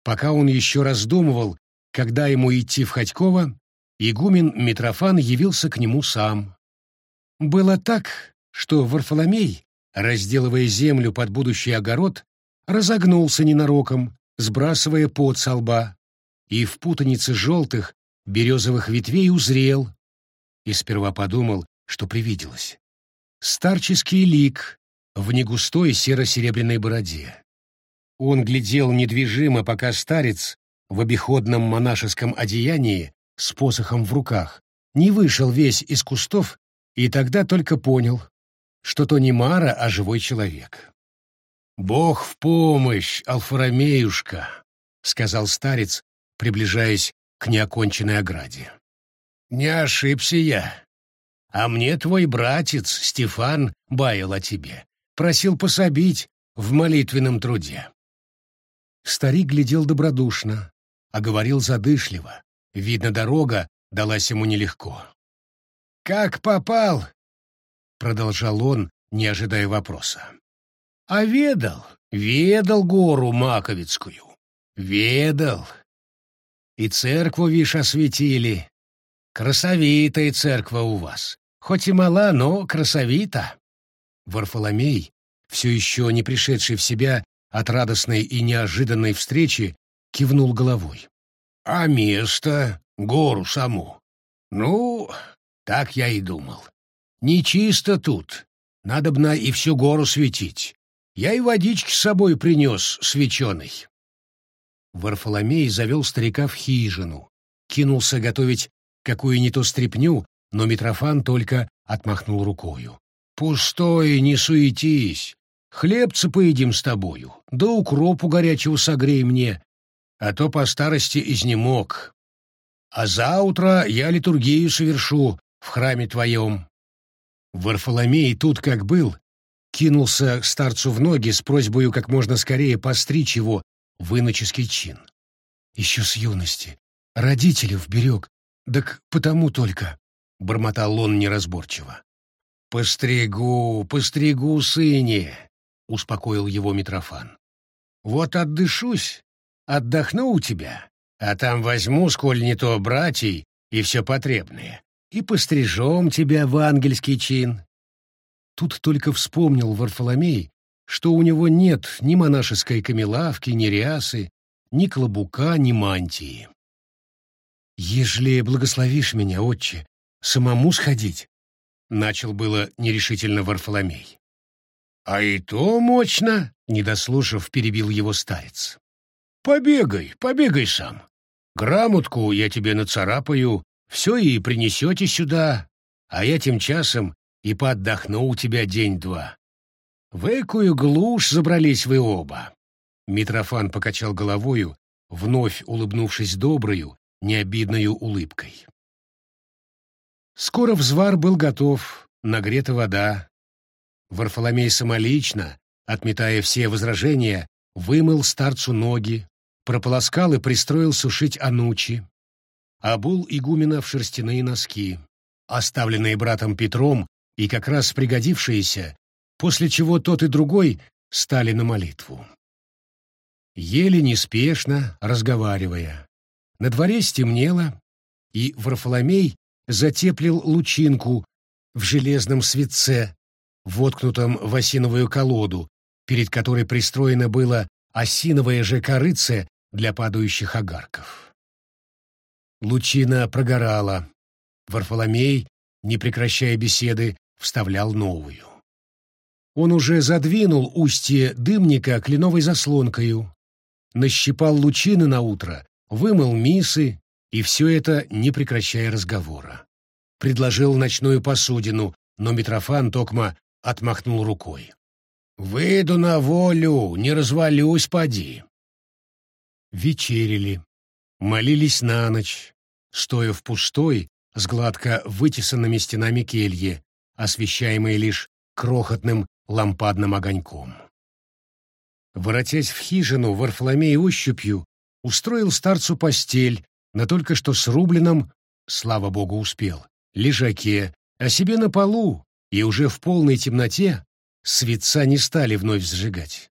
Пока он еще раздумывал, когда ему идти в Ходьково, игумен Митрофан явился к нему сам. Было так, что Варфоломей, разделывая землю под будущий огород, разогнулся ненароком, сбрасывая пот со лба, и в путанице желтых березовых ветвей узрел, и сперва подумал, что привиделось. Старческий лик в негустой серо-серебряной бороде. Он глядел недвижимо, пока старец в обиходном монашеском одеянии с посохом в руках не вышел весь из кустов и тогда только понял, что то не Мара, а живой человек. «Бог в помощь, Алфаромеюшка!» — сказал старец, приближаясь к неоконченной ограде. «Не ошибся я. А мне твой братец Стефан баял о тебе, просил пособить в молитвенном труде». Старик глядел добродушно, а говорил задышливо. Видно, дорога далась ему нелегко. «Как попал?» — продолжал он, не ожидая вопроса. «А ведал, ведал гору Маковицкую, ведал. И церкву, вишь, осветили. Красовитая церква у вас, хоть и мала, но красовита». Варфоломей, все еще не пришедший в себя от радостной и неожиданной встречи, кивнул головой. «А место? Гору саму? Ну, так я и думал. Не чисто тут. Надобно и всю гору светить. Я и водички с собой принес свеченой. Варфоломей завел старика в хижину, кинулся готовить какую ни то стряпню, но Митрофан только отмахнул рукою. «Пустой, не суетись. Хлебца поедим с тобою, да укропу горячего согрей мне, а то по старости изнемог. А заутро я литургию совершу в храме твоем». Варфоломей тут как был, кинулся старцу в ноги с просьбой как можно скорее постричь его в иноческий чин. «Еще с юности. Родителей вберег. Так потому только», — бормотал он неразборчиво. «Постригу, постригу, сыне», — успокоил его Митрофан. «Вот отдышусь, отдохну у тебя, а там возьму, сколь не то, братьей и все потребное, и пострижем тебя в ангельский чин». Тут только вспомнил Варфоломей, что у него нет ни монашеской камелавки, ни рясы, ни клобука, ни мантии. «Ежели благословишь меня, отче, самому сходить?» — начал было нерешительно Варфоломей. «А и то мощно!» — не дослушав, перебил его старец. «Побегай, побегай сам. Грамотку я тебе нацарапаю, все и принесете сюда, а я тем часом и поотдохну у тебя день-два. В экую глушь забрались вы оба. Митрофан покачал головою, вновь улыбнувшись доброю, необидною улыбкой. Скоро взвар был готов, нагрета вода. Варфоломей самолично, отметая все возражения, вымыл старцу ноги, прополоскал и пристроил сушить анучи, обул игумена в шерстяные носки, оставленные братом Петром и как раз пригодившиеся, после чего тот и другой стали на молитву. Еле неспешно, разговаривая. На дворе стемнело, и Варфоломей затеплил лучинку в железном светце, воткнутом в осиновую колоду, перед которой пристроено было осиновое же корыце для падающих огарков. Лучина прогорала. Варфоломей, не прекращая беседы, вставлял новую. Он уже задвинул устье дымника кленовой заслонкою, нащипал лучины на утро, вымыл мисы, и все это не прекращая разговора. Предложил ночную посудину, но Митрофан Токма отмахнул рукой. «Выйду на волю, не развалюсь, поди вечерили, молились на ночь, стоя в пустой, с гладко вытесанными стенами келье, освещаемой лишь крохотным лампадным огоньком. Воротясь в хижину, Варфоломей ощупью устроил старцу постель на только что срубленном, слава богу, успел, лежаке, а себе на полу, и уже в полной темноте светца не стали вновь зажигать.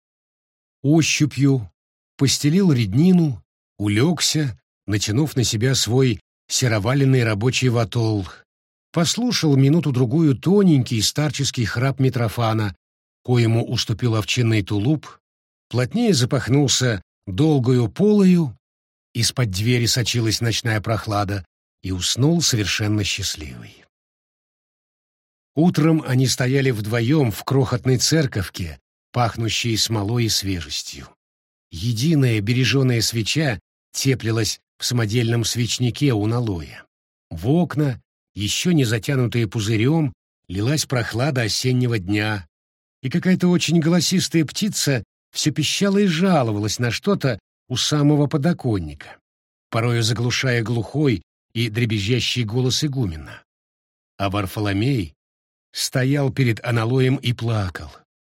Ощупью постелил реднину, улегся, натянув на себя свой сероваленный рабочий ватол, послушал минуту-другую тоненький старческий храп Митрофана, коему уступил овчинный тулуп, плотнее запахнулся долгую полою, из-под двери сочилась ночная прохлада, и уснул совершенно счастливый. Утром они стояли вдвоем в крохотной церковке, пахнущей смолой и свежестью. Единая береженая свеча теплилась в самодельном свечнике у налоя. В окна, еще не затянутые пузырем, лилась прохлада осеннего дня, и какая-то очень голосистая птица все пищала и жаловалась на что-то у самого подоконника, порою заглушая глухой и дребезжащий голос игумена. А Варфоломей стоял перед аналоем и плакал,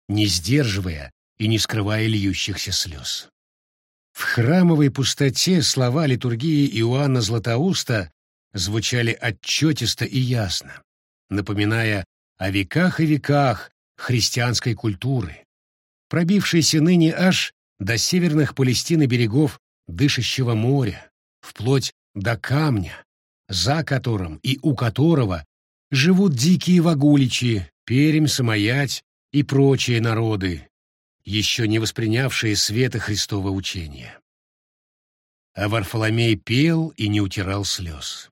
не сдерживая и не скрывая льющихся слез. В храмовой пустоте слова литургии Иоанна Златоуста звучали отчетисто и ясно, напоминая о веках и веках христианской культуры, пробившейся ныне аж до северных Палестины берегов дышащего моря, вплоть до камня, за которым и у которого живут дикие вагуличи, Перемь, Самоять и прочие народы, еще не воспринявшие света Христова учения. А Варфоломей пел и не утирал слез.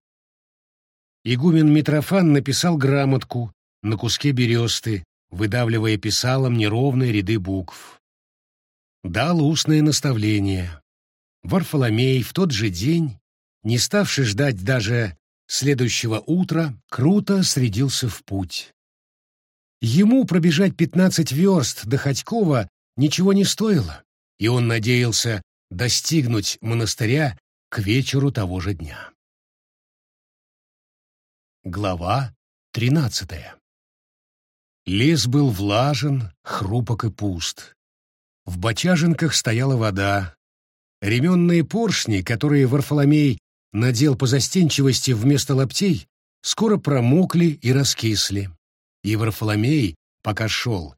Игумен Митрофан написал грамотку на куске бересты, выдавливая писалом неровные ряды букв. Дал устное наставление. Варфоломей в тот же день, не ставший ждать даже следующего утра, круто средился в путь. Ему пробежать пятнадцать верст до Ходькова ничего не стоило, и он надеялся достигнуть монастыря к вечеру того же дня. Глава тринадцатая Лес был влажен, хрупок и пуст. В бочажинках стояла вода. Ременные поршни, которые Варфоломей надел по застенчивости вместо лаптей, скоро промокли и раскисли. И Варфоломей, пока шел,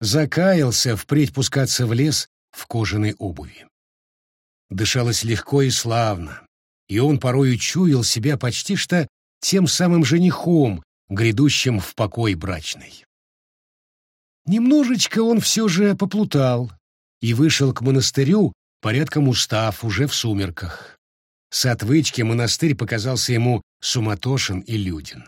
закаялся впредь пускаться в лес в кожаной обуви. Дышалось легко и славно, и он порою чуял себя почти что тем самым женихом, грядущим в покой брачный. Немножечко он все же поплутал и вышел к монастырю, порядком устав уже в сумерках. С отвычки монастырь показался ему суматошен и люден.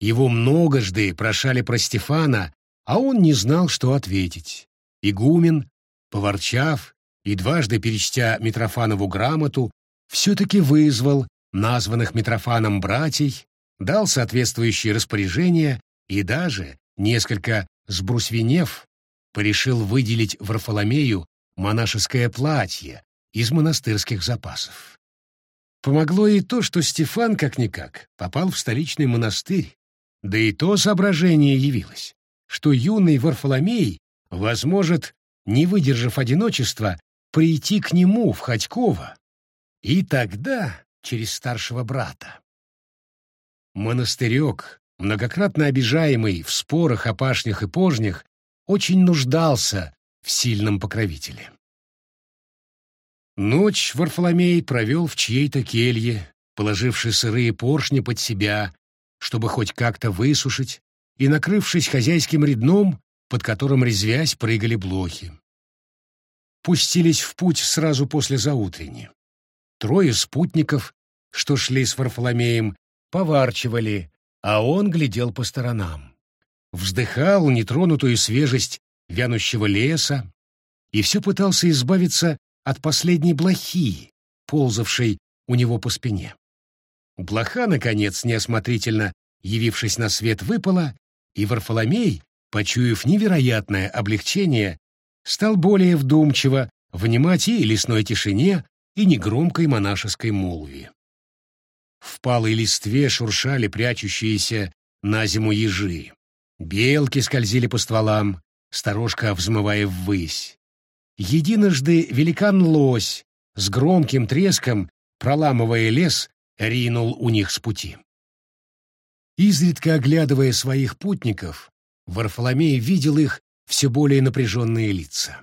Его многожды прошали про Стефана, а он не знал, что ответить. Игумен, поворчав и дважды перечтя Митрофанову грамоту, все-таки вызвал названных Митрофаном братьей, дал соответствующие распоряжения и даже, несколько сбрусвенев, порешил выделить Варфоломею монашеское платье из монастырских запасов. Помогло и то, что Стефан, как-никак, попал в столичный монастырь, да и то соображение явилось, что юный Варфоломей возможет, не выдержав одиночества, прийти к нему в Ходьково, и тогда через старшего брата. Монастырек, многократно обижаемый в спорах о пашнях и пожнях, очень нуждался в сильном покровителе. Ночь Варфоломей провел в чьей-то келье, положивши сырые поршни под себя, чтобы хоть как-то высушить, и накрывшись хозяйским редном, под которым резвясь прыгали блохи. Пустились в путь сразу после заутренни. Трое спутников, что шли с Варфоломеем, поварчивали, а он глядел по сторонам. Вздыхал нетронутую свежесть вянущего леса и все пытался избавиться от последней блохи, ползавшей у него по спине. Блоха, наконец, неосмотрительно явившись на свет, выпала, и Варфоломей, почуяв невероятное облегчение, стал более вдумчиво внимать и лесной тишине, и негромкой монашеской молве. В палой листве шуршали прячущиеся на зиму ежи. Белки скользили по стволам, сторожка взмывая ввысь. Единожды великан-лось с громким треском, проламывая лес, ринул у них с пути. Изредка оглядывая своих путников, Варфоломей видел их все более напряженные лица.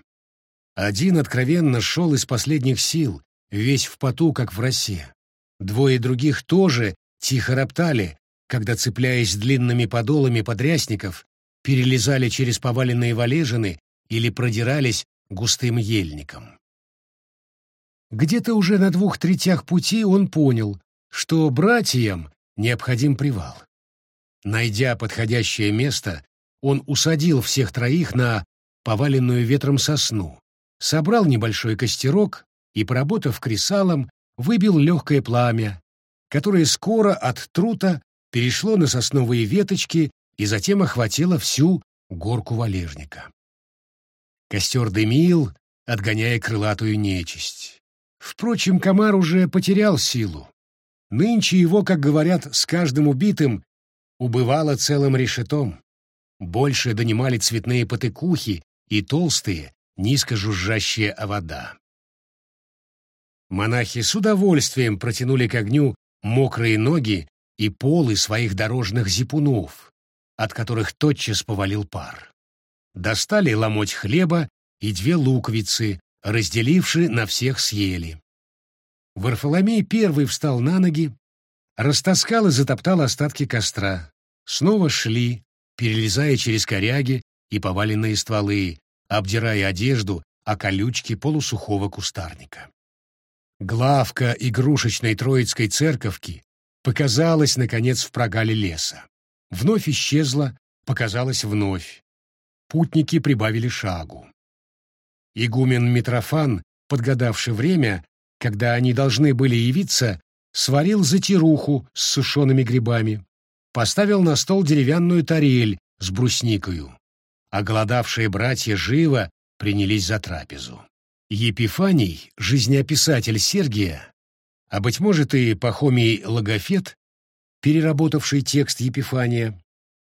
Один откровенно шел из последних сил, весь в поту, как в росе. Двое других тоже тихо роптали, когда, цепляясь длинными подолами подрясников, перелезали через поваленные валежины или продирались густым ельником. Где-то уже на двух третях пути он понял, что братьям необходим привал. Найдя подходящее место, он усадил всех троих на поваленную ветром сосну, собрал небольшой костерок и, поработав кресалом, выбил легкое пламя, которое скоро от трута перешло на сосновые веточки и затем охватило всю горку валежника. Костер дымил, отгоняя крылатую нечисть. Впрочем, комар уже потерял силу. Нынче его, как говорят, с каждым убитым убывало целым решетом. Больше донимали цветные потыкухи и толстые, низко жужжащие овода. Монахи с удовольствием протянули к огню мокрые ноги и полы своих дорожных зипунов, от которых тотчас повалил пар. Достали ломоть хлеба и две луковицы, разделивши на всех съели. Варфоломей первый встал на ноги, растаскал и затоптал остатки костра. Снова шли, перелезая через коряги и поваленные стволы, обдирая одежду о колючки полусухого кустарника. Главка игрушечной Троицкой церковки показалась, наконец, в прогале леса. Вновь исчезла, показалась вновь. Путники прибавили шагу. Игумен Митрофан, подгадавший время, когда они должны были явиться, сварил затируху с сушеными грибами, поставил на стол деревянную тарель с брусникою, а голодавшие братья живо принялись за трапезу. Епифаний, жизнеописатель Сергия, а, быть может, и Пахомий Логофет, переработавший текст Епифания,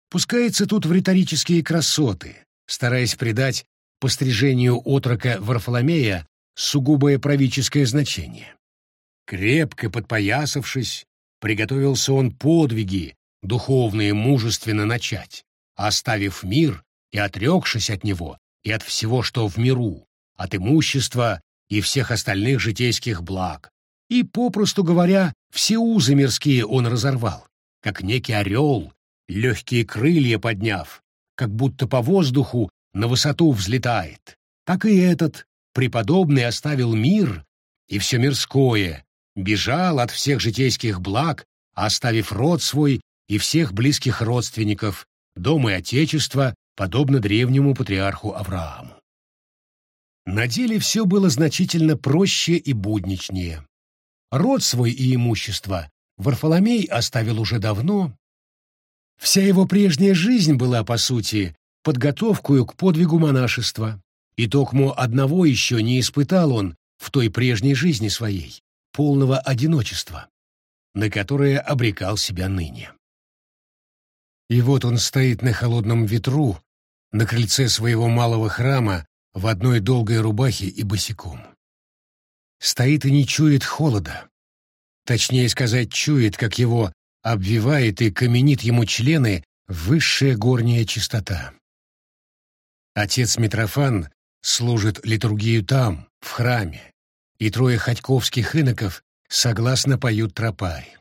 пускается тут в риторические красоты, стараясь придать пострижению отрока Варфоломея сугубое правительское значение. Крепко подпоясавшись, приготовился он подвиги, духовные мужественно начать, оставив мир и отрекшись от него и от всего, что в миру, от имущества и всех остальных житейских благ, и, попросту говоря, все узы мирские он разорвал, как некий орел, легкие крылья подняв, как будто по воздуху на высоту взлетает, так и этот, преподобный оставил мир и все мирское, бежал от всех житейских благ, оставив род свой и всех близких родственников, дом и отечество, подобно древнему патриарху Аврааму. На деле все было значительно проще и будничнее. Род свой и имущество Варфоломей оставил уже давно. Вся его прежняя жизнь была, по сути, подготовкою к подвигу монашества, и токмо одного еще не испытал он в той прежней жизни своей, полного одиночества, на которое обрекал себя ныне. И вот он стоит на холодном ветру, на крыльце своего малого храма, в одной долгой рубахе и босиком. Стоит и не чует холода. Точнее сказать, чует, как его обвивает и каменит ему члены высшая горняя чистота. Отец Митрофан служит литургию там, в храме, и трое ходьковских иноков согласно поют тропарь.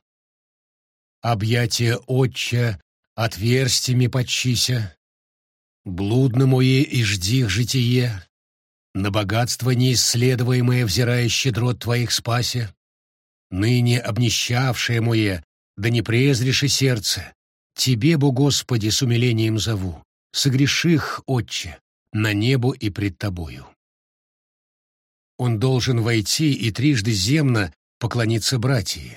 Объятия отча отверстиями подчися, блудно мое и жди житие, на богатство неисследуемое взирая щедрот твоих спася, ныне обнищавшее мое, да не презреши сердце, тебе, бо Господи, с умилением зову, согреших, отче, на небо и пред тобою. Он должен войти и трижды земно поклониться братьи,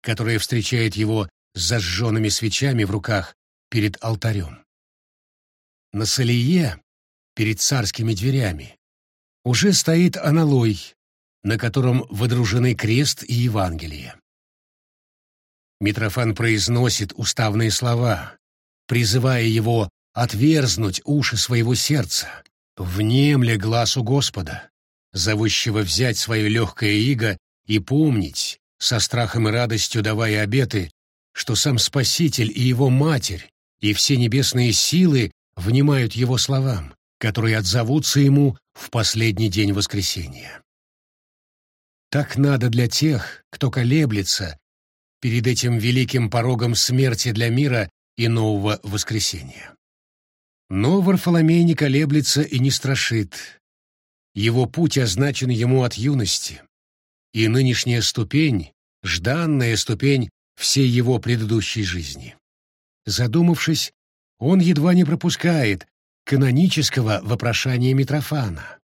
которые встречают его с зажженными свечами в руках перед алтарем. На Салие, перед царскими дверями, уже стоит аналой, на котором водружены крест и Евангелие. Митрофан произносит уставные слова, призывая его отверзнуть уши своего сердца, внемля глазу Господа, зовущего взять свое легкое иго и помнить, со страхом и радостью давая обеты, что сам Спаситель и его Матерь и все небесные силы внимают его словам, которые отзовутся ему в последний день воскресения. Так надо для тех, кто колеблется перед этим великим порогом смерти для мира и нового воскресения. Но Варфоломей не колеблется и не страшит. Его путь означен ему от юности, и нынешняя ступень — жданная ступень всей его предыдущей жизни. Задумавшись, он едва не пропускает канонического вопрошания Митрофана.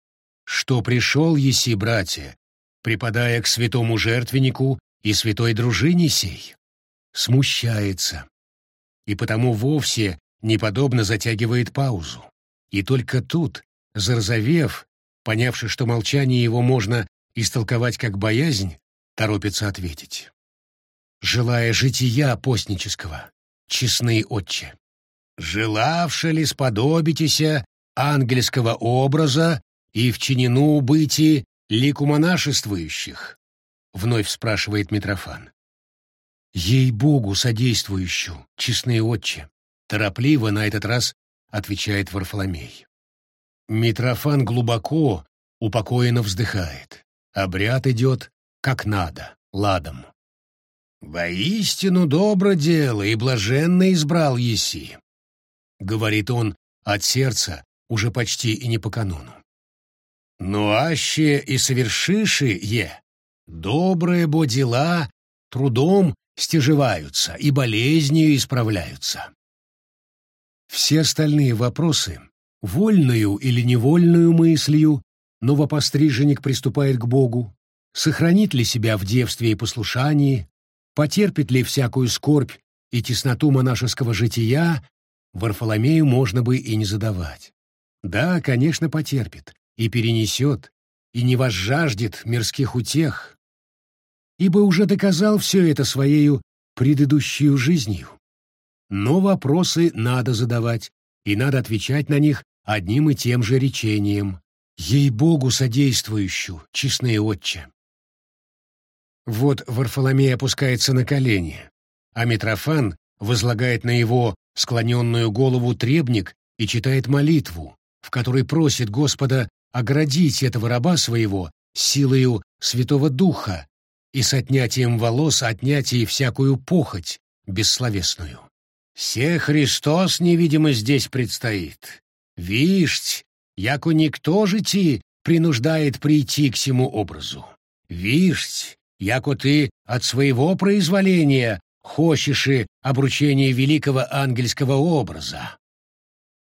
Что пришел еси, братья, припадая к святому жертвеннику и святой дружине сей? Смущается. И потому вовсе неподобно затягивает паузу. И только тут, зарзавев, понявши, что молчание его можно истолковать как боязнь, торопится ответить. «Желая жития постнического, честный отче, желавши ли сподобитеся ангельского образа и в чинину быти лику монашествующих?» — вновь спрашивает Митрофан. «Ей-богу содействующую, честные отче», — торопливо на этот раз отвечает Варфоломей. Митрофан глубоко, упокоенно вздыхает. Обряд идет как надо, ладом. «Воистину добро дело и блаженно избрал еси», — говорит он от сердца, уже почти и не по канону. «Но аще и совершиши е, добрые бо дела трудом стяжеваются и болезнью исправляются». Все остальные вопросы, вольную или невольную мыслью, новопостриженник приступает к Богу, сохранит ли себя в девстве и послушании, потерпит ли всякую скорбь и тесноту монашеского жития, Варфоломею можно бы и не задавать. Да, конечно, потерпит, и перенесет, и не возжаждет мирских утех, ибо уже доказал все это своею предыдущей жизнью. Но вопросы надо задавать, и надо отвечать на них одним и тем же речением. Ей-богу содействующую, честные отче. Вот Варфоломей опускается на колени, а Митрофан возлагает на его склоненную голову требник и читает молитву, в которой просит Господа оградить этого раба своего силою Святого Духа и с отнятием волос отнять и всякую похоть бессловесную. «Се Христос невидимо здесь предстоит. Вишть, яко никто же ти принуждает прийти к сему образу. Вишть, яко ты от своего произволения хочешь и обручение великого ангельского образа.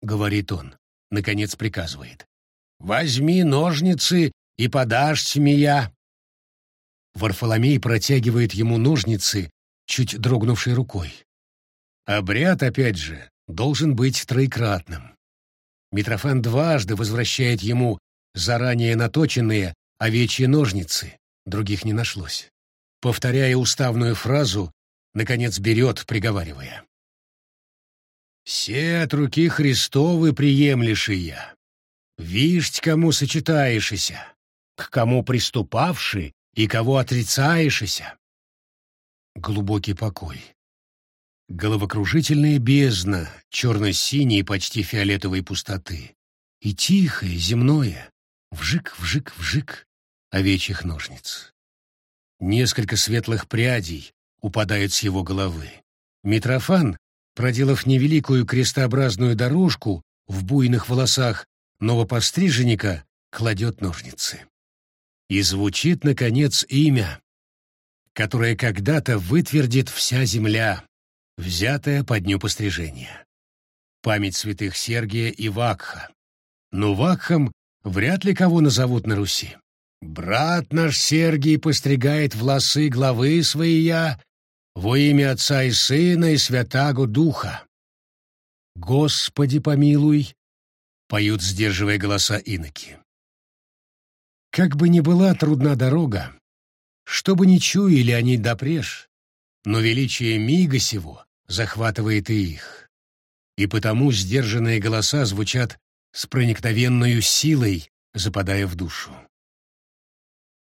Говорит он, наконец приказывает. Возьми ножницы и подашь меня. Варфоломей протягивает ему ножницы, чуть дрогнувшей рукой. Обряд, опять же, должен быть троекратным. Митрофан дважды возвращает ему заранее наточенные овечьи ножницы, других не нашлось. Повторяя уставную фразу, наконец берет, приговаривая. «Се от руки Христовы приемлешь и я. Вишь, кому сочетаешься, к кому приступавший и кого отрицаешься». Глубокий покой. Головокружительная бездна черно-синей почти фиолетовой пустоты. И тихое, земное, вжик-вжик-вжик овечьих ножниц. Несколько светлых прядей упадают с его головы. Митрофан, проделав невеликую крестообразную дорожку в буйных волосах новопостриженника, кладет ножницы. И звучит, наконец, имя, которое когда-то вытвердит вся земля, взятая по дню пострижения. Память святых Сергия и Вакха. Но Вакхом вряд ли кого назовут на Руси. Брат наш Сергий постригает волосы главы своя во имя Отца и Сына и Святаго Духа. Господи помилуй, поют, сдерживая голоса иноки. Как бы ни была трудна дорога, что бы ни чуяли они допреж, но величие мига сего захватывает и их. И потому сдержанные голоса звучат с проникновенную силой, западая в душу.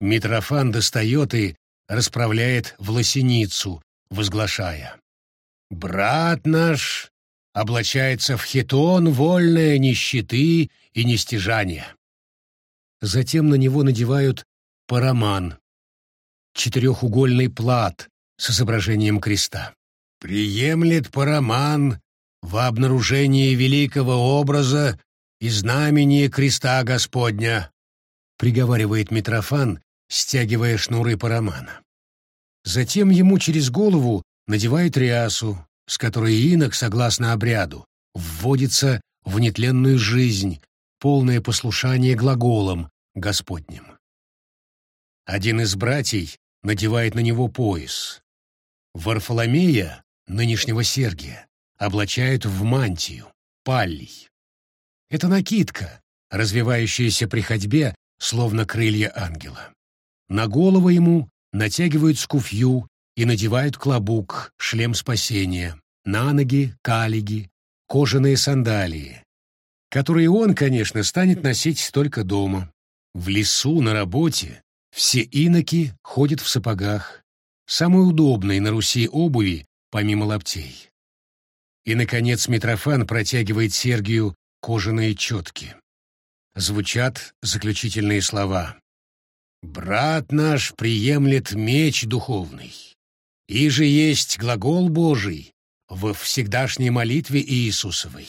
Митрофан достает и расправляет власеницу, возглашая. «Брат наш облачается в хитон вольное нищеты и нестяжания». Затем на него надевают параман, четырехугольный плат с изображением креста. «Приемлет параман во обнаружении великого образа и знамени креста Господня», приговаривает Митрофан стягивая шнуры парамана. Затем ему через голову надевает рясу, с которой инок, согласно обряду, вводится в нетленную жизнь, полное послушание глаголам Господним. Один из братьев надевает на него пояс. Варфоломея, нынешнего Сергия, облачают в мантию, паллий. Это накидка, развивающаяся при ходьбе, словно крылья ангела. На голову ему натягивают скуфью и надевают клобук, шлем спасения, на ноги калиги, кожаные сандалии, которые он, конечно, станет носить только дома. В лесу, на работе все иноки ходят в сапогах, самой удобной на Руси обуви, помимо лаптей. И, наконец, Митрофан протягивает Сергию кожаные четки. Звучат заключительные слова. «Брат наш приемлет меч духовный, и же есть глагол Божий в всегдашней молитве Иисусовой.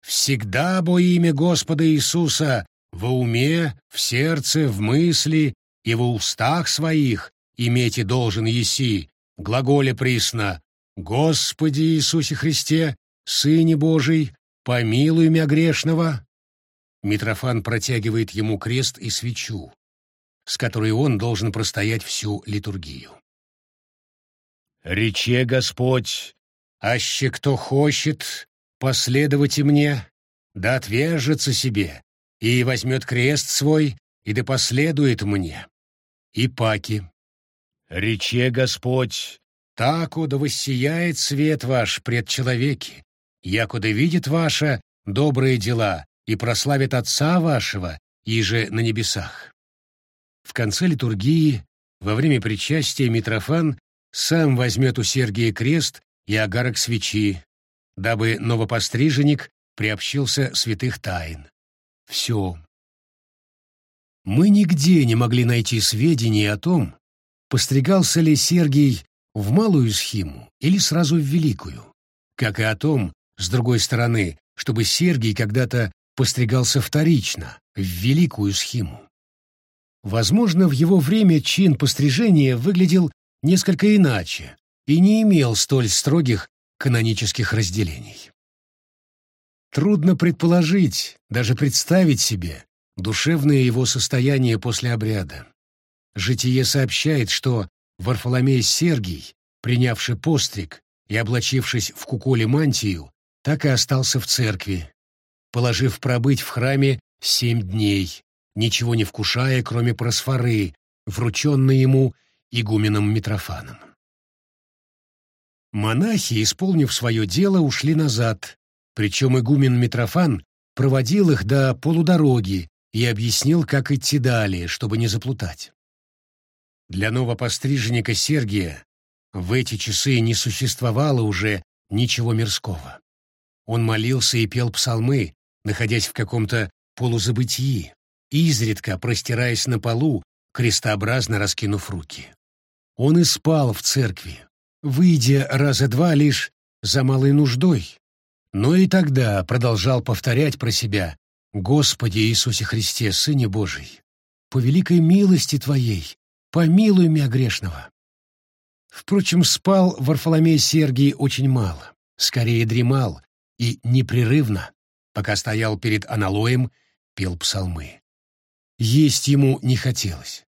Всегда бо имя Господа Иисуса во уме, в сердце, в мысли и во устах своих иметь и должен еси, глаголе присно, «Господи Иисусе Христе, Сыне Божий, помилуй меня грешного». Митрофан протягивает ему крест и свечу, с которой он должен простоять всю литургию. «Рече Господь, аще кто хочет последовать и мне, да отвержется себе, и возьмет крест свой, и да последует мне». И паки. «Рече Господь, Такуда воссияет свет ваш пред человеки, якуда видит ваша добрые дела и прославит Отца вашего, и же на небесах. В конце литургии, во время причастия Митрофан сам возьмет у Сергия крест и огарок свечи, дабы новопостриженник приобщился святых тайн. Все. Мы нигде не могли найти сведений о том, постригался ли Сергий в малую схему или сразу в великую, как и о том, с другой стороны, чтобы Сергий когда-то постригался вторично, в великую схему. Возможно, в его время чин пострижения выглядел несколько иначе и не имел столь строгих канонических разделений. Трудно предположить, даже представить себе, душевное его состояние после обряда. Житие сообщает, что Варфоломей Сергий, принявший постриг и облачившись в куколе мантию, так и остался в церкви, положив пробыть в храме семь дней, ничего не вкушая, кроме просфоры, врученной ему игуменом Митрофаном. Монахи, исполнив свое дело, ушли назад, причем игумен Митрофан проводил их до полудороги и объяснил, как идти далее, чтобы не заплутать. Для новопостриженника Сергия в эти часы не существовало уже ничего мирского. Он молился и пел псалмы, находясь в каком-то полузабытии, изредка простираясь на полу, крестообразно раскинув руки. Он и спал в церкви, выйдя раза два лишь за малой нуждой, но и тогда продолжал повторять про себя «Господи Иисусе Христе, Сыне Божий, по великой милости Твоей помилуй меня грешного». Впрочем, спал Варфоломей Сергий очень мало, скорее дремал и непрерывно, пока стоял перед аналоем, пел псалмы. Есть ему не хотелось.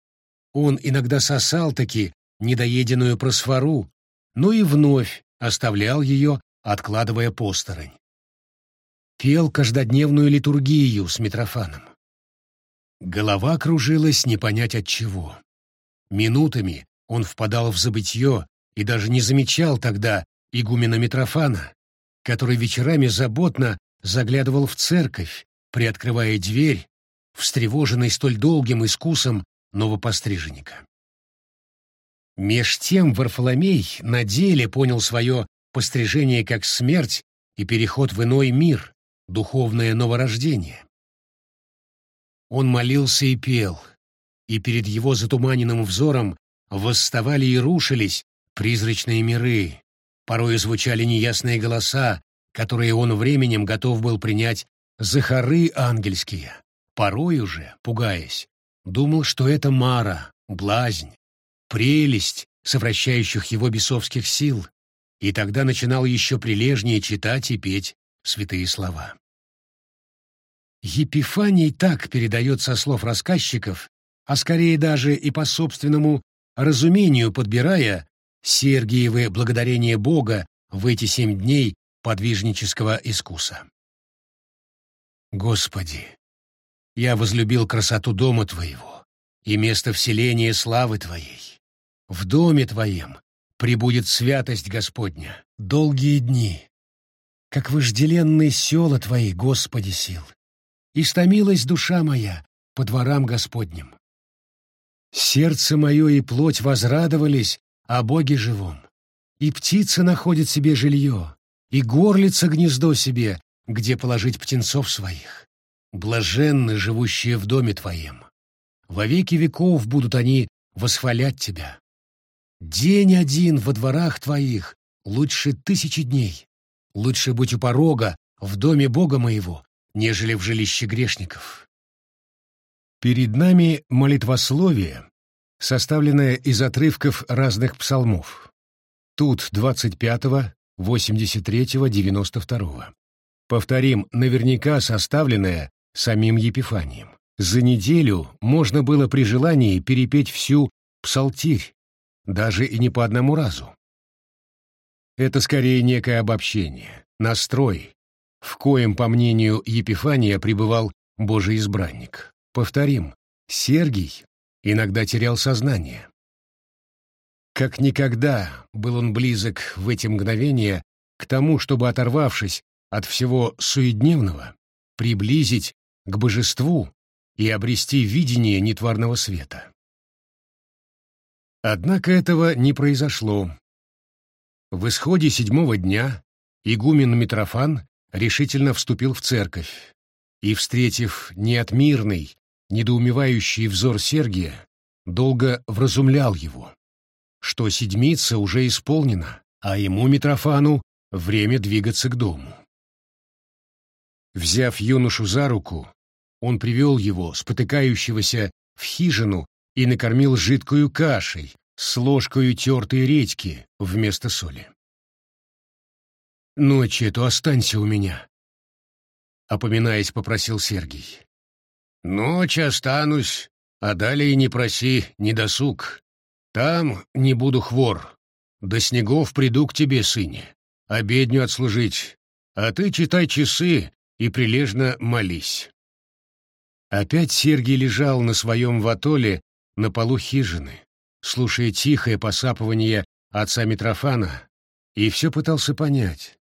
Он иногда сосал таки недоеденную просфору, но и вновь оставлял ее, откладывая посторонь. Пел каждодневную литургию с Митрофаном. Голова кружилась не понять от чего. Минутами он впадал в забытье и даже не замечал тогда игумена Митрофана, который вечерами заботно заглядывал в церковь, приоткрывая дверь, встревоженный столь долгим искусом новопостриженника. Меж тем Варфоломей на деле понял свое пострижение как смерть и переход в иной мир, духовное новорождение. Он молился и пел, и перед его затуманенным взором восставали и рушились призрачные миры, порой звучали неясные голоса, которые он временем готов был принять за хоры ангельские. Порой уже, пугаясь, думал, что это мара, блазнь, прелесть совращающих его бесовских сил, и тогда начинал еще прилежнее читать и петь святые слова. Епифаний так передает со слов рассказчиков, а скорее даже и по собственному разумению подбирая Сергиевы благодарение Бога в эти семь дней подвижнического искуса. Господи, я возлюбил красоту дома Твоего и место вселения славы Твоей. В доме Твоем прибудет святость Господня долгие дни, как вожделенные села Твои, Господи сил. Истомилась душа моя по дворам Господним. Сердце мое и плоть возрадовались о Боге живом. И птица находит себе жилье, и горлица гнездо себе, где положить птенцов своих. Блаженны, живущие в доме Твоем. Во веки веков будут они восхвалять Тебя. День один во дворах Твоих лучше тысячи дней. Лучше быть у порога в доме Бога моего, нежели в жилище грешников. Перед нами молитвословие, составленное из отрывков разных псалмов. Тут 25-го, 83-го, 92-го. Повторим, наверняка составленное самим Епифанием. За неделю можно было при желании перепеть всю псалтирь, даже и не по одному разу. Это скорее некое обобщение, настрой, в коем, по мнению Епифания, пребывал Божий избранник. Повторим, Сергий иногда терял сознание. Как никогда был он близок в эти мгновения к тому, чтобы, оторвавшись от всего суедневного, приблизить к божеству и обрести видение нетварного света. Однако этого не произошло. В исходе седьмого дня игумен Митрофан решительно вступил в церковь и, встретив неотмирный, недоумевающий взор Сергия, долго вразумлял его, что седмица уже исполнена, а ему, Митрофану, время двигаться к дому. Взяв юношу за руку, он привел его, спотыкающегося, в хижину и накормил жидкую кашей с ложкой тертой редьки вместо соли. «Ночь эту останься у меня», — опоминаясь, попросил Сергий. «Ночь останусь, а далее не проси, не досуг. Там не буду хвор. До снегов приду к тебе, сыне, обедню отслужить, а ты читай часы и прилежно молись». Опять Сергий лежал на своем ватоле на полу хижины, слушая тихое посапывание отца Митрофана, и все пытался понять,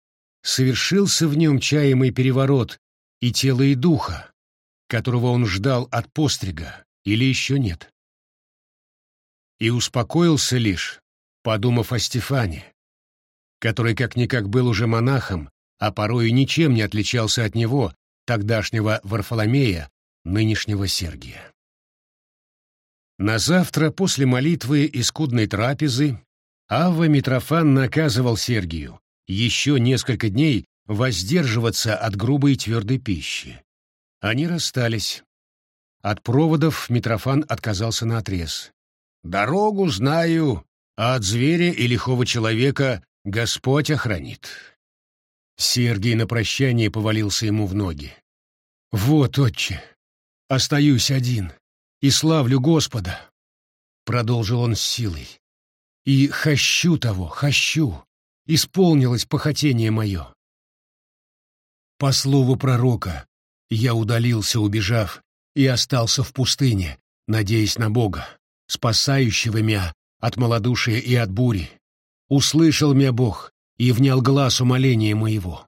совершился в нем чаемый переворот и тела, и духа, которого он ждал от пострига, или еще нет. И успокоился лишь, подумав о Стефане, который как-никак был уже монахом, а порою ничем не отличался от него, тогдашнего Варфоломея, нынешнего Сергия. На завтра после молитвы и скудной трапезы Авва Митрофан наказывал Сергию еще несколько дней воздерживаться от грубой и твердой пищи. Они расстались. От проводов Митрофан отказался наотрез. «Дорогу знаю, а от зверя и лихого человека Господь охранит». Сергий на прощание повалился ему в ноги. «Вот, отче, остаюсь один и славлю Господа», — продолжил он с силой. «И хощу того, хощу, исполнилось похотение мое». По слову пророка, я удалился, убежав, и остался в пустыне, надеясь на Бога, спасающего меня от малодушия и от бури. Услышал меня Бог и внял глаз умоления моего.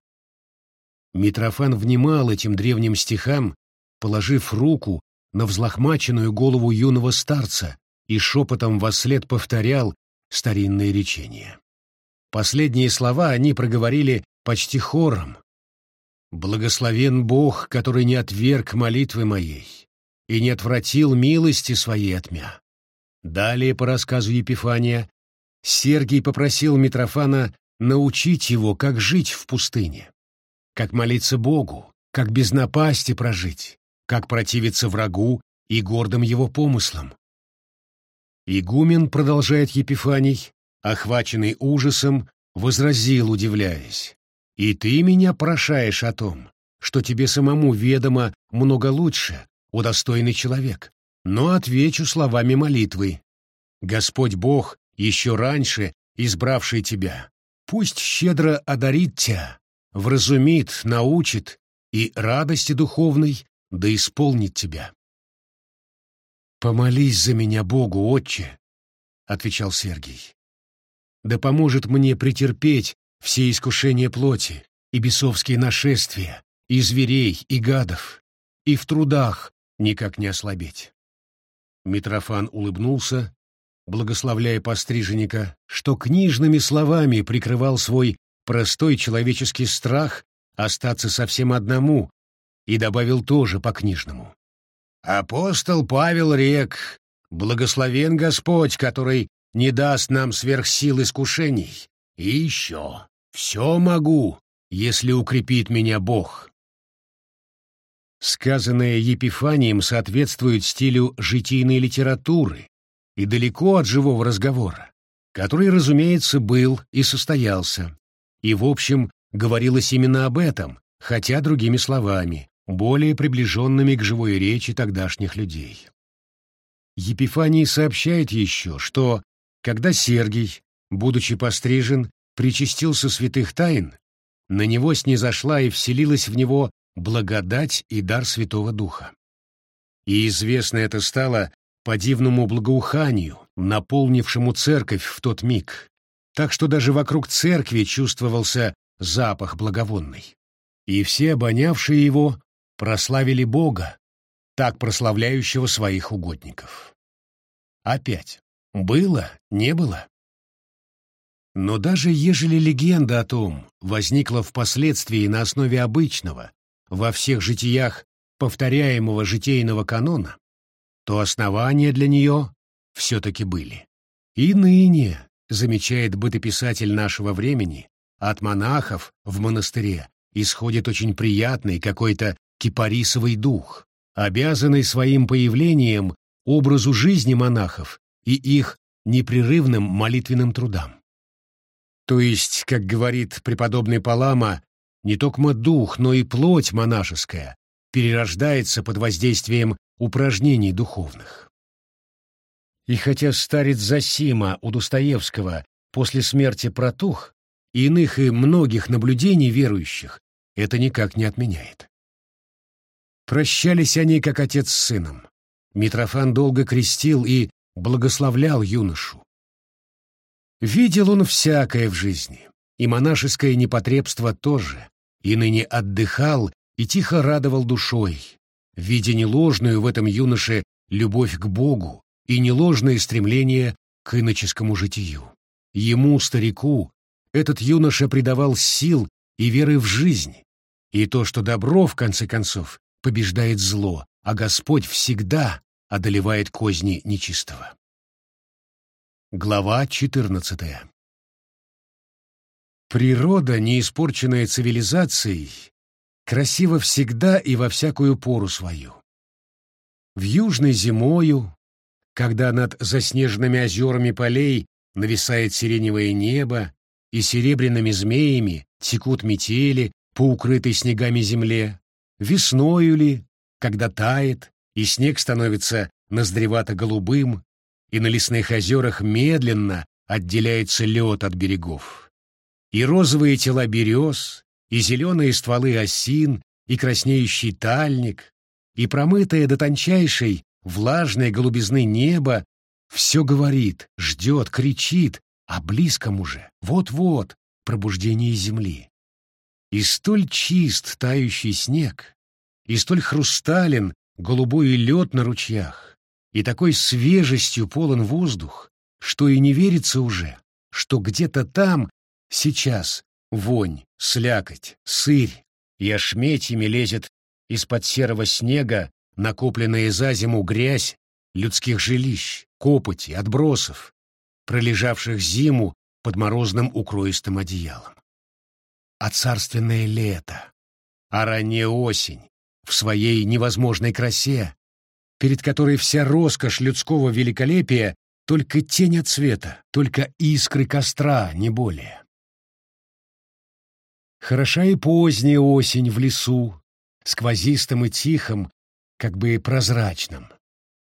Митрофан внимал этим древним стихам, положив руку на взлохмаченную голову юного старца и шепотом вослед повторял старинные речения. Последние слова они проговорили почти хором. «Благословен Бог, который не отверг молитвы моей и не отвратил милости своей от мя». Далее, по рассказу Епифания, Сергий попросил Митрофана научить его, как жить в пустыне, как молиться Богу, как без напасти прожить, как противиться врагу и гордым его помыслам. Игумен, продолжает Епифаний, охваченный ужасом, возразил, удивляясь, «И ты меня прошаешь о том, что тебе самому ведомо много лучше, о достойный человек, но отвечу словами молитвы. Господь Бог, еще раньше избравший тебя, пусть щедро одарит тебя, вразумит, научит и радости духовной да исполнит тебя. «Помолись за меня Богу, Отче», — отвечал Сергий. «Да поможет мне претерпеть все искушения плоти и бесовские нашествия, и зверей, и гадов, и в трудах никак не ослабеть». Митрофан улыбнулся, благословляя постриженника, что книжными словами прикрывал свой простой человеческий страх остаться совсем одному, и добавил тоже по-книжному. «Апостол Павел рек, благословен Господь, который не даст нам сверхсил искушений. И еще, все могу, если укрепит меня Бог». Сказанное Епифанием соответствует стилю житийной литературы и далеко от живого разговора, который, разумеется, был и состоялся, и, в общем, говорилось именно об этом, хотя другими словами, более приближенными к живой речи тогдашних людей. Епифаний сообщает еще, что, когда Сергий, будучи пострижен, причастился святых тайн, на него снизошла и вселилась в него благодать и дар Святого Духа. И известно это стало по дивному благоуханию, наполнившему церковь в тот миг, так что даже вокруг церкви чувствовался запах благовонный. И все обонявшие его прославили Бога, так прославляющего своих угодников. Опять. Было, не было. Но даже ежели легенда о том возникла впоследствии на основе обычного, во всех житиях повторяемого житейного канона, то основания для нее все-таки были. И ныне, замечает бытописатель нашего времени, от монахов в монастыре исходит очень приятный какой-то кипарисовый дух, обязанный своим появлением образу жизни монахов и их непрерывным молитвенным трудам. То есть, как говорит преподобный Палама, не только дух, но и плоть монашеская перерождается под воздействием упражнений духовных. И хотя старец Засима у Достоевского после смерти протух, иных и многих наблюдений верующих это никак не отменяет. Прощались они, как отец с сыном. Митрофан долго крестил и благословлял юношу. Видел он всякое в жизни, и монашеское непотребство тоже, и ныне отдыхал и тихо радовал душой, видя неложную в этом юноше любовь к Богу и неложное стремление к иноческому житию. Ему, старику, этот юноша придавал сил и веры в жизнь, и то, что добро, в конце концов, побеждает зло, а Господь всегда одолевает козни нечистого. Глава 14 Природа, не испорченная цивилизацией, красива всегда и во всякую пору свою. В южной зимою, когда над заснеженными озерами полей нависает сиреневое небо, и серебряными змеями текут метели по укрытой снегами земле, весною ли, когда тает, и снег становится ноздревато-голубым, и на лесных озерах медленно отделяется лед от берегов. И розовые тела берез, и зеленые стволы осин, и краснеющий тальник, и промытое до тончайшей влажной голубизны небо все говорит, ждет, кричит, а близком уже, вот-вот, пробуждение земли. И столь чист тающий снег, и столь хрустален голубой лед на ручьях, и такой свежестью полон воздух, что и не верится уже, что где-то там сейчас вонь, слякоть, сырь и ошметьями лезет из-под серого снега накопленная за зиму грязь людских жилищ, копоти, отбросов, пролежавших зиму под морозным укроистым одеялом. А царственное лето, а ранняя осень в своей невозможной красе, перед которой вся роскошь людского великолепия только тень от света, только искры костра, не более. Хороша и поздняя осень в лесу, сквозистым и тихом, как бы прозрачным.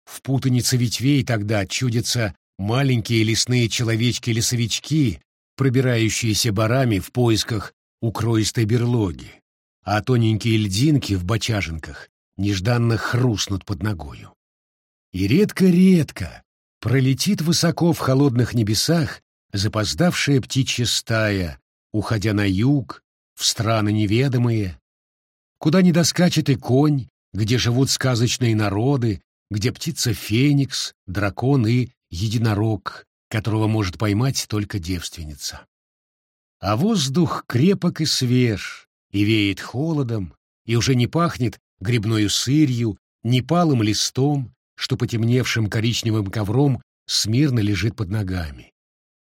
В путанице ветвей тогда чудятся маленькие лесные человечки-лесовички, пробирающиеся барами в поисках укроистой берлоги, а тоненькие льдинки в бочажинках нежданно хрустнут под ногою. И редко-редко пролетит высоко в холодных небесах запоздавшая птичья стая, уходя на юг, в страны неведомые, куда не доскачет и конь, где живут сказочные народы, где птица феникс, дракон и единорог, которого может поймать только девственница. А воздух крепок и свеж, и веет холодом, и уже не пахнет грибною сырью, не палым листом, что потемневшим коричневым ковром смирно лежит под ногами.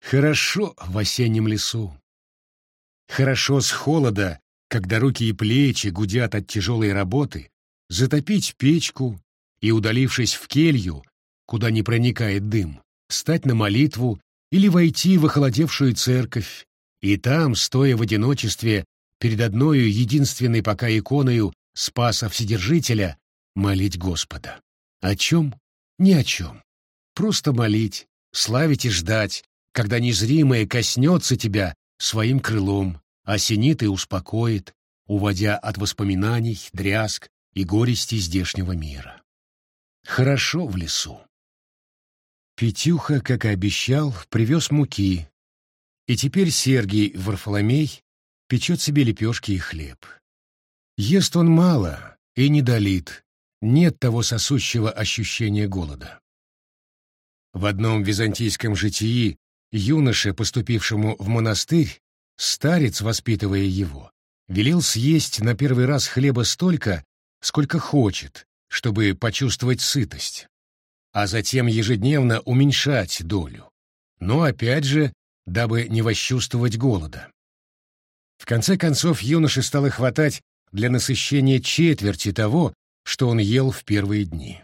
Хорошо в осеннем лесу. Хорошо с холода, когда руки и плечи гудят от тяжелой работы, затопить печку и, удалившись в келью, куда не проникает дым, встать на молитву или войти в охладевшую церковь, и там, стоя в одиночестве перед одною единственной пока иконою Спаса Вседержителя, молить Господа. О чем? Ни о чем. Просто молить, славить и ждать, когда незримое коснется тебя своим крылом, осенит и успокоит, уводя от воспоминаний, дрязг и горести здешнего мира. Хорошо в лесу. Петюха, как и обещал, привез муки, и теперь Сергий Варфоломей печет себе лепешки и хлеб. Ест он мало и недолит, нет того сосущего ощущения голода. В одном византийском житии юноше, поступившему в монастырь, старец, воспитывая его, велел съесть на первый раз хлеба столько, сколько хочет, чтобы почувствовать сытость, а затем ежедневно уменьшать долю, но опять же, дабы не восчувствовать голода. В конце концов, юноше стало хватать для насыщения четверти того, что он ел в первые дни.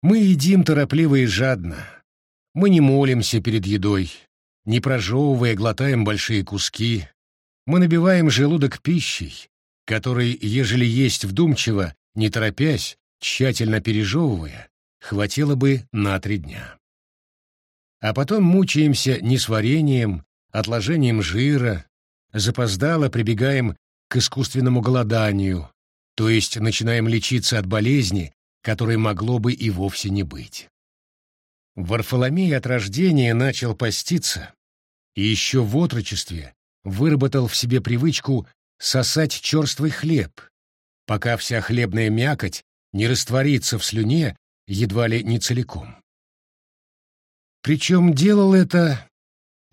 Мы едим торопливо и жадно. Мы не молимся перед едой, не прожевывая, глотаем большие куски. Мы набиваем желудок пищей, которой, ежели есть вдумчиво, не торопясь, тщательно пережевывая, хватило бы на три дня. А потом мучаемся несварением, отложением жира, запоздало прибегаем к искусственному голоданию, то есть начинаем лечиться от болезни, которой могло бы и вовсе не быть. Варфоломей от рождения начал поститься и еще в отрочестве выработал в себе привычку сосать черствый хлеб, пока вся хлебная мякоть не растворится в слюне едва ли не целиком. Причем делал это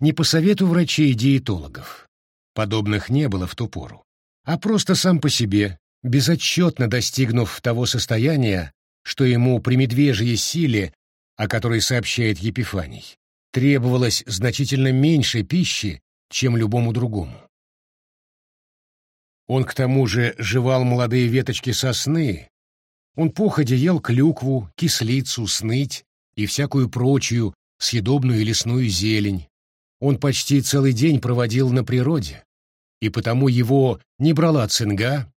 не по совету врачей и диетологов, подобных не было в ту пору, а просто сам по себе, безотчетно достигнув того состояния, что ему при медвежьей силе, о которой сообщает Епифаний, требовалось значительно меньше пищи, чем любому другому. Он к тому же жевал молодые веточки сосны, он походя ел клюкву, кислицу, сныть и всякую прочую съедобную лесную зелень. Он почти целый день проводил на природе, и потому его не брала цинга,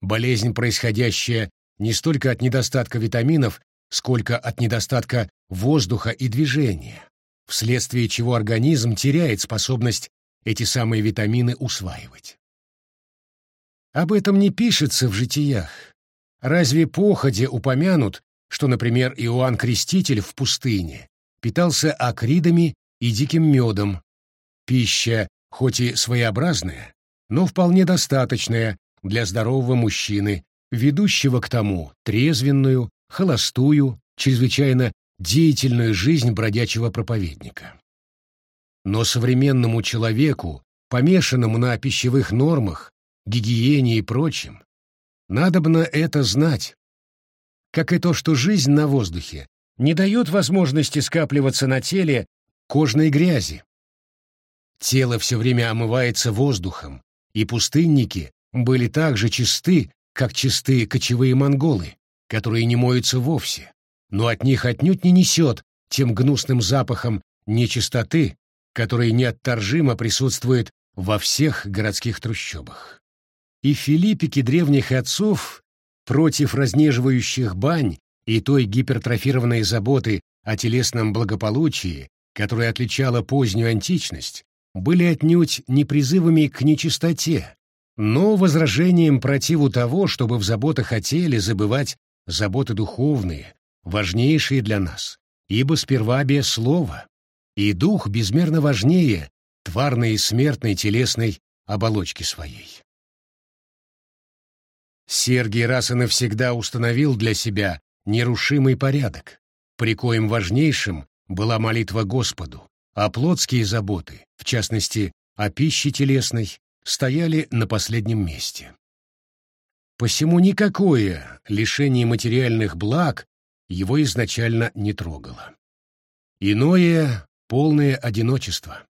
болезнь, происходящая не столько от недостатка витаминов, сколько от недостатка воздуха и движения, вследствие чего организм теряет способность эти самые витамины усваивать. Об этом не пишется в житиях. Разве походе упомянут, что, например, Иоанн Креститель в пустыне питался акридами и диким медом, пища, хоть и своеобразная, но вполне достаточная для здорового мужчины, ведущего к тому трезвенную, холостую, чрезвычайно деятельную жизнь бродячего проповедника. Но современному человеку, помешанному на пищевых нормах, гигиене и прочем, надобно это знать, как и то, что жизнь на воздухе не дает возможности скапливаться на теле кожной грязи. Тело все время омывается воздухом, и пустынники были так же чисты, как чистые кочевые монголы, которые не моются вовсе, но от них отнюдь не несет тем гнусным запахом нечистоты, который неотторжимо присутствует во всех городских трущобах. И филиппики древних отцов против разнеживающих бань и той гипертрофированной заботы о телесном благополучии, которая отличала позднюю античность, были отнюдь не призывами к нечистоте, но возражением противу того, чтобы в заботах о теле забывать заботы духовные, важнейшие для нас, ибо сперва без слова, и дух безмерно важнее тварной и смертной телесной оболочки своей. Сергий раз и навсегда установил для себя нерушимый порядок, при коем важнейшим была молитва Господу, а плотские заботы, в частности, о пище телесной, стояли на последнем месте. Посему никакое лишение материальных благ его изначально не трогало. Иное — полное одиночество.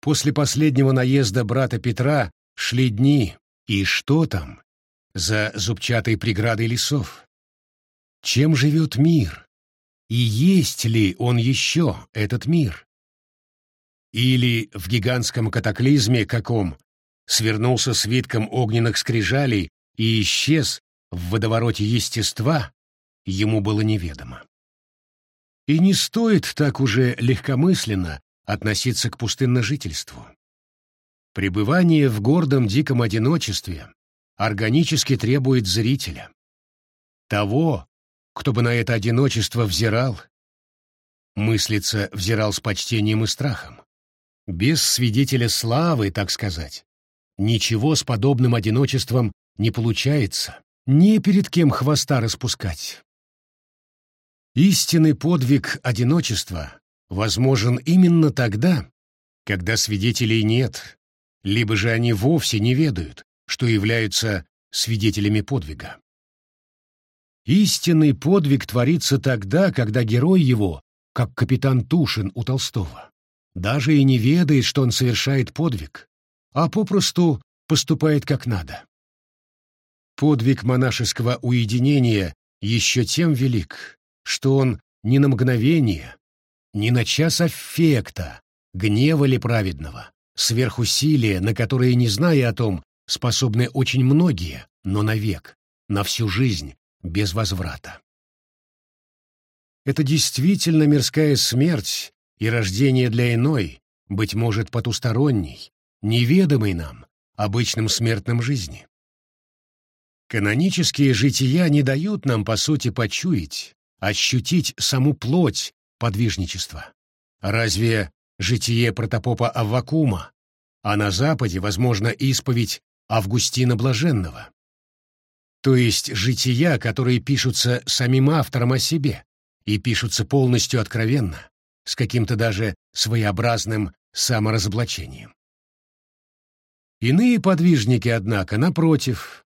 После последнего наезда брата Петра шли дни, и что там, за зубчатой преградой лесов? Чем живет мир? И есть ли он еще, этот мир? Или в гигантском катаклизме каком свернулся свитком огненных скрижалей и исчез в водовороте естества, ему было неведомо. И не стоит так уже легкомысленно относиться к пустынножительству. Пребывание в гордом диком одиночестве органически требует зрителя. Того, кто бы на это одиночество взирал, мыслится взирал с почтением и страхом. Без свидетеля славы, так сказать, ничего с подобным одиночеством не получается, ни перед кем хвоста распускать. Истинный подвиг одиночества возможен именно тогда, когда свидетелей нет, либо же они вовсе не ведают, что являются свидетелями подвига. Истинный подвиг творится тогда, когда герой его, как капитан Тушин у Толстого, даже и не ведает, что он совершает подвиг, а попросту поступает как надо. Подвиг монашеского уединения еще тем велик, что он ни на мгновение, ни на час аффекта, гнева ли праведного, сверхусилия, на которые, не зная о том, способны очень многие, но навек, на всю жизнь, без возврата. Это действительно мирская смерть и рождение для иной, быть может, потусторонней, неведомой нам, обычным смертным жизни. Канонические жития не дают нам, по сути, почуять, ощутить саму плоть подвижничества. Разве житие протопопа Аввакума, а на Западе, возможно, исповедь Августина Блаженного? То есть жития, которые пишутся самим автором о себе и пишутся полностью откровенно, с каким-то даже своеобразным саморазоблачением. Иные подвижники, однако, напротив,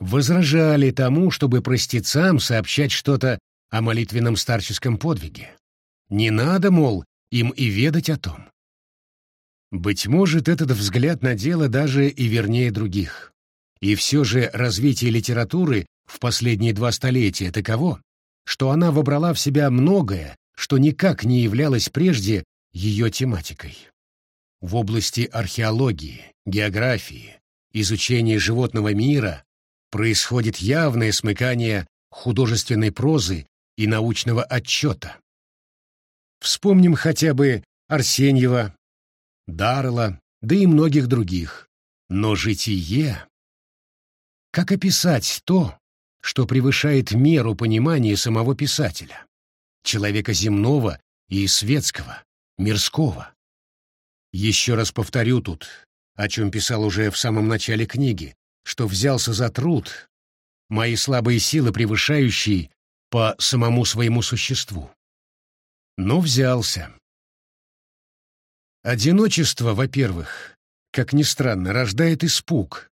возражали тому, чтобы простецам сообщать что-то о молитвенном старческом подвиге. Не надо, мол, им и ведать о том. Быть может, этот взгляд на дело даже и вернее других. И все же развитие литературы в последние два столетия таково, что она вобрала в себя многое, что никак не являлось прежде ее тематикой. В области археологии, географии, изучения животного мира происходит явное смыкание художественной прозы и научного отчета. Вспомним хотя бы Арсеньева, Дарла, да и многих других. Но житие... Как описать то, что превышает меру понимания самого писателя, человека земного и светского, мирского? Еще раз повторю тут, о чем писал уже в самом начале книги, что взялся за труд, мои слабые силы превышающие по самому своему существу. Но взялся. Одиночество, во-первых, как ни странно, рождает испуг.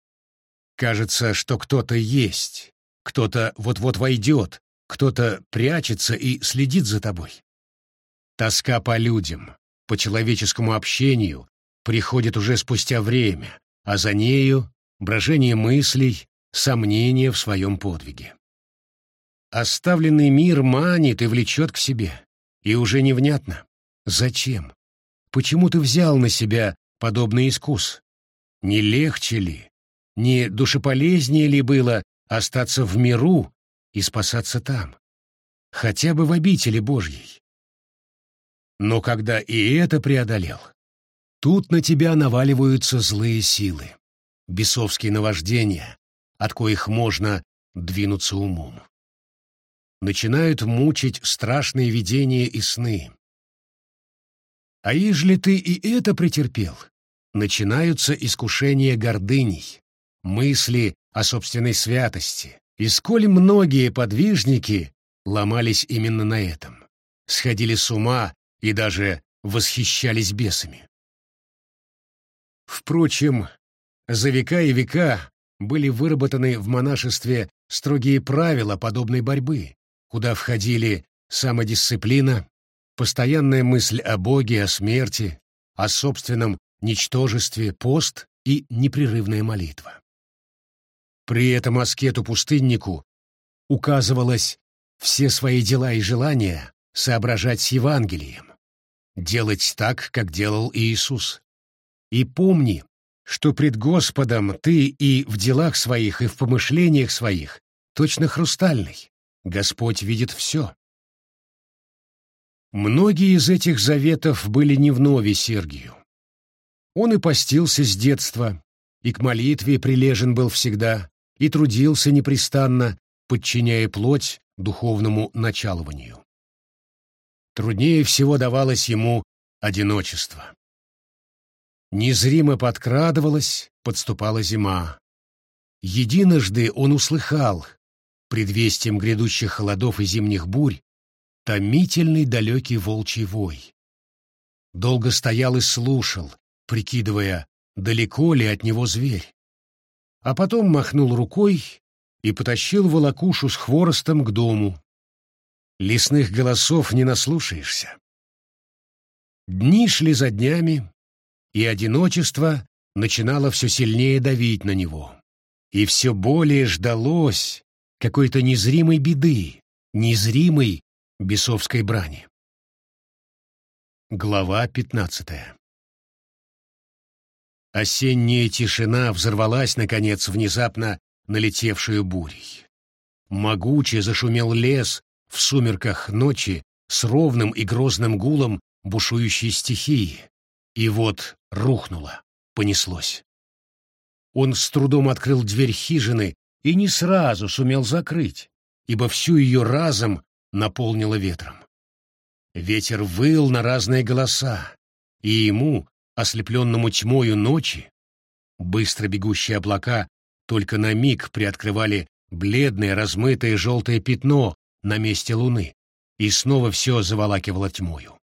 Кажется, что кто-то есть, кто-то вот-вот войдет, кто-то прячется и следит за тобой. Тоска по людям, по человеческому общению приходит уже спустя время, а за нею брожение мыслей, сомнения в своем подвиге. Оставленный мир манит и влечет к себе, и уже невнятно. Зачем? почему ты взял на себя подобный искус? Не легче ли, не душеполезнее ли было остаться в миру и спасаться там, хотя бы в обители Божьей? Но когда и это преодолел, тут на тебя наваливаются злые силы, бесовские наваждения, от коих можно двинуться умом. Начинают мучить страшные видения и сны. А ежели ты и это претерпел, начинаются искушения гордыней, мысли о собственной святости, и сколь многие подвижники ломались именно на этом, сходили с ума и даже восхищались бесами. Впрочем, за века и века были выработаны в монашестве строгие правила подобной борьбы, куда входили самодисциплина, постоянная мысль о Боге, о смерти, о собственном ничтожестве, пост и непрерывная молитва. При этом аскету-пустыннику указывалось все свои дела и желания соображать с Евангелием, делать так, как делал Иисус. И помни, что пред Господом ты и в делах своих, и в помышлениях своих точно хрустальный. Господь видит все. Многие из этих заветов были не в нове Сергию. Он и постился с детства, и к молитве прилежен был всегда, и трудился непрестанно, подчиняя плоть духовному началованию. Труднее всего давалось ему одиночество. Незримо подкрадывалась, подступала зима. Единожды он услыхал, предвестием грядущих холодов и зимних бурь, томительный далекий волчий вой. Долго стоял и слушал, прикидывая, далеко ли от него зверь. А потом махнул рукой и потащил волокушу с хворостом к дому. Лесных голосов не наслушаешься. Дни шли за днями, и одиночество начинало все сильнее давить на него. И все более ждалось какой-то незримой беды, незримой бесовской брани. Глава пятнадцатая Осенняя тишина взорвалась, наконец, внезапно налетевшую бурей. Могуче зашумел лес в сумерках ночи с ровным и грозным гулом бушующей стихии, и вот рухнуло, понеслось. Он с трудом открыл дверь хижины и не сразу сумел закрыть, ибо всю ее разом наполнило ветром. Ветер выл на разные голоса, и ему, ослепленному тьмою ночи, быстро бегущие облака только на миг приоткрывали бледное размытое желтое пятно на месте луны, и снова все заволакивало тьмою.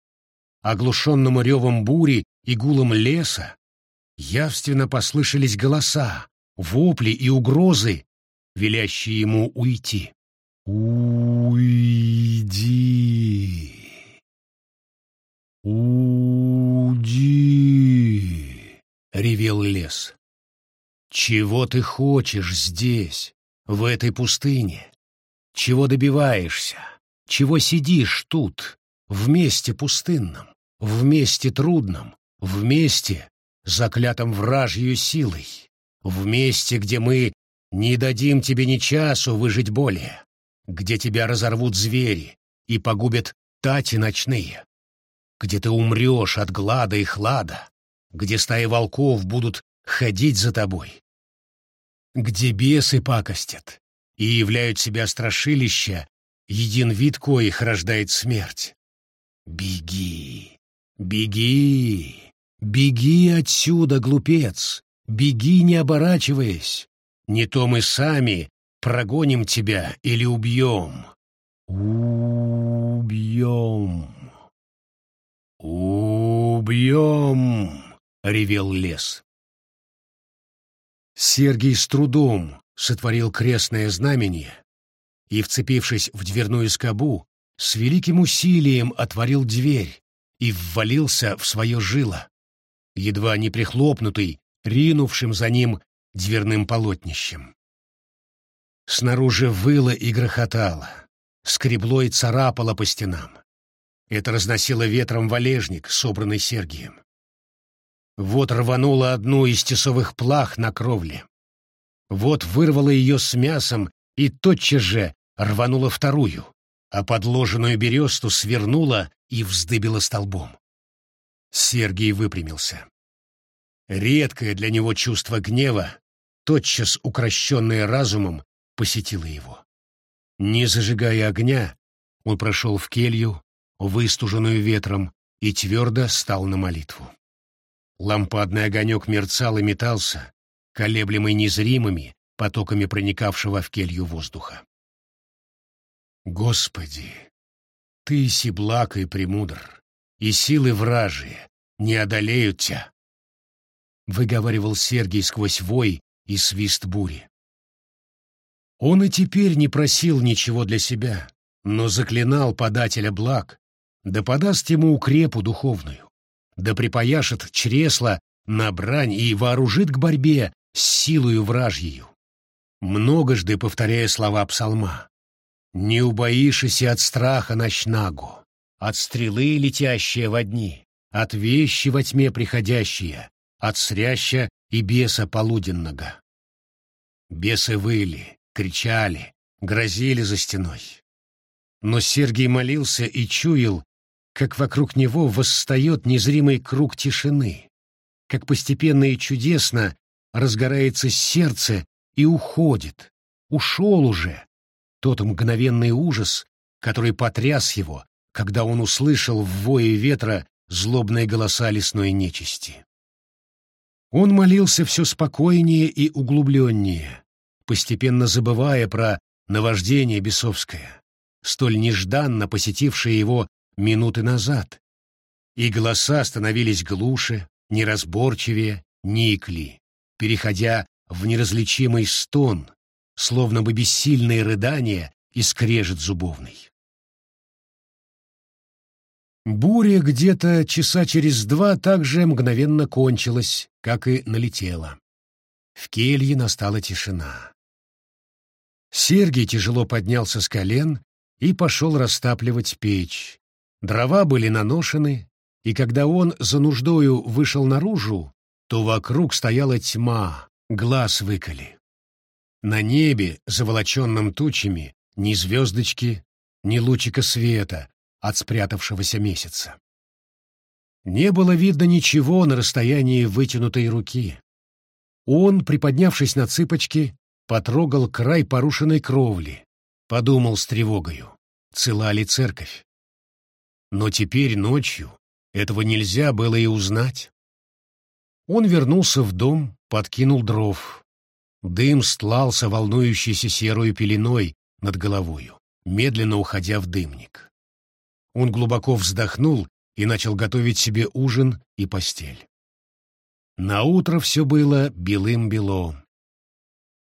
Оглушенному ревом бури и гулом леса явственно послышались голоса, вопли и угрозы, велящие ему уйти. «Уйди! Уйди!» — ревел лес. «Чего ты хочешь здесь, в этой пустыне? Чего добиваешься? Чего сидишь тут, в месте пустынном, в месте трудном, в месте, заклятом вражьей силой, в месте, где мы не дадим тебе ни часу выжить более, где тебя разорвут звери и погубят тати ночные, где ты умрешь от глада и хлада, где стаи волков будут ходить за тобой, где бесы пакостят и являют себя страшилища, един вид коих рождает смерть. Беги, беги, беги отсюда, глупец, беги, не оборачиваясь. Не то мы сами прогоним тебя или убьем. Убьем. Убьем, ревел лес. Сергий с трудом сотворил крестное знамение и, вцепившись в дверную скобу, с великим усилием отворил дверь и ввалился в свое жило, едва не прихлопнутый, ринувшим за ним дверным полотнищем. Снаружи выло и грохотало, скребло и царапало по стенам. Это разносило ветром валежник, собранный Сергием. Вот рванула одну из тесовых плах на кровле. Вот вырвала ее с мясом и тотчас же рванула вторую, а подложенную бересту свернула и вздыбила столбом. Сергий выпрямился. Редкое для него чувство гнева, тотчас укращенное разумом, посетило его. Не зажигая огня, он прошел в келью, выстуженную ветром, и твердо стал на молитву. Лампадный огонек мерцал и метался, колеблемый незримыми потоками проникавшего в келью воздуха. Господи, Ты сиблак и премудр, и силы вражие не одолеют Тебя, — выговаривал Сергий сквозь вой и свист бури. Он и теперь не просил ничего для себя, но заклинал подателя благ, да подаст ему укрепу духовную, да припояшет чресла на брань и вооружит к борьбе с силою вражьею. Многожды повторяя слова псалма, не убоишься от страха ночнагу, от стрелы, летящие во дни, от вещи во тьме приходящие, от сряща и беса полуденного. Бесы выли, кричали, грозили за стеной. Но Сергий молился и чуял, как вокруг него восстает незримый круг тишины, как постепенно и чудесно разгорается сердце и уходит, ушел уже, тот мгновенный ужас, который потряс его, когда он услышал в вое ветра злобные голоса лесной нечисти. Он молился все спокойнее и углубленнее, постепенно забывая про наваждение бесовское, столь нежданно посетившее его минуты назад, и голоса становились глуше, неразборчивее, никли, переходя в неразличимый стон, словно бы бессильные рыдания и скрежет зубовный. Буря где-то часа через два также мгновенно кончилась, как и налетела. В келье настала тишина. Сергий тяжело поднялся с колен и пошел растапливать печь. Дрова были наношены, и когда он за нуждою вышел наружу, то вокруг стояла тьма, глаз выколи. На небе, заволоченном тучами, ни звездочки, ни лучика света от спрятавшегося месяца. Не было видно ничего на расстоянии вытянутой руки. Он, приподнявшись на цыпочки, потрогал край порушенной кровли, подумал с тревогою, цела ли церковь. Но теперь ночью этого нельзя было и узнать. Он вернулся в дом, подкинул дров, Дым стлался волнующейся серую пеленой над головою, медленно уходя в дымник. Он глубоко вздохнул и начал готовить себе ужин и постель. На утро все было белым-бело.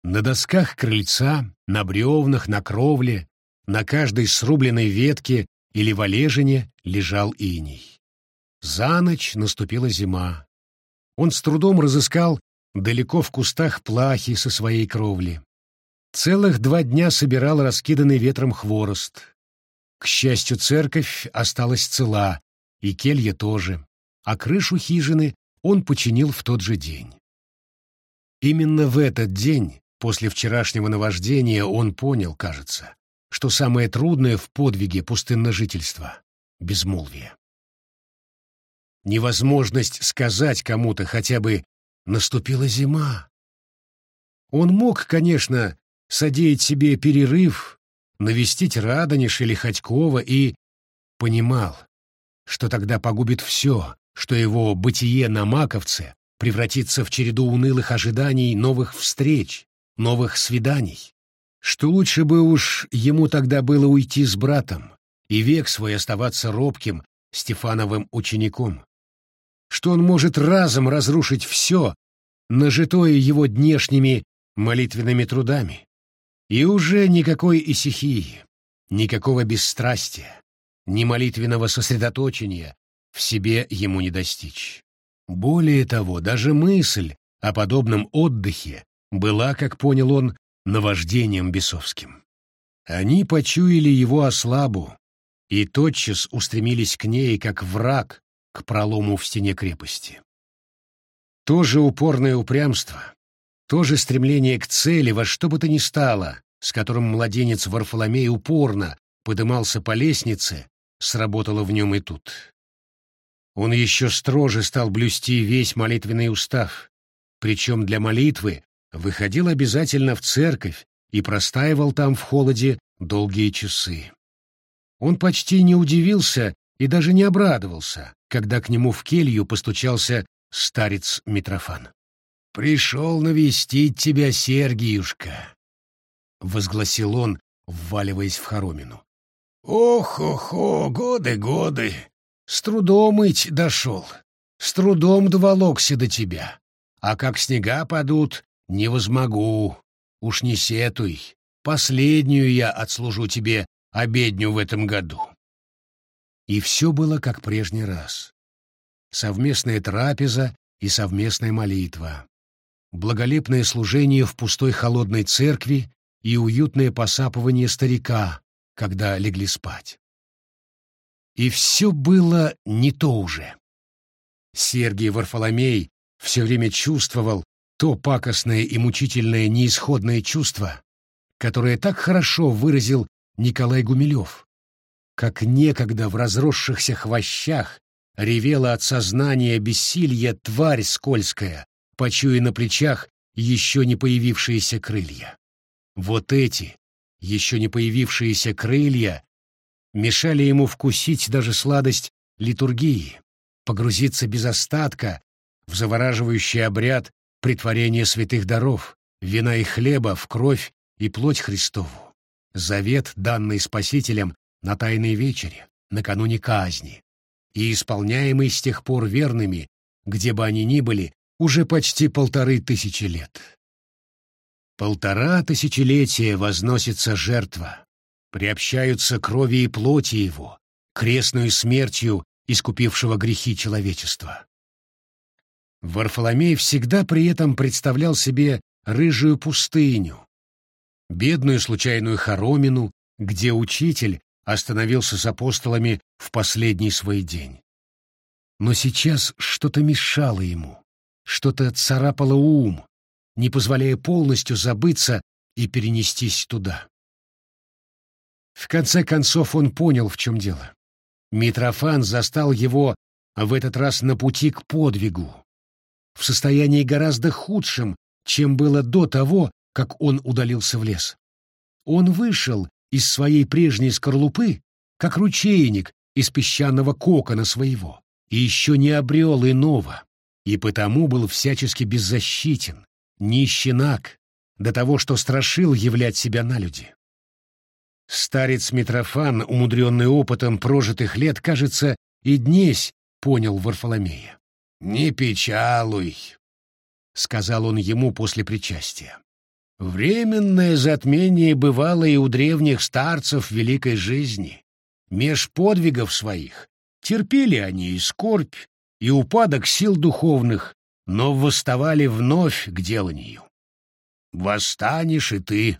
На досках крыльца, на бревнах, на кровле, на каждой срубленной ветке или валежине лежал иней. За ночь наступила зима. Он с трудом разыскал далеко в кустах плахи со своей кровли. Целых два дня собирал раскиданный ветром хворост. К счастью, церковь осталась цела, и келья тоже, а крышу хижины он починил в тот же день. Именно в этот день, после вчерашнего наваждения, он понял, кажется, что самое трудное в подвиге пустынножительства — безмолвие. Невозможность сказать кому-то хотя бы Наступила зима. Он мог, конечно, содеять себе перерыв, навестить Радонеж или Ходькова и понимал, что тогда погубит все, что его бытие на Маковце превратится в череду унылых ожиданий новых встреч, новых свиданий, что лучше бы уж ему тогда было уйти с братом и век свой оставаться робким Стефановым учеником, что он может разом разрушить все, нажитое его днешними молитвенными трудами. И уже никакой исихии, никакого бесстрастия, ни молитвенного сосредоточения в себе ему не достичь. Более того, даже мысль о подобном отдыхе была, как понял он, наваждением бесовским. Они почуяли его ослабу, и тотчас устремились к ней, как враг, к пролому в стене крепости. То же упорное упрямство, то же стремление к цели во что бы то ни стало, с которым младенец Варфоломей упорно подымался по лестнице, сработало в нем и тут. Он еще строже стал блюсти весь молитвенный устав, причем для молитвы выходил обязательно в церковь и простаивал там в холоде долгие часы. Он почти не удивился и даже не обрадовался, когда к нему в келью постучался старец Митрофан. «Пришел навестить тебя, Сергиюшка», — возгласил он, вваливаясь в хоромину. «Ох-охо, годы, годы! С трудом ить дошел, с трудом доволокся до тебя. А как снега падут, не возмогу. Уж не сетуй, последнюю я отслужу тебе обедню в этом году». И все было как прежний раз. Совместная трапеза и совместная молитва. Благолепное служение в пустой холодной церкви и уютное посапывание старика, когда легли спать. И все было не то уже. Сергий Варфоломей все время чувствовал то пакостное и мучительное неисходное чувство, которое так хорошо выразил Николай Гумилев, как некогда в разросшихся хвощах ревела от сознания бессилья тварь скользкая, почуя на плечах еще не появившиеся крылья. Вот эти, еще не появившиеся крылья, мешали ему вкусить даже сладость литургии, погрузиться без остатка в завораживающий обряд притворения святых даров, вина и хлеба в кровь и плоть Христову. Завет, данный Спасителем на Тайной вечере, накануне казни, и исполняемый с тех пор верными, где бы они ни были, уже почти полторы тысячи лет. Полтора тысячелетия возносится жертва, приобщаются крови и плоти его, крестную смертью искупившего грехи человечества. Варфоломей всегда при этом представлял себе рыжую пустыню, бедную случайную хоромину, где учитель остановился с апостолами в последний свой день. Но сейчас что-то мешало ему, что-то царапало ум, не позволяя полностью забыться и перенестись туда. В конце концов он понял, в чем дело. Митрофан застал его в этот раз на пути к подвигу, в состоянии гораздо худшем, чем было до того, как он удалился в лес. Он вышел из своей прежней скорлупы, как ручейник из песчаного кокона своего, и еще не обрел иного, и потому был всячески беззащитен, нищенак, до того, что страшил являть себя на люди. Старец Митрофан, умудренный опытом прожитых лет, кажется, и днесь понял Варфоломея. «Не печалуй», — сказал он ему после причастия. «Временное затмение бывало и у древних старцев великой жизни. Меж подвигов своих терпели они и скорбь, и упадок сил духовных, но восставали вновь к деланию. Восстанешь и ты.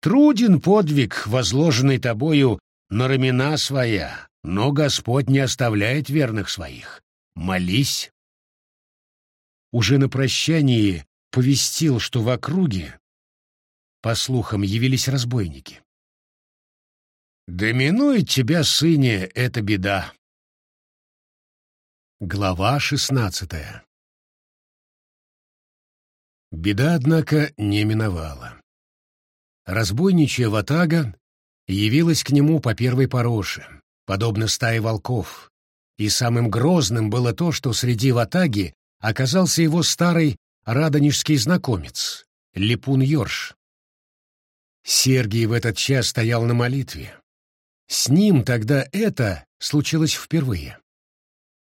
Труден подвиг, возложенный тобою на рамена своя, но Господь не оставляет верных своих. Молись. Уже на прощании повестил, что в округе, по слухам, явились разбойники. «Доминует тебя, сыне, эта беда». Глава шестнадцатая Беда, однако, не миновала. Разбойничья ватага явилась к нему по первой пороше, подобно стае волков, и самым грозным было то, что среди ватаги оказался его старый радонежский знакомец, Липун Йорш. Сергий в этот час стоял на молитве. С ним тогда это случилось впервые.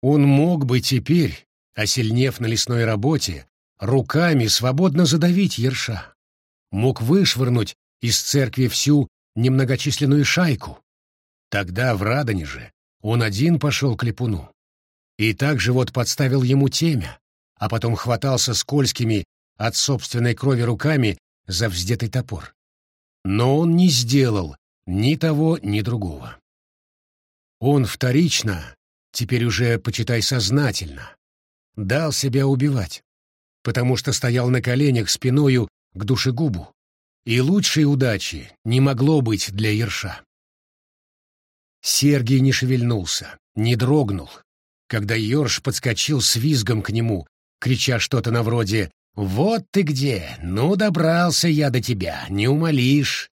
Он мог бы теперь, осильнев на лесной работе, руками свободно задавить ерша. Мог вышвырнуть из церкви всю немногочисленную шайку. Тогда в Радонеже он один пошел к Липуну. И также вот подставил ему темя, а потом хватался скользкими от собственной крови руками за вздетый топор. Но он не сделал ни того, ни другого. Он вторично, теперь уже, почитай, сознательно, дал себя убивать, потому что стоял на коленях спиною к душегубу, и лучшей удачи не могло быть для Ерша. Сергий не шевельнулся, не дрогнул, когда Ёрш подскочил с визгом к нему, крича что-то на вроде «Вот ты где! Ну, добрался я до тебя, не умолишь!»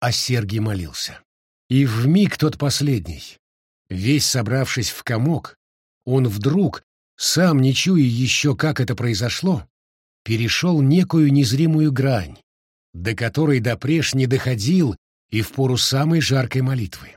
А Сергий молился. И в миг тот последний, весь собравшись в комок, он вдруг, сам не чуя еще, как это произошло, перешел некую незримую грань, до которой допреж не доходил и в пору самой жаркой молитвы.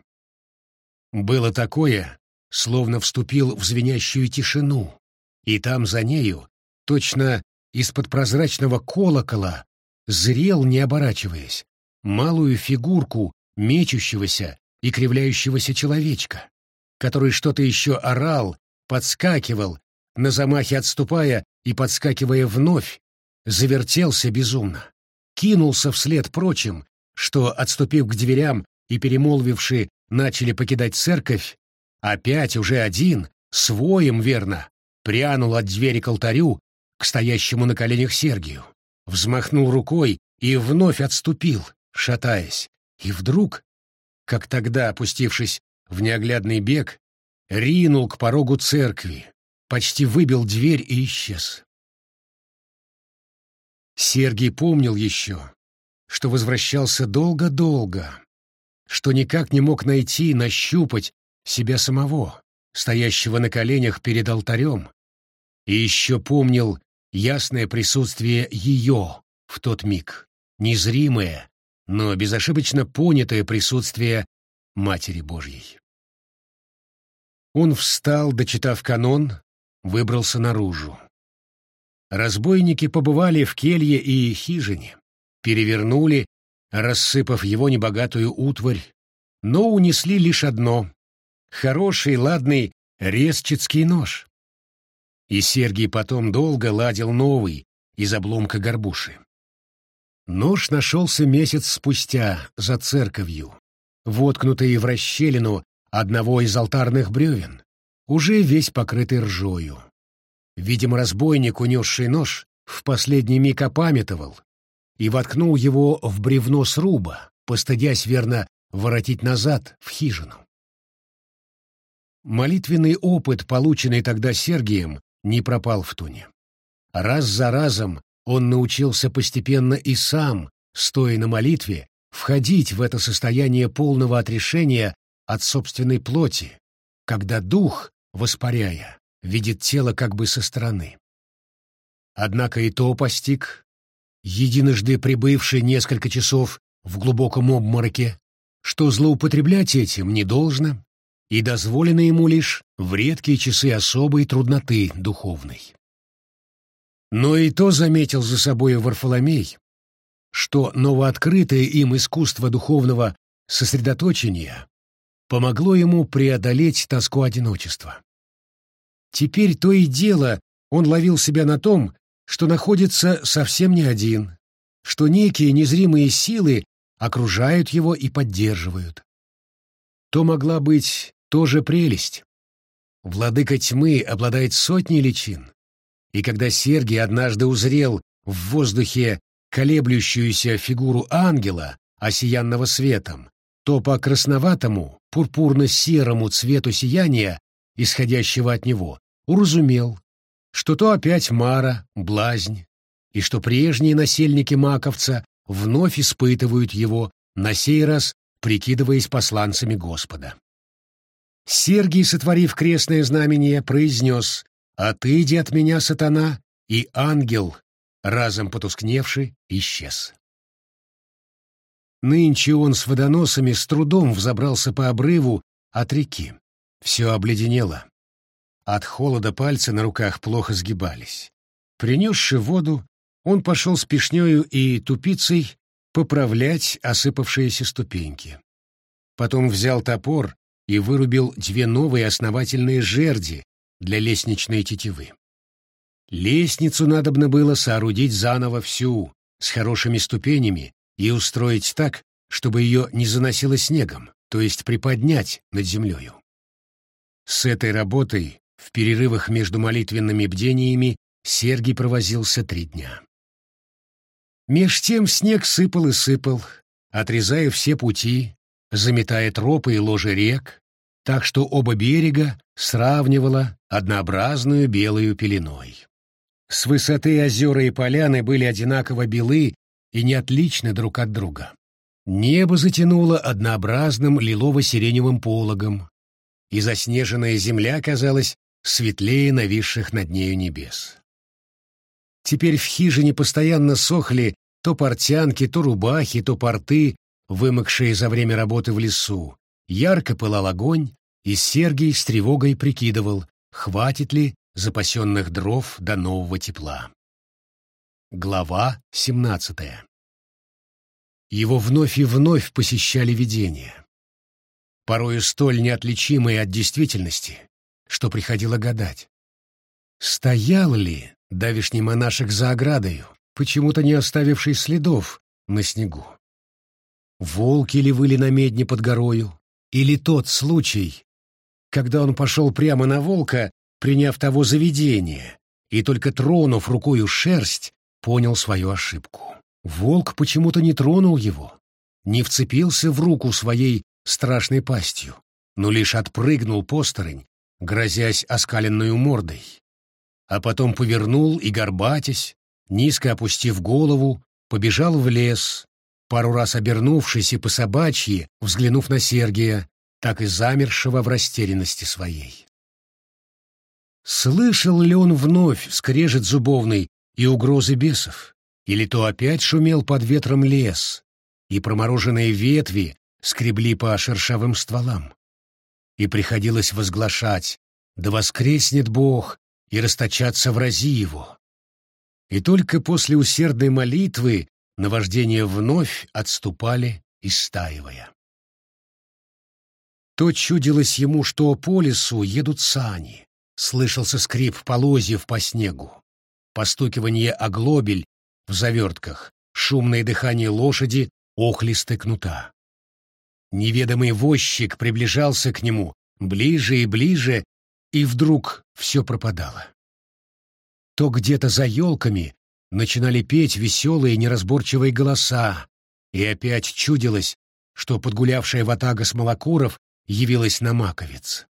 Было такое, словно вступил в звенящую тишину, и там за нею, точно из-под прозрачного колокола, зрел, не оборачиваясь, малую фигурку мечущегося и кривляющегося человечка, который что-то еще орал, подскакивал, на замахе отступая и подскакивая вновь, завертелся безумно, кинулся вслед прочим, что, отступив к дверям и перемолвивши, начали покидать церковь, опять уже один, своим верно, прянул от двери к алтарю, к стоящему на коленях Сергию, взмахнул рукой и вновь отступил, шатаясь, и вдруг, как тогда, опустившись в неоглядный бег, ринул к порогу церкви, почти выбил дверь и исчез. Сергий помнил еще, что возвращался долго-долго, что никак не мог найти, нащупать себя самого, стоящего на коленях перед алтарем, и еще помнил ясное присутствие ее в тот миг, незримое, но безошибочно понятое присутствие Матери Божьей. Он встал, дочитав канон, выбрался наружу. Разбойники побывали в келье и хижине, перевернули, рассыпав его небогатую утварь, но унесли лишь одно — хороший, ладный резчицкий нож. И Сергий потом долго ладил новый из обломка горбуши. Нож нашелся месяц спустя за церковью, воткнутый в расщелину одного из алтарных бревен, уже весь покрытый ржою. Видимо, разбойник, унесший нож, в последний миг опамятовал и воткнул его в бревно сруба, постыдясь верно воротить назад в хижину. Молитвенный опыт, полученный тогда Сергием, не пропал в туне. Раз за разом он научился постепенно и сам, стоя на молитве, входить в это состояние полного отрешения от собственной плоти, когда дух, воспаряя, видит тело как бы со стороны. Однако и то постиг, единожды прибывший несколько часов в глубоком обмороке, что злоупотреблять этим не должно, и дозволено ему лишь в редкие часы особой трудноты духовной. Но и то заметил за собой Варфоломей, что новооткрытое им искусство духовного сосредоточения помогло ему преодолеть тоску одиночества. Теперь то и дело он ловил себя на том, что находится совсем не один, что некие незримые силы окружают его и поддерживают. То могла быть тоже прелесть. Владыка тьмы обладает сотней личин, и когда Сергий однажды узрел в воздухе колеблющуюся фигуру ангела, осиянного светом, то по красноватому, пурпурно-серому цвету сияния, исходящего от него, уразумел, что то опять Мара, блазнь, и что прежние насельники Маковца вновь испытывают его, на сей раз прикидываясь посланцами Господа. Сергий, сотворив крестное знамение, произнес «Отыди от меня, сатана!» и ангел, разом потускневший, исчез. Нынче он с водоносами с трудом взобрался по обрыву от реки. Все обледенело. От холода пальцы на руках плохо сгибались. Принесши воду, он пошел с пешнею и тупицей поправлять осыпавшиеся ступеньки. Потом взял топор и вырубил две новые основательные жерди для лестничной тетивы. Лестницу надобно было соорудить заново всю, с хорошими ступенями, и устроить так, чтобы ее не заносило снегом, то есть приподнять над землею. С этой работой в перерывах между молитвенными бдениями Сергий провозился три дня. Меж тем снег сыпал и сыпал, отрезая все пути, заметая тропы и ложи рек, так что оба берега сравнивало однообразную белую пеленой. С высоты озера и поляны были одинаково белы и не отличны друг от друга. Небо затянуло однообразным лилово-сиреневым пологом, и заснеженная земля казалась светлее нависших над нею небес. Теперь в хижине постоянно сохли то портянки, то рубахи, то порты, вымокшие за время работы в лесу. Ярко пылал огонь, и Сергий с тревогой прикидывал, хватит ли запасенных дров до нового тепла. Глава семнадцатая. Его вновь и вновь посещали видения. Порою столь неотличимые от действительности, что приходило гадать. Стоял ли давишний монашек за оградою, почему-то не оставивший следов на снегу. Волки ли выли на медне под горою, или тот случай, когда он пошел прямо на волка, приняв того заведение, и только тронув рукою шерсть, понял свою ошибку. Волк почему-то не тронул его, не вцепился в руку своей страшной пастью, но лишь отпрыгнул посторонь, грозясь оскаленную мордой а потом повернул и, горбатясь, низко опустив голову, побежал в лес, пару раз обернувшись и по собачьи, взглянув на Сергия, так и замершего в растерянности своей. Слышал ли он вновь скрежет зубовный и угрозы бесов, или то опять шумел под ветром лес, и промороженные ветви скребли по шершавым стволам? И приходилось возглашать «Да воскреснет Бог, и расточаться в рази его. И только после усердной молитвы наваждения вновь отступали, истаивая. То чудилось ему, что по лесу едут сани, слышался скрип полозьев по снегу, постукивание оглобель в завертках, шумное дыхание лошади, охлисты кнута. Неведомый возчик приближался к нему ближе и ближе, и вдруг все пропадало. То где-то за елками начинали петь веселые неразборчивые голоса, и опять чудилось, что подгулявшая ватага смолокуров явилась на маковец.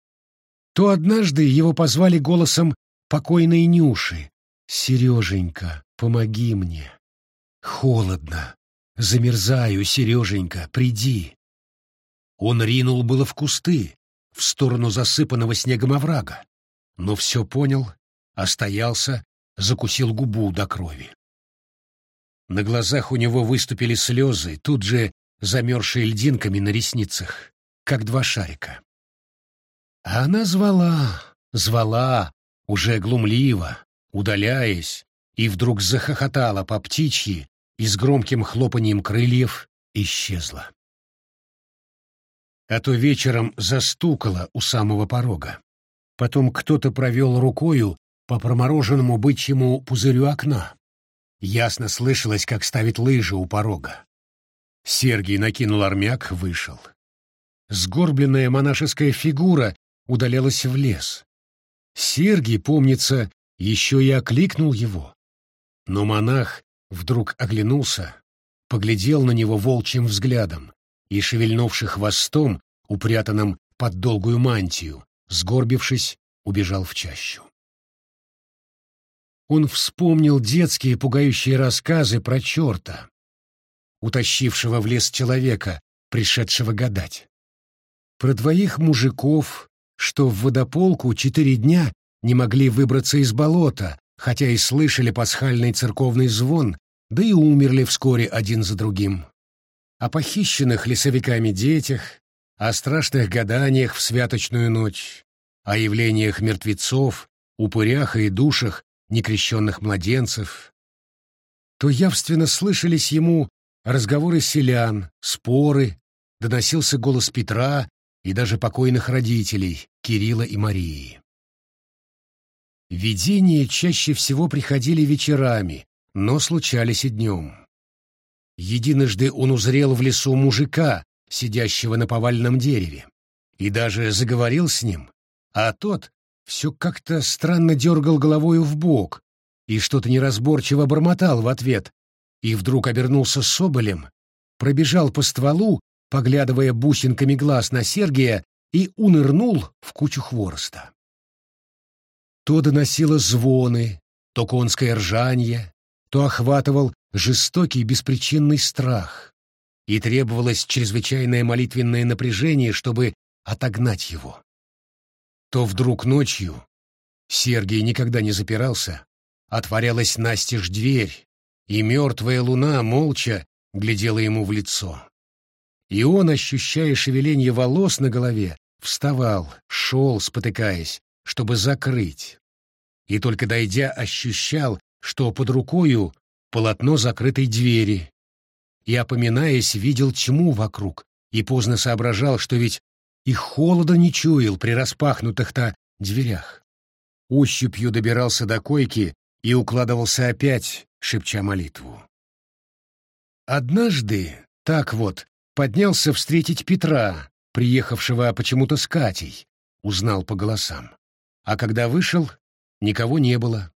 То однажды его позвали голосом покойной Нюши. «Сереженька, помоги мне. Холодно. Замерзаю, Сереженька, приди». Он ринул было в кусты, в сторону засыпанного снегом оврага, но все понял, остоялся, закусил губу до крови. На глазах у него выступили слезы, тут же замерзшие льдинками на ресницах, как два шарика. А она звала, звала, уже глумливо, удаляясь, и вдруг захохотала по птичьи и с громким хлопанием крыльев исчезла а то вечером застукала у самого порога. Потом кто-то провел рукою по промороженному бычьему пузырю окна. Ясно слышалось, как ставит лыжи у порога. Сергий накинул армяк, вышел. Сгорбленная монашеская фигура удалялась в лес. Сергий, помнится, еще и окликнул его. Но монах вдруг оглянулся, поглядел на него волчьим взглядом, и, шевельнувший хвостом, упрятанным под долгую мантию, сгорбившись, убежал в чащу. Он вспомнил детские пугающие рассказы про черта, утащившего в лес человека, пришедшего гадать. Про двоих мужиков, что в водополку четыре дня не могли выбраться из болота, хотя и слышали пасхальный церковный звон, да и умерли вскоре один за другим о похищенных лесовиками детях, о страшных гаданиях в святочную ночь, о явлениях мертвецов, упырях и душах некрещенных младенцев, то явственно слышались ему разговоры селян, споры, доносился голос Петра и даже покойных родителей, Кирилла и Марии. Видения чаще всего приходили вечерами, но случались и днем. Единожды он узрел в лесу мужика, сидящего на повальном дереве, и даже заговорил с ним, а тот все как-то странно дергал головою в бок и что-то неразборчиво бормотал в ответ, и вдруг обернулся соболем, пробежал по стволу, поглядывая бусинками глаз на Сергия, и унырнул в кучу хвороста. То доносило звоны, то конское ржанье, то охватывал жестокий беспричинный страх, и требовалось чрезвычайное молитвенное напряжение, чтобы отогнать его. То вдруг ночью, Сергий никогда не запирался, отворялась настежь дверь, и мертвая луна молча глядела ему в лицо. И он, ощущая шевеление волос на голове, вставал, шел, спотыкаясь, чтобы закрыть. И только дойдя, ощущал, что под рукою полотно закрытой двери, и, опоминаясь, видел тьму вокруг, и поздно соображал, что ведь и холода не чуял при распахнутых-то дверях. Ощупью добирался до койки и укладывался опять, шепча молитву. Однажды, так вот, поднялся встретить Петра, приехавшего почему-то с Катей, узнал по голосам. А когда вышел, никого не было,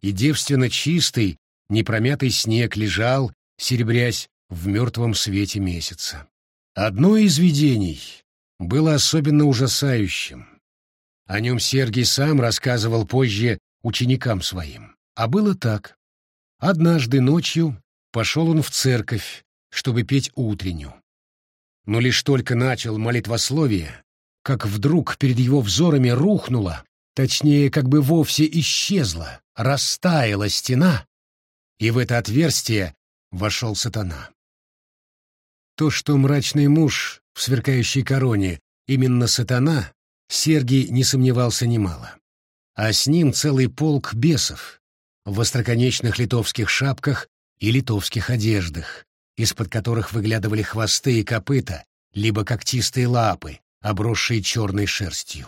и девственно чистый, непромятый снег лежал, серебрясь в мертвом свете месяца. Одно из видений было особенно ужасающим. О нем Сергий сам рассказывал позже ученикам своим. А было так. Однажды ночью пошел он в церковь, чтобы петь утреннюю. Но лишь только начал молитвословие, как вдруг перед его взорами рухнула, точнее, как бы вовсе исчезла, растаяла стена, и в это отверстие вошел сатана. То, что мрачный муж в сверкающей короне именно сатана, Сергий не сомневался немало. А с ним целый полк бесов в остроконечных литовских шапках и литовских одеждах, из-под которых выглядывали хвосты и копыта, либо когтистые лапы, обросшие черной шерстью.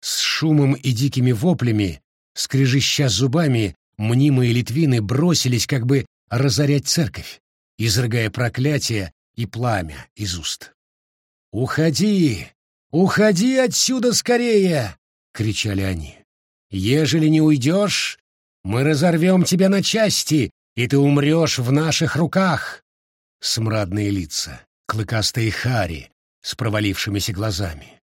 С шумом и дикими воплями, скрежеща зубами, мнимые литвины бросились как бы разорять церковь, изрыгая проклятия и пламя из уст. «Уходи! Уходи отсюда скорее!» — кричали они. «Ежели не уйдешь, мы разорвем тебя на части, и ты умрешь в наших руках!» Смрадные лица, клыкастые хари с провалившимися глазами.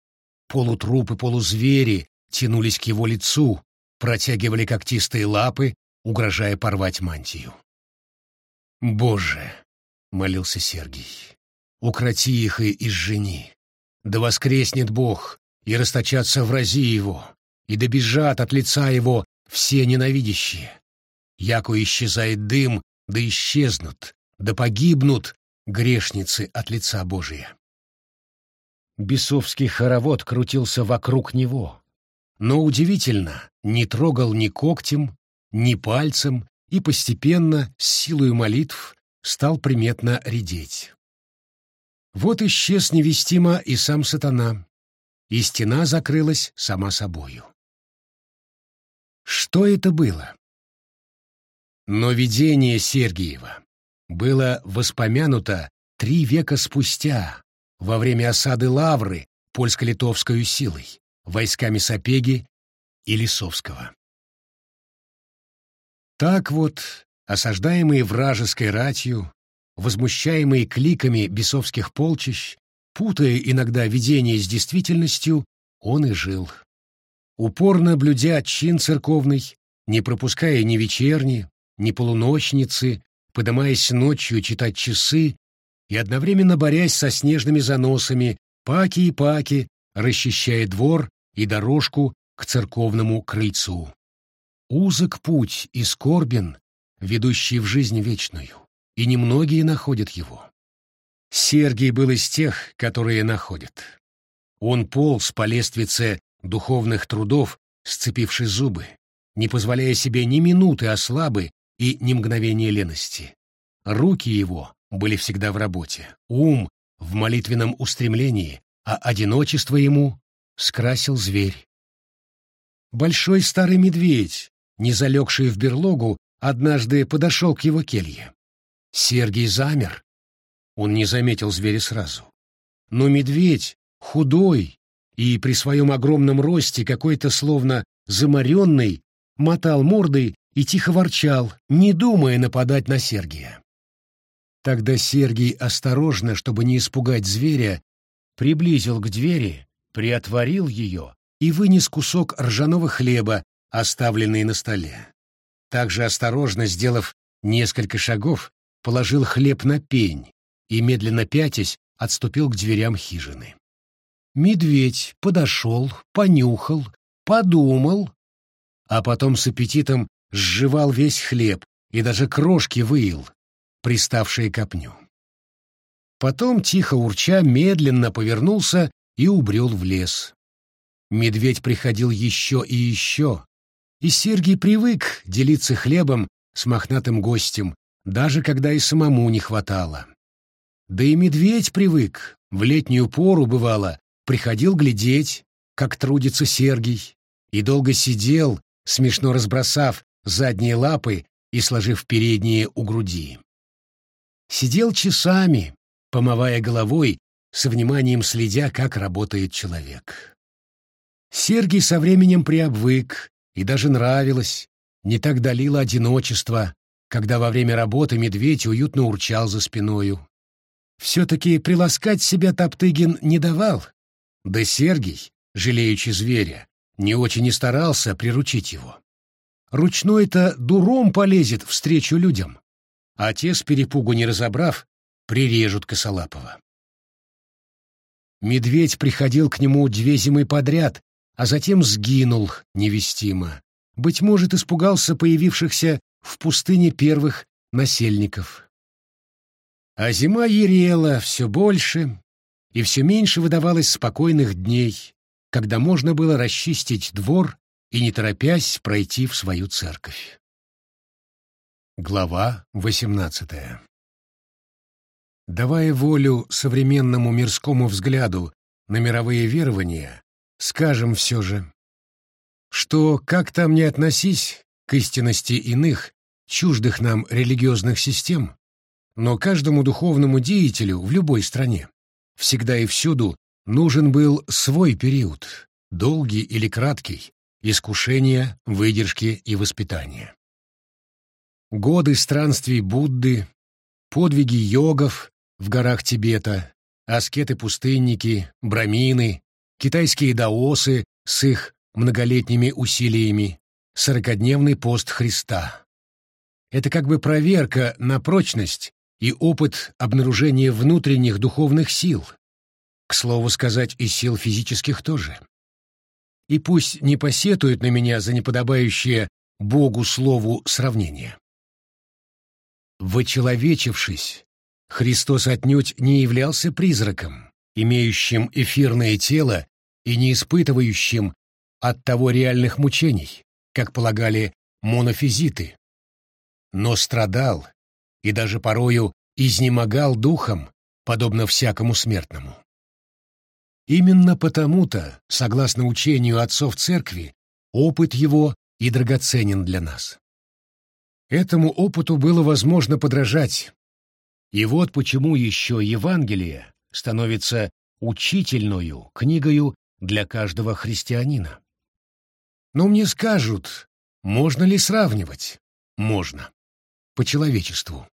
Полутрупы, полузвери тянулись к его лицу, протягивали когтистые лапы, угрожая порвать мантию. «Боже!» — молился Сергий. Укроти их и изжени. Да воскреснет Бог, и расточатся врази Его, и добежат от лица Его все ненавидящие. Яко исчезает дым, да исчезнут, да погибнут грешницы от лица Божия. Бесовский хоровод крутился вокруг него, но удивительно, не трогал ни когтем, ни пальцем и постепенно, с силой молитв, стал приметно редеть. Вот исчез невестимо и сам сатана, и стена закрылась сама собою. Что это было? Но видение Сергиева было воспомянуто три века спустя, во время осады Лавры польско-литовской силой, войсками Сапеги и Лисовского. Так вот, осаждаемые вражеской ратью, возмущаемый кликами бесовских полчищ, путая иногда видение с действительностью, он и жил. Упорно блюдя чин церковный, не пропуская ни вечерни, ни полуночницы, подымаясь ночью читать часы и одновременно борясь со снежными заносами, паки и паки, расчищая двор и дорожку к церковному крыльцу. Узок путь и скорбен, ведущий в жизнь вечную и немногие находят его. Сергий был из тех, которые находят. Он полз по лествице духовных трудов, сцепивший зубы, не позволяя себе ни минуты ослабы и ни мгновения лености. Руки его были всегда в работе, ум в молитвенном устремлении, а одиночество ему скрасил зверь. Большой старый медведь, не залегший в берлогу, однажды подошел к его келье. Сергий замер. Он не заметил зверя сразу. Но медведь, худой, и при своем огромном росте какой-то словно заморенный мотал мордой и тихо ворчал, не думая нападать на Сергия. Тогда Сергий осторожно, чтобы не испугать зверя, приблизил к двери, приотворил ее и вынес кусок ржаного хлеба, оставленный на столе. Также осторожно сделав несколько шагов, положил хлеб на пень и, медленно пятясь, отступил к дверям хижины. Медведь подошел, понюхал, подумал, а потом с аппетитом сживал весь хлеб и даже крошки выил, приставшие к опню. Потом, тихо урча, медленно повернулся и убрел в лес. Медведь приходил еще и еще, и Сергий привык делиться хлебом с мохнатым гостем, даже когда и самому не хватало. Да и медведь привык, в летнюю пору, бывало, приходил глядеть, как трудится Сергий, и долго сидел, смешно разбросав задние лапы и сложив передние у груди. Сидел часами, помывая головой, со вниманием следя, как работает человек. Сергий со временем приобвык, и даже нравилось, не так долило одиночество, когда во время работы медведь уютно урчал за спиною. Все-таки приласкать себя Топтыгин не давал, да Сергий, жалеючи зверя, не очень и старался приручить его. Ручной-то дуром полезет встречу людям, а те, с перепугу не разобрав, прирежут косолапого. Медведь приходил к нему две зимы подряд, а затем сгинул невестимо. Быть может, испугался появившихся в пустыне первых насельников. А зима ерела все больше, и все меньше выдавалось спокойных дней, когда можно было расчистить двор и, не торопясь, пройти в свою церковь. Глава восемнадцатая Давая волю современному мирскому взгляду на мировые верования, скажем все же, что, как там ни относись к истинности иных, чуждых нам религиозных систем, но каждому духовному деятелю в любой стране всегда и всюду нужен был свой период, долгий или краткий, искушения, выдержки и воспитания. Годы странствий Будды, подвиги йогов в горах Тибета, аскеты-пустынники, брамины, китайские даосы с их многолетними усилиями, сорокодневный пост Христа. Это как бы проверка на прочность и опыт обнаружения внутренних духовных сил, к слову сказать, и сил физических тоже. И пусть не посетуют на меня за неподобающее Богу слову сравнение. Вочеловечившись, Христос отнюдь не являлся призраком, имеющим эфирное тело и не испытывающим от того реальных мучений, как полагали монофизиты, но страдал и даже порою изнемогал духом, подобно всякому смертному. Именно потому-то, согласно учению отцов церкви, опыт его и драгоценен для нас. Этому опыту было возможно подражать. И вот почему еще Евангелие становится учительною книгою для каждого христианина. Но мне скажут, можно ли сравнивать? Можно. По человечеству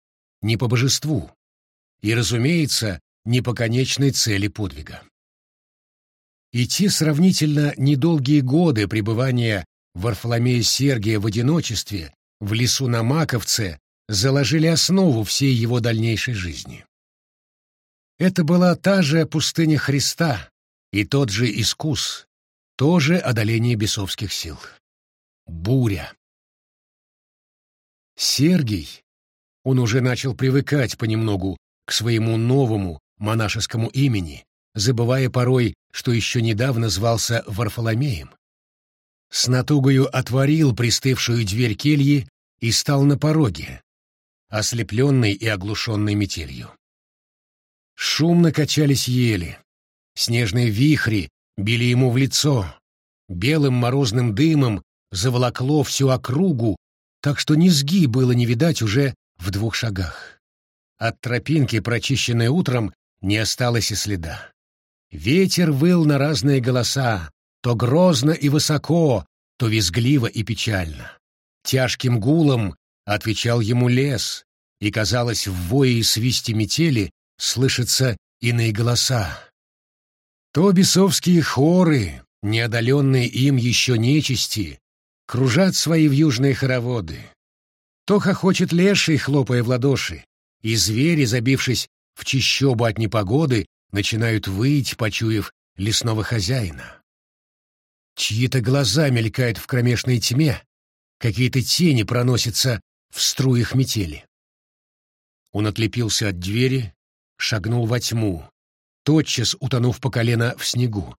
не по божеству и, разумеется, не по конечной цели подвига. И те сравнительно недолгие годы пребывания Варфоломея Сергия в одиночестве в лесу на Маковце заложили основу всей его дальнейшей жизни. Это была та же пустыня Христа и тот же искус, то же одоление бесовских сил. Буря. Сергий, он уже начал привыкать понемногу к своему новому монашескому имени, забывая порой, что еще недавно звался Варфоломеем. С натугою отворил пристывшую дверь кельи и стал на пороге, ослепленный и оглушенный метелью. Шумно качались ели, снежные вихри били ему в лицо, белым морозным дымом заволокло всю округу, так что низги было не видать уже в двух шагах. От тропинки, прочищенной утром, не осталось и следа. Ветер выл на разные голоса, то грозно и высоко, то визгливо и печально. Тяжким гулом отвечал ему лес, и, казалось, в вое и свисте метели слышатся иные голоса. То бесовские хоры, неодоленные им еще нечисти, кружат свои вьюжные хороводы. То хохочет леший, хлопая в ладоши, и звери, забившись в чищобу от непогоды, начинают выть, почуяв лесного хозяина. Чьи-то глаза мелькают в кромешной тьме, какие-то тени проносятся в струях метели. Он отлепился от двери, шагнул во тьму, тотчас утонув по колено в снегу.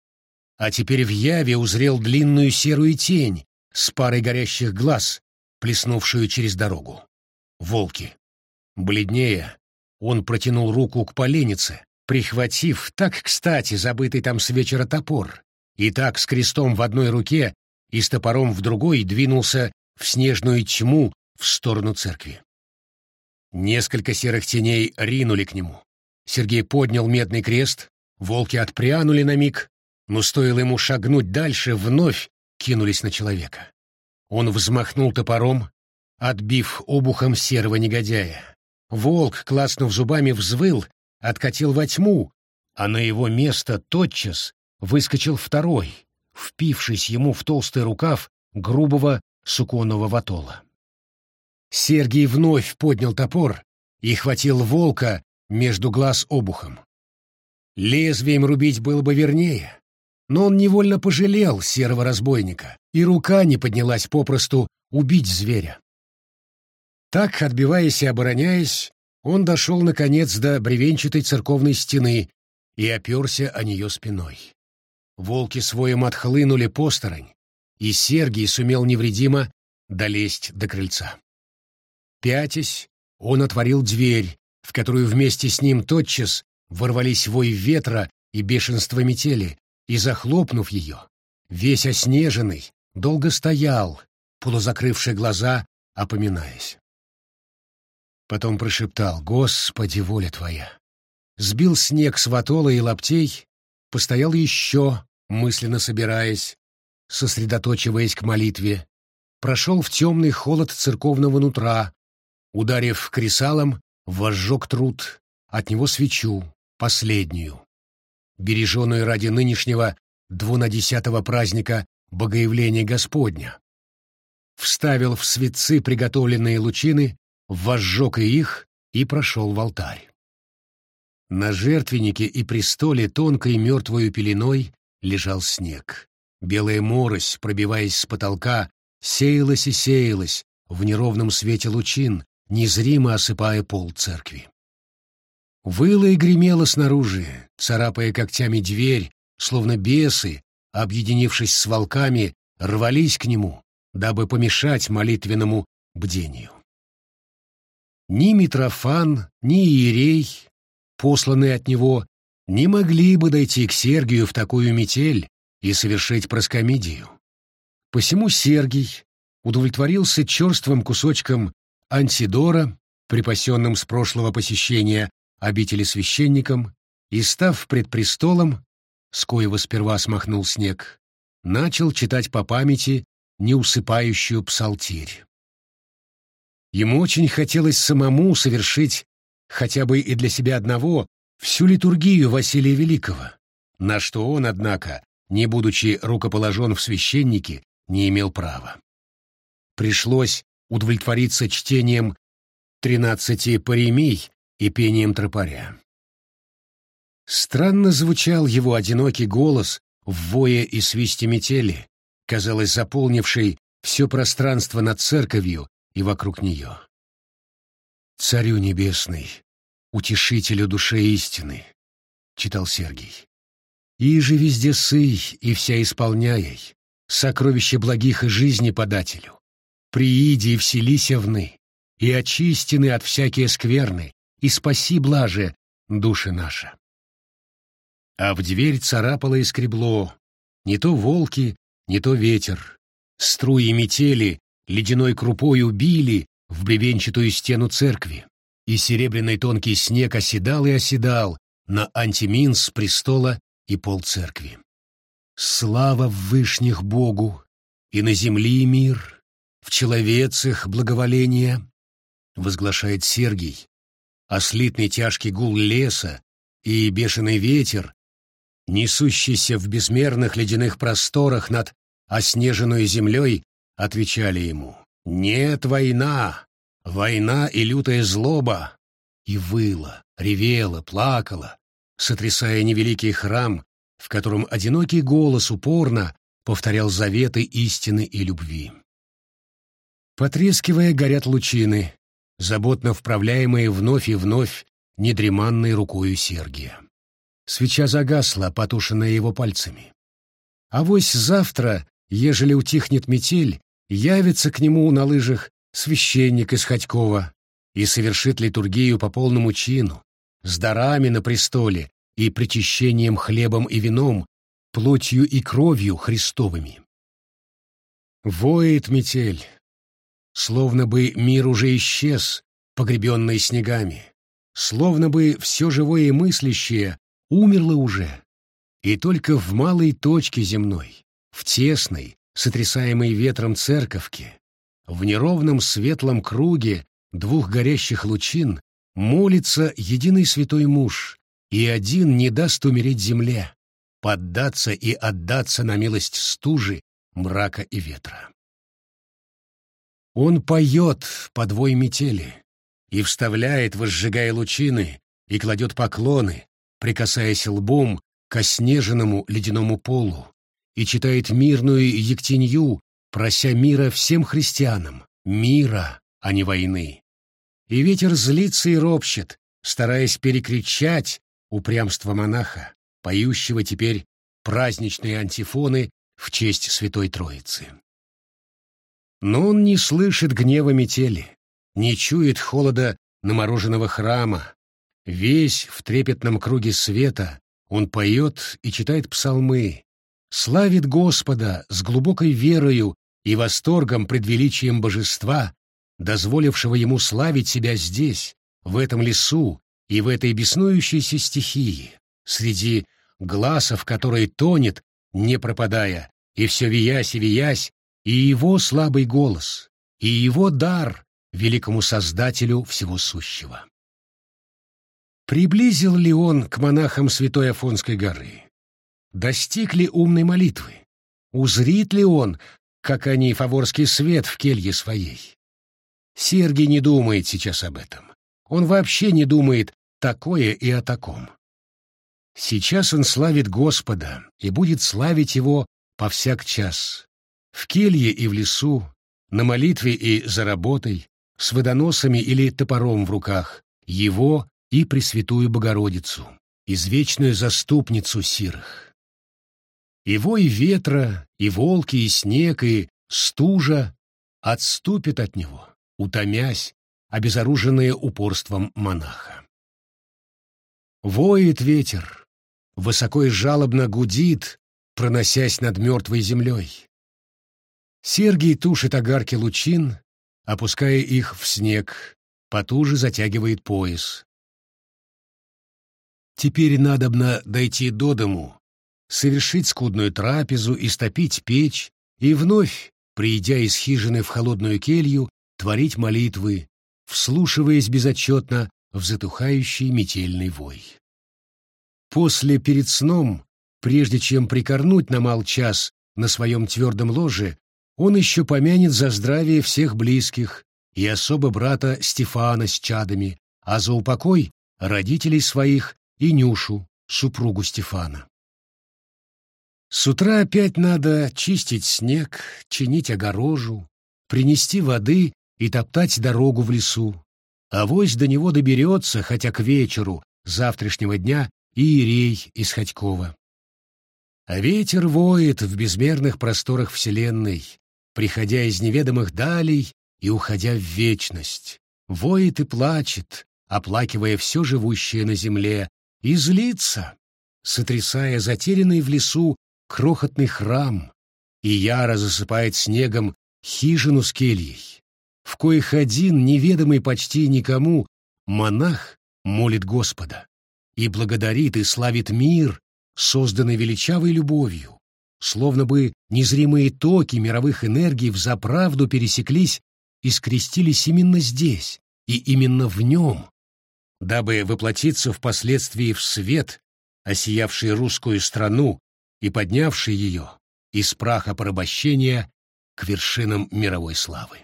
А теперь в яве узрел длинную серую тень с парой горящих глаз, плеснувшую через дорогу. Волки. Бледнее, он протянул руку к поленнице, прихватив так кстати забытый там с вечера топор, и так с крестом в одной руке и с топором в другой двинулся в снежную тьму в сторону церкви. Несколько серых теней ринули к нему. Сергей поднял медный крест, волки отпрянули на миг, но стоило ему шагнуть дальше, вновь кинулись на человека. Он взмахнул топором, отбив обухом серого негодяя. Волк, класнув зубами, взвыл, откатил во тьму, а на его место тотчас выскочил второй, впившись ему в толстый рукав грубого суконного ватола. Сергий вновь поднял топор и хватил волка между глаз обухом. Лезвием рубить было бы вернее, но он невольно пожалел серого разбойника, и рука не поднялась попросту убить зверя. Так, отбиваясь и обороняясь, он дошел, наконец, до бревенчатой церковной стены и оперся о нее спиной. Волки своим отхлынули посторонь, и Сергий сумел невредимо долезть до крыльца. Пятясь, он отворил дверь, в которую вместе с ним тотчас ворвались вой ветра и бешенство метели, и, захлопнув ее, весь оснеженный, долго стоял, полузакрывший глаза, опоминаясь. Потом прошептал «Господи, воля Твоя!» Сбил снег с ватола и лаптей, постоял еще, мысленно собираясь, сосредоточиваясь к молитве, прошел в темный холод церковного нутра, ударив кресалом, возжег труд, от него свечу, последнюю, береженную ради нынешнего двунадесятого праздника Богоявления Господня. Вставил в светцы приготовленные лучины, возжег и их и прошел в алтарь. На жертвеннике и престоле тонкой мертвою пеленой лежал снег. Белая морось, пробиваясь с потолка, сеялась и сеялась в неровном свете лучин, незримо осыпая пол церкви. Выло и гремело снаружи, царапая когтями дверь, словно бесы, объединившись с волками, рвались к нему, дабы помешать молитвенному бдению. Ни Митрофан, ни Иерей, посланные от него, не могли бы дойти к Сергию в такую метель и совершить проскомидию. Посему Сергий удовлетворился черствым кусочком Антидора, припасенным с прошлого посещения обители священником, и, став пред престолом, с коего сперва смахнул снег, начал читать по памяти неусыпающую псалтирь. Ему очень хотелось самому совершить, хотя бы и для себя одного, всю литургию Василия Великого, на что он, однако, не будучи рукоположен в священники, не имел права. Пришлось удовлетвориться чтением тринадцати паремий и пением тропаря. Странно звучал его одинокий голос в вое и свисте метели, казалось, заполнивший все пространство над церковью и вокруг нее. «Царю небесный, утешителю души истины», — читал Сергий. «И же везде сый и вся исполняй, сокровище благих и жизни подателю прииди и вселися вны, и очистены от всякие скверны, и спаси, блаже, души наша. А в дверь царапало и скребло, не то волки, не то ветер. Струи метели ледяной крупой убили в бревенчатую стену церкви, и серебряный тонкий снег оседал и оседал на антимин с престола и пол церкви. Слава в вышних Богу, и на земли мир, в человецах благоволение, возглашает Сергий, а слитный тяжкий гул леса и бешеный ветер, несущийся в безмерных ледяных просторах над оснеженной землей, отвечали ему «Нет, война! Война и лютая злоба!» И выла, ревела, плакала, сотрясая невеликий храм, в котором одинокий голос упорно повторял заветы истины и любви. Потрескивая, горят лучины, заботно вправляемые вновь и вновь недреманной рукою Сергия. Свеча загасла, потушенная его пальцами. А вось завтра, ежели утихнет метель, явится к нему на лыжах священник из Ходькова и совершит литургию по полному чину, с дарами на престоле и причащением хлебом и вином, плотью и кровью Христовыми. Воет метель, словно бы мир уже исчез, погребенный снегами, словно бы все живое и мыслящее умерло уже, и только в малой точке земной, в тесной, сотрясаемой ветром церковке, в неровном светлом круге двух горящих лучин молится единый святой муж, и один не даст умереть земле, поддаться и отдаться на милость стужи, мрака и ветра. Он поет подвой метели и вставляет, возжигая лучины, и кладет поклоны, прикасаясь лбом к оснеженному ледяному полу, и читает мирную ектенью, прося мира всем христианам, мира, а не войны. И ветер злится и ропщет, стараясь перекричать упрямство монаха, поющего теперь праздничные антифоны в честь Святой Троицы. Но он не слышит гнева метели, не чует холода намороженного храма. Весь в трепетном круге света он поет и читает псалмы, славит Господа с глубокой верою и восторгом пред величием божества, дозволившего ему славить себя здесь, в этом лесу и в этой беснующейся стихии, среди глазов которой тонет, не пропадая, и все виясь и виясь, и его слабый голос, и его дар великому Создателю всего сущего. Приблизил ли он к монахам Святой Афонской горы? Достиг ли умной молитвы? Узрит ли он, как они, фаворский свет в келье своей? Сергий не думает сейчас об этом. Он вообще не думает такое и о таком. Сейчас он славит Господа и будет славить Его по всяк час. В келье и в лесу, на молитве и за работой, с водоносами или топором в руках, Его и Пресвятую Богородицу, извечную заступницу сирых. Его и ветра, и волки, и снег, и стужа отступят от него, утомясь, обезоруженные упорством монаха. Воет ветер, высоко и жалобно гудит, проносясь над мертвой землей. Сергий тушит огарки лучин, опуская их в снег, потуже затягивает пояс. Теперь надобно дойти до дому, совершить скудную трапезу, истопить печь и вновь, придя из хижины в холодную келью, творить молитвы, вслушиваясь безотчетно в затухающий метельный вой. После перед сном, прежде чем прикорнуть на мал час на своем твердом ложе, он еще помянет за здравие всех близких и особо брата Стефана с чадами, а за упокой — родителей своих и Нюшу, супругу Стефана. С утра опять надо чистить снег, чинить огорожу, принести воды и топтать дорогу в лесу. Авось до него доберется, хотя к вечеру завтрашнего дня, и Ирей из Ходькова. А ветер воет в безмерных просторах Вселенной, приходя из неведомых далей и уходя в вечность. Воет и плачет, оплакивая все живущее на земле, и злится, сотрясая затерянный в лесу крохотный храм, и яро засыпает снегом хижину с кельей в коих один, неведомый почти никому, монах молит Господа и благодарит и славит мир, созданы величавой любовью, словно бы незримые токи мировых энергий взаправду пересеклись и скрестились именно здесь и именно в нем, дабы воплотиться впоследствии в свет, осиявший русскую страну и поднявший ее из праха порабощения к вершинам мировой славы.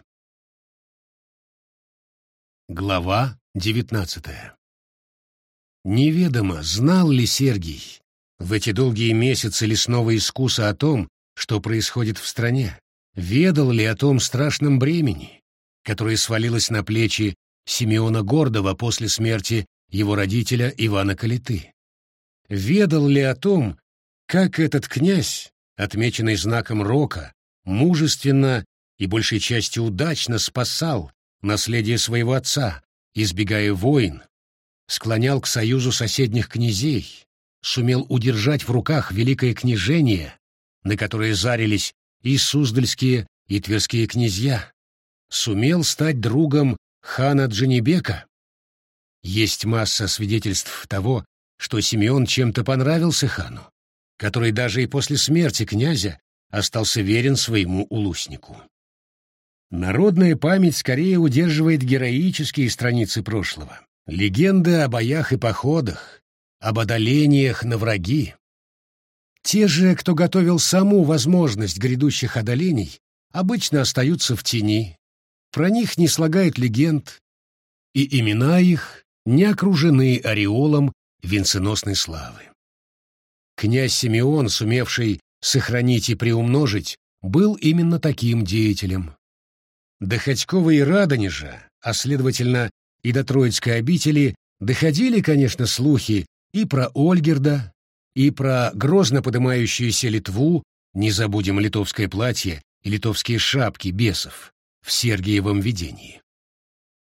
Глава девятнадцатая Неведомо, знал ли Сергий в эти долгие месяцы лесного искуса о том, что происходит в стране, ведал ли о том страшном бремени, которое свалилось на плечи Симеона Гордова после смерти его родителя Ивана Калиты. Ведал ли о том, как этот князь, отмеченный знаком рока, мужественно и большей частью удачно спасал наследие своего отца, избегая войн, склонял к союзу соседних князей, сумел удержать в руках великое княжение, на которое зарились и суздальские, и тверские князья, сумел стать другом хана Джанибека. Есть масса свидетельств того, что Симеон чем-то понравился хану, который даже и после смерти князя остался верен своему улуснику. Народная память скорее удерживает героические страницы прошлого, легенды о боях и походах, об одолениях на враги. Те же, кто готовил саму возможность грядущих одолений, обычно остаются в тени, про них не слагают легенд, и имена их не окружены ореолом венценосной славы. Князь Симеон, сумевший сохранить и приумножить, был именно таким деятелем. До Ходькова и Радонежа, а следовательно и до Троицкой обители, доходили, конечно, слухи и про Ольгерда, и про грозно подымающуюся Литву, не забудем литовское платье и литовские шапки бесов в Сергиевом видении.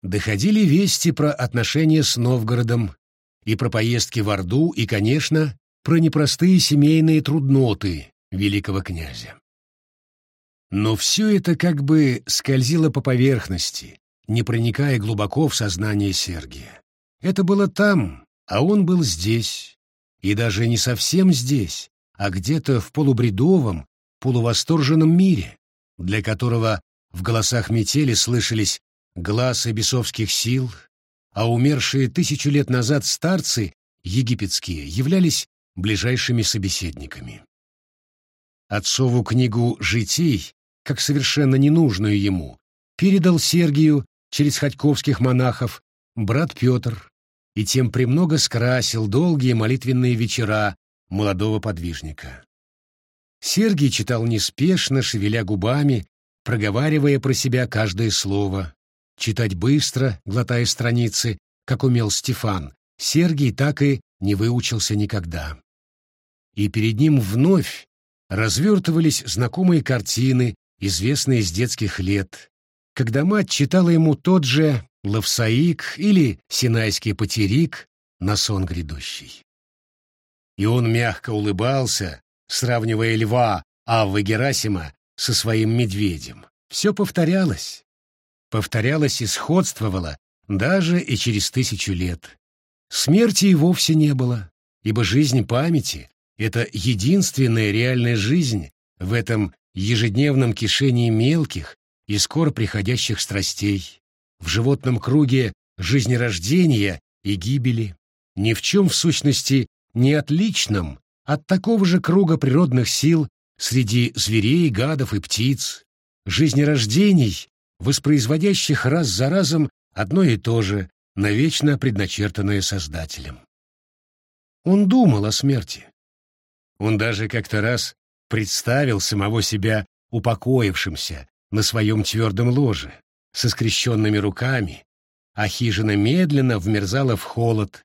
Доходили вести про отношения с Новгородом и про поездки в Орду и, конечно, про непростые семейные трудноты великого князя. Но все это как бы скользило по поверхности, не проникая глубоко в сознание Сергия. Это было там, а он был здесь. И даже не совсем здесь, а где-то в полубредовом, полувосторженном мире, для которого в голосах метели слышались глазы бесовских сил, а умершие тысячу лет назад старцы египетские являлись ближайшими собеседниками. Отцову книгу «Житий», как совершенно ненужную ему, передал Сергию через ходьковских монахов брат Петр и тем премного скрасил долгие молитвенные вечера молодого подвижника. Сергий читал неспешно, шевеля губами, проговаривая про себя каждое слово. Читать быстро, глотая страницы, как умел Стефан, Сергий так и не выучился никогда. И перед ним вновь развертывались знакомые картины, известные с детских лет, когда мать читала ему тот же Лавсаик или Синайский потерик на сон грядущий. И он мягко улыбался, сравнивая льва Аввы Герасима со своим медведем. Все повторялось. Повторялось и сходствовало даже и через тысячу лет. Смерти и вовсе не было, ибо жизнь памяти — это единственная реальная жизнь в этом ежедневном кишении мелких и скоро приходящих страстей, в животном круге жизнерождения и гибели, ни в чем в сущности не отличном от такого же круга природных сил среди зверей, гадов и птиц, жизнерождений, воспроизводящих раз за разом одно и то же, навечно предначертанное Создателем. Он думал о смерти. Он даже как-то раз представил самого себя упокоившимся на своем твердом ложе, со скрещенными руками, а хижина медленно вмерзала в холод,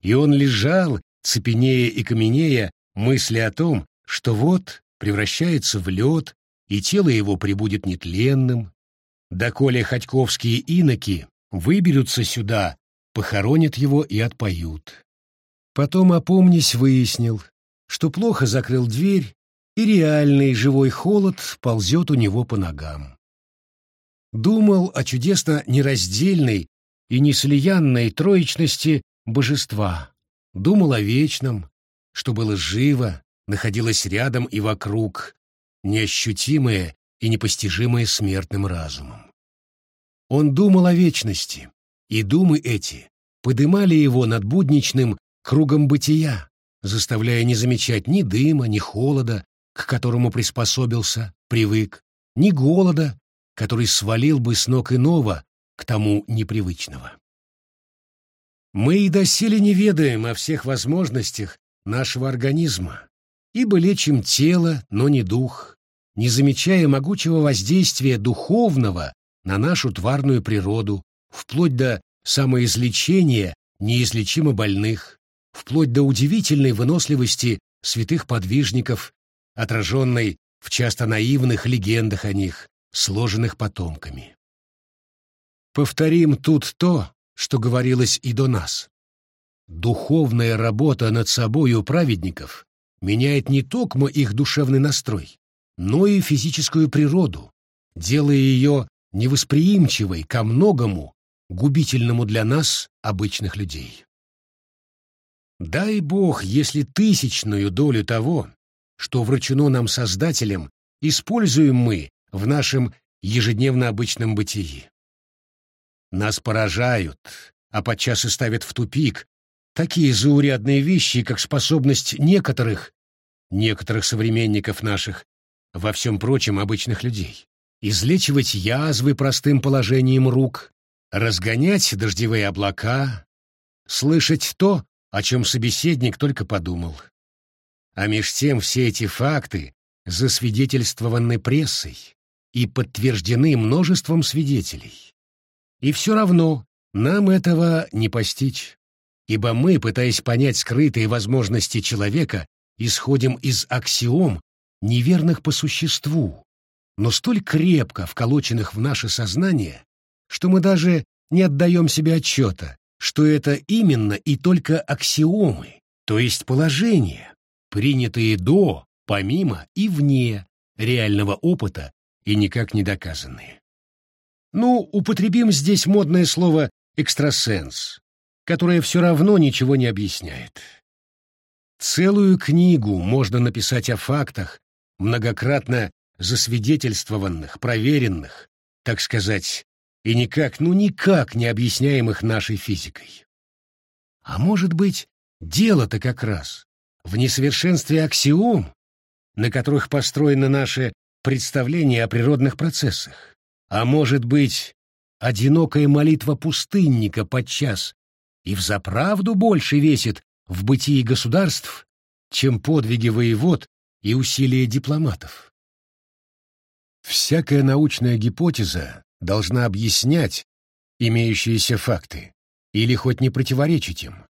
и он лежал, цепенея и каменея, мысли о том, что вот превращается в лед, и тело его прибудет нетленным. Доколе ходьковские иноки выберутся сюда, похоронят его и отпоют. Потом, опомнись, выяснил, что плохо закрыл дверь, и реальный живой холод ползет у него по ногам. Думал о чудесно нераздельной и неслиянной троечности божества, думал о вечном, что было живо, находилось рядом и вокруг, неощутимое и непостижимое смертным разумом. Он думал о вечности, и думы эти подымали его над будничным кругом бытия, заставляя не замечать ни дыма, ни холода, к которому приспособился, привык, ни голода, который свалил бы с ног иного к тому непривычного. Мы и доселе не ведаем о всех возможностях нашего организма, ибо лечим тело, но не дух, не замечая могучего воздействия духовного на нашу тварную природу, вплоть до самоизлечения неизлечимо больных, вплоть до удивительной выносливости святых подвижников, отраженной в часто наивных легендах о них, сложенных потомками. Повторим тут то, что говорилось и до нас. Духовная работа над собой у праведников меняет не только их душевный настрой, но и физическую природу, делая ее невосприимчивой ко многому, губительному для нас, обычных людей. Дай Бог, если тысячную долю того, что вручено нам Создателем, используем мы в нашем ежедневно обычном бытии. Нас поражают, а подчас и ставят в тупик такие заурядные вещи, как способность некоторых, некоторых современников наших, во всем прочем обычных людей, излечивать язвы простым положением рук, разгонять дождевые облака, слышать то, о чем собеседник только подумал. А меж тем все эти факты засвидетельствованы прессой и подтверждены множеством свидетелей. И все равно нам этого не постичь, ибо мы, пытаясь понять скрытые возможности человека, исходим из аксиом, неверных по существу, но столь крепко вколоченных в наше сознание, что мы даже не отдаем себе отчета, что это именно и только аксиомы, то есть положения, принятые до, помимо и вне реального опыта и никак не доказанные. Ну, употребим здесь модное слово «экстрасенс», которое все равно ничего не объясняет. Целую книгу можно написать о фактах, многократно засвидетельствованных, проверенных, так сказать, и никак, ну никак не объясняемых нашей физикой. А может быть, дело-то как раз в несовершенстве аксиом, на которых построено наше представление о природных процессах. А может быть, одинокая молитва пустынника подчас и взаправду больше весит в бытии государств, чем подвиги воевод и усилия дипломатов. Всякая научная гипотеза должна объяснять имеющиеся факты или хоть не противоречить им.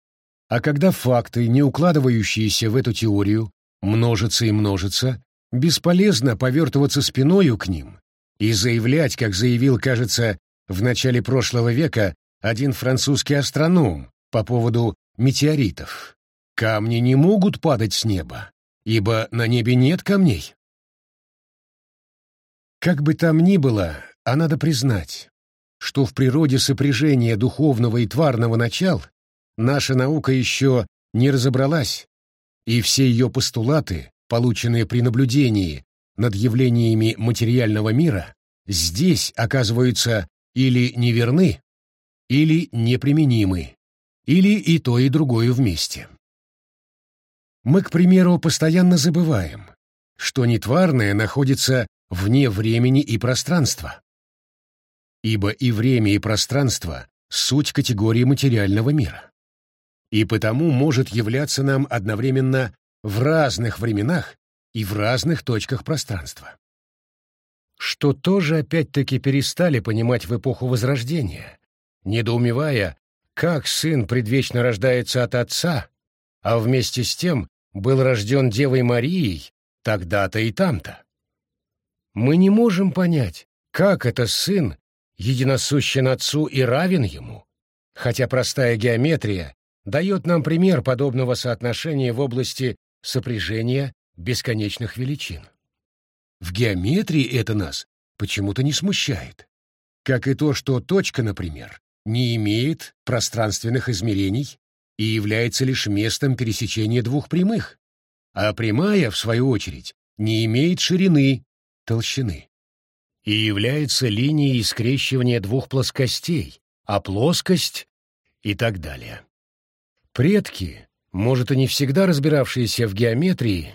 А когда факты, не укладывающиеся в эту теорию, множатся и множатся, бесполезно повертываться спиною к ним и заявлять, как заявил, кажется, в начале прошлого века один французский астроном по поводу метеоритов. Камни не могут падать с неба, ибо на небе нет камней. Как бы там ни было, а надо признать, что в природе сопряжения духовного и тварного начал наша наука еще не разобралась, и все ее постулаты, полученные при наблюдении над явлениями материального мира, здесь оказываются или неверны, или неприменимы, или и то, и другое вместе. Мы, к примеру, постоянно забываем, что нетварное находится вне времени и пространства. Ибо и время, и пространство — суть категории материального мира и потому может являться нам одновременно в разных временах и в разных точках пространства. Что тоже опять-таки перестали понимать в эпоху Возрождения, недоумевая, как сын предвечно рождается от отца, а вместе с тем был рожден Девой Марией тогда-то и там-то. Мы не можем понять, как это сын единосущен отцу и равен ему, хотя простая геометрия дает нам пример подобного соотношения в области сопряжения бесконечных величин. В геометрии это нас почему-то не смущает, как и то, что точка, например, не имеет пространственных измерений и является лишь местом пересечения двух прямых, а прямая, в свою очередь, не имеет ширины, толщины, и является линией скрещивания двух плоскостей, а плоскость и так далее. Предки, может, и не всегда разбиравшиеся в геометрии,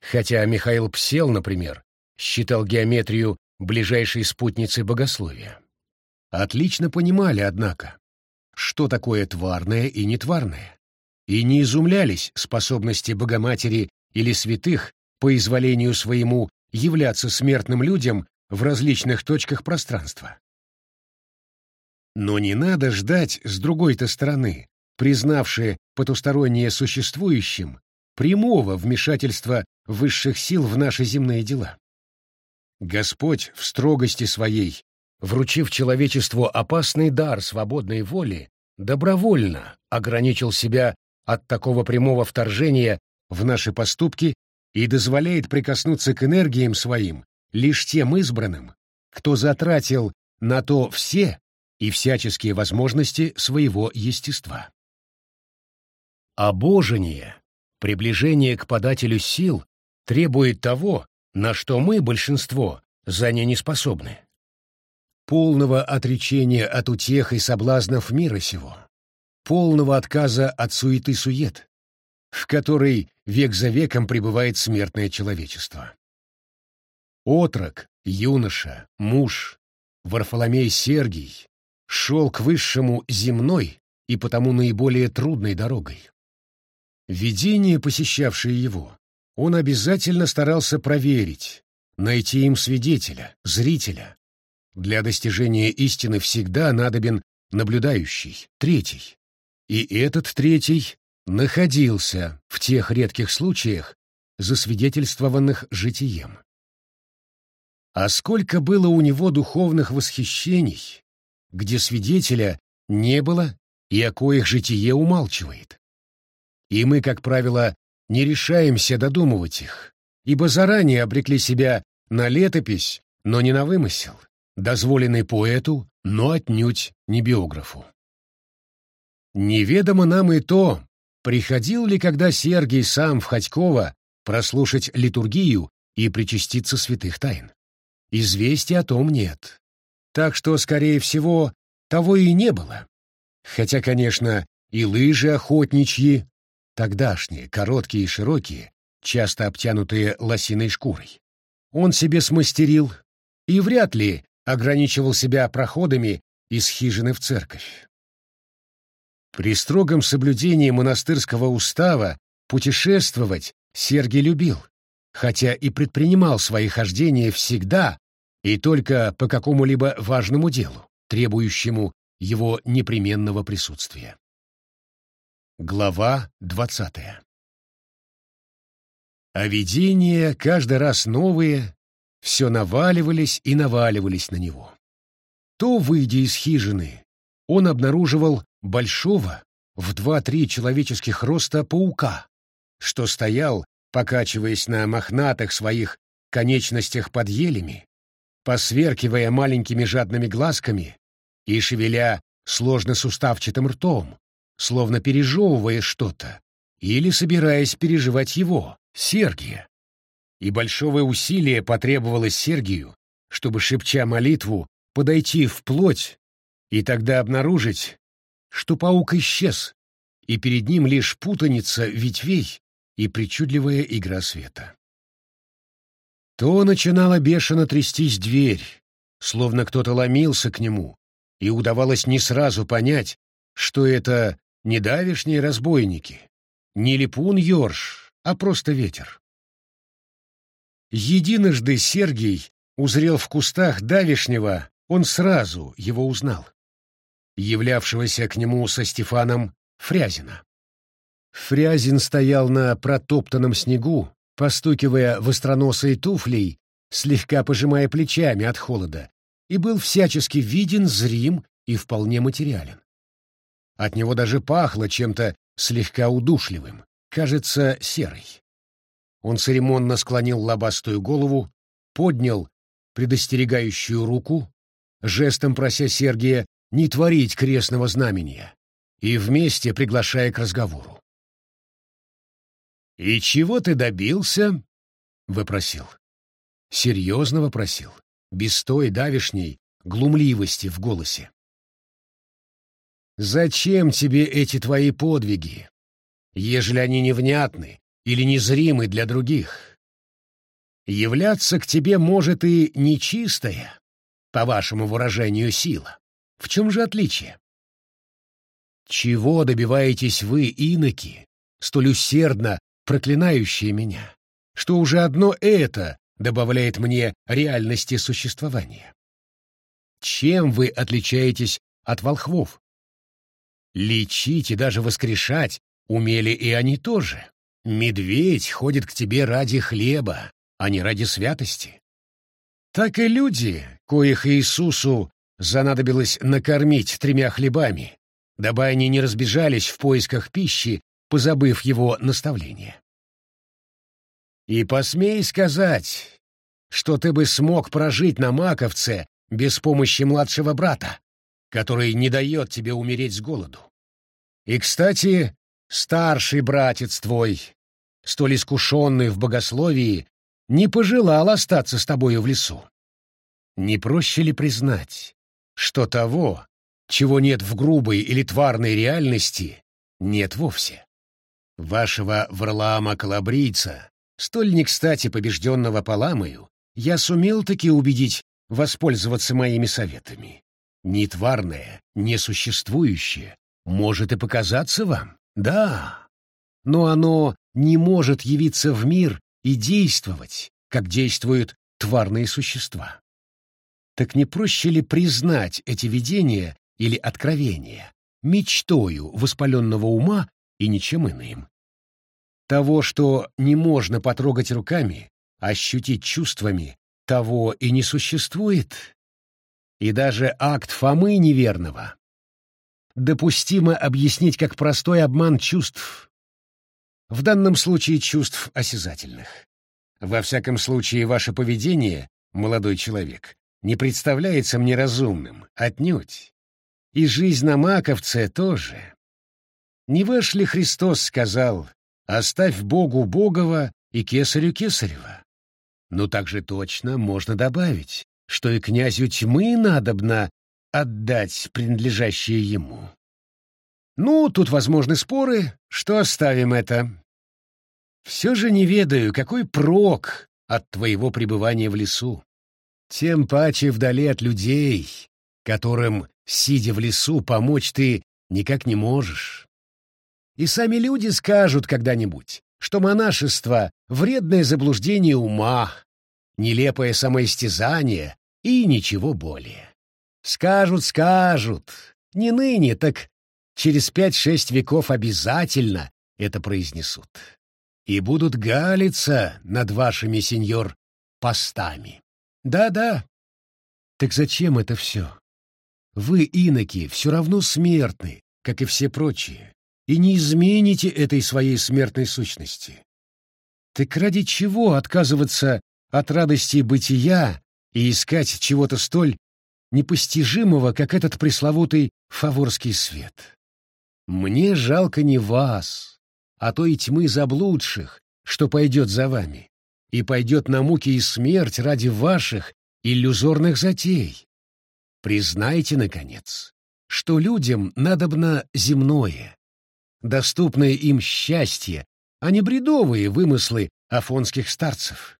хотя Михаил Псел, например, считал геометрию ближайшей спутницей богословия, отлично понимали, однако, что такое тварное и нетварное, и не изумлялись способности Богоматери или святых по изволению своему являться смертным людям в различных точках пространства. Но не надо ждать с другой-то стороны, признавшие потустороннее существующим, прямого вмешательства высших сил в наши земные дела. Господь в строгости своей вручив человечеству опасный дар свободной воли, добровольно ограничил себя от такого прямого вторжения в наши поступки и дозволяет прикоснуться к энергиям своим лишь тем избранным, кто затратил на то все и всяческие возможности своего естества. Обожение, приближение к подателю сил требует того, на что мы, большинство, за не способны полного отречения от утех и соблазнов мира сего, полного отказа от суеты-сует, в которой век за веком пребывает смертное человечество. Отрок, юноша, муж, Варфоломей Сергий шел к высшему земной и потому наиболее трудной дорогой. Видение, посещавшее его, он обязательно старался проверить, найти им свидетеля, зрителя, для достижения истины всегда надобен наблюдающий, третий. И этот третий находился в тех редких случаях, засвидетельствованных житием. А сколько было у него духовных восхищений, где свидетеля не было и о коих житие умалчивает. И мы, как правило, не решаемся додумывать их, ибо заранее обрекли себя на летопись, но не на вымысел дозволенный поэту, но отнюдь не биографу. Неведомо нам и то, приходил ли когда Сергий сам в Ходьково прослушать литургию и причаститься святых тайн. Известия о том нет. Так что, скорее всего, того и не было. Хотя, конечно, и лыжи охотничьи, тогдашние, короткие и широкие, часто обтянутые лосиной шкурой, он себе смастерил, и вряд ли ограничивал себя проходами из хижины в церковь. При строгом соблюдении монастырского устава путешествовать Сергий любил, хотя и предпринимал свои хождения всегда и только по какому-либо важному делу, требующему его непременного присутствия. Глава двадцатая А видения каждый раз новые все наваливались и наваливались на него. То, выйдя из хижины, он обнаруживал большого в два-три человеческих роста паука, что стоял, покачиваясь на мохнатых своих конечностях под елями, посверкивая маленькими жадными глазками и шевеля сложно суставчатым ртом, словно пережевывая что-то, или собираясь переживать его, Сергия и большого усилия потребовалось Сергию, чтобы, шепча молитву, подойти вплоть и тогда обнаружить, что паук исчез, и перед ним лишь путаница ветвей и причудливая игра света. То начинала бешено трястись дверь, словно кто-то ломился к нему, и удавалось не сразу понять, что это не давишние разбойники, не липун-ёрш, а просто ветер. Единожды Сергий узрел в кустах давишнего, он сразу его узнал, являвшегося к нему со Стефаном Фрязина. Фрязин стоял на протоптанном снегу, постукивая востроносой туфлей, слегка пожимая плечами от холода, и был всячески виден, зрим и вполне материален. От него даже пахло чем-то слегка удушливым, кажется, серой. Он церемонно склонил лобастую голову, поднял предостерегающую руку, жестом прося Сергия не творить крестного знамения, и вместе приглашая к разговору. «И чего ты добился?» — выпросил. Серьезно вопросил, без той давишней глумливости в голосе. «Зачем тебе эти твои подвиги, ежели они невнятны или незримы для других? Являться к тебе может и нечистая, по вашему выражению, сила. В чем же отличие? Чего добиваетесь вы, иноки, столь усердно проклинающие меня, что уже одно это добавляет мне реальности существования? Чем вы отличаетесь от волхвов? Лечить и даже воскрешать умели и они тоже. Медведь ходит к тебе ради хлеба, а не ради святости. Так и люди, коих Иисусу занадобилось накормить тремя хлебами, дабы они не разбежались в поисках пищи, позабыв его наставление. И посмей сказать, что ты бы смог прожить на Маковце без помощи младшего брата, который не дает тебе умереть с голоду. И, кстати, старший братец твой, столь искушенный в богословии, не пожелал остаться с тобою в лесу. Не проще ли признать, что того, чего нет в грубой или тварной реальности, нет вовсе? Вашего Варлаама-калабрийца, столь не кстати побежденного Паламою, я сумел таки убедить воспользоваться моими советами. Нетварное, несуществующее может и показаться вам, да, но оно не может явиться в мир и действовать, как действуют тварные существа. Так не проще ли признать эти видения или откровения мечтою воспаленного ума и ничем иным? Того, что не можно потрогать руками, ощутить чувствами, того и не существует. И даже акт Фомы неверного допустимо объяснить как простой обман чувств, в данном случае чувств осязательных. Во всяком случае, ваше поведение, молодой человек, не представляется мне разумным, отнюдь. И жизнь на Маковце тоже. Не ваш ли Христос сказал «Оставь Богу Богова и кесарю Кесарева»? Но также точно можно добавить, что и князю тьмы надобно отдать принадлежащее ему. Ну, тут возможны споры, что оставим это. Все же не ведаю, какой прок от твоего пребывания в лесу. Тем паче вдали от людей, которым, сидя в лесу, помочь ты никак не можешь. И сами люди скажут когда-нибудь, что монашество — вредное заблуждение ума, нелепое самоистязание и ничего более. Скажут, скажут. Не ныне, так через пять-шесть веков обязательно это произнесут. И будут галиться над вашими, сеньор, постами. Да-да. Так зачем это все? Вы, иноки, все равно смертны, как и все прочие, и не измените этой своей смертной сущности. Так ради чего отказываться от радости бытия и искать чего-то столь непостижимого, как этот пресловутый фаворский свет? Мне жалко не вас, а той тьмы заблудших, что пойдет за вами, и пойдет на муки и смерть ради ваших иллюзорных затей. Признайте, наконец, что людям надобно земное, доступное им счастье, а не бредовые вымыслы афонских старцев.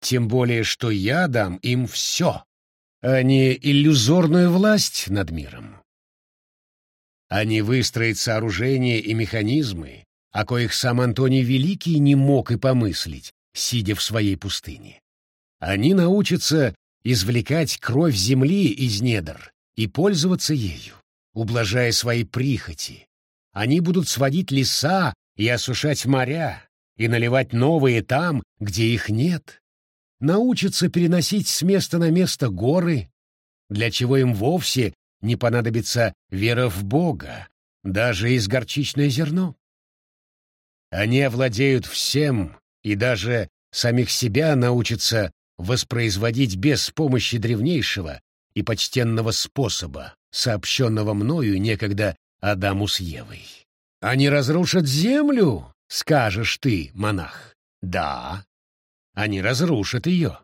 Тем более, что я дам им все, а не иллюзорную власть над миром. Они выстроят сооружения и механизмы, о коих сам Антоний Великий не мог и помыслить, сидя в своей пустыне. Они научатся извлекать кровь земли из недр и пользоваться ею, ублажая свои прихоти. Они будут сводить леса и осушать моря, и наливать новые там, где их нет. Научатся переносить с места на место горы, для чего им вовсе не понадобится вера в Бога, даже из горчичное зерно. Они овладеют всем и даже самих себя научатся воспроизводить без помощи древнейшего и почтенного способа, сообщенного мною некогда Адаму с Евой. Они разрушат землю, скажешь ты, монах. Да, они разрушат ее.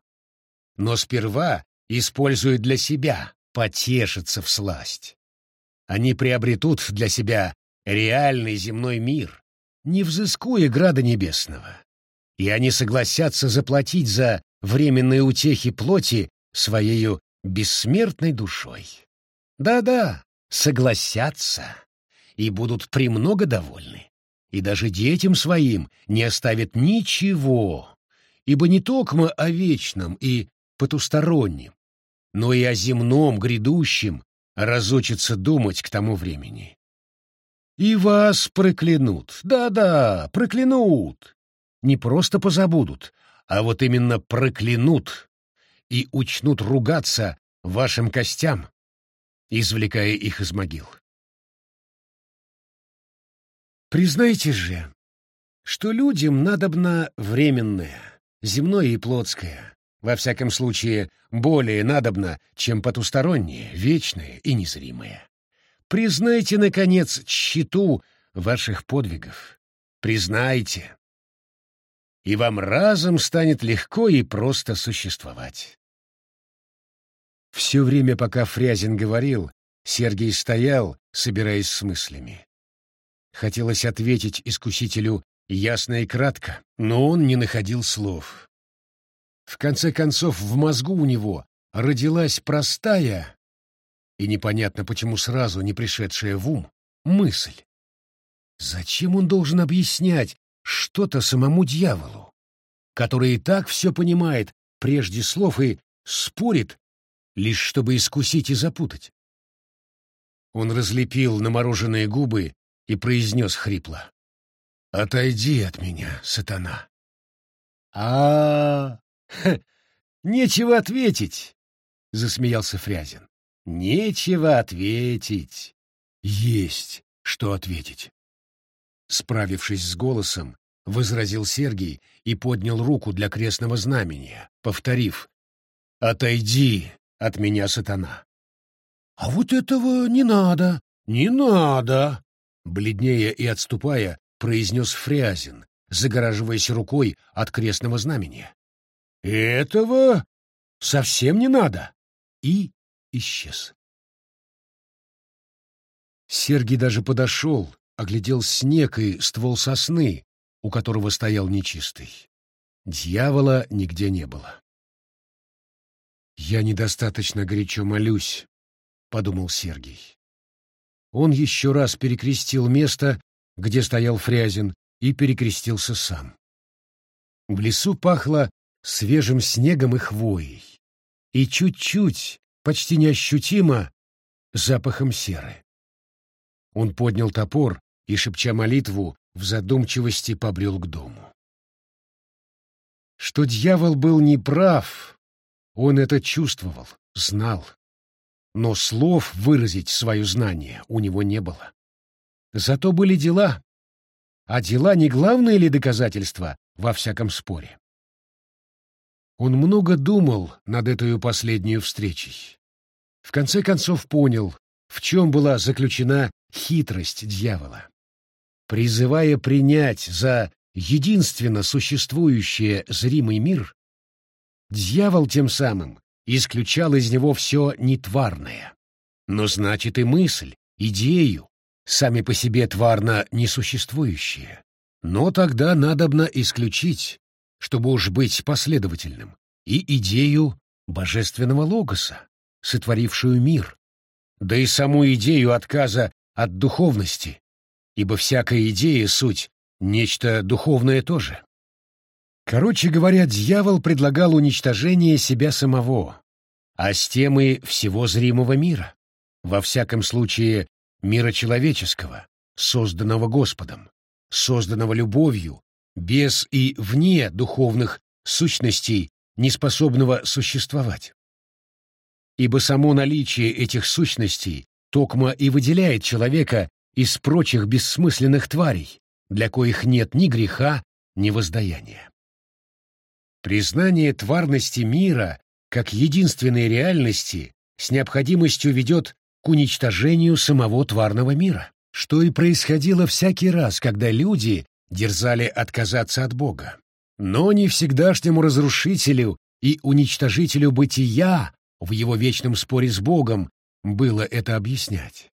Но сперва используют для себя, потешиться в сласть. Они приобретут для себя реальный земной мир, не взыскуя града небесного. И они согласятся заплатить за временные утехи плоти своею бессмертной душой. Да-да, согласятся и будут премного довольны. И даже детям своим не оставят ничего, ибо не токмо о вечном и потустороннем, но и о земном грядущем разучатся думать к тому времени. И вас проклянут, да-да, проклянут. Не просто позабудут, а вот именно проклянут и учнут ругаться вашим костям, извлекая их из могил. Признайте же, что людям надобно временное, земное и плотское, во всяком случае, более надобно, чем потустороннее, вечное и незримое. Признайте, наконец, тщету ваших подвигов. Признайте. И вам разом станет легко и просто существовать. Все время, пока Фрязин говорил, Сергей стоял, собираясь с мыслями. Хотелось ответить искусителю ясно и кратко, но он не находил слов. В конце концов, в мозгу у него родилась простая и непонятно почему сразу не пришедшая в ум мысль. Зачем он должен объяснять что-то самому дьяволу, который и так все понимает прежде слов и спорит, лишь чтобы искусить и запутать? Он разлепил намороженные губы и произнес хрипло. «Отойди от меня, сатана!» а, -а, -а Нечего ответить!» — засмеялся Фрязин. «Нечего ответить!» «Есть что ответить!» Справившись с голосом, возразил Сергий и поднял руку для крестного знамения, повторив «Отойди от меня, сатана!» «А вот этого не надо, не надо!» Бледнее и отступая, произнес Фрязин, загораживаясь рукой от крестного знамения. «Этого совсем не надо!» И исчез. Сергий даже подошел, оглядел снег и ствол сосны, у которого стоял нечистый. Дьявола нигде не было. «Я недостаточно горячо молюсь», — подумал Сергий. Он еще раз перекрестил место, где стоял Фрязин, и перекрестился сам. В лесу пахло свежим снегом и хвоей, и чуть-чуть, почти неощутимо, запахом серы. Он поднял топор и, шепча молитву, в задумчивости побрел к дому. Что дьявол был неправ, он это чувствовал, знал но слов выразить свое знание у него не было. Зато были дела, а дела не главное ли доказательство во всяком споре? Он много думал над этой последней встречей. В конце концов понял, в чем была заключена хитрость дьявола. Призывая принять за единственно существующий зримый мир, дьявол тем самым исключал из него все нетварное. Но значит и мысль, идею, сами по себе тварно несуществующие. Но тогда надобно исключить, чтобы уж быть последовательным, и идею божественного логоса, сотворившую мир, да и саму идею отказа от духовности, ибо всякая идея — суть, нечто духовное тоже. Короче говоря, дьявол предлагал уничтожение себя самого, а с тем и всего зримого мира, во всяком случае мира человеческого, созданного Господом, созданного любовью, без и вне духовных сущностей, неспособного существовать. Ибо само наличие этих сущностей токмо и выделяет человека из прочих бессмысленных тварей, для коих нет ни греха, ни воздаяния. Признание тварности мира как единственной реальности с необходимостью ведет к уничтожению самого тварного мира. что и происходило всякий раз, когда люди дерзали отказаться от Бога. Но не всегдашнему разрушителю и уничтожителю бытия в его вечном споре с Богом было это объяснять.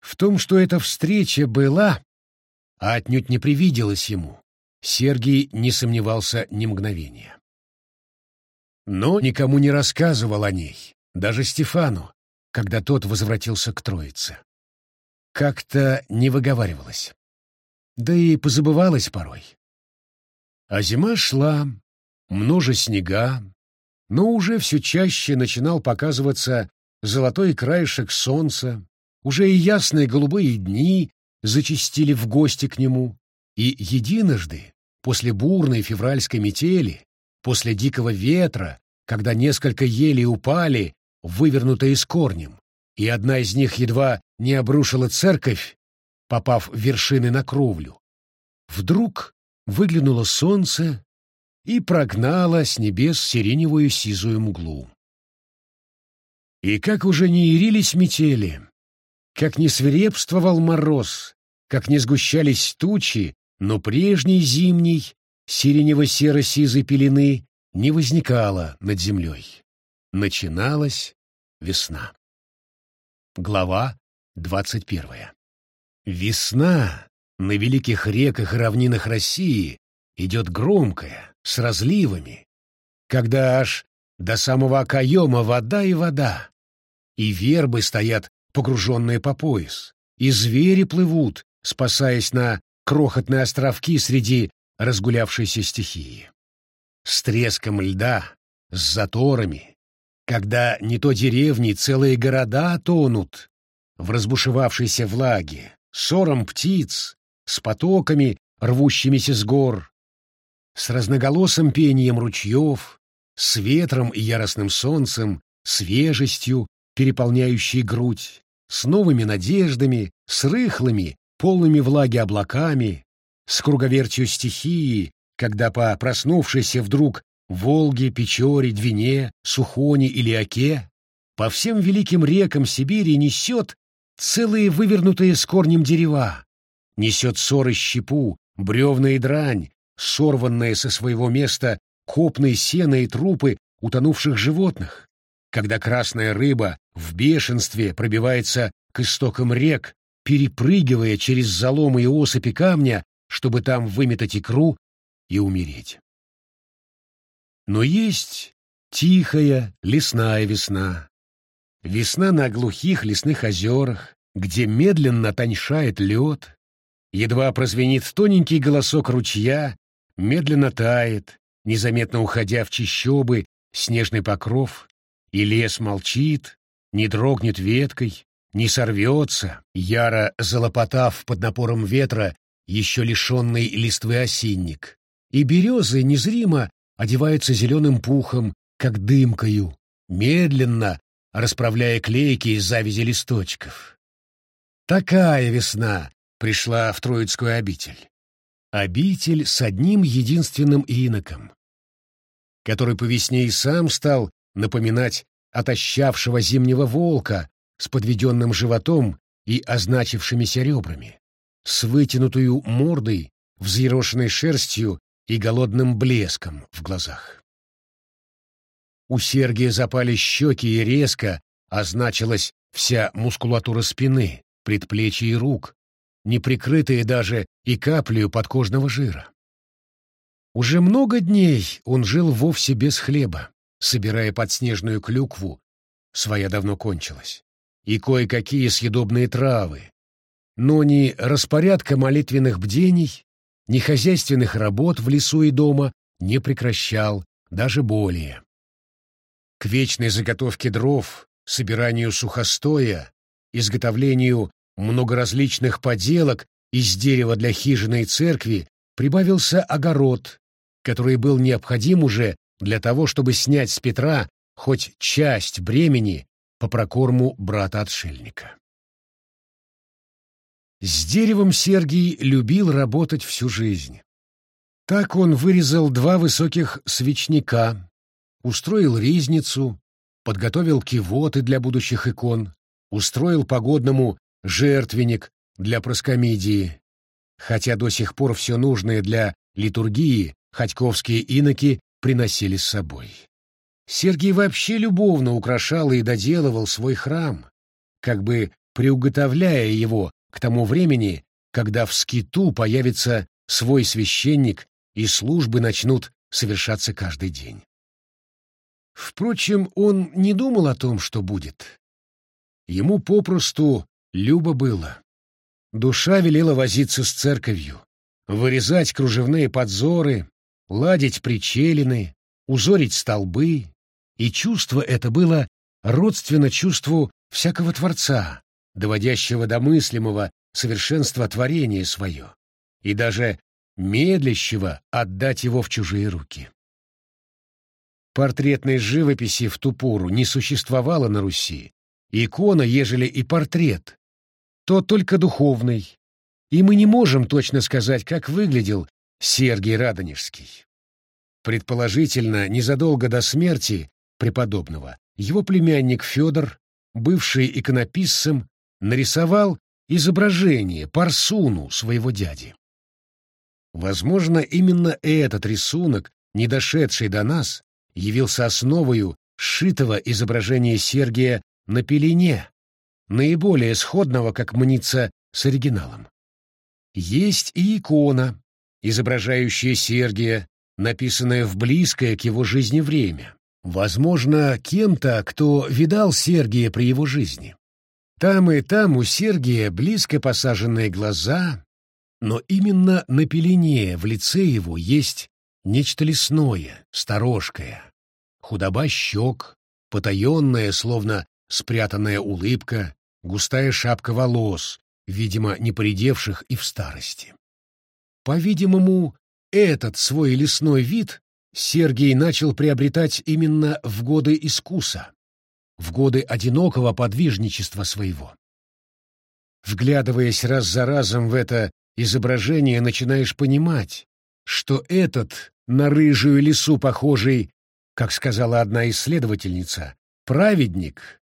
В том, что эта встреча была, а отнюдь не привиделась ему, Сергий не сомневался ни мгновения. Но никому не рассказывал о ней, даже Стефану, когда тот возвратился к Троице. Как-то не выговаривалось. Да и позабывалось порой. А зима шла, множе снега, но уже все чаще начинал показываться золотой краешек солнца, уже и ясные голубые дни зачастили в гости к нему, и единожды, после бурной февральской метели, после дикого ветра, когда несколько елей упали, вывернутые с корнем, и одна из них едва не обрушила церковь, попав вершины на кровлю, вдруг выглянуло солнце и прогнало с небес сиреневую сизую мглу. И как уже не ярились метели, как не свирепствовал мороз, как не сгущались тучи, но прежней зимней сиренево-серо-сизой пелены не возникало над землей. Начиналась весна. Глава двадцать первая. Весна на великих реках и равнинах России идет громкая, с разливами, когда аж до самого окоема вода и вода, и вербы стоят погруженные по пояс, и звери плывут, спасаясь на крохотные островки среди разгулявшейся стихии. С треском льда, с заторами, когда не то деревни, целые города тонут в разбушевавшейся влаге, ссором птиц, с потоками, рвущимися с гор, с разноголосым пением ручьев, с ветром и яростным солнцем, свежестью, переполняющей грудь, с новыми надеждами, с рыхлыми, полными влаги облаками, с круговертью стихии, когда по проснувшейся вдруг Волге, Печоре, Двине, Сухоне или Оке по всем великим рекам Сибири несет целые вывернутые с корнем дерева, несет ссоры щепу, бревна и дрань, сорванные со своего места копные сена и трупы утонувших животных, когда красная рыба в бешенстве пробивается к истокам рек, перепрыгивая через заломы и осыпи камня, чтобы там выметать икру и умереть. Но есть тихая лесная весна. Весна на глухих лесных озерах, где медленно тоньшает лед, едва прозвенит тоненький голосок ручья, медленно тает, незаметно уходя в чищобы, снежный покров, и лес молчит, не дрогнет веткой, не сорвется, яро залопотав под напором ветра еще лишенный листвы осинник, и березы незримо одеваются зеленым пухом, как дымкою, медленно расправляя клейки из завязи листочков. Такая весна пришла в Троицкую обитель. Обитель с одним единственным иноком, который по весне и сам стал напоминать отощавшего зимнего волка с подведенным животом и означившимися ребрами, с вытянутую мордой, взъерошенной шерстью и голодным блеском в глазах. У Сергия запали щеки и резко означилась вся мускулатура спины, предплечья и рук, не прикрытые даже и каплею подкожного жира. Уже много дней он жил вовсе без хлеба, собирая подснежную клюкву, своя давно кончилась, и кое-какие съедобные травы, но ни распорядка молитвенных бдений, ни хозяйственных работ в лесу и дома не прекращал, даже более. К вечной заготовке дров, собиранию сухостоя, изготовлению многоразличных поделок из дерева для хижины и церкви прибавился огород, который был необходим уже для того, чтобы снять с Петра хоть часть бремени по прокорму брата-отшельника. С деревом Сергий любил работать всю жизнь. Так он вырезал два высоких свечника, устроил резницу, подготовил кивоты для будущих икон, устроил погодному жертвенник для проскомидии, хотя до сих пор все нужное для литургии ходьковские иноки приносили с собой. Сергий вообще любовно украшал и доделывал свой храм, как бы приуготовляя его к тому времени, когда в скиту появится свой священник и службы начнут совершаться каждый день. Впрочем, он не думал о том, что будет. Ему попросту любо было. Душа велела возиться с церковью, вырезать кружевные подзоры, ладить причелины, узорить столбы, и чувство это было родственно чувству всякого Творца, доводящего до мыслимого совершенства творения свое, и даже медлящего отдать его в чужие руки. Портретной живописи в ту пору не существовало на Руси. Икона, ежели и портрет, то только духовный, и мы не можем точно сказать, как выглядел Сергий Радонежский. Предположительно, незадолго до смерти преподобного его племянник Федор, бывший иконописцем, нарисовал изображение Парсуну своего дяди. Возможно, именно этот рисунок, не дошедший до нас, явился основою сшитого изображения Сергия на пелене, наиболее сходного, как мнится, с оригиналом. Есть и икона, изображающая Сергия, написанная в близкое к его жизни время. Возможно, кем-то, кто видал Сергия при его жизни. Там и там у Сергия близко посаженные глаза, но именно на пелене в лице его есть нечто лесное, сторожкое, худоба щек, потаенная, словно спрятанная улыбка, густая шапка волос, видимо, не поредевших и в старости. По-видимому, этот свой лесной вид Сергей начал приобретать именно в годы искуса, в годы одинокого подвижничества своего. Вглядываясь раз за разом в это изображение, начинаешь понимать, что этот на рыжую лесу похожий, как сказала одна исследовательница, праведник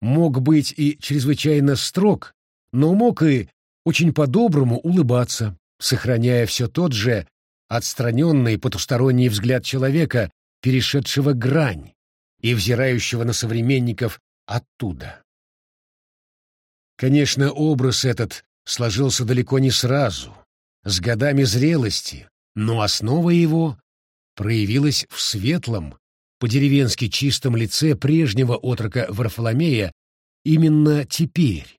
мог быть и чрезвычайно строг, но мог и очень по-доброму улыбаться, сохраняя все тот же отстраненный потусторонний взгляд человека, перешедшего грань и взирающего на современников оттуда. Конечно, образ этот сложился далеко не сразу, с годами зрелости, но основа его проявилась в светлом, по-деревенски чистом лице прежнего отрока Варфоломея именно теперь,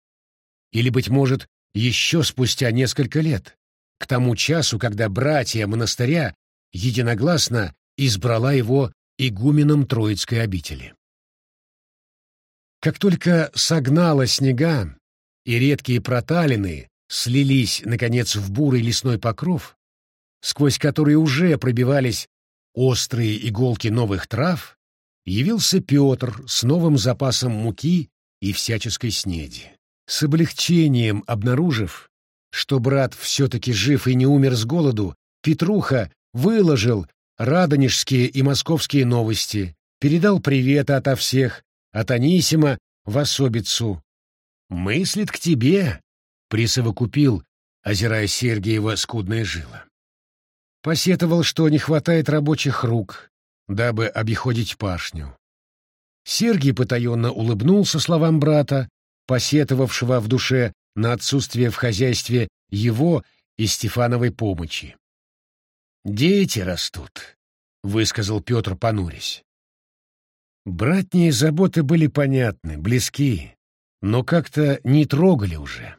или, быть может, еще спустя несколько лет, к тому часу, когда братья монастыря единогласно избрала его игуменом Троицкой обители. Как только согнала снега, и редкие проталины слились, наконец, в бурый лесной покров, сквозь который уже пробивались острые иголки новых трав, явился Петр с новым запасом муки и всяческой снеди. С облегчением обнаружив, что брат все-таки жив и не умер с голоду, Петруха выложил радонежские и московские новости, передал привет ото всех, от Анисима в особицу. «Мыслит к тебе», — присовокупил, озирая Сергиева скудное жило. Посетовал, что не хватает рабочих рук, дабы обиходить пашню. Сергий потаенно улыбнулся словам брата, посетовавшего в душе на отсутствие в хозяйстве его и Стефановой помощи. «Дети растут», — высказал Петр, понурясь. Братние заботы были понятны, близки, но как-то не трогали уже.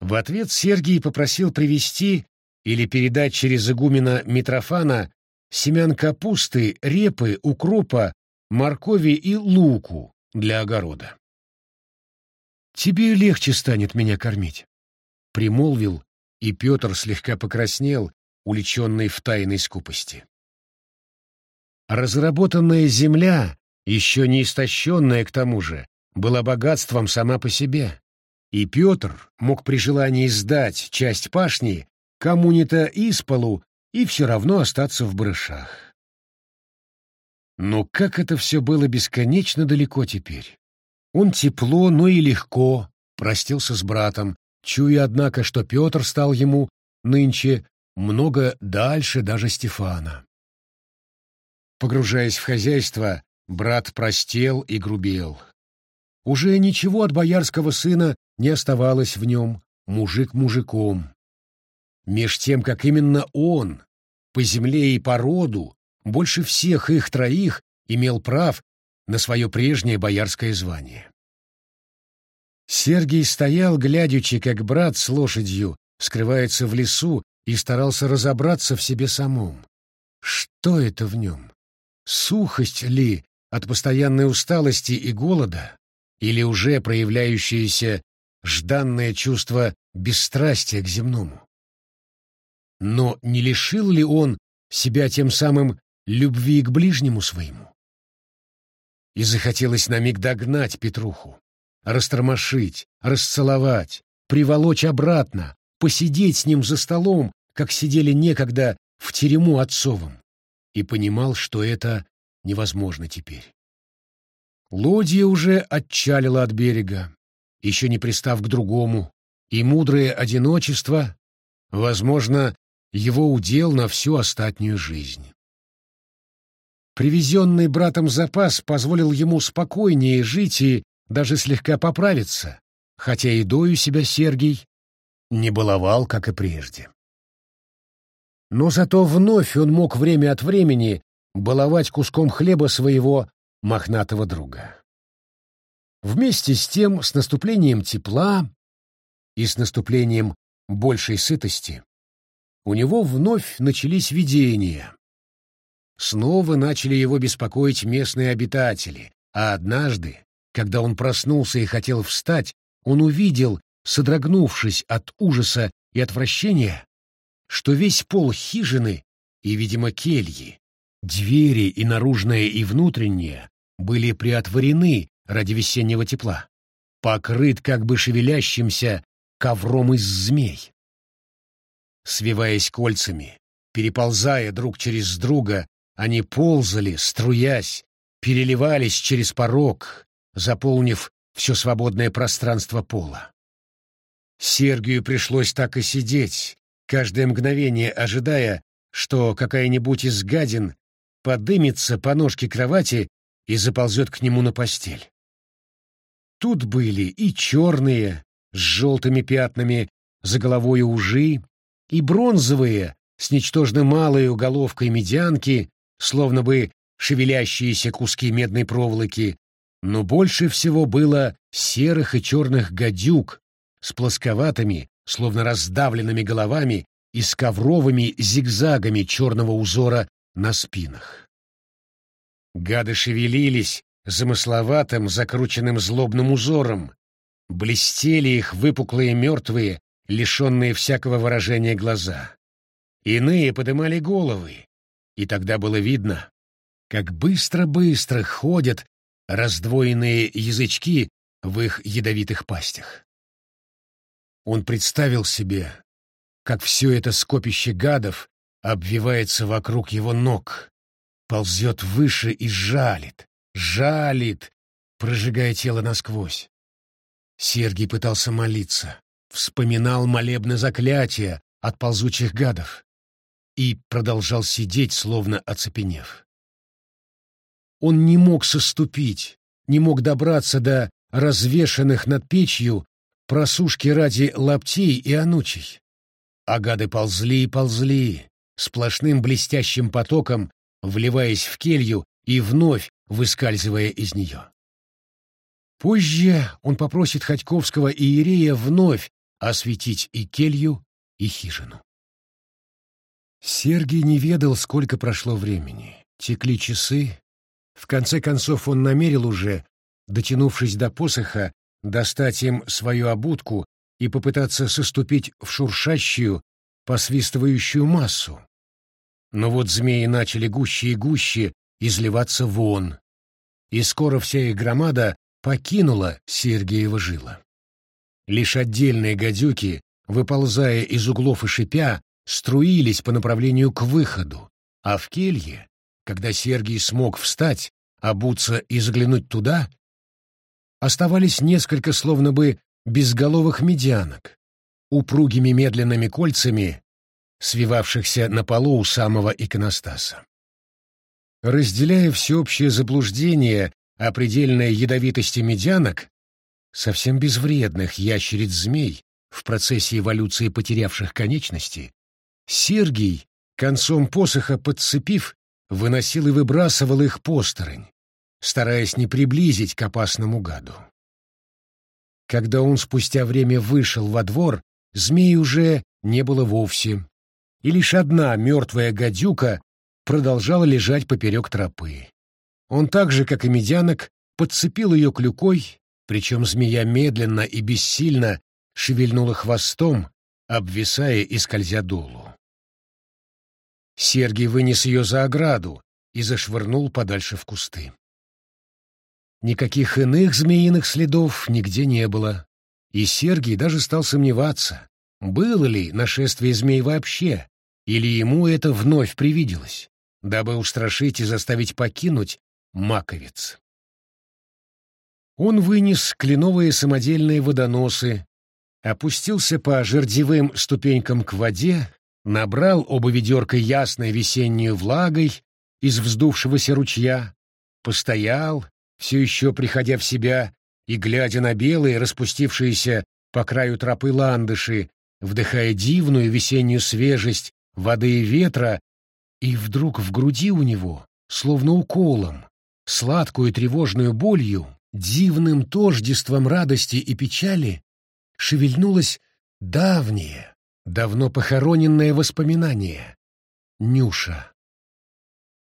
В ответ Сергий попросил привезти или передать через игумена Митрофана семян капусты, репы, укропа, моркови и луку для огорода. «Тебе легче станет меня кормить», — примолвил, и Петр слегка покраснел, уличенный в тайной скупости. Разработанная земля, еще не истощенная к тому же, была богатством сама по себе, и Петр мог при желании сдать часть пашни кому-нибудь из полу и все равно остаться в брышах. Но как это все было бесконечно далеко теперь. Он тепло, но и легко простился с братом, чуя, однако, что Петр стал ему нынче много дальше даже Стефана. Погружаясь в хозяйство, брат простел и грубел. Уже ничего от боярского сына не оставалось в нем, мужик мужиком. Меж тем, как именно он, по земле и по роду, больше всех их троих имел прав на свое прежнее боярское звание. Сергий стоял, глядячи, как брат с лошадью скрывается в лесу и старался разобраться в себе самом. Что это в нем? Сухость ли от постоянной усталости и голода, или уже проявляющееся жданное чувство бесстрастия к земному? Но не лишил ли он себя тем самым любви к ближнему своему? И захотелось на миг догнать Петруху, растормошить, расцеловать, приволочь обратно, посидеть с ним за столом, как сидели некогда в терему отцовом, и понимал, что это невозможно теперь. Лодья уже отчалила от берега, еще не пристав к другому, и мудрое одиночество, возможно, его удел на всю остатнюю жизнь. Привезенный братом запас позволил ему спокойнее жить и даже слегка поправиться, хотя едою себя Сергий не баловал, как и прежде. Но зато вновь он мог время от времени баловать куском хлеба своего мохнатого друга. Вместе с тем, с наступлением тепла и с наступлением большей сытости, у него вновь начались видения. Снова начали его беспокоить местные обитатели, а однажды, когда он проснулся и хотел встать, он увидел содрогнувшись от ужаса и отвращения, что весь пол хижины и, видимо, кельи, двери и наружные, и внутренние, были приотворены ради весеннего тепла, покрыт как бы шевелящимся ковром из змей. Свиваясь кольцами, переползая друг через друга, они ползали, струясь, переливались через порог, заполнив все свободное пространство пола. Сергию пришлось так и сидеть, каждое мгновение ожидая, что какая-нибудь из гадин подымется по ножке кровати и заползет к нему на постель. Тут были и черные, с желтыми пятнами за головой ужи, и бронзовые, с ничтожно малой уголовкой медянки, словно бы шевелящиеся куски медной проволоки, но больше всего было серых и черных гадюк, с плосковатыми, словно раздавленными головами и с ковровыми зигзагами черного узора на спинах. Гады шевелились замысловатым, закрученным злобным узором, блестели их выпуклые мертвые, лишенные всякого выражения глаза. Иные подымали головы, и тогда было видно, как быстро-быстро ходят раздвоенные язычки в их ядовитых пастях. Он представил себе, как все это скопище гадов обвивается вокруг его ног, ползет выше и жалит, жалит, прожигая тело насквозь. Сергий пытался молиться, вспоминал молебное заклятие от ползучих гадов и продолжал сидеть, словно оцепенев. Он не мог соступить, не мог добраться до развешанных над печью просушки ради лаптей и анучей. А гады ползли и ползли, сплошным блестящим потоком, вливаясь в келью и вновь выскальзывая из нее. Позже он попросит Ходьковского иерея вновь осветить и келью, и хижину. Сергий не ведал, сколько прошло времени. Текли часы. В конце концов он намерил уже, дотянувшись до посоха, достать им свою обутку и попытаться соступить в шуршащую, посвистывающую массу. Но вот змеи начали гуще и гуще изливаться вон, и скоро вся их громада покинула Сергеева жила. Лишь отдельные гадюки, выползая из углов и шипя, струились по направлению к выходу, а в келье, когда Сергий смог встать, обуться и заглянуть туда, оставались несколько словно бы безголовых медианок, упругими медленными кольцами, свивавшихся на полу у самого иконостаса. Разделяя всеобщее заблуждение о предельной ядовитости медянок, совсем безвредных ящериц-змей, в процессе эволюции потерявших конечности, Сергий, концом посоха подцепив, выносил и выбрасывал их посторонь, стараясь не приблизить к опасному гаду. Когда он спустя время вышел во двор, змей уже не было вовсе, и лишь одна мертвая гадюка продолжала лежать поперек тропы. Он так же, как и медянок, подцепил ее клюкой, причем змея медленно и бессильно шевельнула хвостом, обвисая и скользя долу. Сергий вынес ее за ограду и зашвырнул подальше в кусты. Никаких иных змеиных следов нигде не было, и Сергий даже стал сомневаться, было ли нашествие змей вообще, или ему это вновь привиделось, дабы устрашить и заставить покинуть маковец. Он вынес кленовые самодельные водоносы, опустился по жердевым ступенькам к воде, набрал оба ведерка ясной весеннюю влагой из вздувшегося ручья, постоял, все еще приходя в себя и глядя на белые, распустившиеся по краю тропы ландыши, вдыхая дивную весеннюю свежесть воды и ветра, и вдруг в груди у него, словно уколом, сладкую тревожную болью, дивным тождеством радости и печали, шевельнулось давнее, давно похороненное воспоминание — Нюша.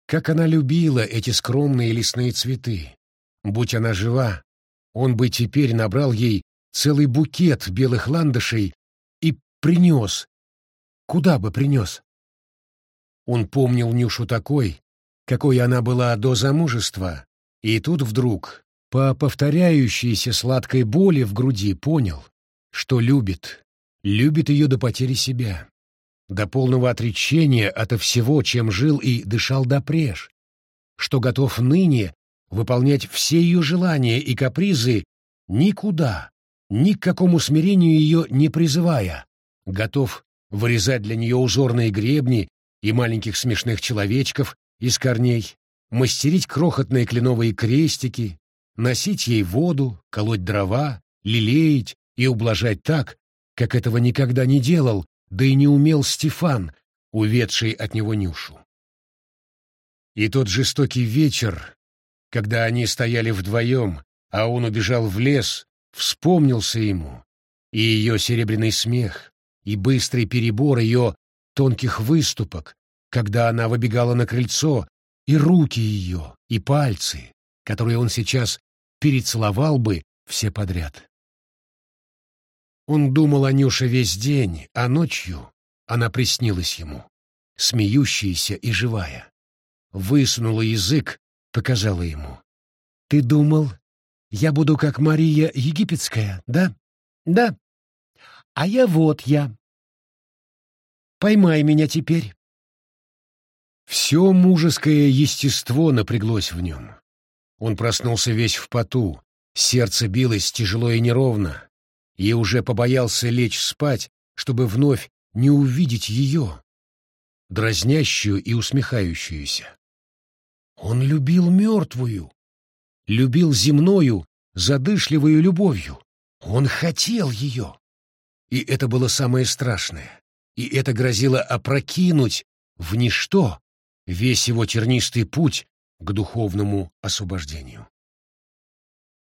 Как она любила эти скромные лесные цветы, Будь она жива, он бы теперь набрал ей целый букет белых ландышей и принес. Куда бы принес? Он помнил Нюшу такой, какой она была до замужества, и тут вдруг, по повторяющейся сладкой боли в груди, понял, что любит, любит ее до потери себя, до полного отречения ото всего, чем жил и дышал допреж, что готов ныне выполнять все ее желания и капризы, никуда, ни к какому смирению ее не призывая, готов вырезать для нее узорные гребни и маленьких смешных человечков из корней, мастерить крохотные кленовые крестики, носить ей воду, колоть дрова, лелеять и ублажать так, как этого никогда не делал, да и не умел Стефан, уведший от него Нюшу. И тот жестокий вечер, когда они стояли вдвоем, а он убежал в лес, вспомнился ему, и ее серебряный смех, и быстрый перебор ее тонких выступок, когда она выбегала на крыльцо, и руки ее, и пальцы, которые он сейчас перецеловал бы все подряд. Он думал о Нюше весь день, а ночью она приснилась ему, смеющаяся и живая. Высунула язык показала ему. «Ты думал, я буду как Мария Египетская, да? Да. А я вот я. Поймай меня теперь». Все мужеское естество напряглось в нем. Он проснулся весь в поту, сердце билось тяжело и неровно, и уже побоялся лечь спать, чтобы вновь не увидеть ее, дразнящую и усмехающуюся. Он любил мертвую, любил земною, задышливую любовью. Он хотел ее. И это было самое страшное. И это грозило опрокинуть в ничто весь его тернистый путь к духовному освобождению.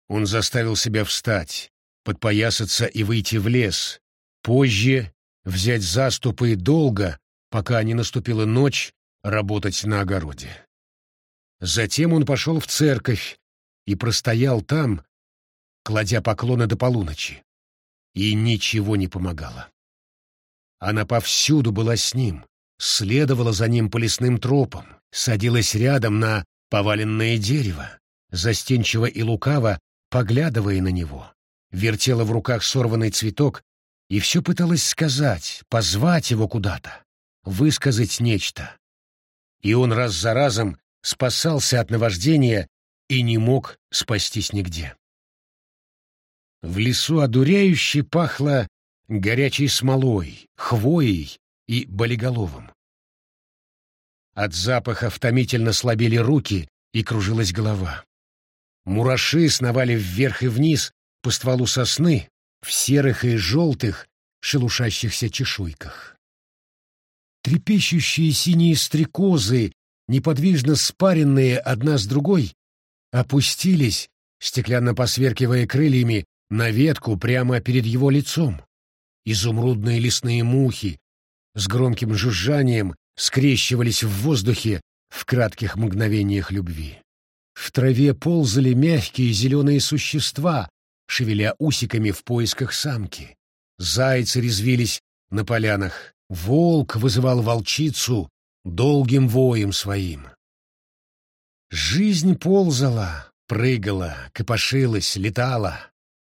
Он заставил себя встать, подпоясаться и выйти в лес, позже взять заступы и долго, пока не наступила ночь, работать на огороде. Затем он пошел в церковь и простоял там, кладя поклоны до полуночи. И ничего не помогало. Она повсюду была с ним, следовала за ним по лесным тропам, садилась рядом на поваленное дерево, застенчиво и лукаво поглядывая на него, вертела в руках сорванный цветок и все пыталась сказать, позвать его куда-то, высказать нечто. И он раз за разом спасался от наваждения и не мог спастись нигде. В лесу одуряюще пахло горячей смолой, хвоей и болиголовым. От запаха томительно слабели руки и кружилась голова. Мураши сновали вверх и вниз по стволу сосны в серых и желтых шелушащихся чешуйках. Трепещущие синие стрекозы, неподвижно спаренные одна с другой, опустились, стеклянно посверкивая крыльями, на ветку прямо перед его лицом. Изумрудные лесные мухи с громким жужжанием скрещивались в воздухе в кратких мгновениях любви. В траве ползали мягкие зеленые существа, шевеля усиками в поисках самки. Зайцы резвились на полянах. Волк вызывал волчицу долгим воем своим. Жизнь ползала, прыгала, копошилась, летала.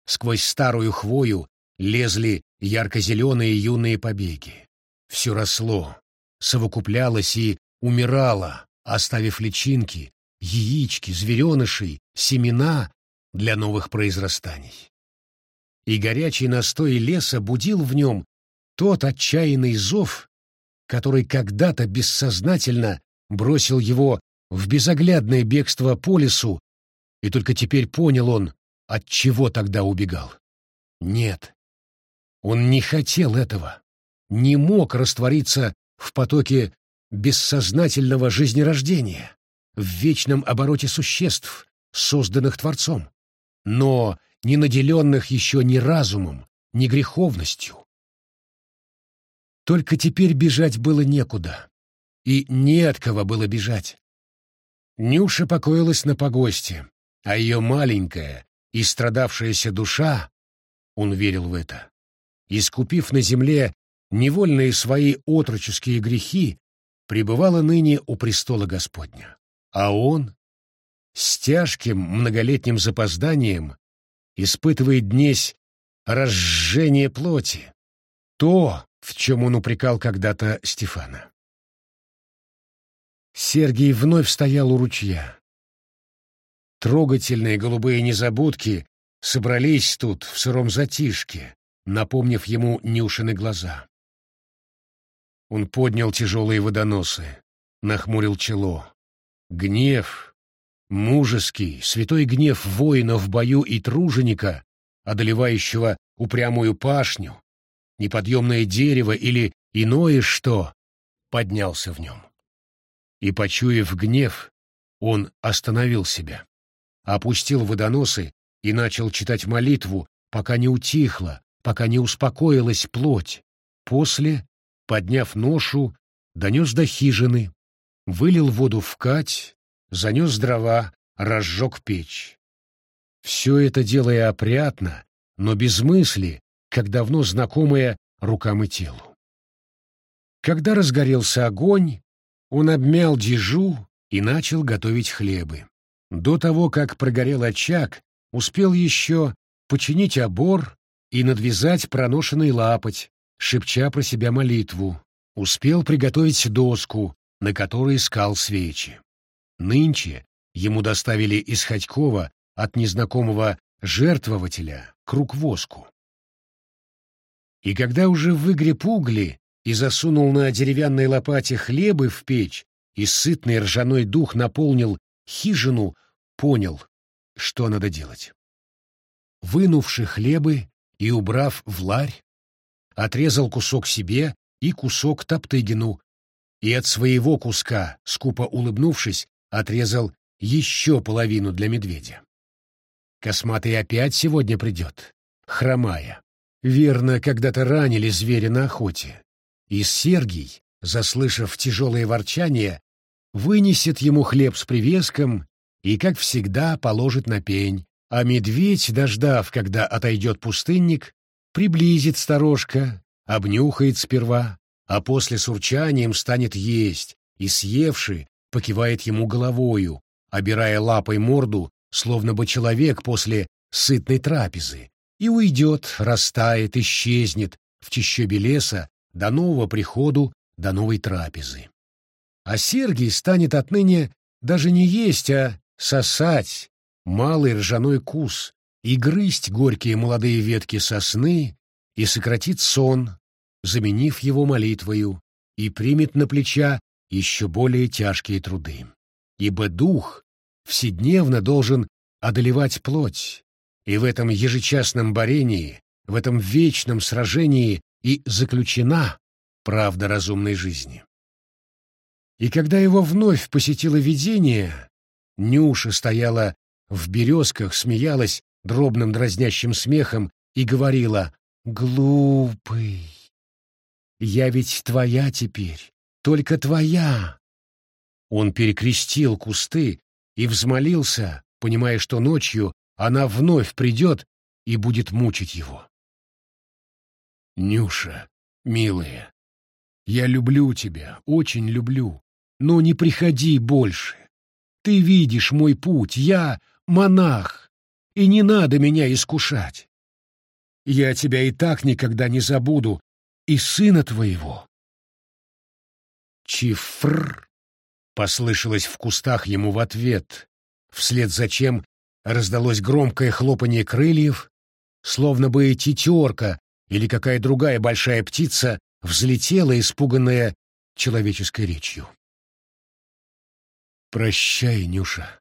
Сквозь старую хвою лезли ярко-зеленые юные побеги. Все росло, совокуплялось и умирало, оставив личинки, яички, зверенышей, семена для новых произрастаний. И горячий настой леса будил в нем тот отчаянный зов, который когда-то бессознательно бросил его в безоглядное бегство по лесу, и только теперь понял он, от чего тогда убегал. Нет, он не хотел этого, не мог раствориться в потоке бессознательного жизнерождения, в вечном обороте существ, созданных Творцом, но не наделенных еще ни разумом, ни греховностью. Только теперь бежать было некуда, и не от кого было бежать. Нюша покоилась на погосте, а ее маленькая и страдавшаяся душа, он верил в это, искупив на земле невольные свои отроческие грехи, пребывала ныне у престола Господня. А он, с тяжким многолетним запозданием, испытывает днесь разжение плоти, то, в чем он упрекал когда-то Стефана. Сергий вновь стоял у ручья. Трогательные голубые незабудки собрались тут в сыром затишке, напомнив ему Нюшины глаза. Он поднял тяжелые водоносы, нахмурил чело. Гнев, мужеский, святой гнев воина в бою и труженика, одолевающего упрямую пашню, неподъемное дерево или иное что, поднялся в нем. И, почуяв гнев, он остановил себя, опустил водоносы и начал читать молитву, пока не утихла, пока не успокоилась плоть. После, подняв ношу, донес до хижины, вылил воду в кать, занес дрова, разжег печь. Все это делая опрятно, но без мысли, как давно знакомое рукам и телу. Когда разгорелся огонь, он обмял дежу и начал готовить хлебы. До того, как прогорел очаг, успел еще починить обор и надвязать проношенный лапоть, шепча про себя молитву. Успел приготовить доску, на которой искал свечи. Нынче ему доставили из Ходькова от незнакомого жертвователя круг воску. И когда уже выгреб угли и засунул на деревянной лопате хлебы в печь, и сытный ржаной дух наполнил хижину, понял, что надо делать. Вынувши хлебы и убрав в ларь, отрезал кусок себе и кусок Топтыгину, и от своего куска, скупо улыбнувшись, отрезал еще половину для медведя. Косматый опять сегодня придет, хромая. Верно, когда-то ранили зверя на охоте. И Сергий, заслышав тяжелое ворчание, вынесет ему хлеб с привеском и, как всегда, положит на пень, а медведь, дождав, когда отойдет пустынник, приблизит сторожка, обнюхает сперва, а после с урчанием станет есть, и, съевши, покивает ему головою, обирая лапой морду, словно бы человек после сытной трапезы, и уйдет, растает, исчезнет в чащобе леса до нового приходу, до новой трапезы. А Сергий станет отныне даже не есть, а сосать малый ржаной кус и грызть горькие молодые ветки сосны и сократит сон, заменив его молитвою, и примет на плеча еще более тяжкие труды. Ибо дух вседневно должен одолевать плоть, и в этом ежечасном борении, в этом вечном сражении и заключена правда разумной жизни. И когда его вновь посетило видение, Нюша стояла в березках, смеялась дробным дразнящим смехом и говорила «Глупый! Я ведь твоя теперь, только твоя!» Он перекрестил кусты и взмолился, понимая, что ночью она вновь придет и будет мучить его. «Нюша, милая, я люблю тебя, очень люблю, но не приходи больше. Ты видишь мой путь, я монах, и не надо меня искушать. Я тебя и так никогда не забуду, и сына твоего». «Чифр!» — послышалось в кустах ему в ответ, вслед за чем раздалось громкое хлопанье крыльев, словно бы тетерка или какая другая большая птица взлетела, испуганная человеческой речью. «Прощай, Нюша»,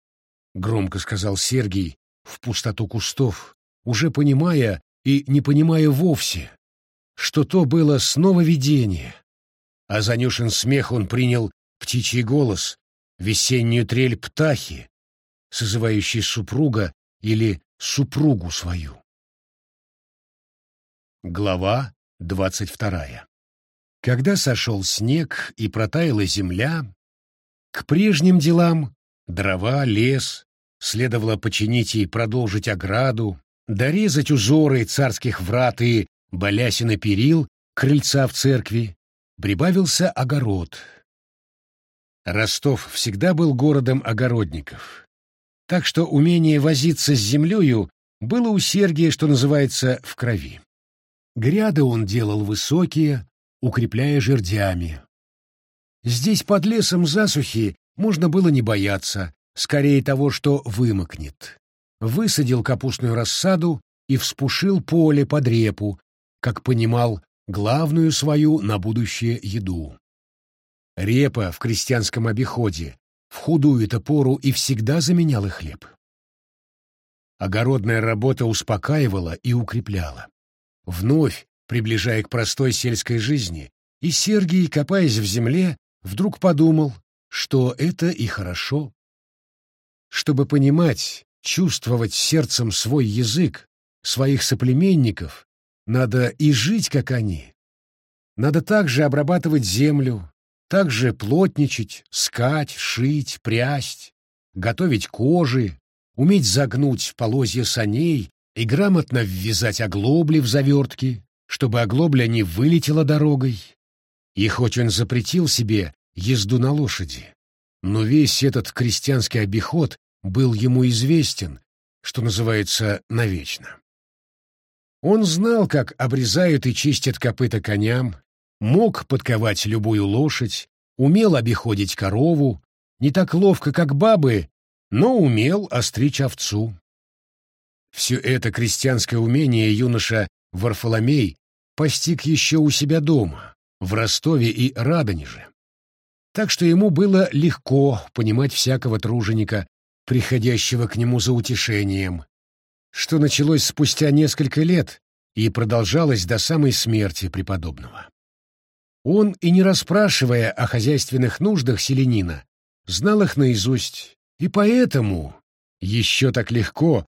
— громко сказал Сергий в пустоту кустов, уже понимая и не понимая вовсе, что то было снова видение, а за Нюшин смех он принял птичий голос, весеннюю трель птахи, созывающей супруга или супругу свою. Глава двадцать вторая Когда сошел снег и протаяла земля, к прежним делам дрова, лес, следовало починить и продолжить ограду, дорезать узоры царских врат и балясины перил крыльца в церкви, прибавился огород. Ростов всегда был городом огородников, так что умение возиться с землею было у Сергия, что называется, в крови. Гряды он делал высокие, укрепляя жердями. Здесь под лесом засухи можно было не бояться, скорее того, что вымокнет. Высадил капустную рассаду и вспушил поле под репу, как понимал, главную свою на будущее еду. Репа в крестьянском обиходе в худую-то пору и всегда заменяла хлеб. Огородная работа успокаивала и укрепляла. Вновь, приближая к простой сельской жизни, и Сергий, копаясь в земле, вдруг подумал, что это и хорошо. Чтобы понимать, чувствовать сердцем свой язык, своих соплеменников, надо и жить, как они. Надо также обрабатывать землю, также плотничать, скать, шить, прясть, готовить кожи, уметь загнуть полозья саней и грамотно ввязать оглобли в завертки, чтобы оглобля не вылетела дорогой. И хоть он запретил себе езду на лошади, но весь этот крестьянский обиход был ему известен, что называется, навечно. Он знал, как обрезают и чистят копыта коням, мог подковать любую лошадь, умел обиходить корову, не так ловко, как бабы, но умел остричь овцу. Все это крестьянское умение юноша Варфоломей постиг еще у себя дома, в Ростове и Радонеже. Так что ему было легко понимать всякого труженика, приходящего к нему за утешением, что началось спустя несколько лет и продолжалось до самой смерти преподобного. Он, и не расспрашивая о хозяйственных нуждах селенина, знал их наизусть, и поэтому еще так легко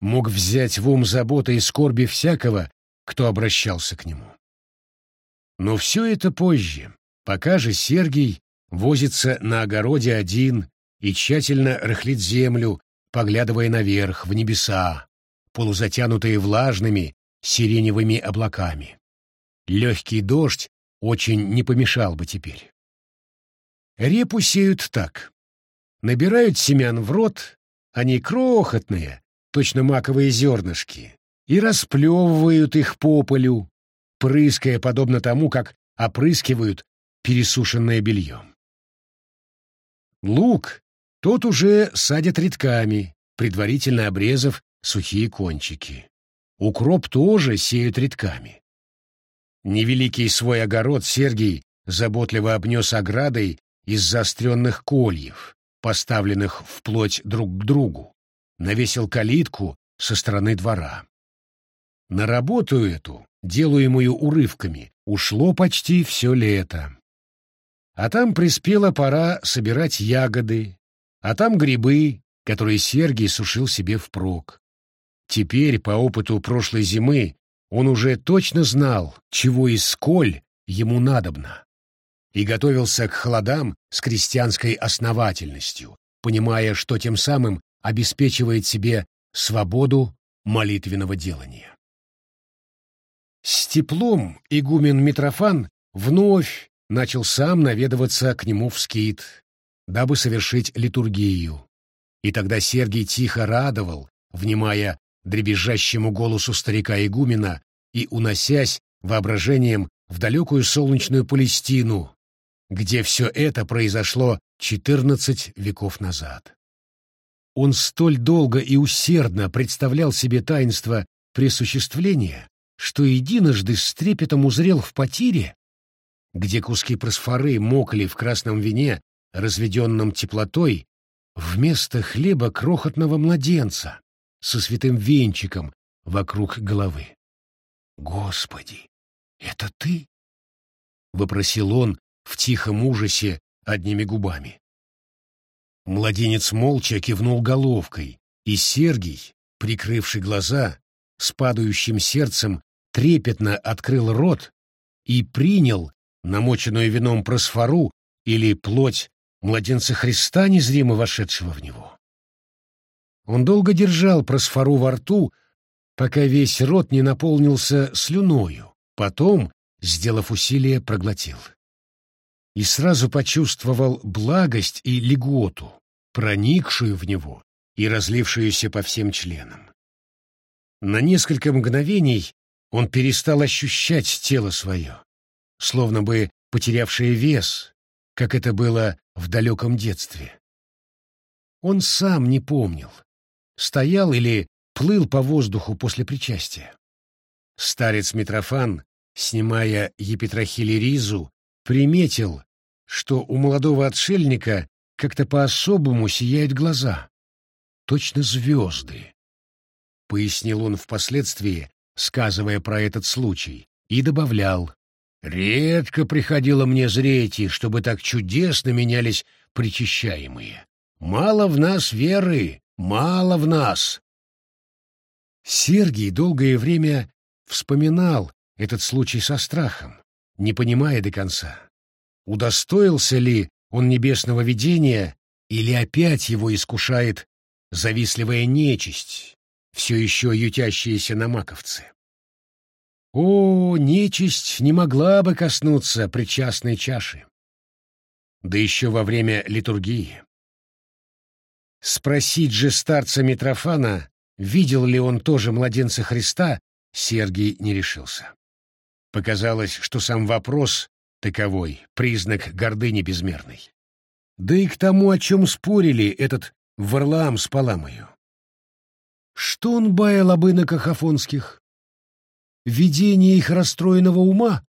мог взять в ум заботы и скорби всякого, кто обращался к нему. Но все это позже, пока же Сергий возится на огороде один и тщательно рыхлит землю, поглядывая наверх, в небеса, полузатянутые влажными сиреневыми облаками. Легкий дождь очень не помешал бы теперь. Репу сеют так. Набирают семян в рот, они крохотные, точно маковые зернышки, и расплевывают их по полю, прыская подобно тому, как опрыскивают пересушенное белье. Лук тот уже садят редками, предварительно обрезав сухие кончики. укроп тоже сеют редками. Невеликий свой огород Сергий заботливо обнес оградой из заостренных кольев, поставленных вплоть друг к другу, навесил калитку со стороны двора. На работу эту, делаемую урывками, ушло почти все лето. А там приспела пора собирать ягоды, а там грибы, которые Сергий сушил себе впрок. Теперь, по опыту прошлой зимы, он уже точно знал, чего и сколь ему надобно, и готовился к холодам с крестьянской основательностью, понимая, что тем самым обеспечивает себе свободу молитвенного делания. С теплом игумен Митрофан вновь начал сам наведываться к нему в скит, дабы совершить литургию. И тогда Сергий тихо радовал, внимая дребезжащему голосу старика-игумена и уносясь воображением в далекую солнечную Палестину, где все это произошло четырнадцать веков назад. Он столь долго и усердно представлял себе таинство присуществления, что единожды с трепетом узрел в потире, где куски просфоры мокли в красном вине, разведенном теплотой, вместо хлеба крохотного младенца, со святым венчиком вокруг головы. «Господи, это ты?» — вопросил он в тихом ужасе одними губами. Младенец молча кивнул головкой, и Сергий, прикрывший глаза, с падающим сердцем трепетно открыл рот и принял намоченную вином просфору или плоть младенца Христа, незримо вошедшего в него. Он долго держал просфору во рту, пока весь рот не наполнился слюною, потом, сделав усилие, проглотил. И сразу почувствовал благость и льготу, проникшую в него и разлившуюся по всем членам. На несколько мгновений он перестал ощущать тело свое, словно бы потерявшее вес, как это было в далеком детстве. Он сам не помнил, стоял или плыл по воздуху после причастия. Старец Митрофан, снимая епитрахилеризу, приметил, что у молодого отшельника как-то по-особому сияют глаза. Точно звезды. Пояснил он впоследствии, сказывая про этот случай, и добавлял. Редко приходило мне зреть, чтобы так чудесно менялись причащаемые. Мало в нас веры, Мало в нас. Сергий долгое время вспоминал этот случай со страхом, не понимая до конца, удостоился ли он небесного видения или опять его искушает завистливая нечисть, все еще ютящаяся на маковце. О, нечисть не могла бы коснуться причастной чаши. Да еще во время литургии. Спросить же старца Митрофана, видел ли он тоже младенца Христа, Сергий не решился. Показалось, что сам вопрос таковой — признак гордыни безмерной. Да и к тому, о чем спорили этот Варлаам с Паламою. Что он баял об иноках афонских? Видение их расстроенного ума?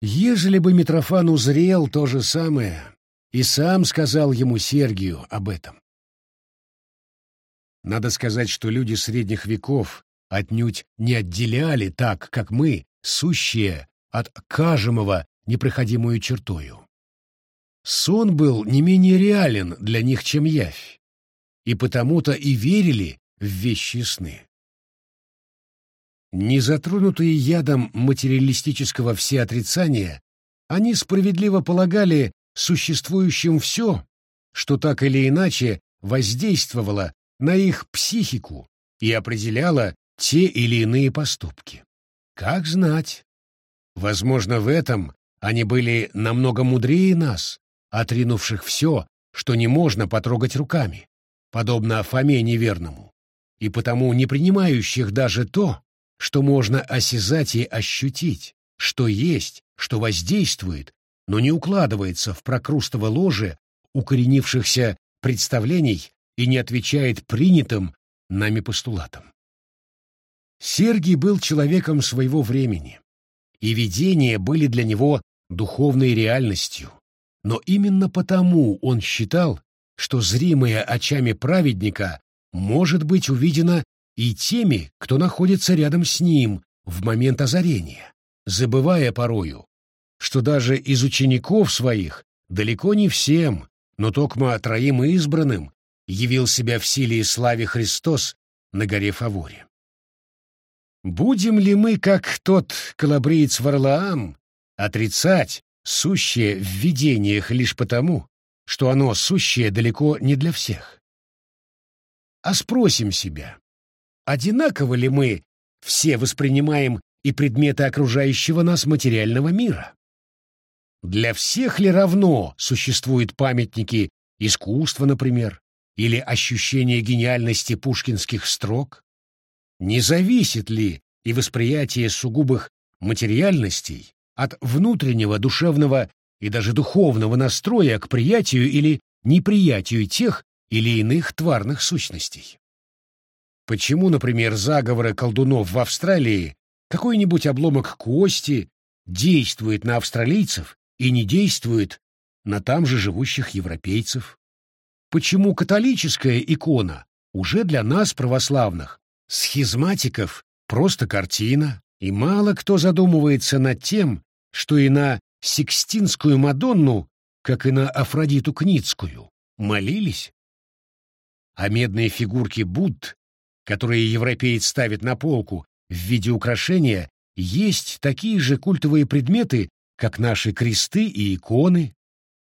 Ежели бы Митрофан узрел то же самое, и сам сказал ему Сергию об этом. Надо сказать, что люди средних веков отнюдь не отделяли так, как мы, сущие от кажемого непроходимую чертою. Сон был не менее реален для них, чем явь, и потому-то и верили в вещи сны. Не затронутые ядом материалистического всеотрицания, они справедливо полагали, существующим все, что так или иначе воздействовало на их психику и определяло те или иные поступки. Как знать? Возможно, в этом они были намного мудрее нас, отринувших все, что не можно потрогать руками, подобно Фоме неверному, и потому не принимающих даже то, что можно осязать и ощутить, что есть, что воздействует но не укладывается в прокрустово ложе укоренившихся представлений и не отвечает принятым нами постулатам. Сергий был человеком своего времени, и видения были для него духовной реальностью. Но именно потому он считал, что зримое очами праведника может быть увидено и теми, кто находится рядом с ним в момент озарения, забывая порою, что даже из учеников своих далеко не всем, но токмо троим избранным явил себя в силе и славе Христос на горе Фаворе. Будем ли мы, как тот колобриец Варлаам, отрицать сущее в видениях лишь потому, что оно сущее далеко не для всех? А спросим себя, одинаково ли мы все воспринимаем и предметы окружающего нас материального мира? Для всех ли равно существуют памятники искусства, например, или ощущение гениальности пушкинских строк? Не зависит ли и восприятие сугубых материальностей от внутреннего душевного и даже духовного настроя к приятию или неприятию тех или иных тварных сущностей? Почему, например, заговоры колдунов в Австралии, какой-нибудь обломок кости действует на австралийцев и не действует на там же живущих европейцев? Почему католическая икона уже для нас, православных, схизматиков, просто картина, и мало кто задумывается над тем, что и на Сикстинскую Мадонну, как и на Афродиту Кницкую, молились? А медные фигурки Будд которые европеец ставит на полку в виде украшения, есть такие же культовые предметы, как наши кресты и иконы,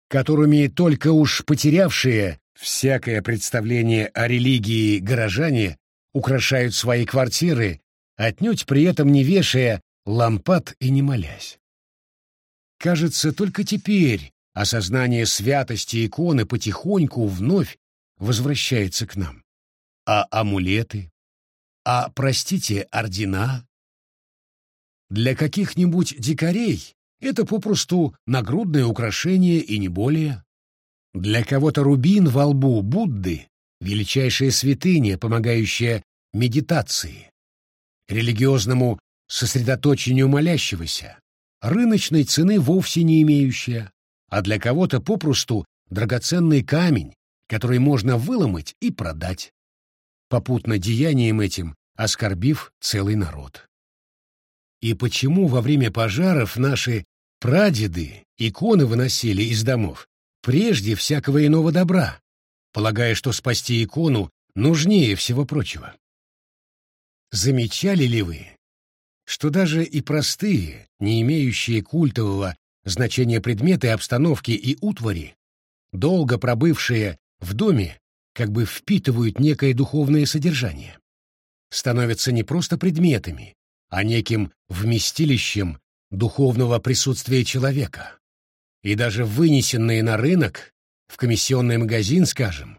которыми только уж потерявшие всякое представление о религии горожане украшают свои квартиры, отнюдь при этом не вешая лампад и не молясь. Кажется, только теперь осознание святости иконы потихоньку вновь возвращается к нам. А амулеты? А, простите, ордена? Для каких-нибудь дикарей это попросту нагрудное украшение и не более. Для кого-то рубин во лбу Будды — величайшая святыня, помогающая медитации, религиозному сосредоточению молящегося, рыночной цены вовсе не имеющая, а для кого-то попросту драгоценный камень, который можно выломать и продать попутно деянием этим оскорбив целый народ. И почему во время пожаров наши прадеды иконы выносили из домов прежде всякого иного добра, полагая, что спасти икону нужнее всего прочего? Замечали ли вы, что даже и простые, не имеющие культового значения предметы обстановки и утвари, долго пробывшие в доме, как бы впитывают некое духовное содержание, становятся не просто предметами, а неким вместилищем духовного присутствия человека. И даже вынесенные на рынок, в комиссионный магазин, скажем,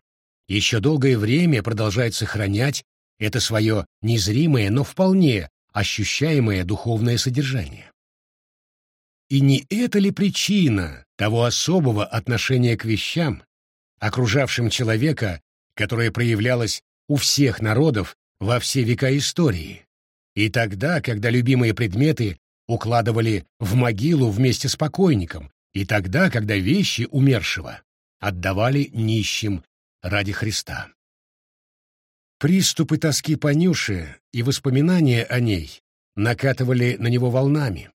еще долгое время продолжают сохранять это свое незримое, но вполне ощущаемое духовное содержание. И не это ли причина того особого отношения к вещам, окружавшим человека, которое проявлялось у всех народов во все века истории, и тогда, когда любимые предметы укладывали в могилу вместе с покойником, и тогда, когда вещи умершего отдавали нищим ради Христа. Приступы тоски по Нюше и воспоминания о ней накатывали на него волнами,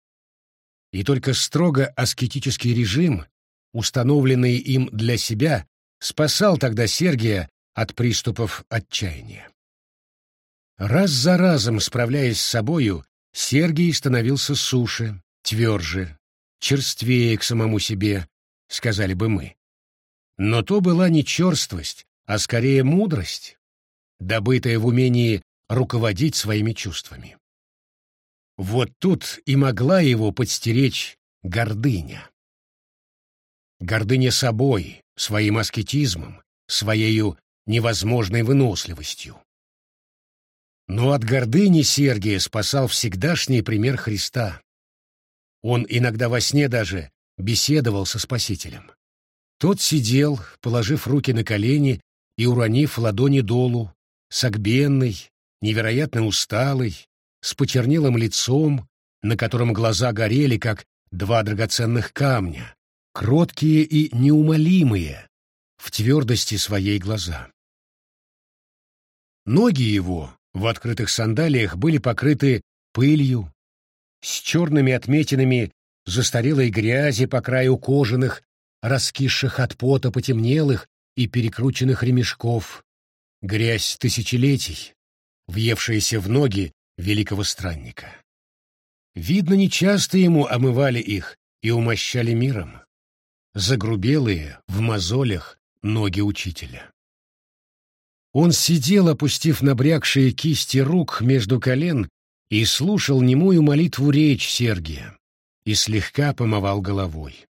и только строго аскетический режим, установленный им для себя, спасал тогда Сергия от приступов отчаяния. Раз за разом справляясь с собою, Сергий становился суше, тверже, черствее к самому себе, сказали бы мы. Но то была не черствость, а скорее мудрость, добытая в умении руководить своими чувствами. Вот тут и могла его подстеречь гордыня. Гордыня собой, своим аскетизмом, своею невозможной выносливостью. Но от гордыни Сергия спасал всегдашний пример Христа. Он иногда во сне даже беседовал со Спасителем. Тот сидел, положив руки на колени и уронив ладони долу, согбенный, невероятно усталый, с почернелым лицом, на котором глаза горели, как два драгоценных камня, кроткие и неумолимые в твердости своей глаза. Ноги его в открытых сандалиях были покрыты пылью, с черными отметинами застарелой грязи по краю кожаных, раскисших от пота потемнелых и перекрученных ремешков, грязь тысячелетий, въевшаяся в ноги великого странника. Видно, нечасто ему омывали их и умощали миром. Загрубелые, в мозолях, ноги учителя. Он сидел, опустив набрякшие кисти рук между колен, и слушал немую молитву речь Сергия, и слегка помывал головой.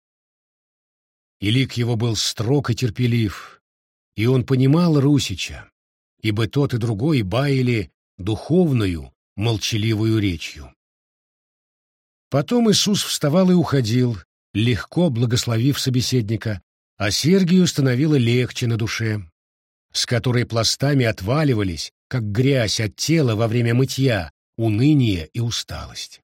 И лик его был строг и терпелив, и он понимал Русича, ибо тот и другой баяли духовную, молчаливую речью. Потом Иисус вставал и уходил, легко благословив собеседника, а Сергию становило легче на душе, с которой пластами отваливались, как грязь от тела во время мытья, уныние и усталость.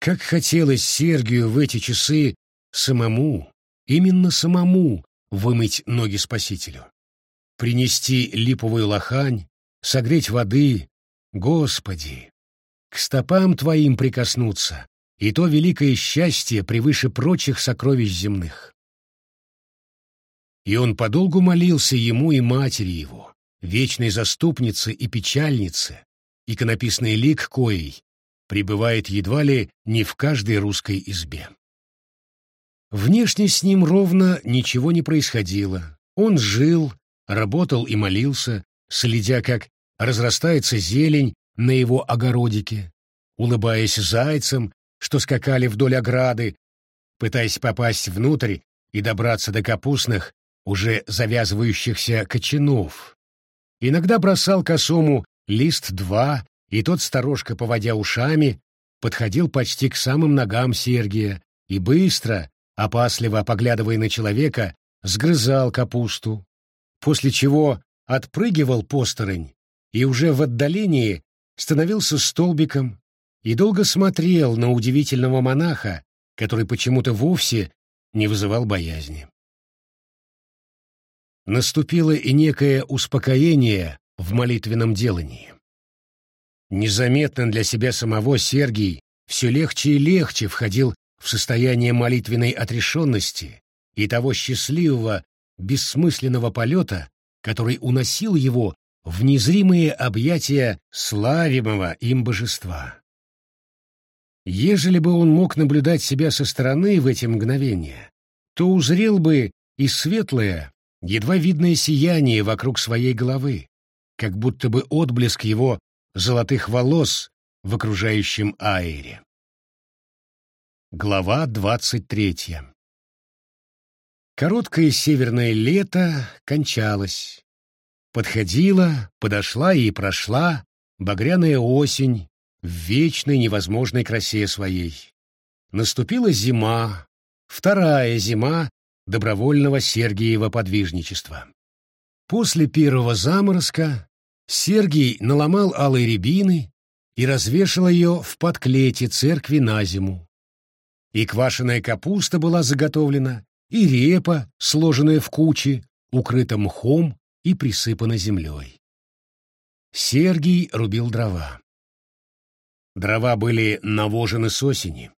Как хотелось Сергию в эти часы самому, именно самому, вымыть ноги Спасителю, принести липовую лохань, согреть воды, Господи, к стопам Твоим прикоснуться, и то великое счастье превыше прочих сокровищ земных. И он подолгу молился ему и матери его, вечной заступнице и печальнице, иконописный лик коей пребывает едва ли не в каждой русской избе. Внешне с ним ровно ничего не происходило. Он жил, работал и молился, следя, как разрастается зелень на его огородике, улыбаясь зайцам, что скакали вдоль ограды, пытаясь попасть внутрь и добраться до капустных, уже завязывающихся кочанов. Иногда бросал косому лист два, и тот, сторожка поводя ушами, подходил почти к самым ногам Сергия и быстро, опасливо поглядывая на человека, сгрызал капусту, после чего отпрыгивал посторонь и уже в отдалении становился столбиком и долго смотрел на удивительного монаха, который почему-то вовсе не вызывал боязни. Наступило и некое успокоение в молитвенном делании. Незаметно для себя самого Сергий все легче и легче входил в состояние молитвенной отрешенности и того счастливого, бессмысленного полета, который уносил его в незримые объятия славимого им божества. Ежели бы он мог наблюдать себя со стороны в эти мгновения, то узрел бы и светлое, едва видное сияние вокруг своей головы, как будто бы отблеск его золотых волос в окружающем аэре. Глава двадцать третья Короткое северное лето кончалось. Подходила, подошла и прошла багряная осень в вечной невозможной красе своей. Наступила зима, вторая зима добровольного Сергиева подвижничества. После первого заморозка Сергий наломал алой рябины и развешал ее в подклете церкви на зиму. И квашеная капуста была заготовлена, и репа, сложенная в кучи, укрыта мхом и присыпана землей. Сергий рубил дрова. Дрова были навожены с осени.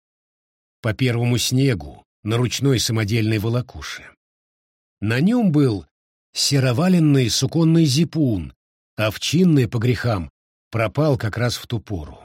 По первому снегу, на ручной самодельной волокуше. На нем был сероваленный суконный зипун, а овчинный по грехам пропал как раз в ту пору.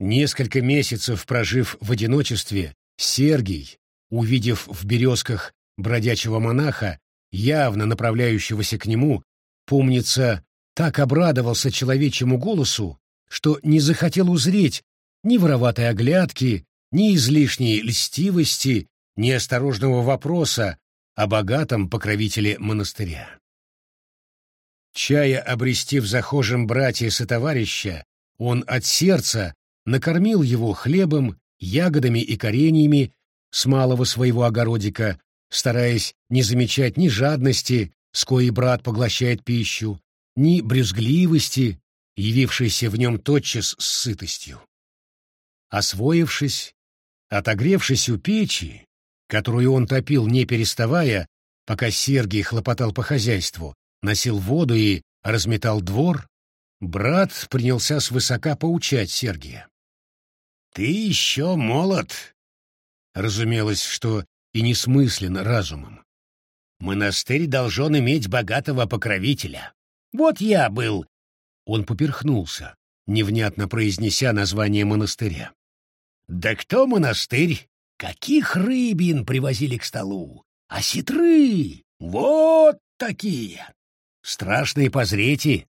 Несколько месяцев прожив в одиночестве, Сергий, увидев в березках бродячего монаха, явно направляющегося к нему, помнится, так обрадовался человечьему голосу, что не захотел узреть ни вороватой оглядки, ни излишней льстивости, ни осторожного вопроса о богатом покровителе монастыря. Чая обрести в захожем брате сотоварища, он от сердца накормил его хлебом, ягодами и кореньями с малого своего огородика, стараясь не замечать ни жадности, с коей брат поглощает пищу, ни брюзгливости, явившийся в нем тотчас с сытостью. Освоившись, отогревшись у печи, которую он топил не переставая, пока Сергий хлопотал по хозяйству, носил воду и разметал двор, брат принялся свысока поучать Сергия. «Ты еще молод!» Разумелось, что и несмыслен разумом. «Монастырь должен иметь богатого покровителя. Вот я был...» Он поперхнулся, невнятно произнеся название монастыря. «Да кто монастырь? Каких рыбин привозили к столу? А ситры! Вот такие! Страшные позрети!»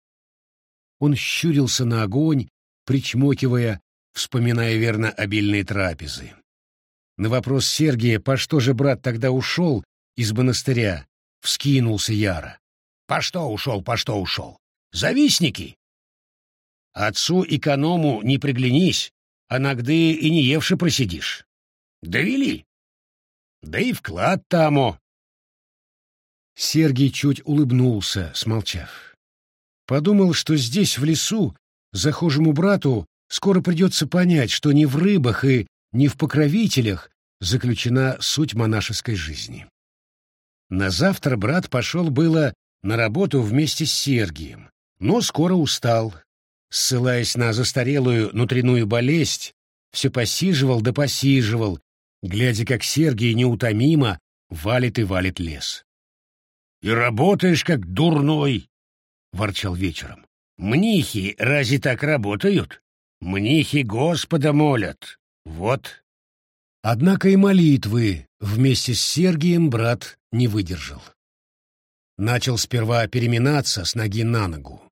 Он щурился на огонь, причмокивая, вспоминая верно обильные трапезы. На вопрос Сергия, по что же брат тогда ушел из монастыря, вскинулся яро. «По что ушел, по что ушел? Завистники!» «Отцу-эконому не приглянись, а нагды и не евши просидишь. Довели. Да и вклад тамо». Сергий чуть улыбнулся, смолчав. Подумал, что здесь, в лесу, захожему брату скоро придется понять, что не в рыбах и не в покровителях заключена суть монашеской жизни. На завтра брат пошел было на работу вместе с Сергием, но скоро устал. Ссылаясь на застарелую внутреннюю болезнь, все посиживал да посиживал, глядя, как Сергий неутомимо валит и валит лес. — И работаешь, как дурной! — ворчал вечером. — Мнихи разве так работают? Мнихи Господа молят. Вот. Однако и молитвы вместе с Сергием брат не выдержал. Начал сперва переминаться с ноги на ногу,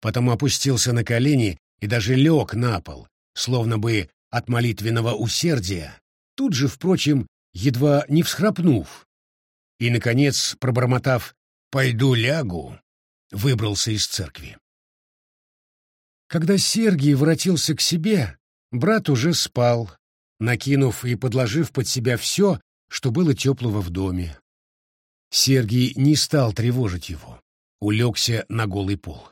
потом опустился на колени и даже лег на пол, словно бы от молитвенного усердия, тут же, впрочем, едва не всхрапнув, и, наконец, пробормотав «пойду лягу», выбрался из церкви. Когда Сергий воротился к себе, Брат уже спал, накинув и подложив под себя все, что было теплого в доме. Сергий не стал тревожить его, улегся на голый пол.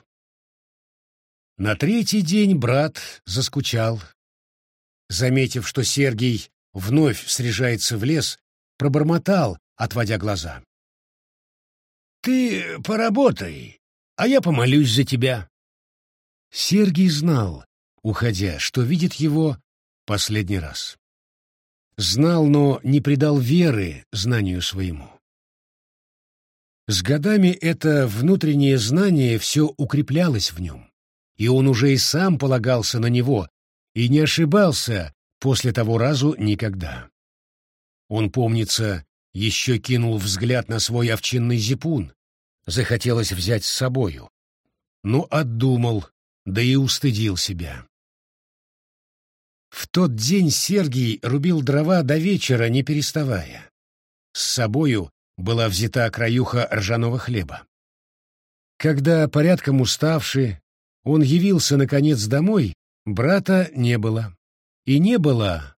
На третий день брат заскучал. Заметив, что Сергий вновь срежается в лес, пробормотал, отводя глаза. «Ты поработай, а я помолюсь за тебя». Сергий знал, уходя, что видит его последний раз. Знал, но не придал веры знанию своему. С годами это внутреннее знание все укреплялось в нем, и он уже и сам полагался на него, и не ошибался после того разу никогда. Он, помнится, еще кинул взгляд на свой овчинный зипун, захотелось взять с собою, но отдумал, да и устыдил себя. В тот день Сергий рубил дрова до вечера, не переставая. С собою была взята краюха ржаного хлеба. Когда, порядком уставший, он явился, наконец, домой, брата не было. И не было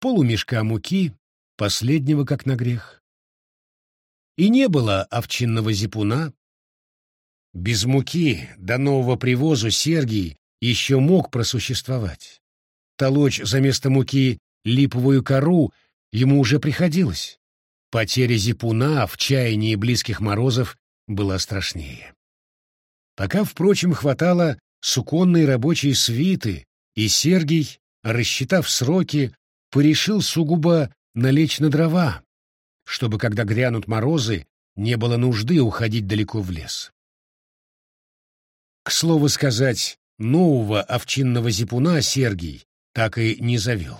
полумешка муки, последнего как на грех. И не было овчинного зипуна. Без муки до нового привозу Сергий еще мог просуществовать толочь за место муки липовую кору ему уже приходилось. Потеря зипуна в чаянии близких морозов была страшнее. Пока, впрочем, хватало суконной рабочей свиты, и Сергий, рассчитав сроки, порешил сугубо налечь на дрова, чтобы, когда грянут морозы, не было нужды уходить далеко в лес. К слову сказать, нового овчинного зипуна Сергий так и не завел.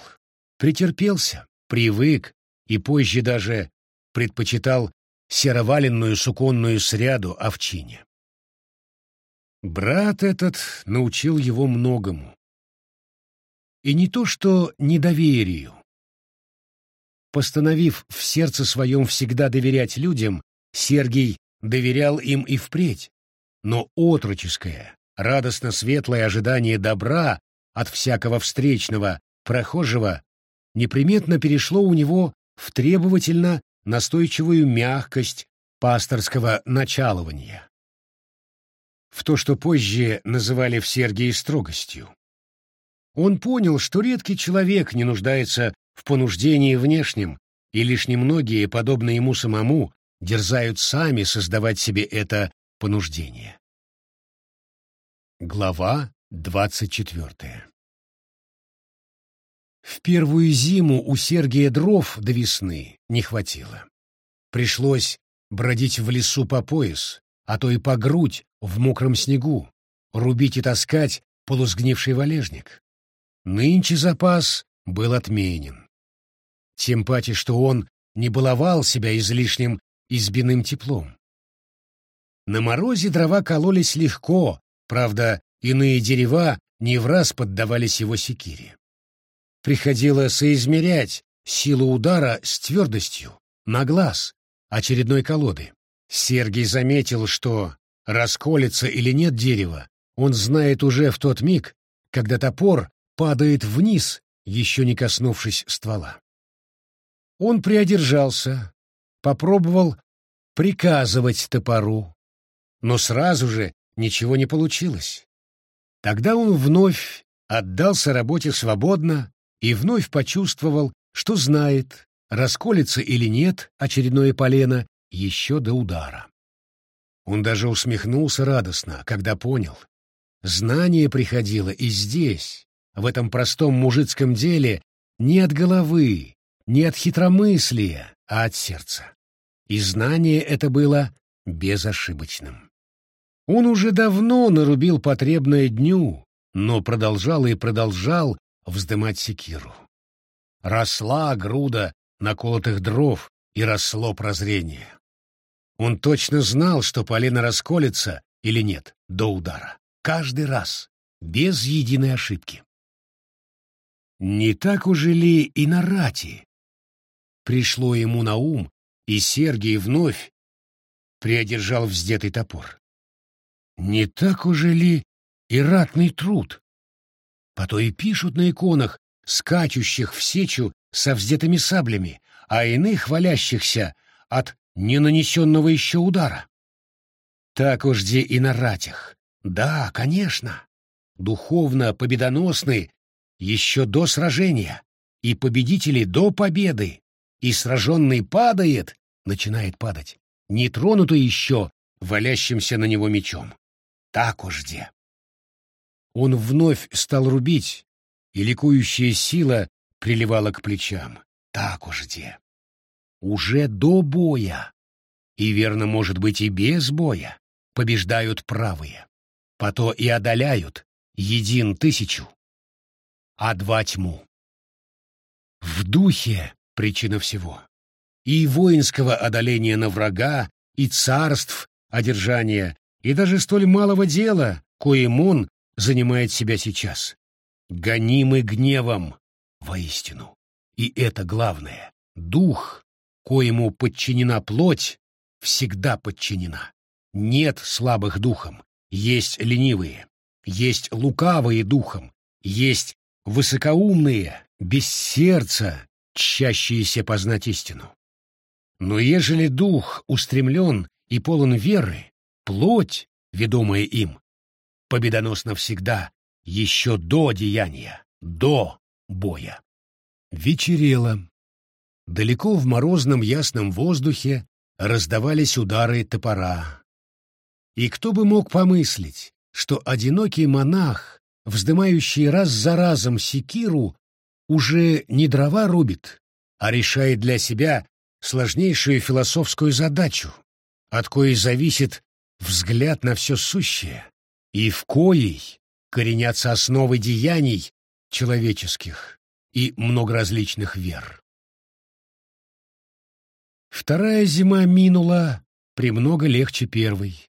Претерпелся, привык и позже даже предпочитал сероваленную суконную сряду овчине. Брат этот научил его многому. И не то что недоверию. Постановив в сердце своем всегда доверять людям, Сергий доверял им и впредь, но отроческое, радостно светлое ожидание добра от всякого встречного, прохожего, неприметно перешло у него в требовательно настойчивую мягкость пасторского началования. В то, что позже называли в Сергии строгостью. Он понял, что редкий человек не нуждается в понуждении внешнем, и лишь немногие, подобно ему самому, дерзают сами создавать себе это понуждение. Глава двадцать четвертая В первую зиму у Сергия дров до весны не хватило. Пришлось бродить в лесу по пояс, а то и по грудь в мокром снегу, рубить и таскать полусгнивший валежник. Нынче запас был отменен. Тем паче, что он не баловал себя излишним избиным теплом. На морозе дрова кололись легко, правда, иные дерева не в раз поддавались его секире. Приходило соизмерять силу удара с твердостью, на глаз, очередной колоды. Сергий заметил, что расколется или нет дерево, он знает уже в тот миг, когда топор падает вниз, еще не коснувшись ствола. Он приодержался, попробовал приказывать топору, но сразу же ничего не получилось. Тогда он вновь отдался работе свободно и вновь почувствовал, что знает, расколется или нет очередное полено еще до удара. Он даже усмехнулся радостно, когда понял. Знание приходило и здесь, в этом простом мужицком деле, не от головы, не от хитромыслия, а от сердца. И знание это было безошибочным. Он уже давно нарубил потребное дню, но продолжал и продолжал вздымать секиру. Росла груда наколотых дров, и росло прозрение. Он точно знал, что полено расколется или нет до удара. Каждый раз, без единой ошибки. Не так уже ли и на рати? Пришло ему на ум, и Сергий вновь приодержал вздетый топор. Не так уже ли и ратный труд? По то и пишут на иконах, скачущих в сечу со вздетыми саблями, а иных хвалящихся от ненанесенного еще удара. Так уж где и на ратях. Да, конечно. Духовно победоносны еще до сражения, и победители до победы, и сраженный падает, начинает падать, не тронутый еще валящимся на него мечом. Так уж где. Он вновь стал рубить, и ликующая сила приливала к плечам. Так уж где. Уже до боя. И верно, может быть, и без боя. Побеждают правые. По то и одоляют един тысячу, а два тьму. В духе причина всего. И воинского одоления на врага, и царств одержания, и даже столь малого дела, коим он занимает себя сейчас. Гонимы гневом, воистину. И это главное. Дух, коему подчинена плоть, всегда подчинена. Нет слабых духом, есть ленивые, есть лукавые духом, есть высокоумные, без сердца, чащиеся познать истину. Но ежели дух устремлен и полон веры, плоть, ведомая им, победоносна всегда, еще до деяния, до боя. Вечерело. Далеко в морозном ясном воздухе раздавались удары топора. И кто бы мог помыслить, что одинокий монах, вздымающий раз за разом секиру, уже не дрова рубит, а решает для себя сложнейшую философскую задачу, от коей зависит взгляд на все сущее, и в коей коренятся основы деяний человеческих и многоразличных вер. Вторая зима минула премного легче первой.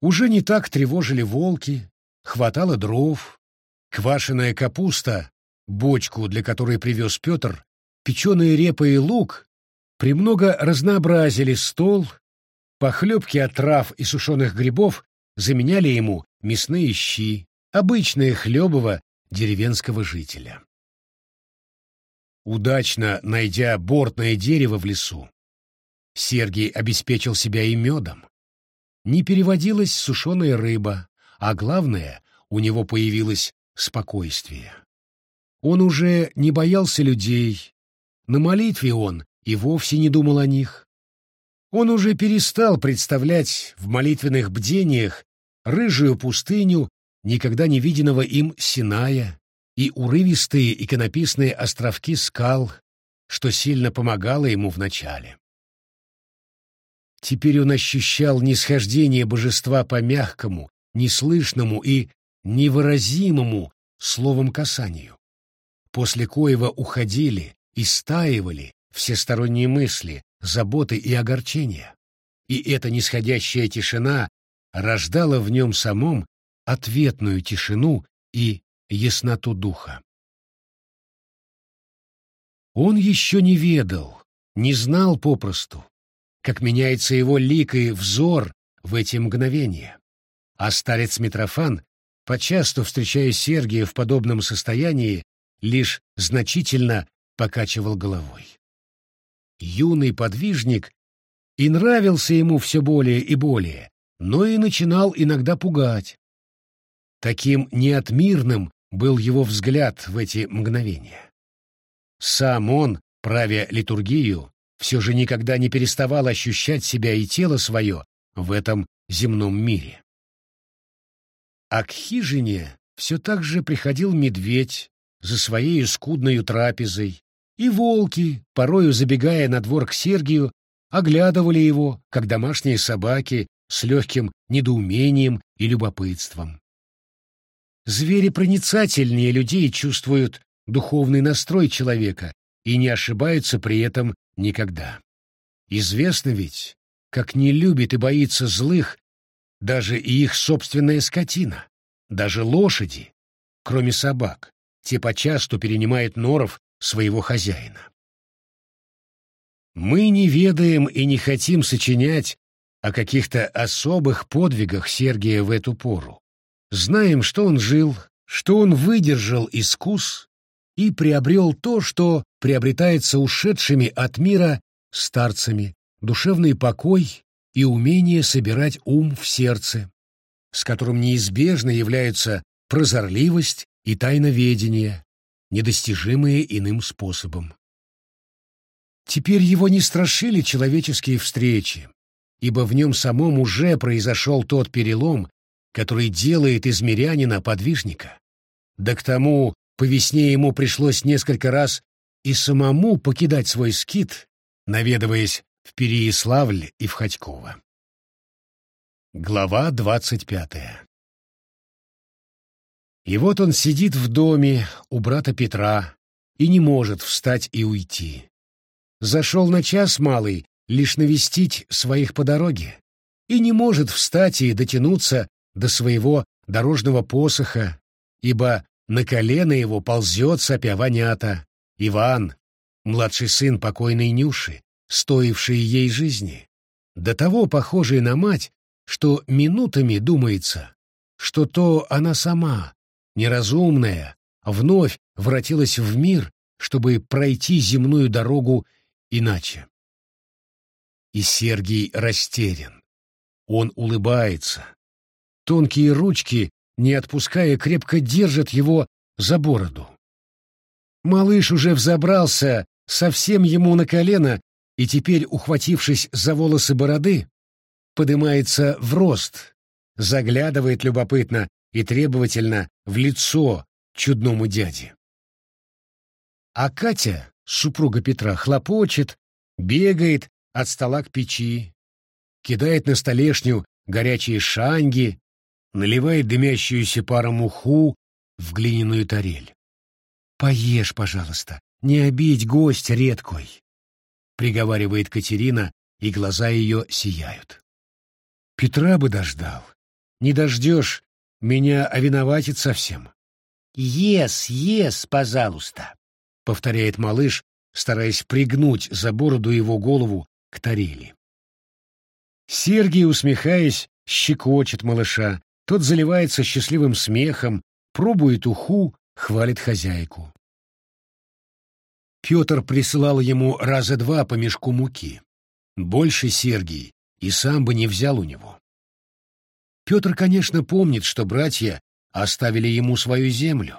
Уже не так тревожили волки, хватало дров, квашеная капуста, бочку, для которой привез Петр, печеные репа и лук, премного разнообразили стол, похлебки от трав и сушеных грибов заменяли ему мясные щи, обычное хлебово деревенского жителя. Удачно найдя бортное дерево в лесу, Сергий обеспечил себя и медом. не переводилась сушеная рыба, а главное, у него появилось спокойствие. Он уже не боялся людей, на молитве он и вовсе не думал о них. Он уже перестал представлять в молитвенных бдениях рыжую пустыню никогда не виденного им Синая и урывистые иконописные островки скал, что сильно помогало ему вначале. Теперь он ощущал нисхождение божества по мягкому, неслышному и невыразимому словом касанию, после коего уходили и стаивали всесторонние мысли, заботы и огорчения, и эта нисходящая тишина рождала в нем самом ответную тишину и ясноту духа. Он еще не ведал, не знал попросту, как меняется его лик и взор в эти мгновения. А старец Митрофан, почасту встречая Сергия в подобном состоянии, лишь значительно покачивал головой. Юный подвижник и нравился ему все более и более, но и начинал иногда пугать. Таким неотмирным был его взгляд в эти мгновения. Сам он, правя литургию, все же никогда не переставал ощущать себя и тело свое в этом земном мире. А к хижине все так же приходил медведь за своей скудной трапезой, и волки, порою забегая на двор к Сергию, оглядывали его, как домашние собаки, с легким недоумением и любопытством. Звери проницательнее людей чувствуют духовный настрой человека и не ошибаются при этом никогда. Известно ведь, как не любит и боится злых даже и их собственная скотина, даже лошади, кроме собак, те почасту перенимают норов своего хозяина. Мы не ведаем и не хотим сочинять о каких-то особых подвигах Сергия в эту пору. Знаем, что он жил, что он выдержал искус и приобрел то, что приобретается ушедшими от мира старцами, душевный покой и умение собирать ум в сердце, с которым неизбежно являются прозорливость и тайноведение, недостижимые иным способом. Теперь его не страшили человеческие встречи, ибо в нем самом уже произошел тот перелом, который делает из мирянина подвижника. Да к тому по весне ему пришлось несколько раз и самому покидать свой скит, наведываясь в Переяславль и в Ходьково. Глава двадцать пятая И вот он сидит в доме у брата Петра и не может встать и уйти. Зашел на час малый лишь навестить своих по дороге и не может встать и дотянуться до своего дорожного посоха, ибо на колено его ползет сопя вонята, Иван, младший сын покойной Нюши, стоивший ей жизни, до того похожий на мать, что минутами думается, что то она сама, неразумная, вновь вратилась в мир, чтобы пройти земную дорогу иначе. И Сергий растерян. Он улыбается, Тонкие ручки, не отпуская, крепко держат его за бороду. Малыш уже взобрался совсем ему на колено и теперь, ухватившись за волосы бороды, поднимается в рост, заглядывает любопытно и требовательно в лицо чудному дяде. А Катя, супруга Петра, хлопочет, бегает от стола к печи, кидает на столешню горячие шанги, наливает дымящуюся паром уху в глиняную тарель. «Поешь, пожалуйста, не обидь гость редкой», — приговаривает Катерина, и глаза ее сияют. «Петра бы дождал. Не дождешь, меня овиноватит совсем». «Ес, ес, пожалуйста», — повторяет малыш, стараясь пригнуть за бороду его голову к тарели. Сергий, усмехаясь, щекочет малыша, тот заливается счастливым смехом, пробует уху, хвалит хозяйку. Петр присылал ему раза два по мешку муки. Больше Сергий и сам бы не взял у него. Петр, конечно, помнит, что братья оставили ему свою землю.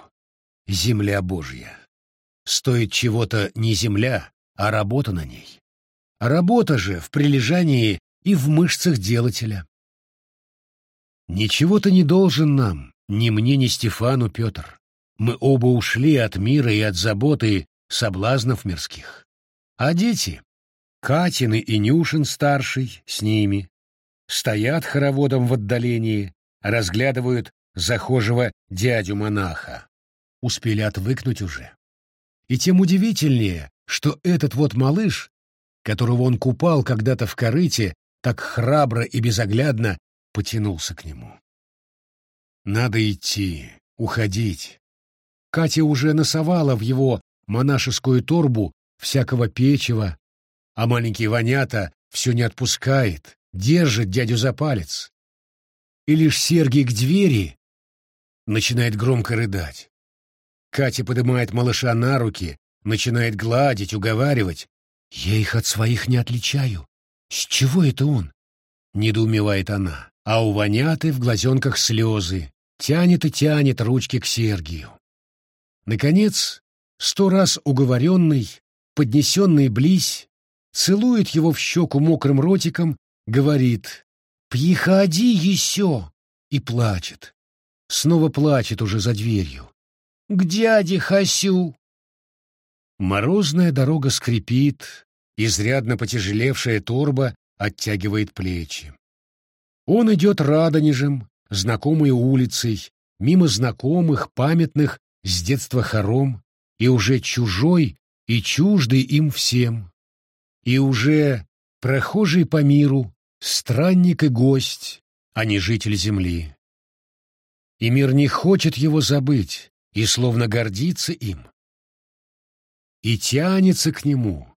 Земля Божья. Стоит чего-то не земля, а работа на ней. Работа же в прилежании и в мышцах делателя. Ничего ты не должен нам, ни мне, ни Стефану, Петр. Мы оба ушли от мира и от заботы соблазнов мирских. А дети, Катины и Нюшин старший с ними, стоят хороводом в отдалении, разглядывают захожего дядю-монаха. Успели отвыкнуть уже. И тем удивительнее, что этот вот малыш, которого он купал когда-то в корыте, так храбро и безоглядно потянулся к нему. Надо идти, уходить. Катя уже носовала в его монашескую торбу всякого печива, а маленький Ванята все не отпускает, держит дядю за палец. И лишь Сергий к двери начинает громко рыдать. Катя поднимает малыша на руки, начинает гладить, уговаривать. «Я их от своих не отличаю. С чего это он?» — недоумевает она. А у Ваняты в глазенках слезы. Тянет и тянет ручки к Сергию. Наконец, сто раз уговоренный, поднесенный близь, целует его в щеку мокрым ротиком, говорит «Приходи еще!» и плачет. Снова плачет уже за дверью. «К дяде Хасю!» Морозная дорога скрипит, изрядно потяжелевшая торба оттягивает плечи. Он идет радонежем, знакомой улицей, мимо знакомых, памятных с детства хором, и уже чужой и чуждый им всем, и уже прохожий по миру, странник и гость, а не житель земли. И мир не хочет его забыть и словно гордится им. И тянется к нему,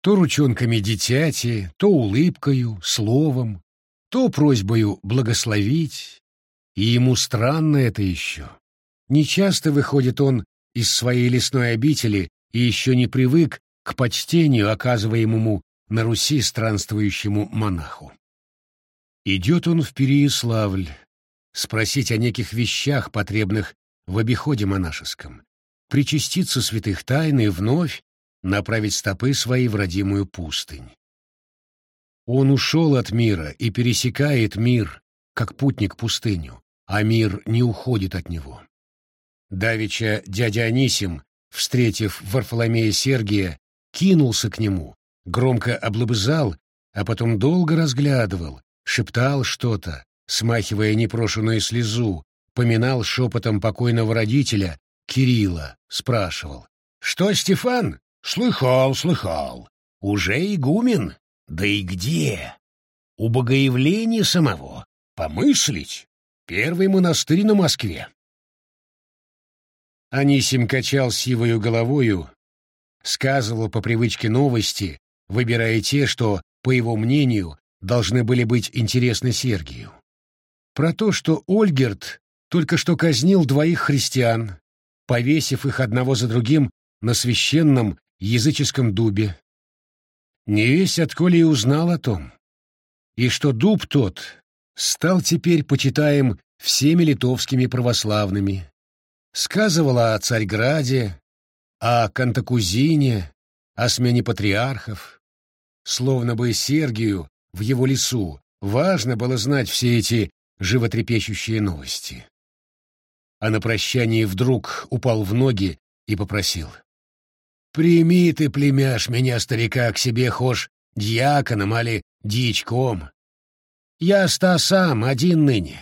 то ручонками дитяти, то улыбкою, словом, то просьбою благословить, и ему странно это еще. Нечасто выходит он из своей лесной обители и еще не привык к почтению, оказываемому на Руси странствующему монаху. Идет он в Переяславль, спросить о неких вещах, потребных в обиходе монашеском, причаститься святых тайн и вновь направить стопы свои в родимую пустынь. Он ушел от мира и пересекает мир, как путник пустыню, а мир не уходит от него. Давича дядя Анисим, встретив Варфоломея Сергия, кинулся к нему, громко облобызал, а потом долго разглядывал, шептал что-то, смахивая непрошенную слезу, поминал шепотом покойного родителя, Кирилла, спрашивал. «Что, Стефан? Слыхал, слыхал. Уже игумен? Да и где? У богоявления самого. Помыслить? Первый монастырь на Москве. Анисим качал сивою головою, сказывал по привычке новости, выбирая те, что, по его мнению, должны были быть интересны Сергию. Про то, что Ольгерт только что казнил двоих христиан, повесив их одного за другим на священном языческом дубе. Не весь отколи и узнал о том, и что дуб тот стал теперь почитаем всеми литовскими православными, Сказывала о Царьграде, о Кантакузине, о смене патриархов. Словно бы Сергию в его лесу важно было знать все эти животрепещущие новости. А на прощании вдруг упал в ноги и попросил. «Прими ты, племяш, меня, старика, к себе хошь дьяконом али дьячком. Я ста сам один ныне,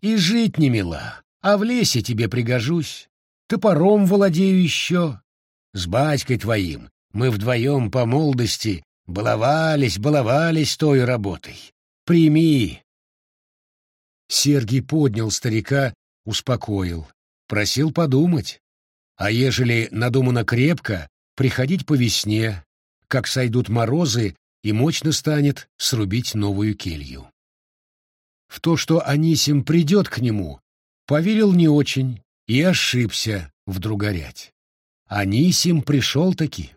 и жить не мила, а в лесе тебе пригожусь, топором владею еще. С батькой твоим мы вдвоем по молодости баловались, баловались той работой. Прими. Сергий поднял старика, успокоил, просил подумать. А ежели надумано крепко, приходить по весне, как сойдут морозы, и мощно станет срубить новую келью. В то, что Анисим придет к нему, Поверил не очень и ошибся вдруг горять. Анисим пришел-таки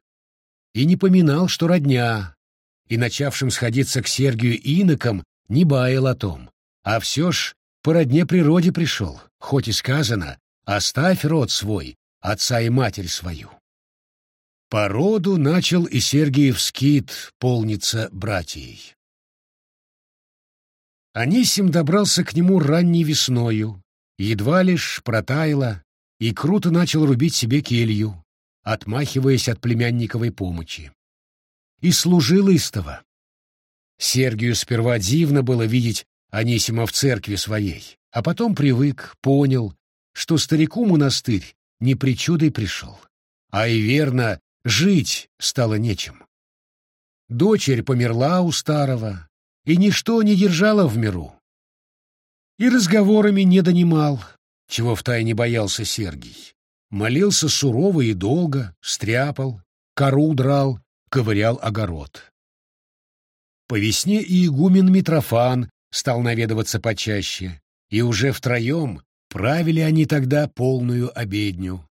и не поминал, что родня, и начавшим сходиться к Сергию инокам не баял о том, а все ж по родне природе пришел, хоть и сказано «оставь род свой, отца и матерь свою». По роду начал и Сергиев скит полниться братьей. Анисим добрался к нему ранней весною, едва лишь протаяло, и круто начал рубить себе келью, отмахиваясь от племянниковой помощи. И служил истово. Сергию сперва дивно было видеть Анисима в церкви своей, а потом привык, понял, что старику монастырь не причудой пришел, а и верно, жить стало нечем. Дочерь померла у старого, и ничто не держало в миру. И разговорами не донимал, чего втайне боялся Сергий. Молился сурово и долго, стряпал, кору драл, ковырял огород. По весне и игумен Митрофан стал наведываться почаще, и уже втроем правили они тогда полную обедню.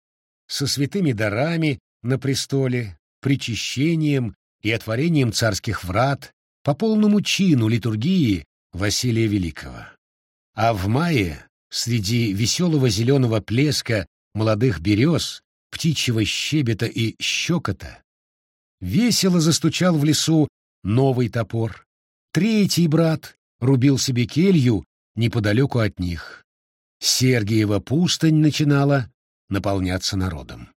Со святыми дарами на престоле, причащением и отворением царских врат по полному чину литургии Василия Великого. А в мае среди веселого зеленого плеска молодых берез, птичьего щебета и щекота, весело застучал в лесу новый топор. Третий брат рубил себе келью неподалеку от них. Сергиева пустынь начинала наполняться народом.